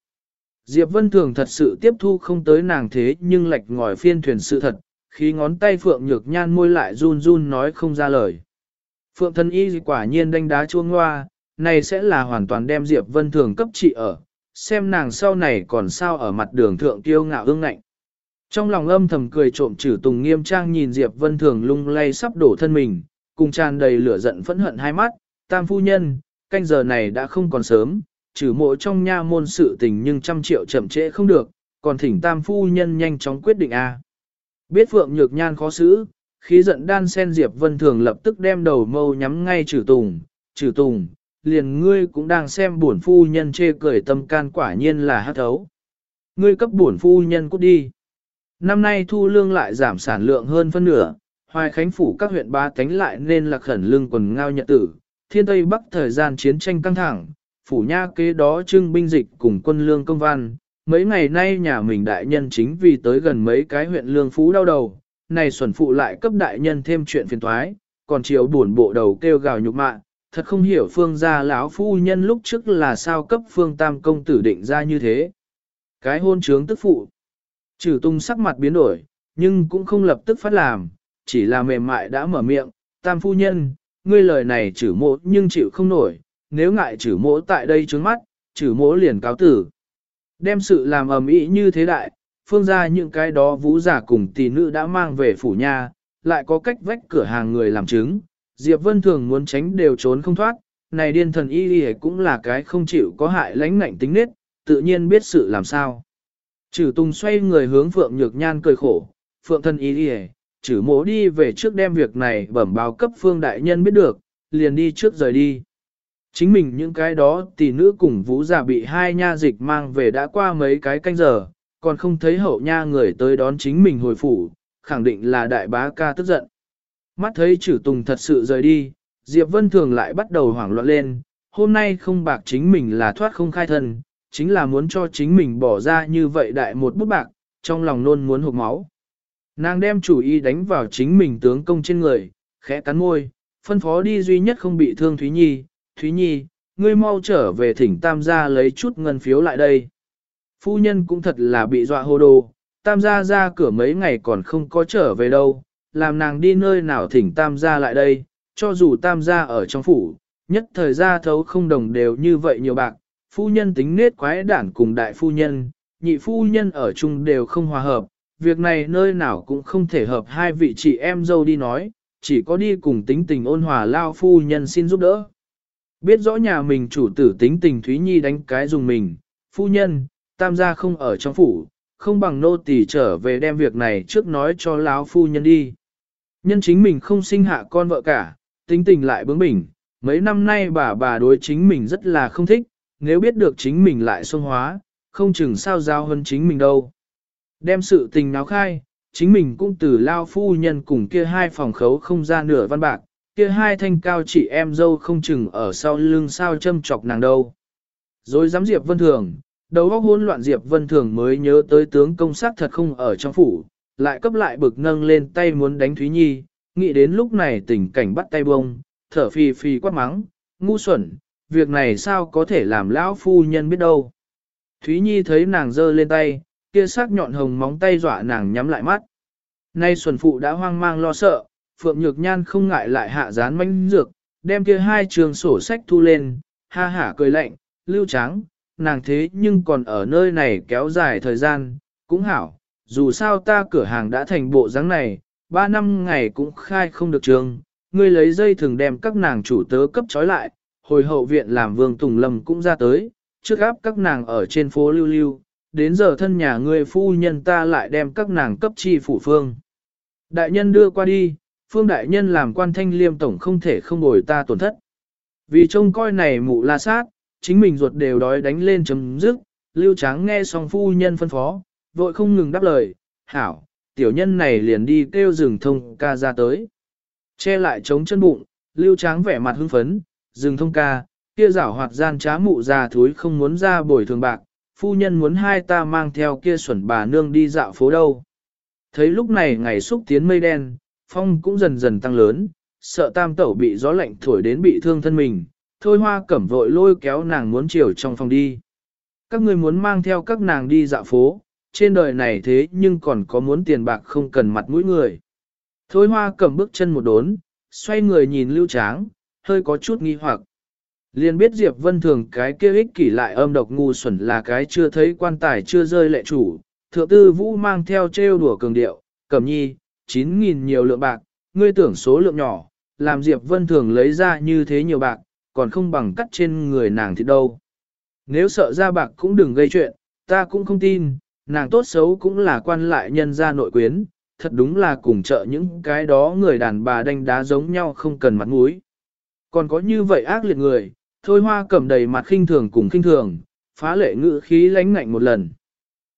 S1: Diệp Vân Thường thật sự tiếp thu không tới nàng thế nhưng lệch ngòi phiên thuyền sự thật, khi ngón tay Phượng Nhược Nhan môi lại run run nói không ra lời. Phượng thân y quả nhiên đánh đá chuông hoa, này sẽ là hoàn toàn đem Diệp Vân Thường cấp trị ở, xem nàng sau này còn sao ở mặt đường thượng tiêu ngạo ương ngạnh. Trong lòng âm thầm cười trộm trừ tùng nghiêm trang nhìn Diệp Vân Thường lung lay sắp đổ thân mình, cùng tràn đầy lửa giận phẫn hận hai mắt, tam phu nhân, canh giờ này đã không còn sớm, trừ mộ trong nha môn sự tình nhưng trăm triệu chậm trễ không được, còn thỉnh tam phu nhân nhanh chóng quyết định a. Biết Phượng Nhược Nhan khó xử, khí giận đan sen Diệp Vân Thường lập tức đem đầu mâu nhắm ngay trừ tùng, trừ tùng, liền ngươi cũng đang xem buồn phu nhân chê cười tâm can quả nhiên là hát thấu. Ngươi cấp buồn phu nhân cút đi. Năm nay thu lương lại giảm sản lượng hơn phân nửa, hoài khánh phủ các huyện ba tánh lại nên là khẩn lương quần ngao nhật tử, thiên tây bắc thời gian chiến tranh căng thẳng, phủ nha kế đó trưng binh dịch cùng quân lương công văn. Mấy ngày nay nhà mình đại nhân chính vì tới gần mấy cái huyện lương phú đau đầu, này xuẩn phụ lại cấp đại nhân thêm chuyện phiền thoái, còn chiều buồn bộ đầu kêu gào nhục mạ, thật không hiểu phương gia lão phu nhân lúc trước là sao cấp phương tam công tử định ra như thế. Cái hôn trướng tức phụ. Trừ tung sắc mặt biến đổi, nhưng cũng không lập tức phát làm, chỉ là mềm mại đã mở miệng, tam phu nhân, ngươi lời này chử mộ nhưng chịu không nổi, nếu ngại chử mỗ tại đây trướng mắt, chử mỗ liền cáo tử. Đem sự làm ầm ĩ như thế đại, phương ra những cái đó vũ giả cùng tỷ nữ đã mang về phủ nha, lại có cách vách cửa hàng người làm chứng, Diệp Vân thường muốn tránh đều trốn không thoát, này điên thần y y cũng là cái không chịu có hại lãnh ngạnh tính nết, tự nhiên biết sự làm sao. Chử Tùng xoay người hướng Phượng Nhược Nhan cười khổ, Phượng thân y y chử mỗ đi về trước đem việc này bẩm báo cấp phương đại nhân biết được, liền đi trước rời đi. Chính mình những cái đó tỷ nữ cùng vũ giả bị hai nha dịch mang về đã qua mấy cái canh giờ, còn không thấy hậu nha người tới đón chính mình hồi phủ, khẳng định là đại bá ca tức giận. Mắt thấy chử tùng thật sự rời đi, Diệp Vân Thường lại bắt đầu hoảng loạn lên, hôm nay không bạc chính mình là thoát không khai thân, chính là muốn cho chính mình bỏ ra như vậy đại một bút bạc, trong lòng nôn muốn hụt máu. Nàng đem chủ ý đánh vào chính mình tướng công trên người, khẽ cắn môi, phân phó đi duy nhất không bị thương Thúy Nhi, Thúy Nhi, ngươi mau trở về thỉnh tam gia lấy chút ngân phiếu lại đây. Phu nhân cũng thật là bị dọa hồ đồ, tam gia ra cửa mấy ngày còn không có trở về đâu, làm nàng đi nơi nào thỉnh tam gia lại đây, cho dù tam gia ở trong phủ, nhất thời gia thấu không đồng đều như vậy nhiều bạc, phu nhân tính nết quái đản cùng đại phu nhân, nhị phu nhân ở chung đều không hòa hợp, việc này nơi nào cũng không thể hợp hai vị chị em dâu đi nói, chỉ có đi cùng tính tình ôn hòa lao phu nhân xin giúp đỡ. Biết rõ nhà mình chủ tử tính tình Thúy Nhi đánh cái dùng mình, phu nhân, tam gia không ở trong phủ, không bằng nô tỳ trở về đem việc này trước nói cho lão phu nhân đi. Nhân chính mình không sinh hạ con vợ cả, tính tình lại bướng bỉnh, mấy năm nay bà bà đối chính mình rất là không thích, nếu biết được chính mình lại xuân hóa, không chừng sao giao hơn chính mình đâu. Đem sự tình náo khai, chính mình cũng từ lao phu nhân cùng kia hai phòng khấu không ra nửa văn bạc, kia hai thanh cao chị em dâu không chừng ở sau lưng sao châm chọc nàng đâu. Rồi dám Diệp Vân Thường, đầu óc hỗn loạn Diệp Vân Thường mới nhớ tới tướng công sát thật không ở trong phủ, lại cấp lại bực nâng lên tay muốn đánh Thúy Nhi, nghĩ đến lúc này tình cảnh bắt tay bông, thở phì phì quát mắng, ngu xuẩn, việc này sao có thể làm lão phu nhân biết đâu. Thúy Nhi thấy nàng giơ lên tay, kia sắc nhọn hồng móng tay dọa nàng nhắm lại mắt. Nay xuẩn phụ đã hoang mang lo sợ, Phượng Nhược Nhan không ngại lại hạ dán manh dược, đem kia hai trường sổ sách thu lên, ha hả cười lạnh, lưu trắng, nàng thế nhưng còn ở nơi này kéo dài thời gian, cũng hảo, dù sao ta cửa hàng đã thành bộ dáng này, ba năm ngày cũng khai không được trường, ngươi lấy dây thường đem các nàng chủ tớ cấp trói lại, hồi hậu viện làm vương Tùng Lâm cũng ra tới, trước áp các nàng ở trên phố lưu lưu, đến giờ thân nhà ngươi phu nhân ta lại đem các nàng cấp chi phủ phương. Đại nhân đưa qua đi, phương đại nhân làm quan thanh liêm tổng không thể không bồi ta tổn thất. Vì trông coi này mụ la sát, chính mình ruột đều đói đánh lên chấm dứt, lưu tráng nghe xong phu nhân phân phó, vội không ngừng đáp lời, hảo, tiểu nhân này liền đi kêu rừng thông ca ra tới. Che lại chống chân bụng, lưu tráng vẻ mặt hưng phấn, rừng thông ca, kia giảo hoạt gian trá mụ già thúi không muốn ra bồi thường bạc, phu nhân muốn hai ta mang theo kia xuẩn bà nương đi dạo phố đâu. Thấy lúc này ngày xúc tiến mây đen, phong cũng dần dần tăng lớn, sợ tam tẩu bị gió lạnh thổi đến bị thương thân mình, thôi hoa cẩm vội lôi kéo nàng muốn chiều trong phòng đi. Các người muốn mang theo các nàng đi dạo phố, trên đời này thế nhưng còn có muốn tiền bạc không cần mặt mũi người. Thôi hoa cầm bước chân một đốn, xoay người nhìn lưu tráng, hơi có chút nghi hoặc. Liền biết Diệp Vân Thường cái kia ích kỷ lại âm độc ngu xuẩn là cái chưa thấy quan tài chưa rơi lệ chủ, thượng tư vũ mang theo trêu đùa cường điệu, cẩm nhi, 9.000 nhiều lượng bạc, ngươi tưởng số lượng nhỏ, làm Diệp Vân thường lấy ra như thế nhiều bạc, còn không bằng cắt trên người nàng thì đâu. Nếu sợ ra bạc cũng đừng gây chuyện, ta cũng không tin, nàng tốt xấu cũng là quan lại nhân gia nội quyến, thật đúng là cùng trợ những cái đó người đàn bà đánh đá giống nhau không cần mặt mũi. Còn có như vậy ác liệt người, thôi hoa cầm đầy mặt khinh thường cùng khinh thường, phá lệ ngữ khí lánh ngạnh một lần.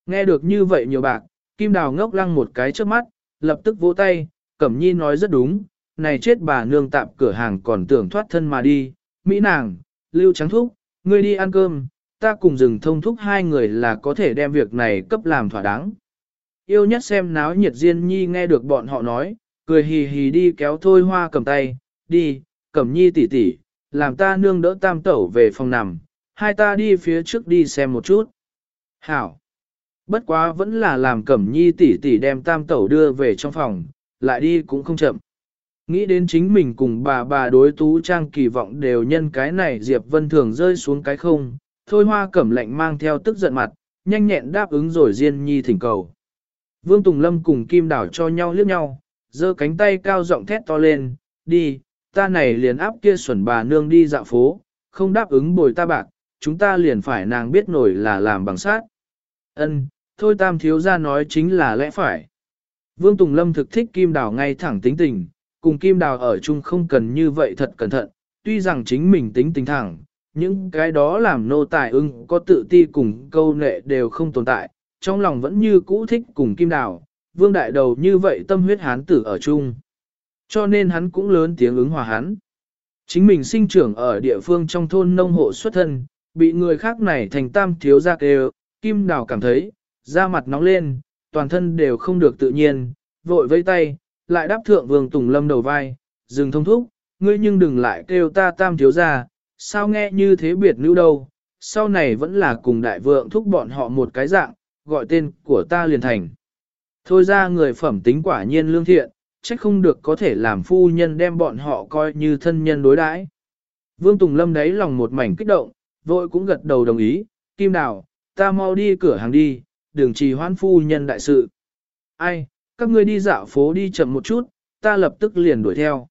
S1: Nghe được như vậy nhiều bạc, Kim Đào ngốc lăng một cái trước mắt, lập tức vỗ tay, Cẩm Nhi nói rất đúng, này chết bà nương tạm cửa hàng còn tưởng thoát thân mà đi, Mỹ nàng, Lưu Trắng Thúc, ngươi đi ăn cơm, ta cùng rừng thông thúc hai người là có thể đem việc này cấp làm thỏa đáng. Yêu nhất xem náo nhiệt Diên Nhi nghe được bọn họ nói, cười hì hì đi kéo thôi hoa cầm tay, đi, Cẩm Nhi tỷ tỷ, làm ta nương đỡ tam tẩu về phòng nằm, hai ta đi phía trước đi xem một chút. Hảo! Bất quá vẫn là làm Cẩm Nhi tỷ tỷ đem tam tẩu đưa về trong phòng, lại đi cũng không chậm. Nghĩ đến chính mình cùng bà bà đối tú trang kỳ vọng đều nhân cái này Diệp Vân Thường rơi xuống cái không, thôi hoa cẩm lạnh mang theo tức giận mặt, nhanh nhẹn đáp ứng rồi Diên Nhi thỉnh cầu. Vương Tùng Lâm cùng Kim Đảo cho nhau liếc nhau, giơ cánh tay cao giọng thét to lên, đi, ta này liền áp kia xuẩn bà nương đi dạo phố, không đáp ứng bồi ta bạc, chúng ta liền phải nàng biết nổi là làm bằng sát. Ân, thôi tam thiếu ra nói chính là lẽ phải. Vương Tùng Lâm thực thích Kim Đào ngay thẳng tính tình, cùng Kim Đào ở chung không cần như vậy thật cẩn thận, tuy rằng chính mình tính tình thẳng, những cái đó làm nô tài ưng có tự ti cùng câu nệ đều không tồn tại, trong lòng vẫn như cũ thích cùng Kim Đào, Vương Đại Đầu như vậy tâm huyết hán tử ở chung. Cho nên hắn cũng lớn tiếng ứng hòa hắn. Chính mình sinh trưởng ở địa phương trong thôn nông hộ xuất thân, bị người khác này thành tam thiếu gia kêu, Kim Đào cảm thấy, da mặt nóng lên, toàn thân đều không được tự nhiên, vội vây tay, lại đáp thượng vương Tùng Lâm đầu vai, dừng thông thúc, ngươi nhưng đừng lại kêu ta tam thiếu ra, sao nghe như thế biệt nữ đâu, sau này vẫn là cùng đại vượng thúc bọn họ một cái dạng, gọi tên của ta liền thành. Thôi ra người phẩm tính quả nhiên lương thiện, trách không được có thể làm phu nhân đem bọn họ coi như thân nhân đối đãi. Vương Tùng Lâm đấy lòng một mảnh kích động, vội cũng gật đầu đồng ý, Kim Đào, ta mau đi cửa hàng đi, đường trì hoãn phu nhân đại sự. Ai, các ngươi đi dạo phố đi chậm một chút, ta lập tức liền đuổi theo.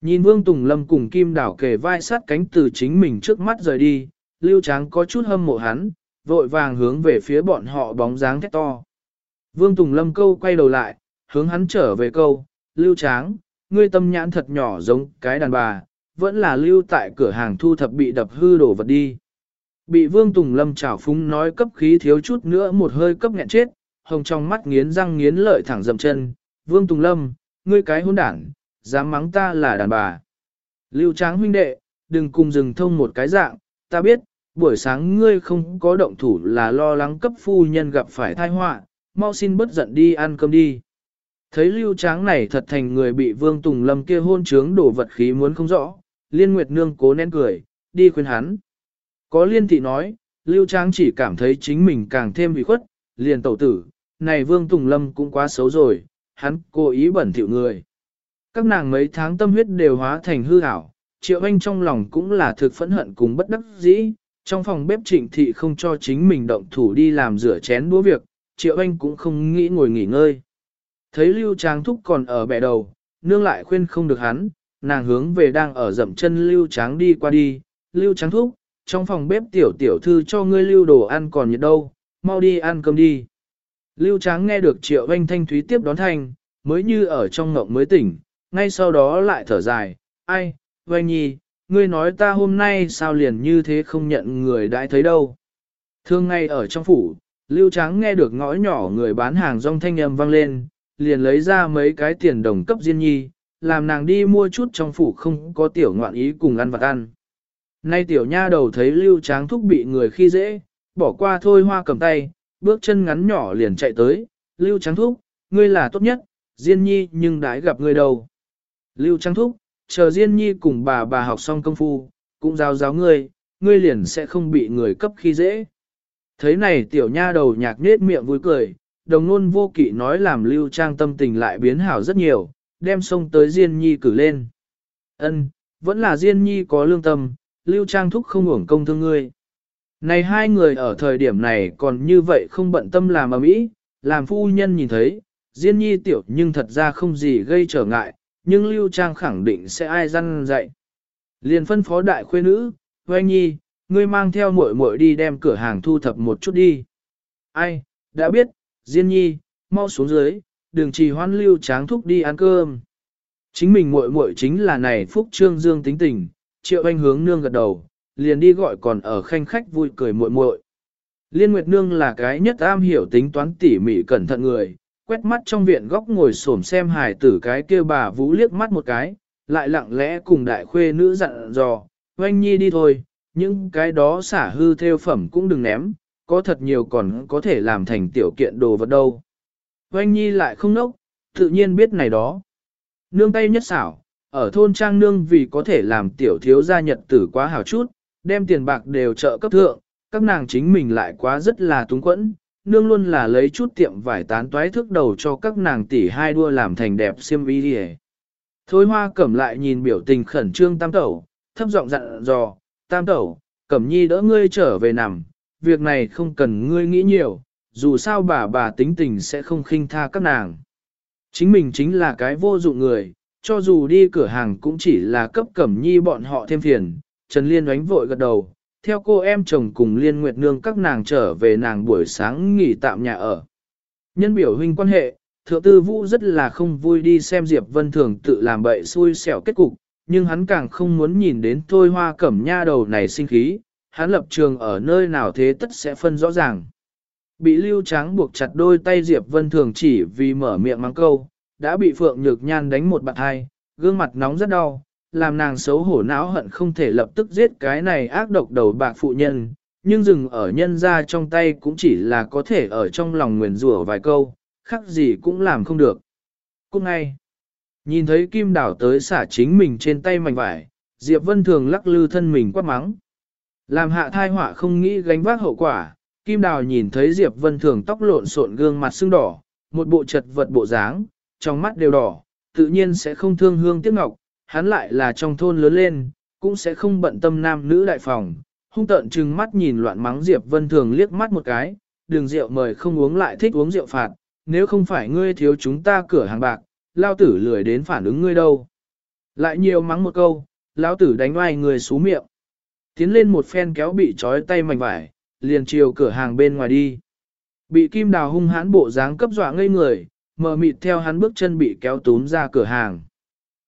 S1: Nhìn Vương Tùng Lâm cùng Kim Đảo kề vai sát cánh từ chính mình trước mắt rời đi, Lưu Tráng có chút hâm mộ hắn, vội vàng hướng về phía bọn họ bóng dáng thét to. Vương Tùng Lâm câu quay đầu lại, hướng hắn trở về câu, Lưu Tráng, ngươi tâm nhãn thật nhỏ giống cái đàn bà, vẫn là lưu tại cửa hàng thu thập bị đập hư đổ vật đi. Bị Vương Tùng Lâm chảo phúng nói cấp khí thiếu chút nữa một hơi cấp nghẹn chết, hồng trong mắt nghiến răng nghiến lợi thẳng dầm chân. Vương Tùng Lâm, ngươi cái hôn đảng, dám mắng ta là đàn bà. Lưu Tráng huynh đệ, đừng cùng dừng thông một cái dạng, ta biết, buổi sáng ngươi không có động thủ là lo lắng cấp phu nhân gặp phải thai họa, mau xin bất giận đi ăn cơm đi. Thấy lưu tráng này thật thành người bị vương tùng lâm kia hôn trướng đổ vật khí muốn không rõ, liên nguyệt nương cố nén cười, đi khuyên hắn. Có liên thị nói, lưu tráng chỉ cảm thấy chính mình càng thêm bị khuất, liền tẩu tử, này vương tùng lâm cũng quá xấu rồi, hắn cố ý bẩn thỉu người. Các nàng mấy tháng tâm huyết đều hóa thành hư ảo, triệu anh trong lòng cũng là thực phẫn hận cùng bất đắc dĩ, trong phòng bếp trịnh thị không cho chính mình động thủ đi làm rửa chén đũa việc, triệu anh cũng không nghĩ ngồi nghỉ ngơi. Thấy lưu tráng thúc còn ở bẻ đầu, nương lại khuyên không được hắn, nàng hướng về đang ở dậm chân lưu tráng đi qua đi, lưu tráng thúc, trong phòng bếp tiểu tiểu thư cho ngươi lưu đồ ăn còn nhiệt đâu, mau đi ăn cơm đi. Lưu tráng nghe được triệu anh thanh thúy tiếp đón thanh, mới như ở trong ngộng mới tỉnh, ngay sau đó lại thở dài, ai, Vanh nhi, ngươi nói ta hôm nay sao liền như thế không nhận người đãi thấy đâu. Thương ngay ở trong phủ, Lưu Tráng nghe được ngõ nhỏ người bán hàng rong thanh âm vang lên, liền lấy ra mấy cái tiền đồng cấp Diên Nhi, làm nàng đi mua chút trong phủ không có tiểu ngoạn ý cùng ăn vặt ăn. Nay tiểu nha đầu thấy Lưu Tráng thúc bị người khi dễ, bỏ qua thôi hoa cầm tay, bước chân ngắn nhỏ liền chạy tới, Lưu Tráng thúc, ngươi là tốt nhất, Diên Nhi nhưng đãi gặp ngươi đâu. Lưu Tráng thúc, chờ Diên Nhi cùng bà bà học xong công phu, cũng giáo giáo ngươi, ngươi liền sẽ không bị người cấp khi dễ. Thấy này tiểu nha đầu nhạc nết miệng vui cười, đồng nôn vô kỵ nói làm lưu trang tâm tình lại biến hảo rất nhiều, đem sông tới Diên Nhi cử lên. Ân, vẫn là Diên Nhi có lương tâm, lưu trang thúc không uổng công thương ngươi. Này hai người ở thời điểm này còn như vậy không bận tâm làm ở mỹ, làm phu nhân nhìn thấy, Diên nhi tiểu nhưng thật ra không gì gây trở ngại, nhưng Lưu Trang khẳng định sẽ ai răn dạy. Liền phân phó đại khuê nữ, Hoanh nhi, ngươi mang theo muội muội đi đem cửa hàng thu thập một chút đi. Ai, đã biết, Diên nhi, mau xuống dưới, đừng trì hoan Lưu Tráng thúc đi ăn cơm. Chính mình muội muội chính là này Phúc Trương Dương tính tình, triệu anh hướng nương gật đầu, liền đi gọi còn ở khanh khách vui cười muội muội. Liên Nguyệt Nương là cái nhất am hiểu tính toán tỉ mỉ cẩn thận người, quét mắt trong viện góc ngồi xổm xem hài tử cái kia bà vũ liếc mắt một cái, lại lặng lẽ cùng đại khuê nữ dặn dò, oanh nhi đi thôi, những cái đó xả hư theo phẩm cũng đừng ném, có thật nhiều còn có thể làm thành tiểu kiện đồ vật đâu. Oanh nhi lại không nốc, tự nhiên biết này đó. Nương tay nhất xảo, ở thôn trang nương vì có thể làm tiểu thiếu gia nhật tử quá hào chút, đem tiền bạc đều trợ cấp thượng, các nàng chính mình lại quá rất là túng quẫn, nương luôn là lấy chút tiệm vải tán toái thước đầu cho các nàng tỷ hai đua làm thành đẹp xiêm y đi Thôi hoa cẩm lại nhìn biểu tình khẩn trương tam tẩu, thấp giọng dặn dò, tam tẩu, cẩm nhi đỡ ngươi trở về nằm, việc này không cần ngươi nghĩ nhiều, dù sao bà bà tính tình sẽ không khinh tha các nàng. Chính mình chính là cái vô dụng người, cho dù đi cửa hàng cũng chỉ là cấp cẩm nhi bọn họ thêm phiền, Trần Liên oánh vội gật đầu, theo cô em chồng cùng Liên Nguyệt Nương các nàng trở về nàng buổi sáng nghỉ tạm nhà ở. Nhân biểu huynh quan hệ, thượng tư vũ rất là không vui đi xem Diệp Vân Thường tự làm bậy xui xẻo kết cục, nhưng hắn càng không muốn nhìn đến thôi hoa cẩm nha đầu này sinh khí, hắn lập trường ở nơi nào thế tất sẽ phân rõ ràng. Bị lưu tráng buộc chặt đôi tay Diệp Vân Thường chỉ vì mở miệng mang câu, đã bị Phượng Nhược Nhan đánh một bạn hai, gương mặt nóng rất đau, làm nàng xấu hổ não hận không thể lập tức giết cái này ác độc đầu bạc phụ nhân, nhưng dừng ở nhân ra trong tay cũng chỉ là có thể ở trong lòng nguyền rủa vài câu, khác gì cũng làm không được. Cũng ngay, nhìn thấy kim đảo tới xả chính mình trên tay mảnh vải, Diệp Vân thường lắc lư thân mình quát mắng. Làm hạ thai họa không nghĩ gánh vác hậu quả, kim đào nhìn thấy Diệp Vân thường tóc lộn xộn gương mặt sưng đỏ, một bộ chật vật bộ dáng, trong mắt đều đỏ, tự nhiên sẽ không thương hương tiếc ngọc, hắn lại là trong thôn lớn lên, cũng sẽ không bận tâm nam nữ đại phòng, hung tợn trừng mắt nhìn loạn mắng Diệp Vân Thường liếc mắt một cái, đường rượu mời không uống lại thích uống rượu phạt, nếu không phải ngươi thiếu chúng ta cửa hàng bạc, lao tử lười đến phản ứng ngươi đâu. Lại nhiều mắng một câu, lao tử đánh oai người xú miệng. Tiến lên một phen kéo bị trói tay mảnh vải, liền chiều cửa hàng bên ngoài đi. Bị kim đào hung hãn bộ dáng cấp dọa ngây người, mờ mịt theo hắn bước chân bị kéo túm ra cửa hàng.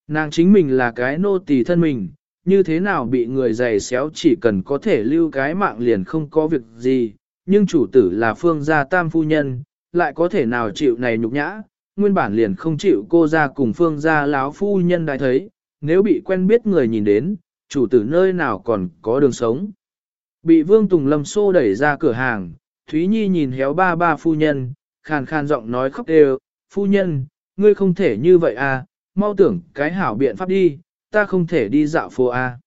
S1: Nàng chính mình là cái nô tỳ thân mình, như thế nào bị người giày xéo chỉ cần có thể lưu cái mạng liền không có việc gì, nhưng chủ tử là phương gia tam phu nhân, lại có thể nào chịu này nhục nhã, nguyên bản liền không chịu cô ra cùng phương gia láo phu nhân đại thấy, nếu bị quen biết người nhìn đến, chủ tử nơi nào còn có đường sống. Bị Vương Tùng Lâm xô đẩy ra cửa hàng, Thúy Nhi nhìn héo ba ba phu nhân, khàn khàn giọng nói khóc đều, phu nhân, ngươi không thể như vậy à, mau tưởng cái hảo biện pháp đi, ta không thể đi dạo phố à?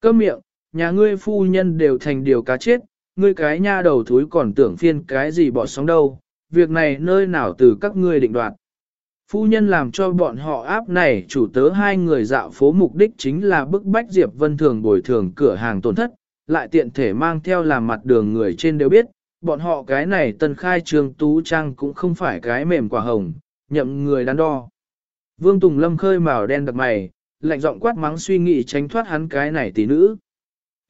S1: Câm miệng, nhà ngươi phu nhân đều thành điều cá chết, ngươi cái nha đầu thúi còn tưởng phiên cái gì bỏ sóng đâu, việc này nơi nào từ các ngươi định đoạt. Phu nhân làm cho bọn họ áp này chủ tớ hai người dạo phố mục đích chính là bức bách Diệp Vân Thường bồi thường cửa hàng tổn thất, lại tiện thể mang theo làm mặt đường người trên đều biết, bọn họ cái này tân khai trường tú trang cũng không phải cái mềm quả hồng, nhậm người đắn đo. Vương Tùng Lâm khơi màu đen đặc mày, lạnh giọng quát mắng suy nghĩ tránh thoát hắn cái này tỷ nữ.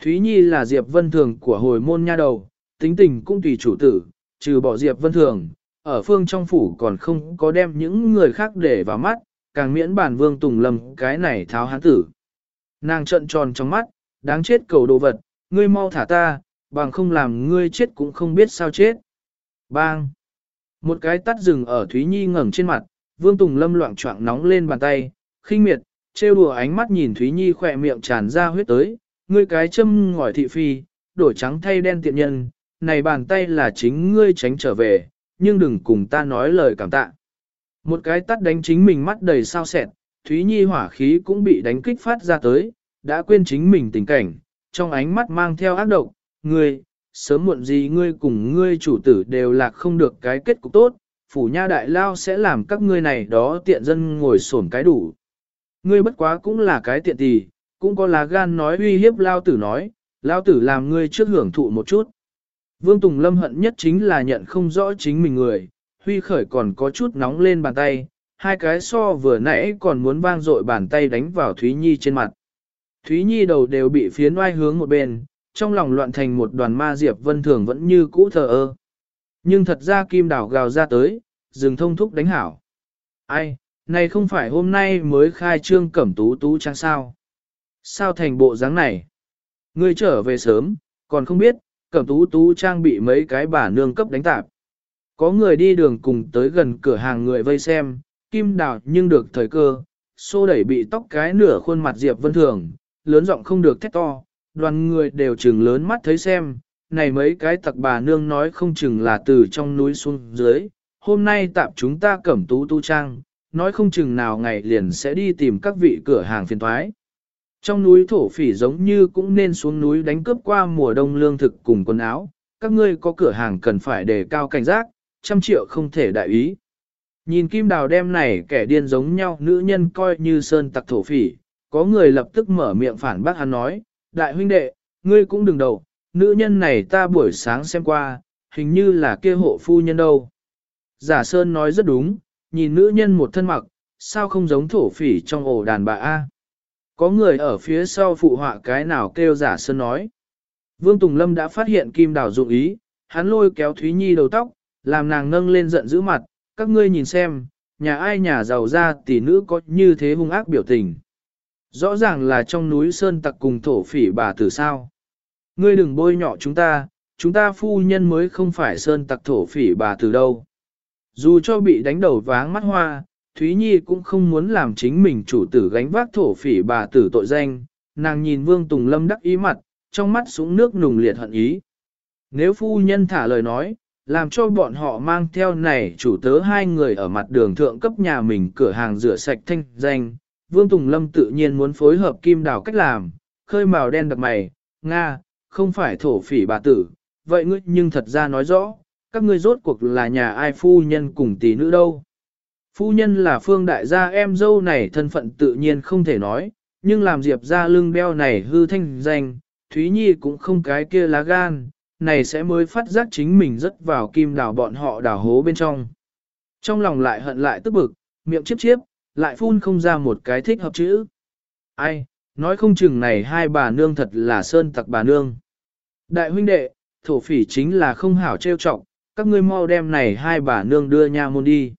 S1: Thúy Nhi là Diệp Vân Thường của hồi môn nha đầu, tính tình cũng tùy chủ tử, trừ bỏ Diệp Vân Thường, ở phương trong phủ còn không có đem những người khác để vào mắt, càng miễn bản Vương Tùng Lâm cái này tháo hắn tử. Nàng trận tròn trong mắt, đáng chết cầu đồ vật, ngươi mau thả ta, bằng không làm ngươi chết cũng không biết sao chết. Bang! Một cái tắt rừng ở Thúy Nhi ngẩng trên mặt, Vương Tùng Lâm loạn choạng nóng lên bàn tay, khinh miệt, trêu đùa ánh mắt nhìn Thúy Nhi khỏe miệng tràn ra huyết tới, ngươi cái châm ngỏi thị phi, đổi trắng thay đen tiện nhân, này bàn tay là chính ngươi tránh trở về, nhưng đừng cùng ta nói lời cảm tạ. Một cái tắt đánh chính mình mắt đầy sao sẹt, Thúy Nhi hỏa khí cũng bị đánh kích phát ra tới, đã quên chính mình tình cảnh, trong ánh mắt mang theo ác độc, ngươi, sớm muộn gì ngươi cùng ngươi chủ tử đều là không được cái kết cục tốt, phủ nha đại lao sẽ làm các ngươi này đó tiện dân ngồi sổn cái đủ. Ngươi bất quá cũng là cái tiện tỳ, cũng có lá gan nói uy hiếp lao tử nói, lao tử làm ngươi trước hưởng thụ một chút. Vương Tùng Lâm hận nhất chính là nhận không rõ chính mình người, huy khởi còn có chút nóng lên bàn tay, hai cái so vừa nãy còn muốn vang dội bàn tay đánh vào Thúy Nhi trên mặt. Thúy Nhi đầu đều bị phiến oai hướng một bên, trong lòng loạn thành một đoàn ma Diệp Vân Thường vẫn như cũ thờ ơ. Nhưng thật ra kim đảo gào ra tới, dừng thông thúc đánh hảo. Ai, này không phải hôm nay mới khai trương cẩm tú tú trang sao? Sao thành bộ dáng này? Ngươi trở về sớm, còn không biết, cẩm tú tú trang bị mấy cái bà nương cấp đánh tạp. Có người đi đường cùng tới gần cửa hàng người vây xem, kim đào nhưng được thời cơ, xô đẩy bị tóc cái nửa khuôn mặt Diệp Vân Thường, lớn giọng không được thét to, đoàn người đều chừng lớn mắt thấy xem, này mấy cái tặc bà nương nói không chừng là từ trong núi xuống dưới, hôm nay tạm chúng ta cẩm tú tu trang, nói không chừng nào ngày liền sẽ đi tìm các vị cửa hàng phiền thoái. Trong núi thổ phỉ giống như cũng nên xuống núi đánh cướp qua mùa đông lương thực cùng quần áo, các ngươi có cửa hàng cần phải đề cao cảnh giác, trăm triệu không thể đại ý. Nhìn kim đào đem này kẻ điên giống nhau nữ nhân coi như sơn tặc thổ phỉ, có người lập tức mở miệng phản bác hắn nói, đại huynh đệ, ngươi cũng đừng đầu, nữ nhân này ta buổi sáng xem qua, hình như là kia hộ phu nhân đâu. Giả Sơn nói rất đúng, nhìn nữ nhân một thân mặc, sao không giống thổ phỉ trong ổ đàn bà A. Có người ở phía sau phụ họa cái nào kêu Giả Sơn nói. Vương Tùng Lâm đã phát hiện kim đào dụng ý, hắn lôi kéo Thúy Nhi đầu tóc, làm nàng nâng lên giận dữ mặt, các ngươi nhìn xem, nhà ai nhà giàu ra tỷ nữ có như thế hung ác biểu tình. Rõ ràng là trong núi Sơn tặc cùng thổ phỉ bà tử sao. Ngươi đừng bôi nhọ chúng ta, chúng ta phu nhân mới không phải Sơn tặc thổ phỉ bà tử đâu. Dù cho bị đánh đầu váng mắt hoa, Thúy Nhi cũng không muốn làm chính mình chủ tử gánh vác thổ phỉ bà tử tội danh, nàng nhìn Vương Tùng Lâm đắc ý mặt, trong mắt súng nước nùng liệt hận ý. Nếu phu nhân thả lời nói, làm cho bọn họ mang theo này chủ tớ hai người ở mặt đường thượng cấp nhà mình cửa hàng rửa sạch thanh danh, Vương Tùng Lâm tự nhiên muốn phối hợp kim đào cách làm, khơi màu đen đặc mày, Nga, không phải thổ phỉ bà tử, vậy ngươi nhưng thật ra nói rõ, các ngươi rốt cuộc là nhà ai phu nhân cùng tỷ nữ đâu. Phu nhân là phương đại gia em dâu này thân phận tự nhiên không thể nói, nhưng làm diệp ra lưng beo này hư thanh danh, Thúy Nhi cũng không cái kia lá gan, này sẽ mới phát giác chính mình rất vào kim đào bọn họ đào hố bên trong. Trong lòng lại hận lại tức bực, miệng chiếp chiếp, lại phun không ra một cái thích hợp chữ. Ai, nói không chừng này hai bà nương thật là sơn tặc bà nương. Đại huynh đệ, thổ phỉ chính là không hảo trêu trọng, các ngươi mau đem này hai bà nương đưa nha môn đi.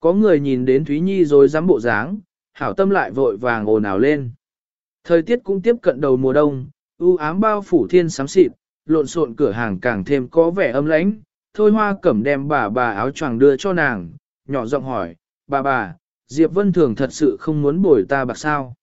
S1: Có người nhìn đến Thúy Nhi rồi dám bộ dáng, hảo tâm lại vội vàng ồn ào lên. Thời tiết cũng tiếp cận đầu mùa đông, u ám bao phủ thiên sám xịt, lộn xộn cửa hàng càng thêm có vẻ âm lãnh. Thôi hoa cẩm đem bà bà áo choàng đưa cho nàng, nhỏ giọng hỏi, bà bà, Diệp Vân Thường thật sự không muốn bồi ta bạc sao.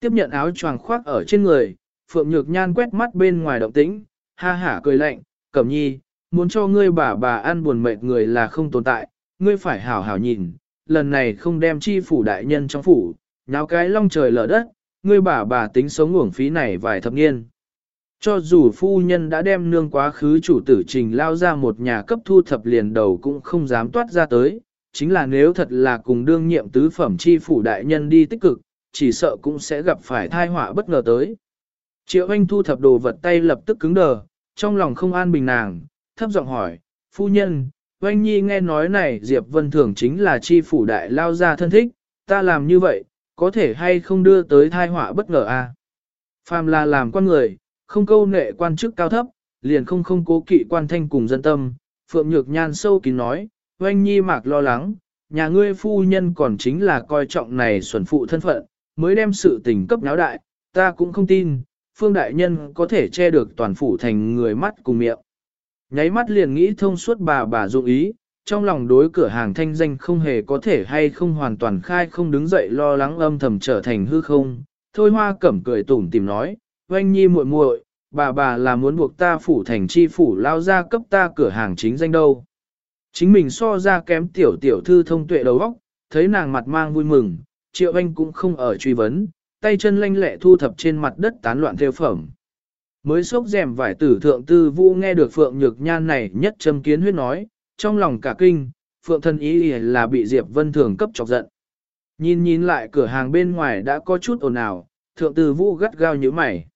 S1: Tiếp nhận áo choàng khoác ở trên người, Phượng Nhược Nhan quét mắt bên ngoài động tĩnh, ha hả cười lạnh, cẩm nhi, muốn cho ngươi bà bà ăn buồn mệt người là không tồn tại, ngươi phải hảo hảo nhìn, lần này không đem chi phủ đại nhân trong phủ, nháo cái long trời lở đất, ngươi bà bà tính sống uổng phí này vài thập niên. Cho dù phu nhân đã đem nương quá khứ chủ tử trình lao ra một nhà cấp thu thập liền đầu cũng không dám toát ra tới, chính là nếu thật là cùng đương nhiệm tứ phẩm chi phủ đại nhân đi tích cực, chỉ sợ cũng sẽ gặp phải thai họa bất ngờ tới. Triệu anh thu thập đồ vật tay lập tức cứng đờ, trong lòng không an bình nàng, thấp giọng hỏi, phu nhân, oanh nhi nghe nói này Diệp Vân Thường chính là chi phủ đại lao ra thân thích, ta làm như vậy, có thể hay không đưa tới thai họa bất ngờ a? À? Phàm là làm con người, không câu nệ quan chức cao thấp, liền không không cố kỵ quan thanh cùng dân tâm, Phượng Nhược Nhan sâu kín nói, oanh nhi mạc lo lắng, nhà ngươi phu nhân còn chính là coi trọng này xuẩn phụ thân phận, mới đem sự tình cấp náo đại, ta cũng không tin, phương đại nhân có thể che được toàn phủ thành người mắt cùng miệng. Nháy mắt liền nghĩ thông suốt bà bà dụng ý, trong lòng đối cửa hàng thanh danh không hề có thể hay không hoàn toàn khai không đứng dậy lo lắng âm thầm trở thành hư không. Thôi hoa cẩm cười tủm tìm nói, oanh nhi muội muội, bà bà là muốn buộc ta phủ thành chi phủ lao ra cấp ta cửa hàng chính danh đâu. Chính mình so ra kém tiểu tiểu thư thông tuệ đầu óc, thấy nàng mặt mang vui mừng, triệu anh cũng không ở truy vấn, tay chân lanh lẹ thu thập trên mặt đất tán loạn theo phẩm. Mới sốc rèm vải tử thượng tư vũ nghe được Phượng Nhược Nhan này nhất châm kiến huyết nói, trong lòng cả kinh, Phượng thân ý là bị Diệp Vân Thường cấp chọc giận. Nhìn nhìn lại cửa hàng bên ngoài đã có chút ồn ào, thượng tư vũ gắt gao như mày.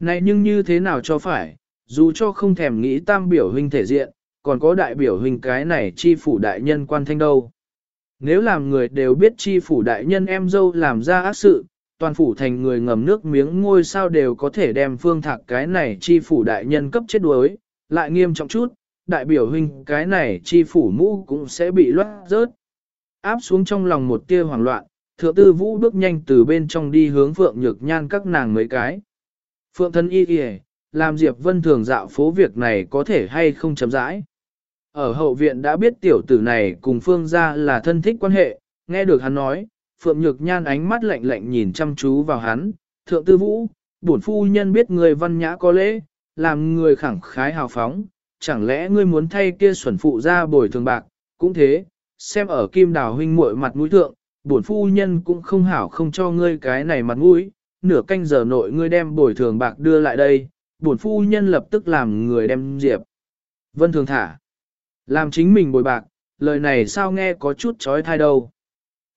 S1: Này nhưng như thế nào cho phải, dù cho không thèm nghĩ tam biểu huynh thể diện, còn có đại biểu hình cái này chi phủ đại nhân quan thanh đâu. Nếu làm người đều biết chi phủ đại nhân em dâu làm ra ác sự, toàn phủ thành người ngầm nước miếng ngôi sao đều có thể đem phương thạc cái này chi phủ đại nhân cấp chết đuối, lại nghiêm trọng chút, đại biểu huynh cái này chi phủ mũ cũng sẽ bị loát rớt. Áp xuống trong lòng một tia hoảng loạn, thượng tư vũ bước nhanh từ bên trong đi hướng phượng nhược nhan các nàng mấy cái. Phượng thân y kìa, làm Diệp Vân thường dạo phố việc này có thể hay không chấm rãi. Ở hậu viện đã biết tiểu tử này cùng Phương gia là thân thích quan hệ, nghe được hắn nói, Phượng Nhược Nhan ánh mắt lạnh lạnh nhìn chăm chú vào hắn, thượng tư vũ, bổn phu nhân biết người văn nhã có lễ, làm người khẳng khái hào phóng, chẳng lẽ ngươi muốn thay kia xuẩn phụ ra bồi thường bạc, cũng thế, xem ở kim đào huynh muội mặt mũi thượng, bổn phu nhân cũng không hảo không cho ngươi cái này mặt mũi, nửa canh giờ nội ngươi đem bồi thường bạc đưa lại đây, bổn phu nhân lập tức làm người đem diệp. Vân thường thả. Làm chính mình bồi bạc, lời này sao nghe có chút trói thai đâu.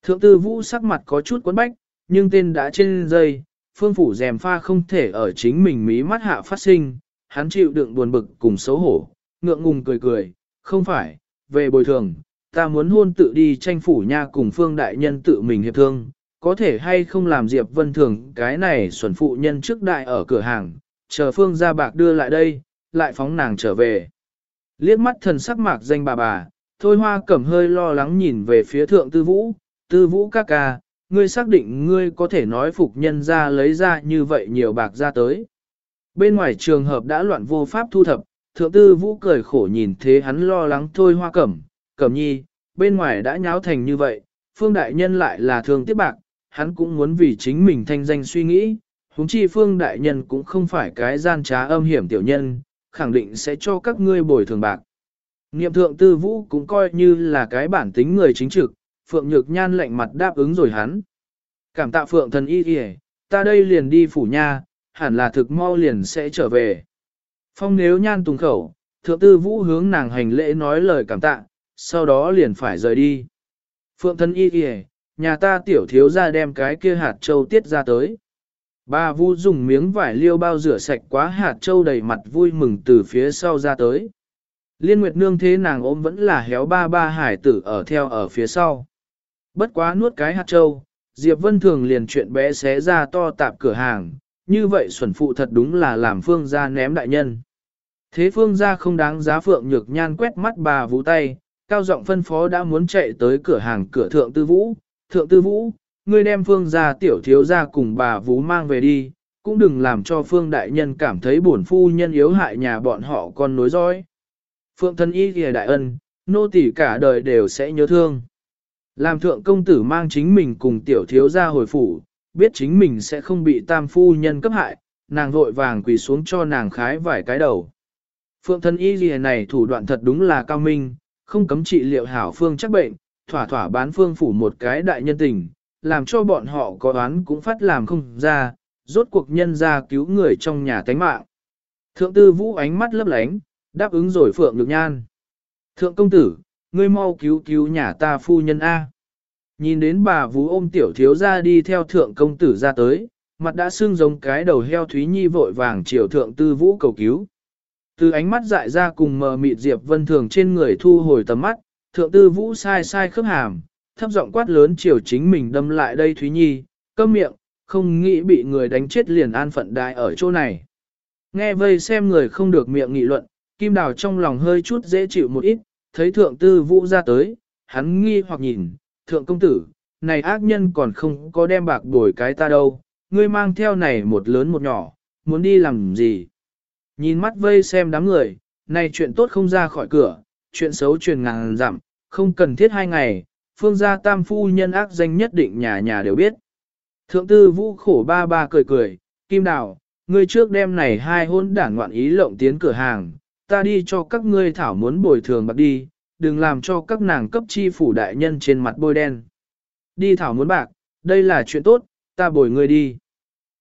S1: Thượng tư vũ sắc mặt có chút quấn bách, nhưng tên đã trên dây, phương phủ rèm pha không thể ở chính mình mí mắt hạ phát sinh, hắn chịu đựng buồn bực cùng xấu hổ, ngượng ngùng cười cười, không phải, về bồi thường, ta muốn hôn tự đi tranh phủ nha cùng phương đại nhân tự mình hiệp thương, có thể hay không làm Diệp Vân Thường cái này xuẩn phụ nhân trước đại ở cửa hàng, chờ phương ra bạc đưa lại đây, lại phóng nàng trở về. Liếc mắt thần sắc mạc danh bà bà, thôi hoa cẩm hơi lo lắng nhìn về phía thượng tư vũ, tư vũ ca ca, ngươi xác định ngươi có thể nói phục nhân ra lấy ra như vậy nhiều bạc ra tới. Bên ngoài trường hợp đã loạn vô pháp thu thập, thượng tư vũ cười khổ nhìn thế hắn lo lắng thôi hoa cẩm, cẩm nhi, bên ngoài đã nháo thành như vậy, phương đại nhân lại là thường tiếp bạc, hắn cũng muốn vì chính mình thanh danh suy nghĩ, huống chi phương đại nhân cũng không phải cái gian trá âm hiểm tiểu nhân, khẳng định sẽ cho các ngươi bồi thường bạc. Niệm thượng tư vũ cũng coi như là cái bản tính người chính trực, Phượng Nhược Nhan lạnh mặt đáp ứng rồi hắn. Cảm tạ Phượng thần y kìa, ta đây liền đi phủ nha, hẳn là thực mau liền sẽ trở về. Phong nếu nhan tùng khẩu, thượng tư vũ hướng nàng hành lễ nói lời cảm tạ, sau đó liền phải rời đi. Phượng thần y kìa, nhà ta tiểu thiếu ra đem cái kia hạt châu tiết ra tới. Ba Vu dùng miếng vải liêu bao rửa sạch quá hạt châu đầy mặt vui mừng từ phía sau ra tới. Liên Nguyệt Nương thế nàng ôm vẫn là héo ba ba hải tử ở theo ở phía sau. Bất quá nuốt cái hạt châu, Diệp Vân Thường liền chuyện bé xé ra to tạp cửa hàng, như vậy xuẩn phụ thật đúng là làm phương gia ném đại nhân. Thế phương gia không đáng giá phượng nhược nhan quét mắt bà vũ tay, cao giọng phân phó đã muốn chạy tới cửa hàng cửa thượng tư vũ, thượng tư vũ, ngươi đem phương gia tiểu thiếu gia cùng bà vú mang về đi, cũng đừng làm cho phương đại nhân cảm thấy buồn phu nhân yếu hại nhà bọn họ con nối dõi. Phượng thân y kìa đại ân, nô tỳ cả đời đều sẽ nhớ thương. Làm thượng công tử mang chính mình cùng tiểu thiếu gia hồi phủ, biết chính mình sẽ không bị tam phu nhân cấp hại, nàng vội vàng quỳ xuống cho nàng khái vài cái đầu. Phượng thân y gì này thủ đoạn thật đúng là cao minh, không cấm trị liệu hảo phương chắc bệnh, thỏa thỏa bán phương phủ một cái đại nhân tình, làm cho bọn họ có đoán cũng phát làm không ra, rốt cuộc nhân ra cứu người trong nhà tánh mạng. Thượng tư vũ ánh mắt lấp lánh, đáp ứng rồi Phượng Nhược Nhan. Thượng công tử, ngươi mau cứu cứu nhà ta phu nhân A. Nhìn đến bà Vũ ôm tiểu thiếu ra đi theo thượng công tử ra tới, mặt đã sưng giống cái đầu heo Thúy Nhi vội vàng chiều thượng tư vũ cầu cứu. Từ ánh mắt dại ra cùng mờ mịt Diệp Vân Thường trên người thu hồi tầm mắt, thượng tư vũ sai sai khớp hàm, thấp giọng quát lớn chiều chính mình đâm lại đây Thúy Nhi, câm miệng, không nghĩ bị người đánh chết liền an phận đại ở chỗ này. Nghe vây xem người không được miệng nghị luận, Kim Đào trong lòng hơi chút dễ chịu một ít, thấy thượng tư vũ ra tới, hắn nghi hoặc nhìn, thượng công tử, này ác nhân còn không có đem bạc đổi cái ta đâu, ngươi mang theo này một lớn một nhỏ, muốn đi làm gì? Nhìn mắt vây xem đám người, này chuyện tốt không ra khỏi cửa, chuyện xấu truyền ngàn dặm, không cần thiết hai ngày, phương gia tam phu nhân ác danh nhất định nhà nhà đều biết. Thượng tư vũ khổ ba ba cười cười, kim đào, ngươi trước đêm này hai hôn đảng ngoạn ý lộng tiến cửa hàng, ta đi cho các ngươi thảo muốn bồi thường bạc đi, đừng làm cho các nàng cấp chi phủ đại nhân trên mặt bôi đen. Đi thảo muốn bạc, đây là chuyện tốt, ta bồi ngươi đi.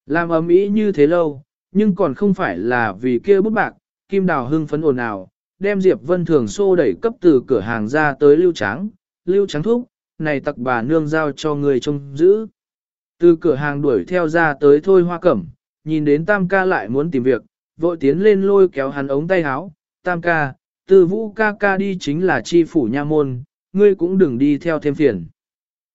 S1: Làm ấm ý như thế lâu, nhưng còn không phải là vì kia bút bạc, kim đào hưng phấn ồn ào, đem Diệp Vân Thường xô đẩy cấp từ cửa hàng ra tới lưu Tráng lưu trắng thúc, này tặc bà nương giao cho người trông giữ. Từ cửa hàng đuổi theo ra tới thôi hoa cẩm, nhìn đến tam ca lại muốn tìm việc, vội tiến lên lôi kéo hắn ống tay áo, tam ca, từ vũ ca ca đi chính là chi phủ nha môn, ngươi cũng đừng đi theo thêm phiền.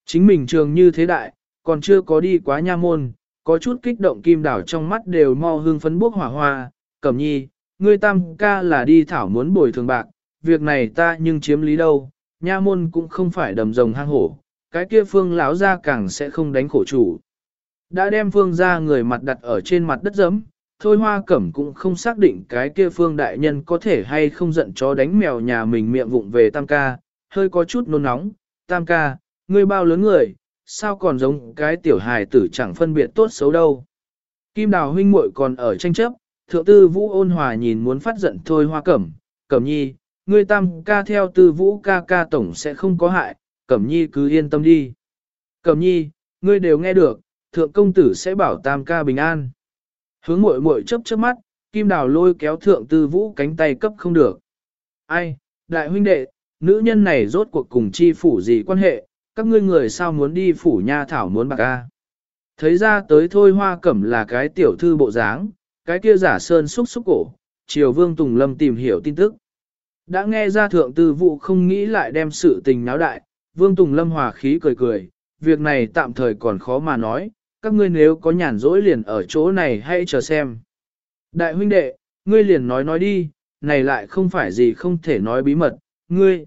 S1: Chính mình trường như thế đại, còn chưa có đi quá nha môn, có chút kích động kim đảo trong mắt đều mau hương phấn bốc hỏa hoa, cẩm nhi, ngươi tam ca là đi thảo muốn bồi thường bạc, việc này ta nhưng chiếm lý đâu, nha môn cũng không phải đầm rồng hang hổ, cái kia phương lão ra càng sẽ không đánh khổ chủ. Đã đem phương ra người mặt đặt ở trên mặt đất dẫm, thôi hoa cẩm cũng không xác định cái kia phương đại nhân có thể hay không giận chó đánh mèo nhà mình miệng vụng về tam ca, hơi có chút nôn nóng, tam ca, ngươi bao lớn người, sao còn giống cái tiểu hài tử chẳng phân biệt tốt xấu đâu. Kim đào huynh muội còn ở tranh chấp, thượng tư vũ ôn hòa nhìn muốn phát giận thôi hoa cẩm, cẩm nhi, ngươi tam ca theo tư vũ ca ca tổng sẽ không có hại, cẩm nhi cứ yên tâm đi. Cẩm nhi, ngươi đều nghe được, thượng công tử sẽ bảo tam ca bình an. Hướng muội muội chớp chớp mắt, kim đào lôi kéo thượng tư vũ cánh tay cấp không được. Ai, đại huynh đệ, nữ nhân này rốt cuộc cùng chi phủ gì quan hệ, các ngươi người sao muốn đi phủ nha thảo muốn bạc ca? Thấy ra tới thôi hoa cẩm là cái tiểu thư bộ dáng, cái kia giả sơn xúc xúc cổ, triều vương Tùng Lâm tìm hiểu tin tức. Đã nghe ra thượng tư vụ không nghĩ lại đem sự tình náo đại, vương Tùng Lâm hòa khí cười cười, việc này tạm thời còn khó mà nói, các ngươi nếu có nhàn rỗi liền ở chỗ này hãy chờ xem. Đại huynh đệ, ngươi liền nói nói đi, này lại không phải gì không thể nói bí mật, ngươi.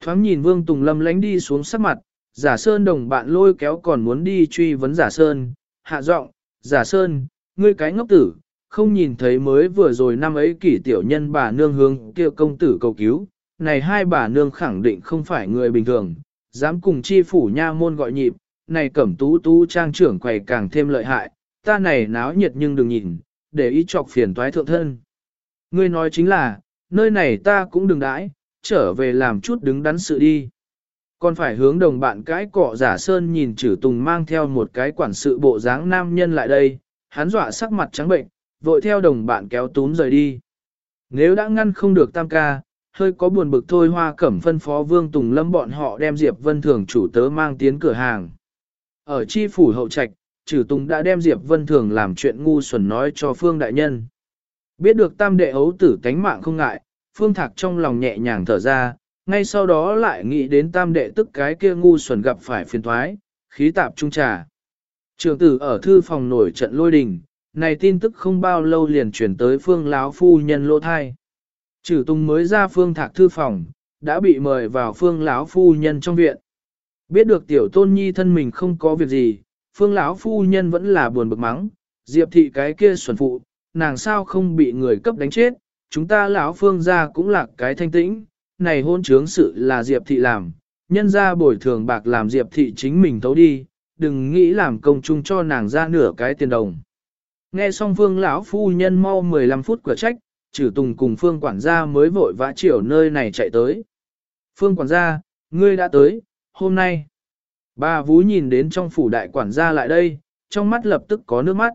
S1: Thoáng nhìn Vương Tùng Lâm lánh đi xuống sắc mặt, giả sơn đồng bạn lôi kéo còn muốn đi truy vấn giả sơn, hạ giọng, giả sơn, ngươi cái ngốc tử, không nhìn thấy mới vừa rồi năm ấy kỷ tiểu nhân bà nương hướng kia công tử cầu cứu, này hai bà nương khẳng định không phải người bình thường, dám cùng chi phủ nha môn gọi nhịp, này cẩm tú tú trang trưởng quầy càng thêm lợi hại, ta này náo nhiệt nhưng đừng nhìn, để ý chọc phiền toái thượng thân. Ngươi nói chính là, nơi này ta cũng đừng đãi, trở về làm chút đứng đắn sự đi. Còn phải hướng đồng bạn cái cọ giả sơn nhìn chử tùng mang theo một cái quản sự bộ dáng nam nhân lại đây, hắn dọa sắc mặt trắng bệnh, vội theo đồng bạn kéo túm rời đi. Nếu đã ngăn không được tam ca, hơi có buồn bực thôi hoa cẩm phân phó vương tùng lâm bọn họ đem Diệp Vân Thường chủ tớ mang tiến cửa hàng. Ở chi phủ hậu trạch, trừ tùng đã đem Diệp Vân Thường làm chuyện ngu xuẩn nói cho phương đại nhân. Biết được tam đệ ấu tử cánh mạng không ngại, phương thạc trong lòng nhẹ nhàng thở ra, ngay sau đó lại nghĩ đến tam đệ tức cái kia ngu xuẩn gặp phải phiền thoái, khí tạp trung trà. Trường tử ở thư phòng nổi trận lôi đình, này tin tức không bao lâu liền chuyển tới phương láo phu nhân lỗ thai. Trừ tung mới ra phương thạc thư phòng, đã bị mời vào phương láo phu nhân trong viện. Biết được tiểu tôn nhi thân mình không có việc gì, phương lão phu nhân vẫn là buồn bực mắng, diệp thị cái kia xuẩn phụ, nàng sao không bị người cấp đánh chết, chúng ta lão phương ra cũng là cái thanh tĩnh, này hôn trướng sự là diệp thị làm, nhân ra bồi thường bạc làm diệp thị chính mình thấu đi, đừng nghĩ làm công chung cho nàng ra nửa cái tiền đồng. Nghe xong phương lão phu nhân mau 15 phút cửa trách, trừ tùng cùng phương quản gia mới vội vã chiều nơi này chạy tới. Phương quản gia, ngươi đã tới, hôm nay. Bà Vú nhìn đến trong phủ đại quản gia lại đây, trong mắt lập tức có nước mắt.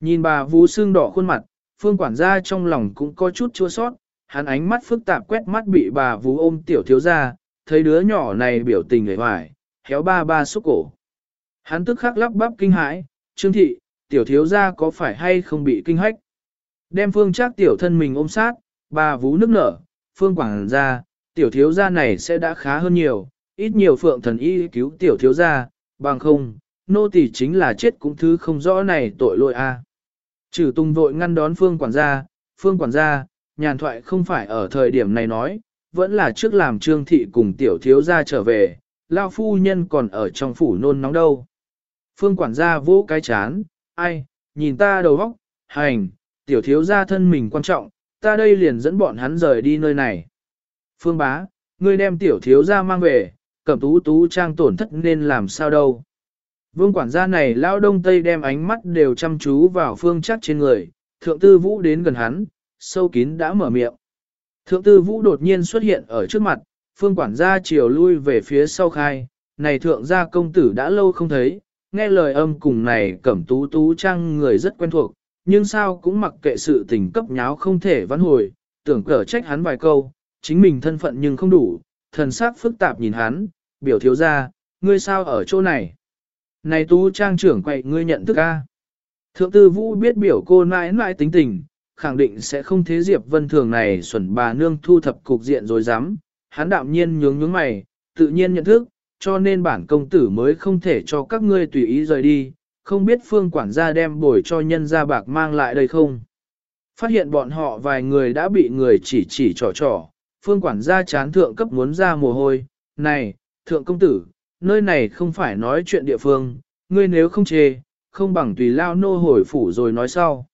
S1: Nhìn bà Vú xương đỏ khuôn mặt, phương quản gia trong lòng cũng có chút chua sót, hắn ánh mắt phức tạp quét mắt bị bà Vú ôm tiểu thiếu gia, thấy đứa nhỏ này biểu tình hề hoài, khéo ba ba xúc cổ. Hắn tức khắc lắp bắp kinh hãi, trương thị, tiểu thiếu gia có phải hay không bị kinh hách. Đem phương trác tiểu thân mình ôm sát, bà Vú nước nở, phương quảng ra, tiểu thiếu gia này sẽ đã khá hơn nhiều, ít nhiều phượng thần y cứu tiểu thiếu gia, bằng không, nô tỳ chính là chết cũng thứ không rõ này tội lỗi a. À. Trừ tung vội ngăn đón phương quản gia, phương quản gia, nhàn thoại không phải ở thời điểm này nói, vẫn là trước làm trương thị cùng tiểu thiếu gia trở về, lao phu nhân còn ở trong phủ nôn nóng đâu. Phương quản gia vỗ cái chán, ai, nhìn ta đầu óc, hành, tiểu thiếu gia thân mình quan trọng, ta đây liền dẫn bọn hắn rời đi nơi này. Phương bá, ngươi đem tiểu thiếu gia mang về, cẩm tú tú trang tổn thất nên làm sao đâu. Vương quản gia này lao đông tây đem ánh mắt đều chăm chú vào phương chắc trên người, thượng tư vũ đến gần hắn, sâu kín đã mở miệng. Thượng tư vũ đột nhiên xuất hiện ở trước mặt, phương quản gia chiều lui về phía sau khai, này thượng gia công tử đã lâu không thấy, nghe lời âm cùng này cẩm tú tú trang người rất quen thuộc, nhưng sao cũng mặc kệ sự tình cấp nháo không thể vãn hồi, tưởng cở trách hắn vài câu, chính mình thân phận nhưng không đủ, thần sắc phức tạp nhìn hắn, biểu thiếu ra, ngươi sao ở chỗ này? Này tú trang trưởng quậy ngươi nhận thức a? Thượng tư vũ biết biểu cô nãi nãi tính tình, khẳng định sẽ không thế Diệp Vân Thường này xuẩn bà nương thu thập cục diện rồi dám, hắn đạm nhiên nhướng nhướng mày, tự nhiên nhận thức, cho nên bản công tử mới không thể cho các ngươi tùy ý rời đi, không biết phương quản gia đem bồi cho nhân gia bạc mang lại đây không. Phát hiện bọn họ vài người đã bị người chỉ chỉ trò trò, phương quản gia chán thượng cấp muốn ra mồ hôi, này, thượng công tử, nơi này không phải nói chuyện địa phương, ngươi nếu không chê, không bằng tùy lao nô hồi phủ rồi nói sau.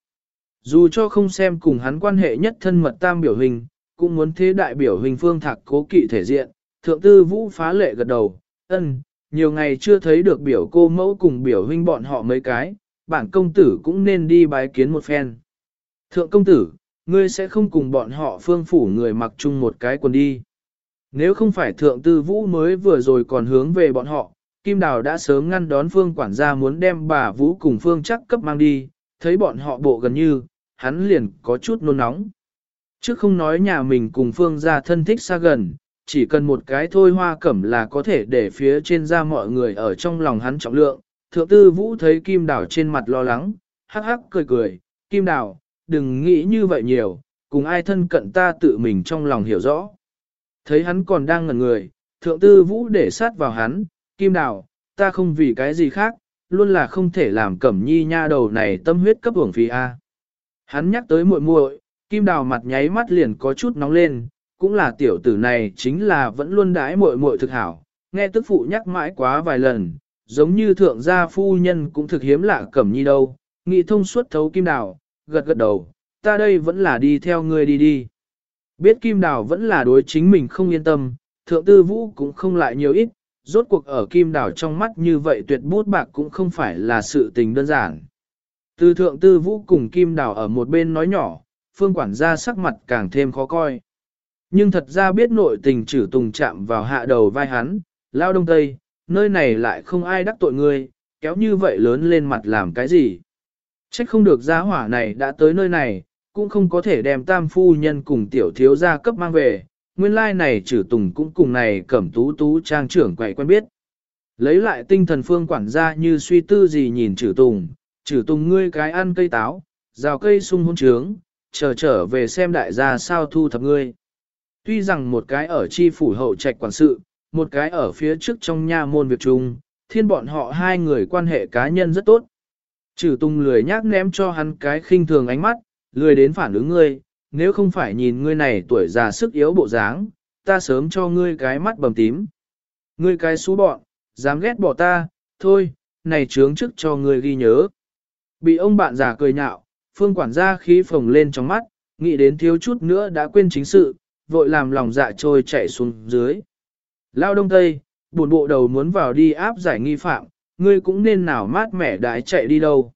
S1: Dù cho không xem cùng hắn quan hệ nhất thân mật tam biểu hình, cũng muốn thế đại biểu hình phương thạc cố kỵ thể diện, thượng tư vũ phá lệ gật đầu, ân, nhiều ngày chưa thấy được biểu cô mẫu cùng biểu huynh bọn họ mấy cái, bản công tử cũng nên đi bái kiến một phen. Thượng công tử, ngươi sẽ không cùng bọn họ phương phủ người mặc chung một cái quần đi. Nếu không phải thượng tư vũ mới vừa rồi còn hướng về bọn họ, Kim Đào đã sớm ngăn đón phương quản gia muốn đem bà vũ cùng phương chắc cấp mang đi, thấy bọn họ bộ gần như, hắn liền có chút nôn nóng. Chứ không nói nhà mình cùng phương gia thân thích xa gần, chỉ cần một cái thôi hoa cẩm là có thể để phía trên ra mọi người ở trong lòng hắn trọng lượng. Thượng tư vũ thấy Kim Đào trên mặt lo lắng, hắc hắc cười cười, Kim Đào, đừng nghĩ như vậy nhiều, cùng ai thân cận ta tự mình trong lòng hiểu rõ. Thấy hắn còn đang ngẩn người, thượng tư vũ để sát vào hắn, Kim Đào, ta không vì cái gì khác, luôn là không thể làm cẩm nhi nha đầu này tâm huyết cấp hưởng phí A. Hắn nhắc tới muội muội, Kim Đào mặt nháy mắt liền có chút nóng lên, cũng là tiểu tử này chính là vẫn luôn đãi muội muội thực hảo, nghe tức phụ nhắc mãi quá vài lần, giống như thượng gia phu nhân cũng thực hiếm lạ cẩm nhi đâu, nghị thông suốt thấu Kim Đào, gật gật đầu, ta đây vẫn là đi theo ngươi đi đi. Biết Kim Đào vẫn là đối chính mình không yên tâm, thượng tư vũ cũng không lại nhiều ít, rốt cuộc ở Kim Đào trong mắt như vậy tuyệt bút bạc cũng không phải là sự tình đơn giản. Từ thượng tư vũ cùng Kim Đào ở một bên nói nhỏ, phương quản gia sắc mặt càng thêm khó coi. Nhưng thật ra biết nội tình trừ tùng chạm vào hạ đầu vai hắn, lao đông tây, nơi này lại không ai đắc tội ngươi, kéo như vậy lớn lên mặt làm cái gì. Trách không được gia hỏa này đã tới nơi này, cũng không có thể đem tam phu nhân cùng tiểu thiếu gia cấp mang về, nguyên lai này trừ tùng cũng cùng này cẩm tú tú trang trưởng quậy quen biết. Lấy lại tinh thần phương quản gia như suy tư gì nhìn trừ tùng, trừ tùng ngươi cái ăn cây táo, rào cây sung hôn trướng, chờ trở về xem đại gia sao thu thập ngươi. Tuy rằng một cái ở chi phủ hậu trạch quản sự, một cái ở phía trước trong nha môn việc chung, thiên bọn họ hai người quan hệ cá nhân rất tốt. Trừ tung lười nhác ném cho hắn cái khinh thường ánh mắt, lười đến phản ứng ngươi, nếu không phải nhìn ngươi này tuổi già sức yếu bộ dáng, ta sớm cho ngươi cái mắt bầm tím. Ngươi cái xú bọn, dám ghét bỏ ta, thôi, này trướng trước cho ngươi ghi nhớ. Bị ông bạn già cười nhạo, phương quản gia khí phồng lên trong mắt, nghĩ đến thiếu chút nữa đã quên chính sự, vội làm lòng dạ trôi chạy xuống dưới. Lao đông tây, buồn bộ đầu muốn vào đi áp giải nghi phạm, ngươi cũng nên nào mát mẻ đái chạy đi đâu.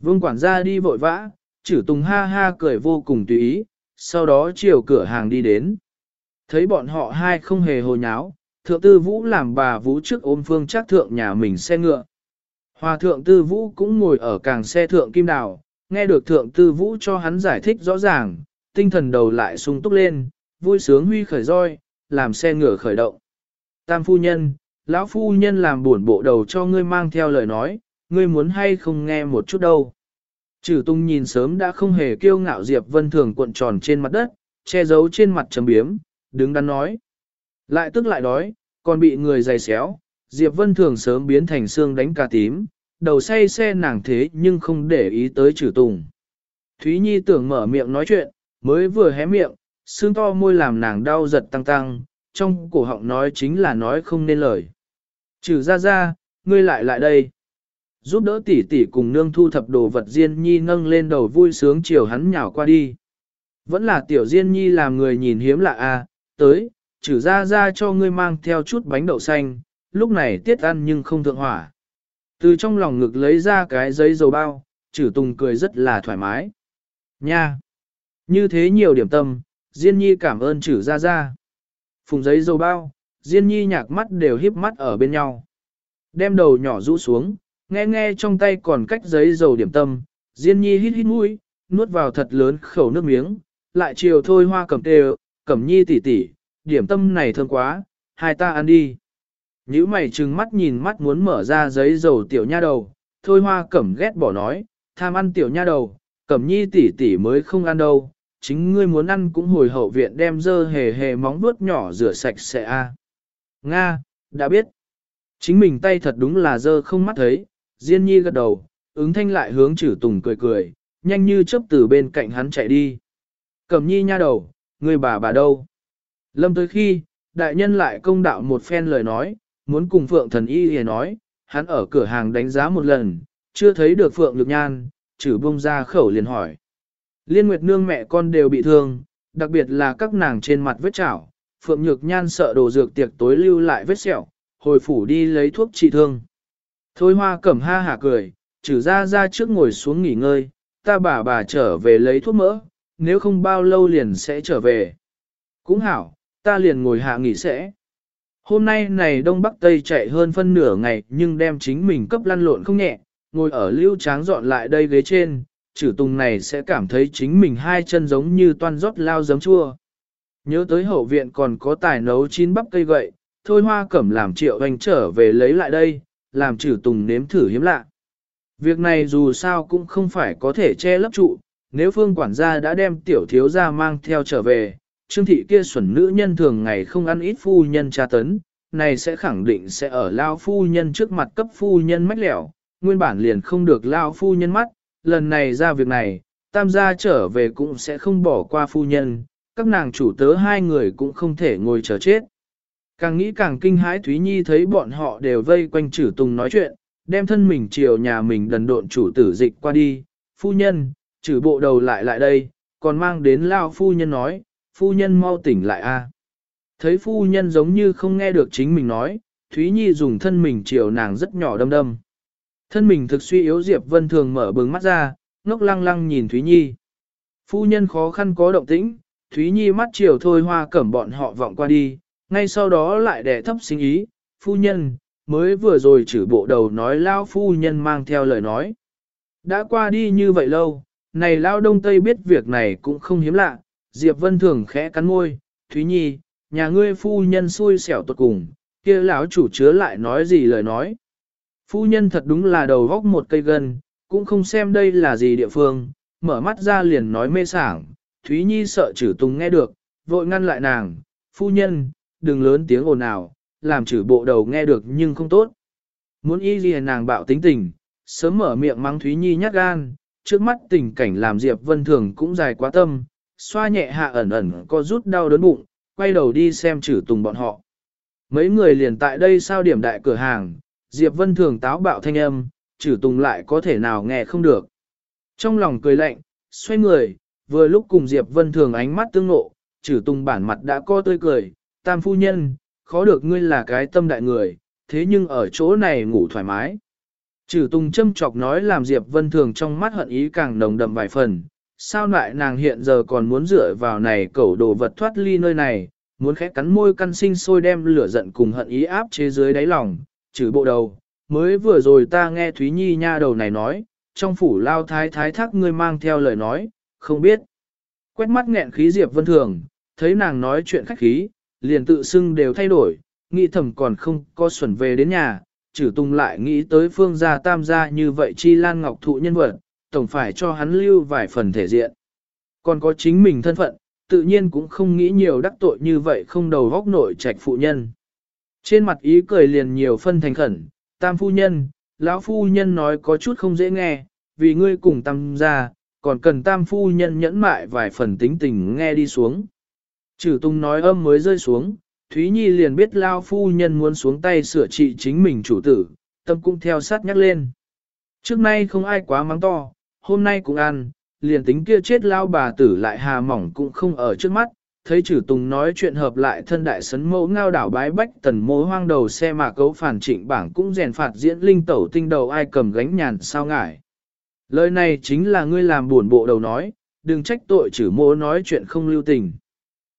S1: Vương quản gia đi vội vã, chử tùng ha ha cười vô cùng tùy ý, sau đó chiều cửa hàng đi đến. Thấy bọn họ hai không hề hồ nháo, thượng tư vũ làm bà vũ trước ôm phương chắc thượng nhà mình xe ngựa. Hòa thượng tư vũ cũng ngồi ở càng xe thượng kim đào, nghe được thượng tư vũ cho hắn giải thích rõ ràng, tinh thần đầu lại sung túc lên, vui sướng huy khởi roi, làm xe ngựa khởi động. Tam phu nhân, lão phu nhân làm buồn bộ đầu cho ngươi mang theo lời nói, ngươi muốn hay không nghe một chút đâu. Trừ tung nhìn sớm đã không hề kiêu ngạo Diệp Vân Thường cuộn tròn trên mặt đất, che giấu trên mặt trầm biếm, đứng đắn nói. Lại tức lại đói, còn bị người giày xéo, Diệp Vân Thường sớm biến thành xương đánh cà tím, đầu say xe nàng thế nhưng không để ý tới trừ tùng. Thúy Nhi tưởng mở miệng nói chuyện, mới vừa hé miệng, xương to môi làm nàng đau giật tăng tăng, trong cổ họng nói chính là nói không nên lời. Trừ ra ra, ngươi lại lại đây. Giúp đỡ tỷ tỷ cùng nương thu thập đồ vật Diên Nhi nâng lên đầu vui sướng chiều hắn nhào qua đi. Vẫn là tiểu Diên Nhi làm người nhìn hiếm lạ a, à, tới, trừ ra ra cho ngươi mang theo chút bánh đậu xanh, lúc này tiết ăn nhưng không thượng hỏa. Từ trong lòng ngực lấy ra cái giấy dầu bao, trừ tùng cười rất là thoải mái. Nha! Như thế nhiều điểm tâm, Diên Nhi cảm ơn chử ra ra. Phùng giấy dầu bao, Diên Nhi nhạc mắt đều híp mắt ở bên nhau. Đem đầu nhỏ rũ xuống, nghe nghe trong tay còn cách giấy dầu điểm tâm, Diên Nhi hít hít mũi, nuốt vào thật lớn khẩu nước miếng, lại chiều thôi hoa cầm tê cẩm nhi tỉ tỉ, điểm tâm này thơm quá, hai ta ăn đi. Nhữ mày trừng mắt nhìn mắt muốn mở ra giấy dầu tiểu nha đầu, thôi hoa cẩm ghét bỏ nói, tham ăn tiểu nha đầu, Cẩm nhi tỷ tỷ mới không ăn đâu, chính ngươi muốn ăn cũng hồi hậu viện đem dơ hề hề móng vuốt nhỏ rửa sạch sẽ a. Nga, đã biết. Chính mình tay thật đúng là dơ không mắt thấy, Diên Nhi gật đầu, ứng thanh lại hướng chử tùng cười cười, nhanh như chớp từ bên cạnh hắn chạy đi. Cẩm nhi nha đầu, người bà bà đâu? Lâm tới khi, đại nhân lại công đạo một phen lời nói, muốn cùng Phượng thần y hề nói, hắn ở cửa hàng đánh giá một lần, chưa thấy được Phượng lực Nhan, chử bông ra khẩu liền hỏi. Liên Nguyệt Nương mẹ con đều bị thương, đặc biệt là các nàng trên mặt vết chảo, Phượng Nhược Nhan sợ đồ dược tiệc tối lưu lại vết sẹo, hồi phủ đi lấy thuốc trị thương. Thôi hoa cẩm ha hả cười, trừ ra ra trước ngồi xuống nghỉ ngơi, ta bà bà trở về lấy thuốc mỡ, nếu không bao lâu liền sẽ trở về. Cũng hảo, ta liền ngồi hạ nghỉ sẽ. Hôm nay này Đông Bắc Tây chạy hơn phân nửa ngày nhưng đem chính mình cấp lăn lộn không nhẹ, ngồi ở lưu tráng dọn lại đây ghế trên, chử tùng này sẽ cảm thấy chính mình hai chân giống như toan rót lao giấm chua. Nhớ tới hậu viện còn có tài nấu chín bắp cây gậy, thôi hoa cẩm làm triệu anh trở về lấy lại đây, làm chử tùng nếm thử hiếm lạ. Việc này dù sao cũng không phải có thể che lấp trụ, nếu phương quản gia đã đem tiểu thiếu gia mang theo trở về, trương thị kia xuẩn nữ nhân thường ngày không ăn ít phu nhân tra tấn, này sẽ khẳng định sẽ ở lao phu nhân trước mặt cấp phu nhân mách lẻo, nguyên bản liền không được lao phu nhân mắt, lần này ra việc này, tam gia trở về cũng sẽ không bỏ qua phu nhân, các nàng chủ tớ hai người cũng không thể ngồi chờ chết. Càng nghĩ càng kinh hãi Thúy Nhi thấy bọn họ đều vây quanh chử tùng nói chuyện, đem thân mình chiều nhà mình đần độn chủ tử dịch qua đi, phu nhân, chử bộ đầu lại lại đây, còn mang đến lao phu nhân nói, phu nhân mau tỉnh lại a. Thấy phu nhân giống như không nghe được chính mình nói, Thúy Nhi dùng thân mình chiều nàng rất nhỏ đâm đâm. Thân mình thực suy yếu Diệp Vân thường mở bừng mắt ra, ngốc lăng lăng nhìn Thúy Nhi. Phu nhân khó khăn có động tĩnh, Thúy Nhi mắt chiều thôi hoa cẩm bọn họ vọng qua đi, ngay sau đó lại đẻ thấp sinh ý, phu nhân, mới vừa rồi chử bộ đầu nói lao phu nhân mang theo lời nói. Đã qua đi như vậy lâu, này lao đông tây biết việc này cũng không hiếm lạ, Diệp Vân thường khẽ cắn môi, Thúy Nhi, nhà ngươi phu nhân xui xẻo tuột cùng, kia lão chủ chứa lại nói gì lời nói. Phu nhân thật đúng là đầu góc một cây gân, cũng không xem đây là gì địa phương, mở mắt ra liền nói mê sảng, Thúy Nhi sợ chử tùng nghe được, vội ngăn lại nàng, phu nhân, đừng lớn tiếng ồn ào, làm chử bộ đầu nghe được nhưng không tốt. Muốn y gì nàng bạo tính tình, sớm mở miệng mắng Thúy Nhi nhát gan, trước mắt tình cảnh làm Diệp Vân Thường cũng dài quá tâm, xoa nhẹ hạ ẩn ẩn có rút đau đớn bụng, quay đầu đi xem chử tùng bọn họ. Mấy người liền tại đây sao điểm đại cửa hàng, Diệp Vân Thường táo bạo thanh âm, chử tùng lại có thể nào nghe không được. Trong lòng cười lạnh, xoay người, vừa lúc cùng Diệp Vân Thường ánh mắt tương ngộ, chử tùng bản mặt đã co tươi cười, tam phu nhân, khó được ngươi là cái tâm đại người, thế nhưng ở chỗ này ngủ thoải mái. Trừ Tùng châm chọc nói làm Diệp Vân Thường trong mắt hận ý càng nồng đậm vài phần, sao lại nàng hiện giờ còn muốn dựa vào này cẩu đồ vật thoát ly nơi này, muốn khẽ cắn môi căn sinh sôi đem lửa giận cùng hận ý áp chế dưới đáy lòng, trừ bộ đầu. Mới vừa rồi ta nghe Thúy Nhi nha đầu này nói, trong phủ lao thái thái thác ngươi mang theo lời nói, không biết. Quét mắt nghẹn khí Diệp Vân Thường, thấy nàng nói chuyện khách khí, liền tự xưng đều thay đổi, nghĩ thầm còn không có xuẩn về đến nhà, trừ tung lại nghĩ tới phương gia tam gia như vậy chi lan ngọc thụ nhân vật, tổng phải cho hắn lưu vài phần thể diện. Còn có chính mình thân phận, tự nhiên cũng không nghĩ nhiều đắc tội như vậy không đầu góc nội trạch phụ nhân. Trên mặt ý cười liền nhiều phân thành khẩn, tam phu nhân, lão phu nhân nói có chút không dễ nghe, vì ngươi cùng tam gia, còn cần tam phu nhân nhẫn mại vài phần tính tình nghe đi xuống. Trừ tung nói âm mới rơi xuống, Thúy Nhi liền biết Lao phu nhân muốn xuống tay sửa trị chính mình chủ tử, tâm cũng theo sát nhắc lên. Trước nay không ai quá mắng to, hôm nay cũng ăn, liền tính kia chết Lao bà tử lại hà mỏng cũng không ở trước mắt, thấy trừ tùng nói chuyện hợp lại thân đại sấn mẫu ngao đảo bái bách tần mối hoang đầu xe mà cấu phản trịnh bảng cũng rèn phạt diễn linh tẩu tinh đầu ai cầm gánh nhàn sao ngại. Lời này chính là ngươi làm buồn bộ đầu nói, đừng trách tội trừ mô nói chuyện không lưu tình.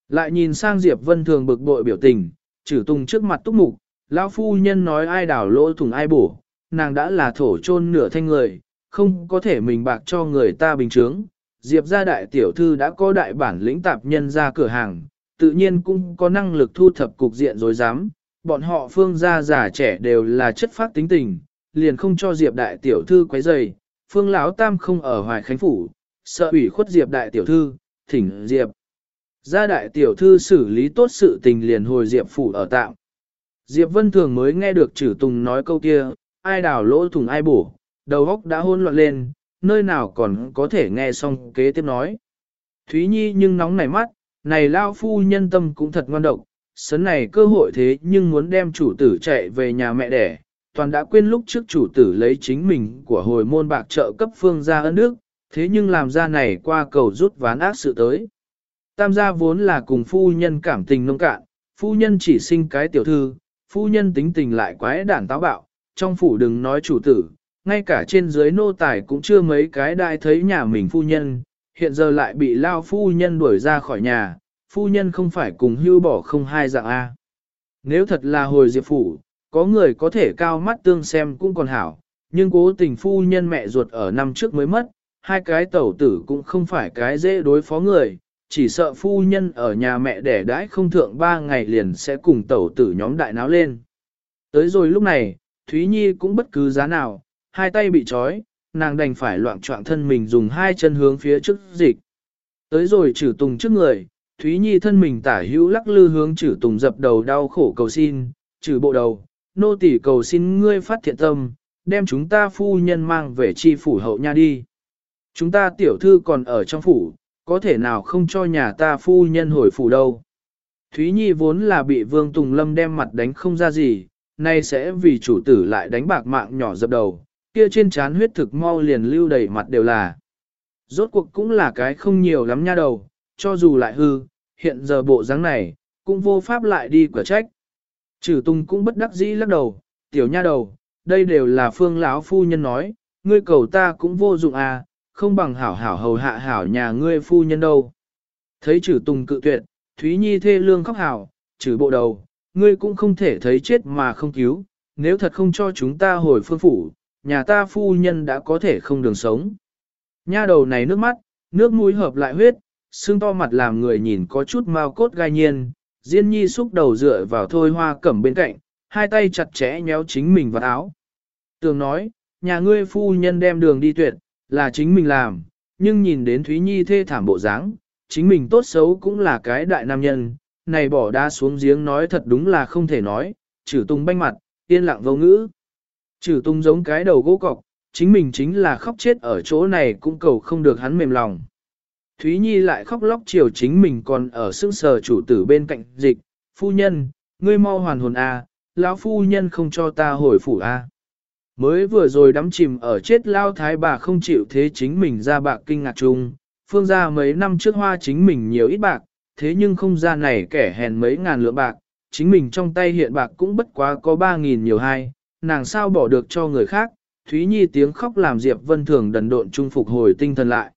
S1: Lại nhìn sang Diệp Vân Thường bực bội biểu tình, trừ tùng trước mặt túc mục, lão phu nhân nói ai đảo lỗ thùng ai bổ, nàng đã là thổ chôn nửa thanh người, không có thể mình bạc cho người ta bình trướng Diệp gia đại tiểu thư đã có đại bản lĩnh tạp nhân ra cửa hàng, tự nhiên cũng có năng lực thu thập cục diện rồi dám, bọn họ phương gia già trẻ đều là chất phát tính tình, liền không cho Diệp đại tiểu thư quấy rầy. Phương lão tam không ở Hoài Khánh phủ, sợ ủy khuất Diệp đại tiểu thư, thỉnh Diệp. Gia đại tiểu thư xử lý tốt sự tình liền hồi Diệp phủ ở tạm. Diệp Vân Thường mới nghe được Trử Tùng nói câu kia, ai đào lỗ thùng ai bổ, đầu óc đã hôn loạn lên, nơi nào còn có thể nghe xong kế tiếp nói. Thúy Nhi nhưng nóng nảy mắt, này lao phu nhân tâm cũng thật ngoan độc, sấn này cơ hội thế nhưng muốn đem chủ tử chạy về nhà mẹ đẻ, toàn đã quên lúc trước chủ tử lấy chính mình của hồi môn bạc trợ cấp phương gia ân đức, thế nhưng làm ra này qua cầu rút ván ác sự tới. Tam gia vốn là cùng phu nhân cảm tình nông cạn, phu nhân chỉ sinh cái tiểu thư, phu nhân tính tình lại quái đản táo bạo, trong phủ đừng nói chủ tử, ngay cả trên dưới nô tài cũng chưa mấy cái đại thấy nhà mình phu nhân, hiện giờ lại bị lao phu nhân đuổi ra khỏi nhà, phu nhân không phải cùng hưu bỏ không hai dạng A. Nếu thật là hồi diệp phủ, có người có thể cao mắt tương xem cũng còn hảo, nhưng cố tình phu nhân mẹ ruột ở năm trước mới mất, hai cái tẩu tử cũng không phải cái dễ đối phó người, chỉ sợ phu nhân ở nhà mẹ đẻ đãi không thượng ba ngày liền sẽ cùng tẩu tử nhóm đại náo lên. Tới rồi lúc này, Thúy Nhi cũng bất cứ giá nào, hai tay bị trói, nàng đành phải loạn trọng thân mình dùng hai chân hướng phía trước dịch. Tới rồi trừ tùng trước người, Thúy Nhi thân mình tả hữu lắc lư hướng trừ tùng dập đầu đau khổ cầu xin, trừ bộ đầu, nô tỳ cầu xin ngươi phát thiện tâm, đem chúng ta phu nhân mang về chi phủ hậu nha đi. Chúng ta tiểu thư còn ở trong phủ, có thể nào không cho nhà ta phu nhân hồi phủ đâu. Thúy Nhi vốn là bị Vương Tùng Lâm đem mặt đánh không ra gì, nay sẽ vì chủ tử lại đánh bạc mạng nhỏ dập đầu, kia trên trán huyết thực mau liền lưu đầy mặt đều là. Rốt cuộc cũng là cái không nhiều lắm nha đầu, cho dù lại hư, hiện giờ bộ dáng này, cũng vô pháp lại đi quả trách. Trừ tung cũng bất đắc dĩ lắc đầu, tiểu nha đầu, đây đều là phương lão phu nhân nói, ngươi cầu ta cũng vô dụng à, không bằng hảo hảo hầu hạ hảo nhà ngươi phu nhân đâu. Thấy trừ tùng cự tuyệt, Thúy Nhi thê lương khóc hảo, trừ bộ đầu, ngươi cũng không thể thấy chết mà không cứu, nếu thật không cho chúng ta hồi phương phủ, nhà ta phu nhân đã có thể không đường sống. Nha đầu này nước mắt, nước mũi hợp lại huyết, xương to mặt làm người nhìn có chút mau cốt gai nhiên, Diên Nhi xúc đầu dựa vào thôi hoa cẩm bên cạnh, hai tay chặt chẽ nhéo chính mình vào áo. Tường nói, nhà ngươi phu nhân đem đường đi tuyệt, là chính mình làm, nhưng nhìn đến Thúy Nhi thê thảm bộ dáng, chính mình tốt xấu cũng là cái đại nam nhân, này bỏ đá xuống giếng nói thật đúng là không thể nói, trừ tung banh mặt, yên lặng vô ngữ. Trừ tung giống cái đầu gỗ cọc, chính mình chính là khóc chết ở chỗ này cũng cầu không được hắn mềm lòng. Thúy Nhi lại khóc lóc chiều chính mình còn ở sững sờ chủ tử bên cạnh dịch, phu nhân, ngươi mau hoàn hồn a, à, lão phu nhân không cho ta hồi phủ a. À. Mới vừa rồi đắm chìm ở chết lao thái bà không chịu thế chính mình ra bạc kinh ngạc chung, phương gia mấy năm trước hoa chính mình nhiều ít bạc, thế nhưng không ra này kẻ hèn mấy ngàn lượng bạc, chính mình trong tay hiện bạc cũng bất quá có ba nghìn nhiều hai, nàng sao bỏ được cho người khác, Thúy Nhi tiếng khóc làm Diệp Vân Thường đần độn trung phục hồi tinh thần lại.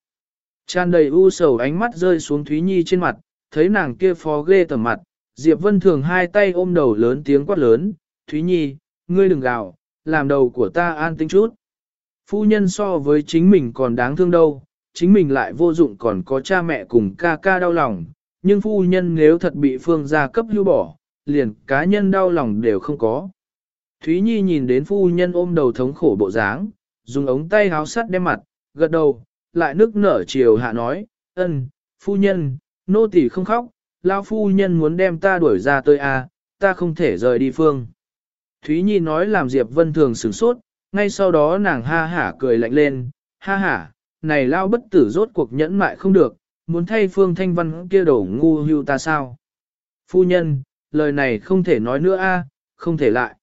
S1: Tràn đầy u sầu ánh mắt rơi xuống Thúy Nhi trên mặt, thấy nàng kia phó ghê tầm mặt, Diệp Vân Thường hai tay ôm đầu lớn tiếng quát lớn, Thúy Nhi, ngươi đừng gào, làm đầu của ta an tĩnh chút. Phu nhân so với chính mình còn đáng thương đâu, chính mình lại vô dụng còn có cha mẹ cùng ca ca đau lòng, nhưng phu nhân nếu thật bị phương gia cấp hưu bỏ, liền cá nhân đau lòng đều không có. Thúy Nhi nhìn đến phu nhân ôm đầu thống khổ bộ dáng, dùng ống tay háo sắt đem mặt, gật đầu, lại nước nở chiều hạ nói, ân, phu nhân, nô tỳ không khóc, lao phu nhân muốn đem ta đuổi ra tới a, à, ta không thể rời đi phương. Thúy Nhi nói làm Diệp Vân Thường sửng sốt, ngay sau đó nàng ha hả cười lạnh lên, ha hả, này lao bất tử rốt cuộc nhẫn mại không được, muốn thay phương thanh văn kia đổ ngu hưu ta sao. Phu nhân, lời này không thể nói nữa a, không thể lại.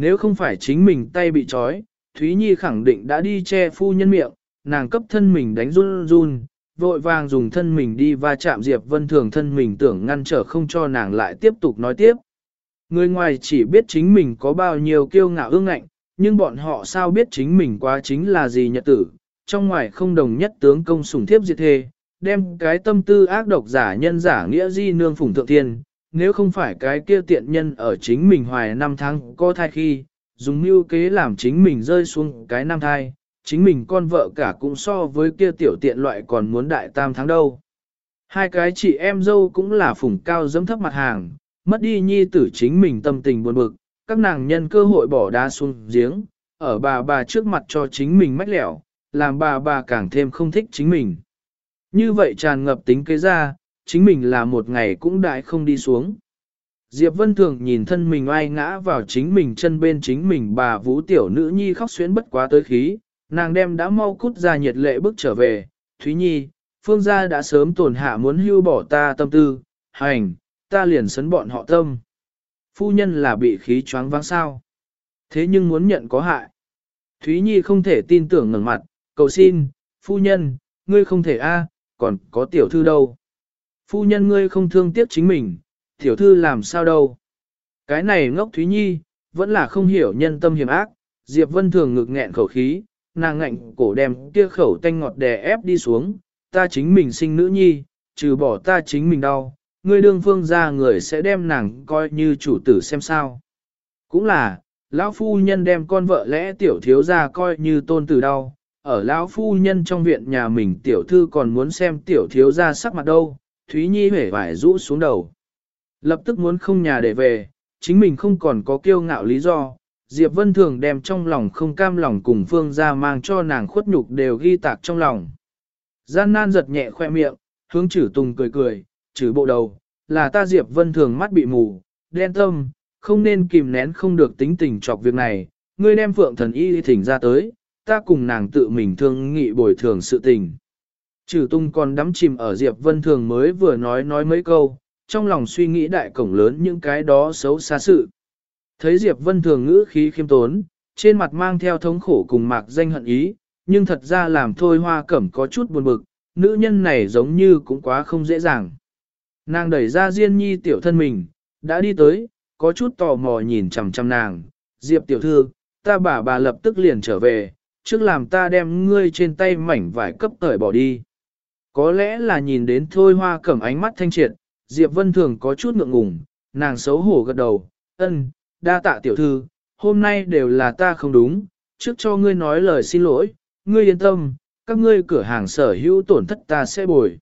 S1: Nếu không phải chính mình tay bị trói, Thúy Nhi khẳng định đã đi che phu nhân miệng, nàng cấp thân mình đánh run run, vội vàng dùng thân mình đi va chạm Diệp Vân Thường thân mình tưởng ngăn trở không cho nàng lại tiếp tục nói tiếp. Người ngoài chỉ biết chính mình có bao nhiêu kiêu ngạo ương ngạnh, nhưng bọn họ sao biết chính mình quá chính là gì nhật tử, trong ngoài không đồng nhất tướng công sủng thiếp diệt thê, đem cái tâm tư ác độc giả nhân giả nghĩa di nương phủng thượng thiên, nếu không phải cái kia tiện nhân ở chính mình hoài năm tháng có thai khi, dùng mưu kế làm chính mình rơi xuống cái năm thai, chính mình con vợ cả cũng so với kia tiểu tiện loại còn muốn đại tam tháng đâu. Hai cái chị em dâu cũng là phủng cao dẫm thấp mặt hàng, mất đi nhi tử chính mình tâm tình buồn bực, các nàng nhân cơ hội bỏ đá xuống giếng, ở bà bà trước mặt cho chính mình mách lẻo, làm bà bà càng thêm không thích chính mình. Như vậy tràn ngập tính kế ra, chính mình là một ngày cũng đại không đi xuống. Diệp Vân Thường nhìn thân mình ai ngã vào chính mình chân bên chính mình bà vũ tiểu nữ nhi khóc xuyến bất quá tới khí, nàng đem đã mau cút ra nhiệt lệ bước trở về, Thúy Nhi, phương gia đã sớm tổn hạ muốn hưu bỏ ta tâm tư, hành, ta liền sấn bọn họ tâm. Phu nhân là bị khí choáng váng sao. Thế nhưng muốn nhận có hại. Thúy Nhi không thể tin tưởng ngẩng mặt, cầu xin, phu nhân, ngươi không thể a, còn có tiểu thư đâu. Phu nhân ngươi không thương tiếc chính mình, tiểu thư làm sao đâu. Cái này ngốc Thúy Nhi, vẫn là không hiểu nhân tâm hiểm ác, Diệp Vân thường ngực nghẹn khẩu khí, nàng ngạnh cổ đem kia khẩu tanh ngọt đè ép đi xuống, ta chính mình sinh nữ nhi, trừ bỏ ta chính mình đau, ngươi đương phương ra người sẽ đem nàng coi như chủ tử xem sao. Cũng là, lão phu nhân đem con vợ lẽ tiểu thiếu ra coi như tôn tử đau, ở lão phu nhân trong viện nhà mình tiểu thư còn muốn xem tiểu thiếu ra sắc mặt đâu, Thúy Nhi hể vải rũ xuống đầu. Lập tức muốn không nhà để về, chính mình không còn có kiêu ngạo lý do, Diệp Vân Thường đem trong lòng không cam lòng cùng Phương ra mang cho nàng khuất nhục đều ghi tạc trong lòng. Gian nan giật nhẹ khoe miệng, hướng chử tùng cười cười, chử bộ đầu, là ta Diệp Vân Thường mắt bị mù, đen tâm, không nên kìm nén không được tính tình chọc việc này, ngươi đem phượng thần y thỉnh ra tới, ta cùng nàng tự mình thương nghị bồi thường sự tình. Trừ tung còn đắm chìm ở Diệp Vân Thường mới vừa nói nói mấy câu, trong lòng suy nghĩ đại cổng lớn những cái đó xấu xa sự. Thấy Diệp Vân Thường ngữ khí khiêm tốn, trên mặt mang theo thống khổ cùng mạc danh hận ý, nhưng thật ra làm thôi hoa cẩm có chút buồn bực, nữ nhân này giống như cũng quá không dễ dàng. Nàng đẩy ra Diên Nhi tiểu thân mình, đã đi tới, có chút tò mò nhìn chằm chằm nàng, Diệp tiểu thư, ta bà bà lập tức liền trở về, trước làm ta đem ngươi trên tay mảnh vải cấp tởi bỏ đi. Có lẽ là nhìn đến thôi hoa cẩm ánh mắt thanh triệt, Diệp Vân Thường có chút ngượng ngùng, nàng xấu hổ gật đầu, ân, đa tạ tiểu thư, hôm nay đều là ta không đúng, trước cho ngươi nói lời xin lỗi, ngươi yên tâm, các ngươi cửa hàng sở hữu tổn thất ta sẽ bồi.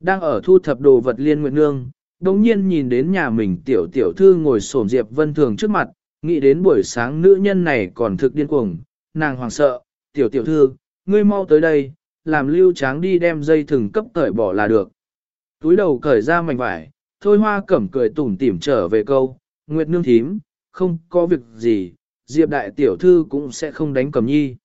S1: Đang ở thu thập đồ vật liên nguyện nương, đồng nhiên nhìn đến nhà mình tiểu tiểu thư ngồi xổm Diệp Vân Thường trước mặt, nghĩ đến buổi sáng nữ nhân này còn thực điên cuồng, nàng hoàng sợ, tiểu tiểu thư, ngươi mau tới đây, làm lưu tráng đi đem dây thừng cấp cởi bỏ là được. Túi đầu cởi ra mảnh vải, thôi hoa cẩm cười tủm tỉm trở về câu, Nguyệt nương thím, không có việc gì, Diệp đại tiểu thư cũng sẽ không đánh cẩm nhi.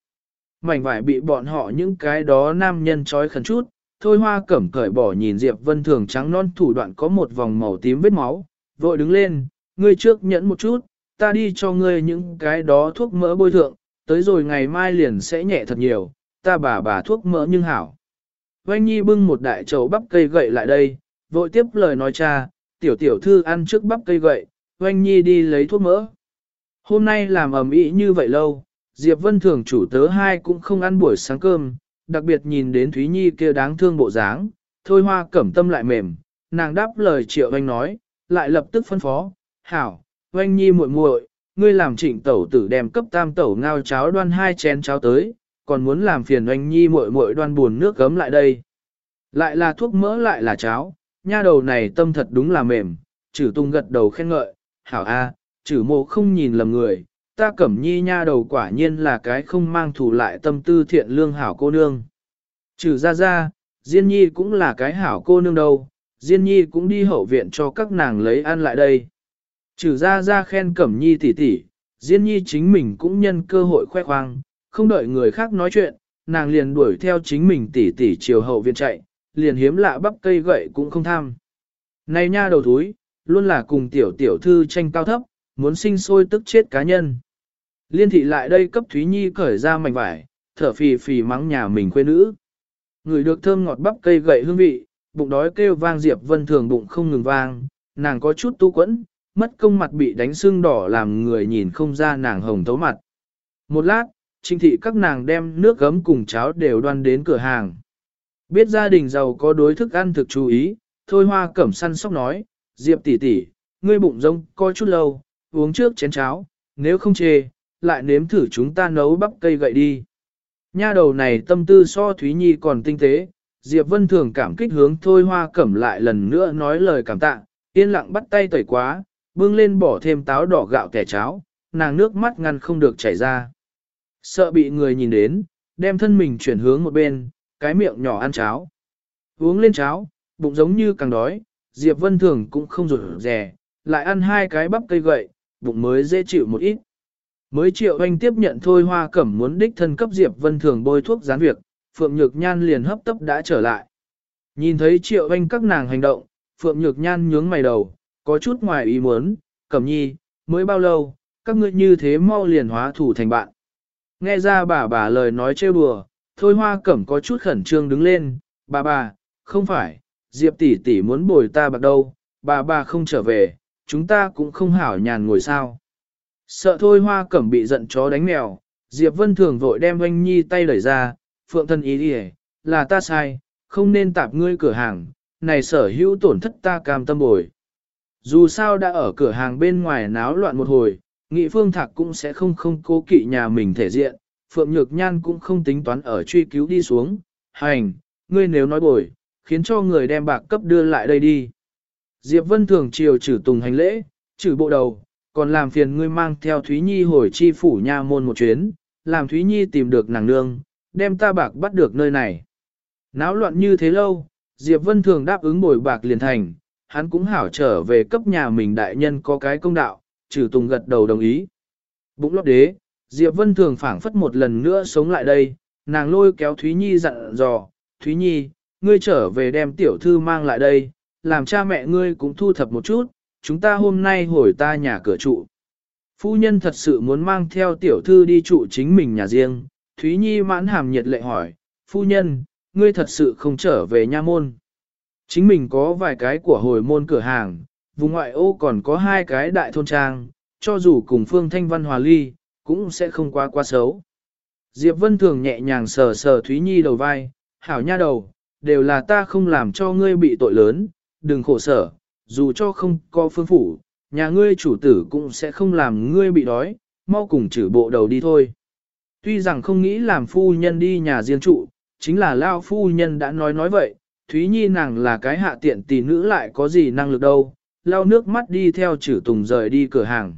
S1: Mảnh vải bị bọn họ những cái đó nam nhân trói khẩn chút, thôi hoa cẩm cởi bỏ nhìn Diệp Vân Thường trắng non thủ đoạn có một vòng màu tím vết máu, vội đứng lên, ngươi trước nhẫn một chút, ta đi cho ngươi những cái đó thuốc mỡ bôi thượng, tới rồi ngày mai liền sẽ nhẹ thật nhiều, ta bà bà thuốc mỡ nhưng hảo. Oanh Nhi bưng một đại chậu bắp cây gậy lại đây, vội tiếp lời nói cha, tiểu tiểu thư ăn trước bắp cây gậy, Oanh Nhi đi lấy thuốc mỡ. Hôm nay làm ầm ĩ như vậy lâu, Diệp Vân Thường chủ tớ hai cũng không ăn buổi sáng cơm, đặc biệt nhìn đến Thúy Nhi kia đáng thương bộ dáng, thôi hoa cẩm tâm lại mềm, nàng đáp lời triệu anh nói, lại lập tức phân phó, hảo, Oanh Nhi muội muội, ngươi làm trịnh tẩu tử đem cấp tam tẩu ngao cháo đoan hai chén cháo tới, còn muốn làm phiền Oanh Nhi muội muội đoan buồn nước gấm lại đây. Lại là thuốc mỡ lại là cháo, nha đầu này tâm thật đúng là mềm, chử tung gật đầu khen ngợi, hảo a, à, chử mộ không nhìn lầm người, ta cẩm nhi nha đầu quả nhiên là cái không mang thủ lại tâm tư thiện lương hảo cô nương. chử ra ra, Diên Nhi cũng là cái hảo cô nương đâu, Diên Nhi cũng đi hậu viện cho các nàng lấy ăn lại đây. Trừ ra ra khen Cẩm Nhi tỉ tỉ, Diên Nhi chính mình cũng nhân cơ hội khoe khoang, không đợi người khác nói chuyện, nàng liền đuổi theo chính mình tỉ tỉ chiều hậu viện chạy, liền hiếm lạ bắp cây gậy cũng không tham. Này nha đầu thúi, luôn là cùng tiểu tiểu thư tranh cao thấp, muốn sinh sôi tức chết cá nhân. Liên thị lại đây cấp Thúy Nhi cởi ra mảnh vải, thở phì phì mắng nhà mình quê nữ. Người được thơm ngọt bắp cây gậy hương vị, bụng đói kêu vang Diệp Vân thường bụng không ngừng vang, nàng có chút tu quẫn, mất công mặt bị đánh sưng đỏ làm người nhìn không ra nàng hồng thấu mặt. Một lát, trinh thị các nàng đem nước gấm cùng cháo đều đoan đến cửa hàng. Biết gia đình giàu có đối thức ăn thực chú ý, thôi hoa cẩm săn sóc nói, Diệp tỷ tỷ, ngươi bụng rông coi chút lâu, uống trước chén cháo, nếu không chê, lại nếm thử chúng ta nấu bắp cây gậy đi. Nha đầu này tâm tư so Thúy Nhi còn tinh tế, Diệp Vân thường cảm kích hướng thôi hoa cẩm lại lần nữa nói lời cảm tạ, yên lặng bắt tay tẩy quá, bưng lên bỏ thêm táo đỏ gạo kẻ cháo, nàng nước mắt ngăn không được chảy ra. Sợ bị người nhìn đến, đem thân mình chuyển hướng một bên, cái miệng nhỏ ăn cháo. Uống lên cháo, bụng giống như càng đói, Diệp Vân Thường cũng không rụt rè, lại ăn hai cái bắp cây gậy, bụng mới dễ chịu một ít. Mới triệu anh tiếp nhận thôi hoa cẩm muốn đích thân cấp Diệp Vân Thường bôi thuốc gián việc, Phượng Nhược Nhan liền hấp tấp đã trở lại. Nhìn thấy triệu anh các nàng hành động, Phượng Nhược Nhan nhướng mày đầu, có chút ngoài ý muốn, cẩm nhi, mới bao lâu, các ngươi như thế mau liền hóa thủ thành bạn. Nghe ra bà bà lời nói trêu đùa, thôi hoa cẩm có chút khẩn trương đứng lên, bà bà, không phải, Diệp tỷ tỷ muốn bồi ta bạc đâu, bà bà không trở về, chúng ta cũng không hảo nhàn ngồi sao. Sợ thôi hoa cẩm bị giận chó đánh mèo, Diệp Vân Thường vội đem Oanh nhi tay đẩy ra, phượng thân ý đi là ta sai, không nên tạp ngươi cửa hàng, này sở hữu tổn thất ta cam tâm bồi. Dù sao đã ở cửa hàng bên ngoài náo loạn một hồi, nghị phương thạc cũng sẽ không không cố kỵ nhà mình thể diện, Phượng Nhược Nhan cũng không tính toán ở truy cứu đi xuống, hành, ngươi nếu nói bồi, khiến cho người đem bạc cấp đưa lại đây đi. Diệp Vân thường chiều trừ tùng hành lễ, trừ bộ đầu, còn làm phiền ngươi mang theo Thúy Nhi hồi chi phủ nha môn một chuyến, làm Thúy Nhi tìm được nàng nương, đem ta bạc bắt được nơi này. Náo loạn như thế lâu, Diệp Vân thường đáp ứng bồi bạc liền thành, hắn cũng hảo trở về cấp nhà mình đại nhân có cái công đạo, trừ tùng gật đầu đồng ý. Bụng lót đế, Diệp Vân thường phảng phất một lần nữa sống lại đây, nàng lôi kéo Thúy Nhi dặn dò, Thúy Nhi, ngươi trở về đem tiểu thư mang lại đây, làm cha mẹ ngươi cũng thu thập một chút, chúng ta hôm nay hồi ta nhà cửa trụ. Phu nhân thật sự muốn mang theo tiểu thư đi trụ chính mình nhà riêng, Thúy Nhi mãn hàm nhiệt lệ hỏi, phu nhân, ngươi thật sự không trở về nha môn. Chính mình có vài cái của hồi môn cửa hàng, vùng ngoại ô còn có hai cái đại thôn trang, cho dù cùng phương thanh văn hòa ly, cũng sẽ không quá quá xấu. Diệp Vân thường nhẹ nhàng sờ sờ Thúy Nhi đầu vai, hảo nha đầu, đều là ta không làm cho ngươi bị tội lớn, đừng khổ sở, dù cho không có phương phủ, nhà ngươi chủ tử cũng sẽ không làm ngươi bị đói, mau cùng trừ bộ đầu đi thôi. Tuy rằng không nghĩ làm phu nhân đi nhà riêng trụ, chính là lao phu nhân đã nói nói vậy, Thúy Nhi nàng là cái hạ tiện tỷ nữ lại có gì năng lực đâu, lau nước mắt đi theo chử tùng rời đi cửa hàng.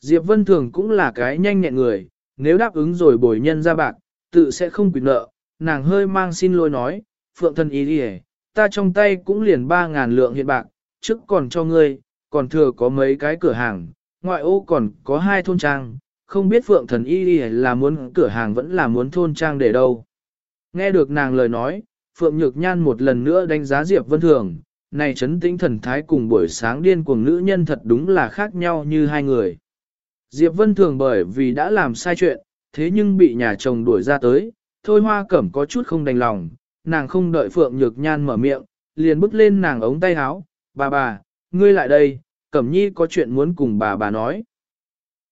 S1: Diệp Vân Thường cũng là cái nhanh nhẹn người, nếu đáp ứng rồi bồi nhân ra bạc, tự sẽ không quyền nợ, nàng hơi mang xin lỗi nói, phượng thân ý đi ta trong tay cũng liền 3.000 lượng hiện bạc, trước còn cho ngươi, còn thừa có mấy cái cửa hàng, ngoại ô còn có hai thôn trang, không biết phượng thần y là muốn cửa hàng vẫn là muốn thôn trang để đâu. Nghe được nàng lời nói, Phượng Nhược Nhan một lần nữa đánh giá Diệp Vân Thường, này chấn tĩnh thần thái cùng buổi sáng điên cuồng nữ nhân thật đúng là khác nhau như hai người. Diệp Vân Thường bởi vì đã làm sai chuyện, thế nhưng bị nhà chồng đuổi ra tới, thôi hoa cẩm có chút không đành lòng, nàng không đợi Phượng Nhược Nhan mở miệng, liền bước lên nàng ống tay áo, bà bà, ngươi lại đây, cẩm nhi có chuyện muốn cùng bà bà nói.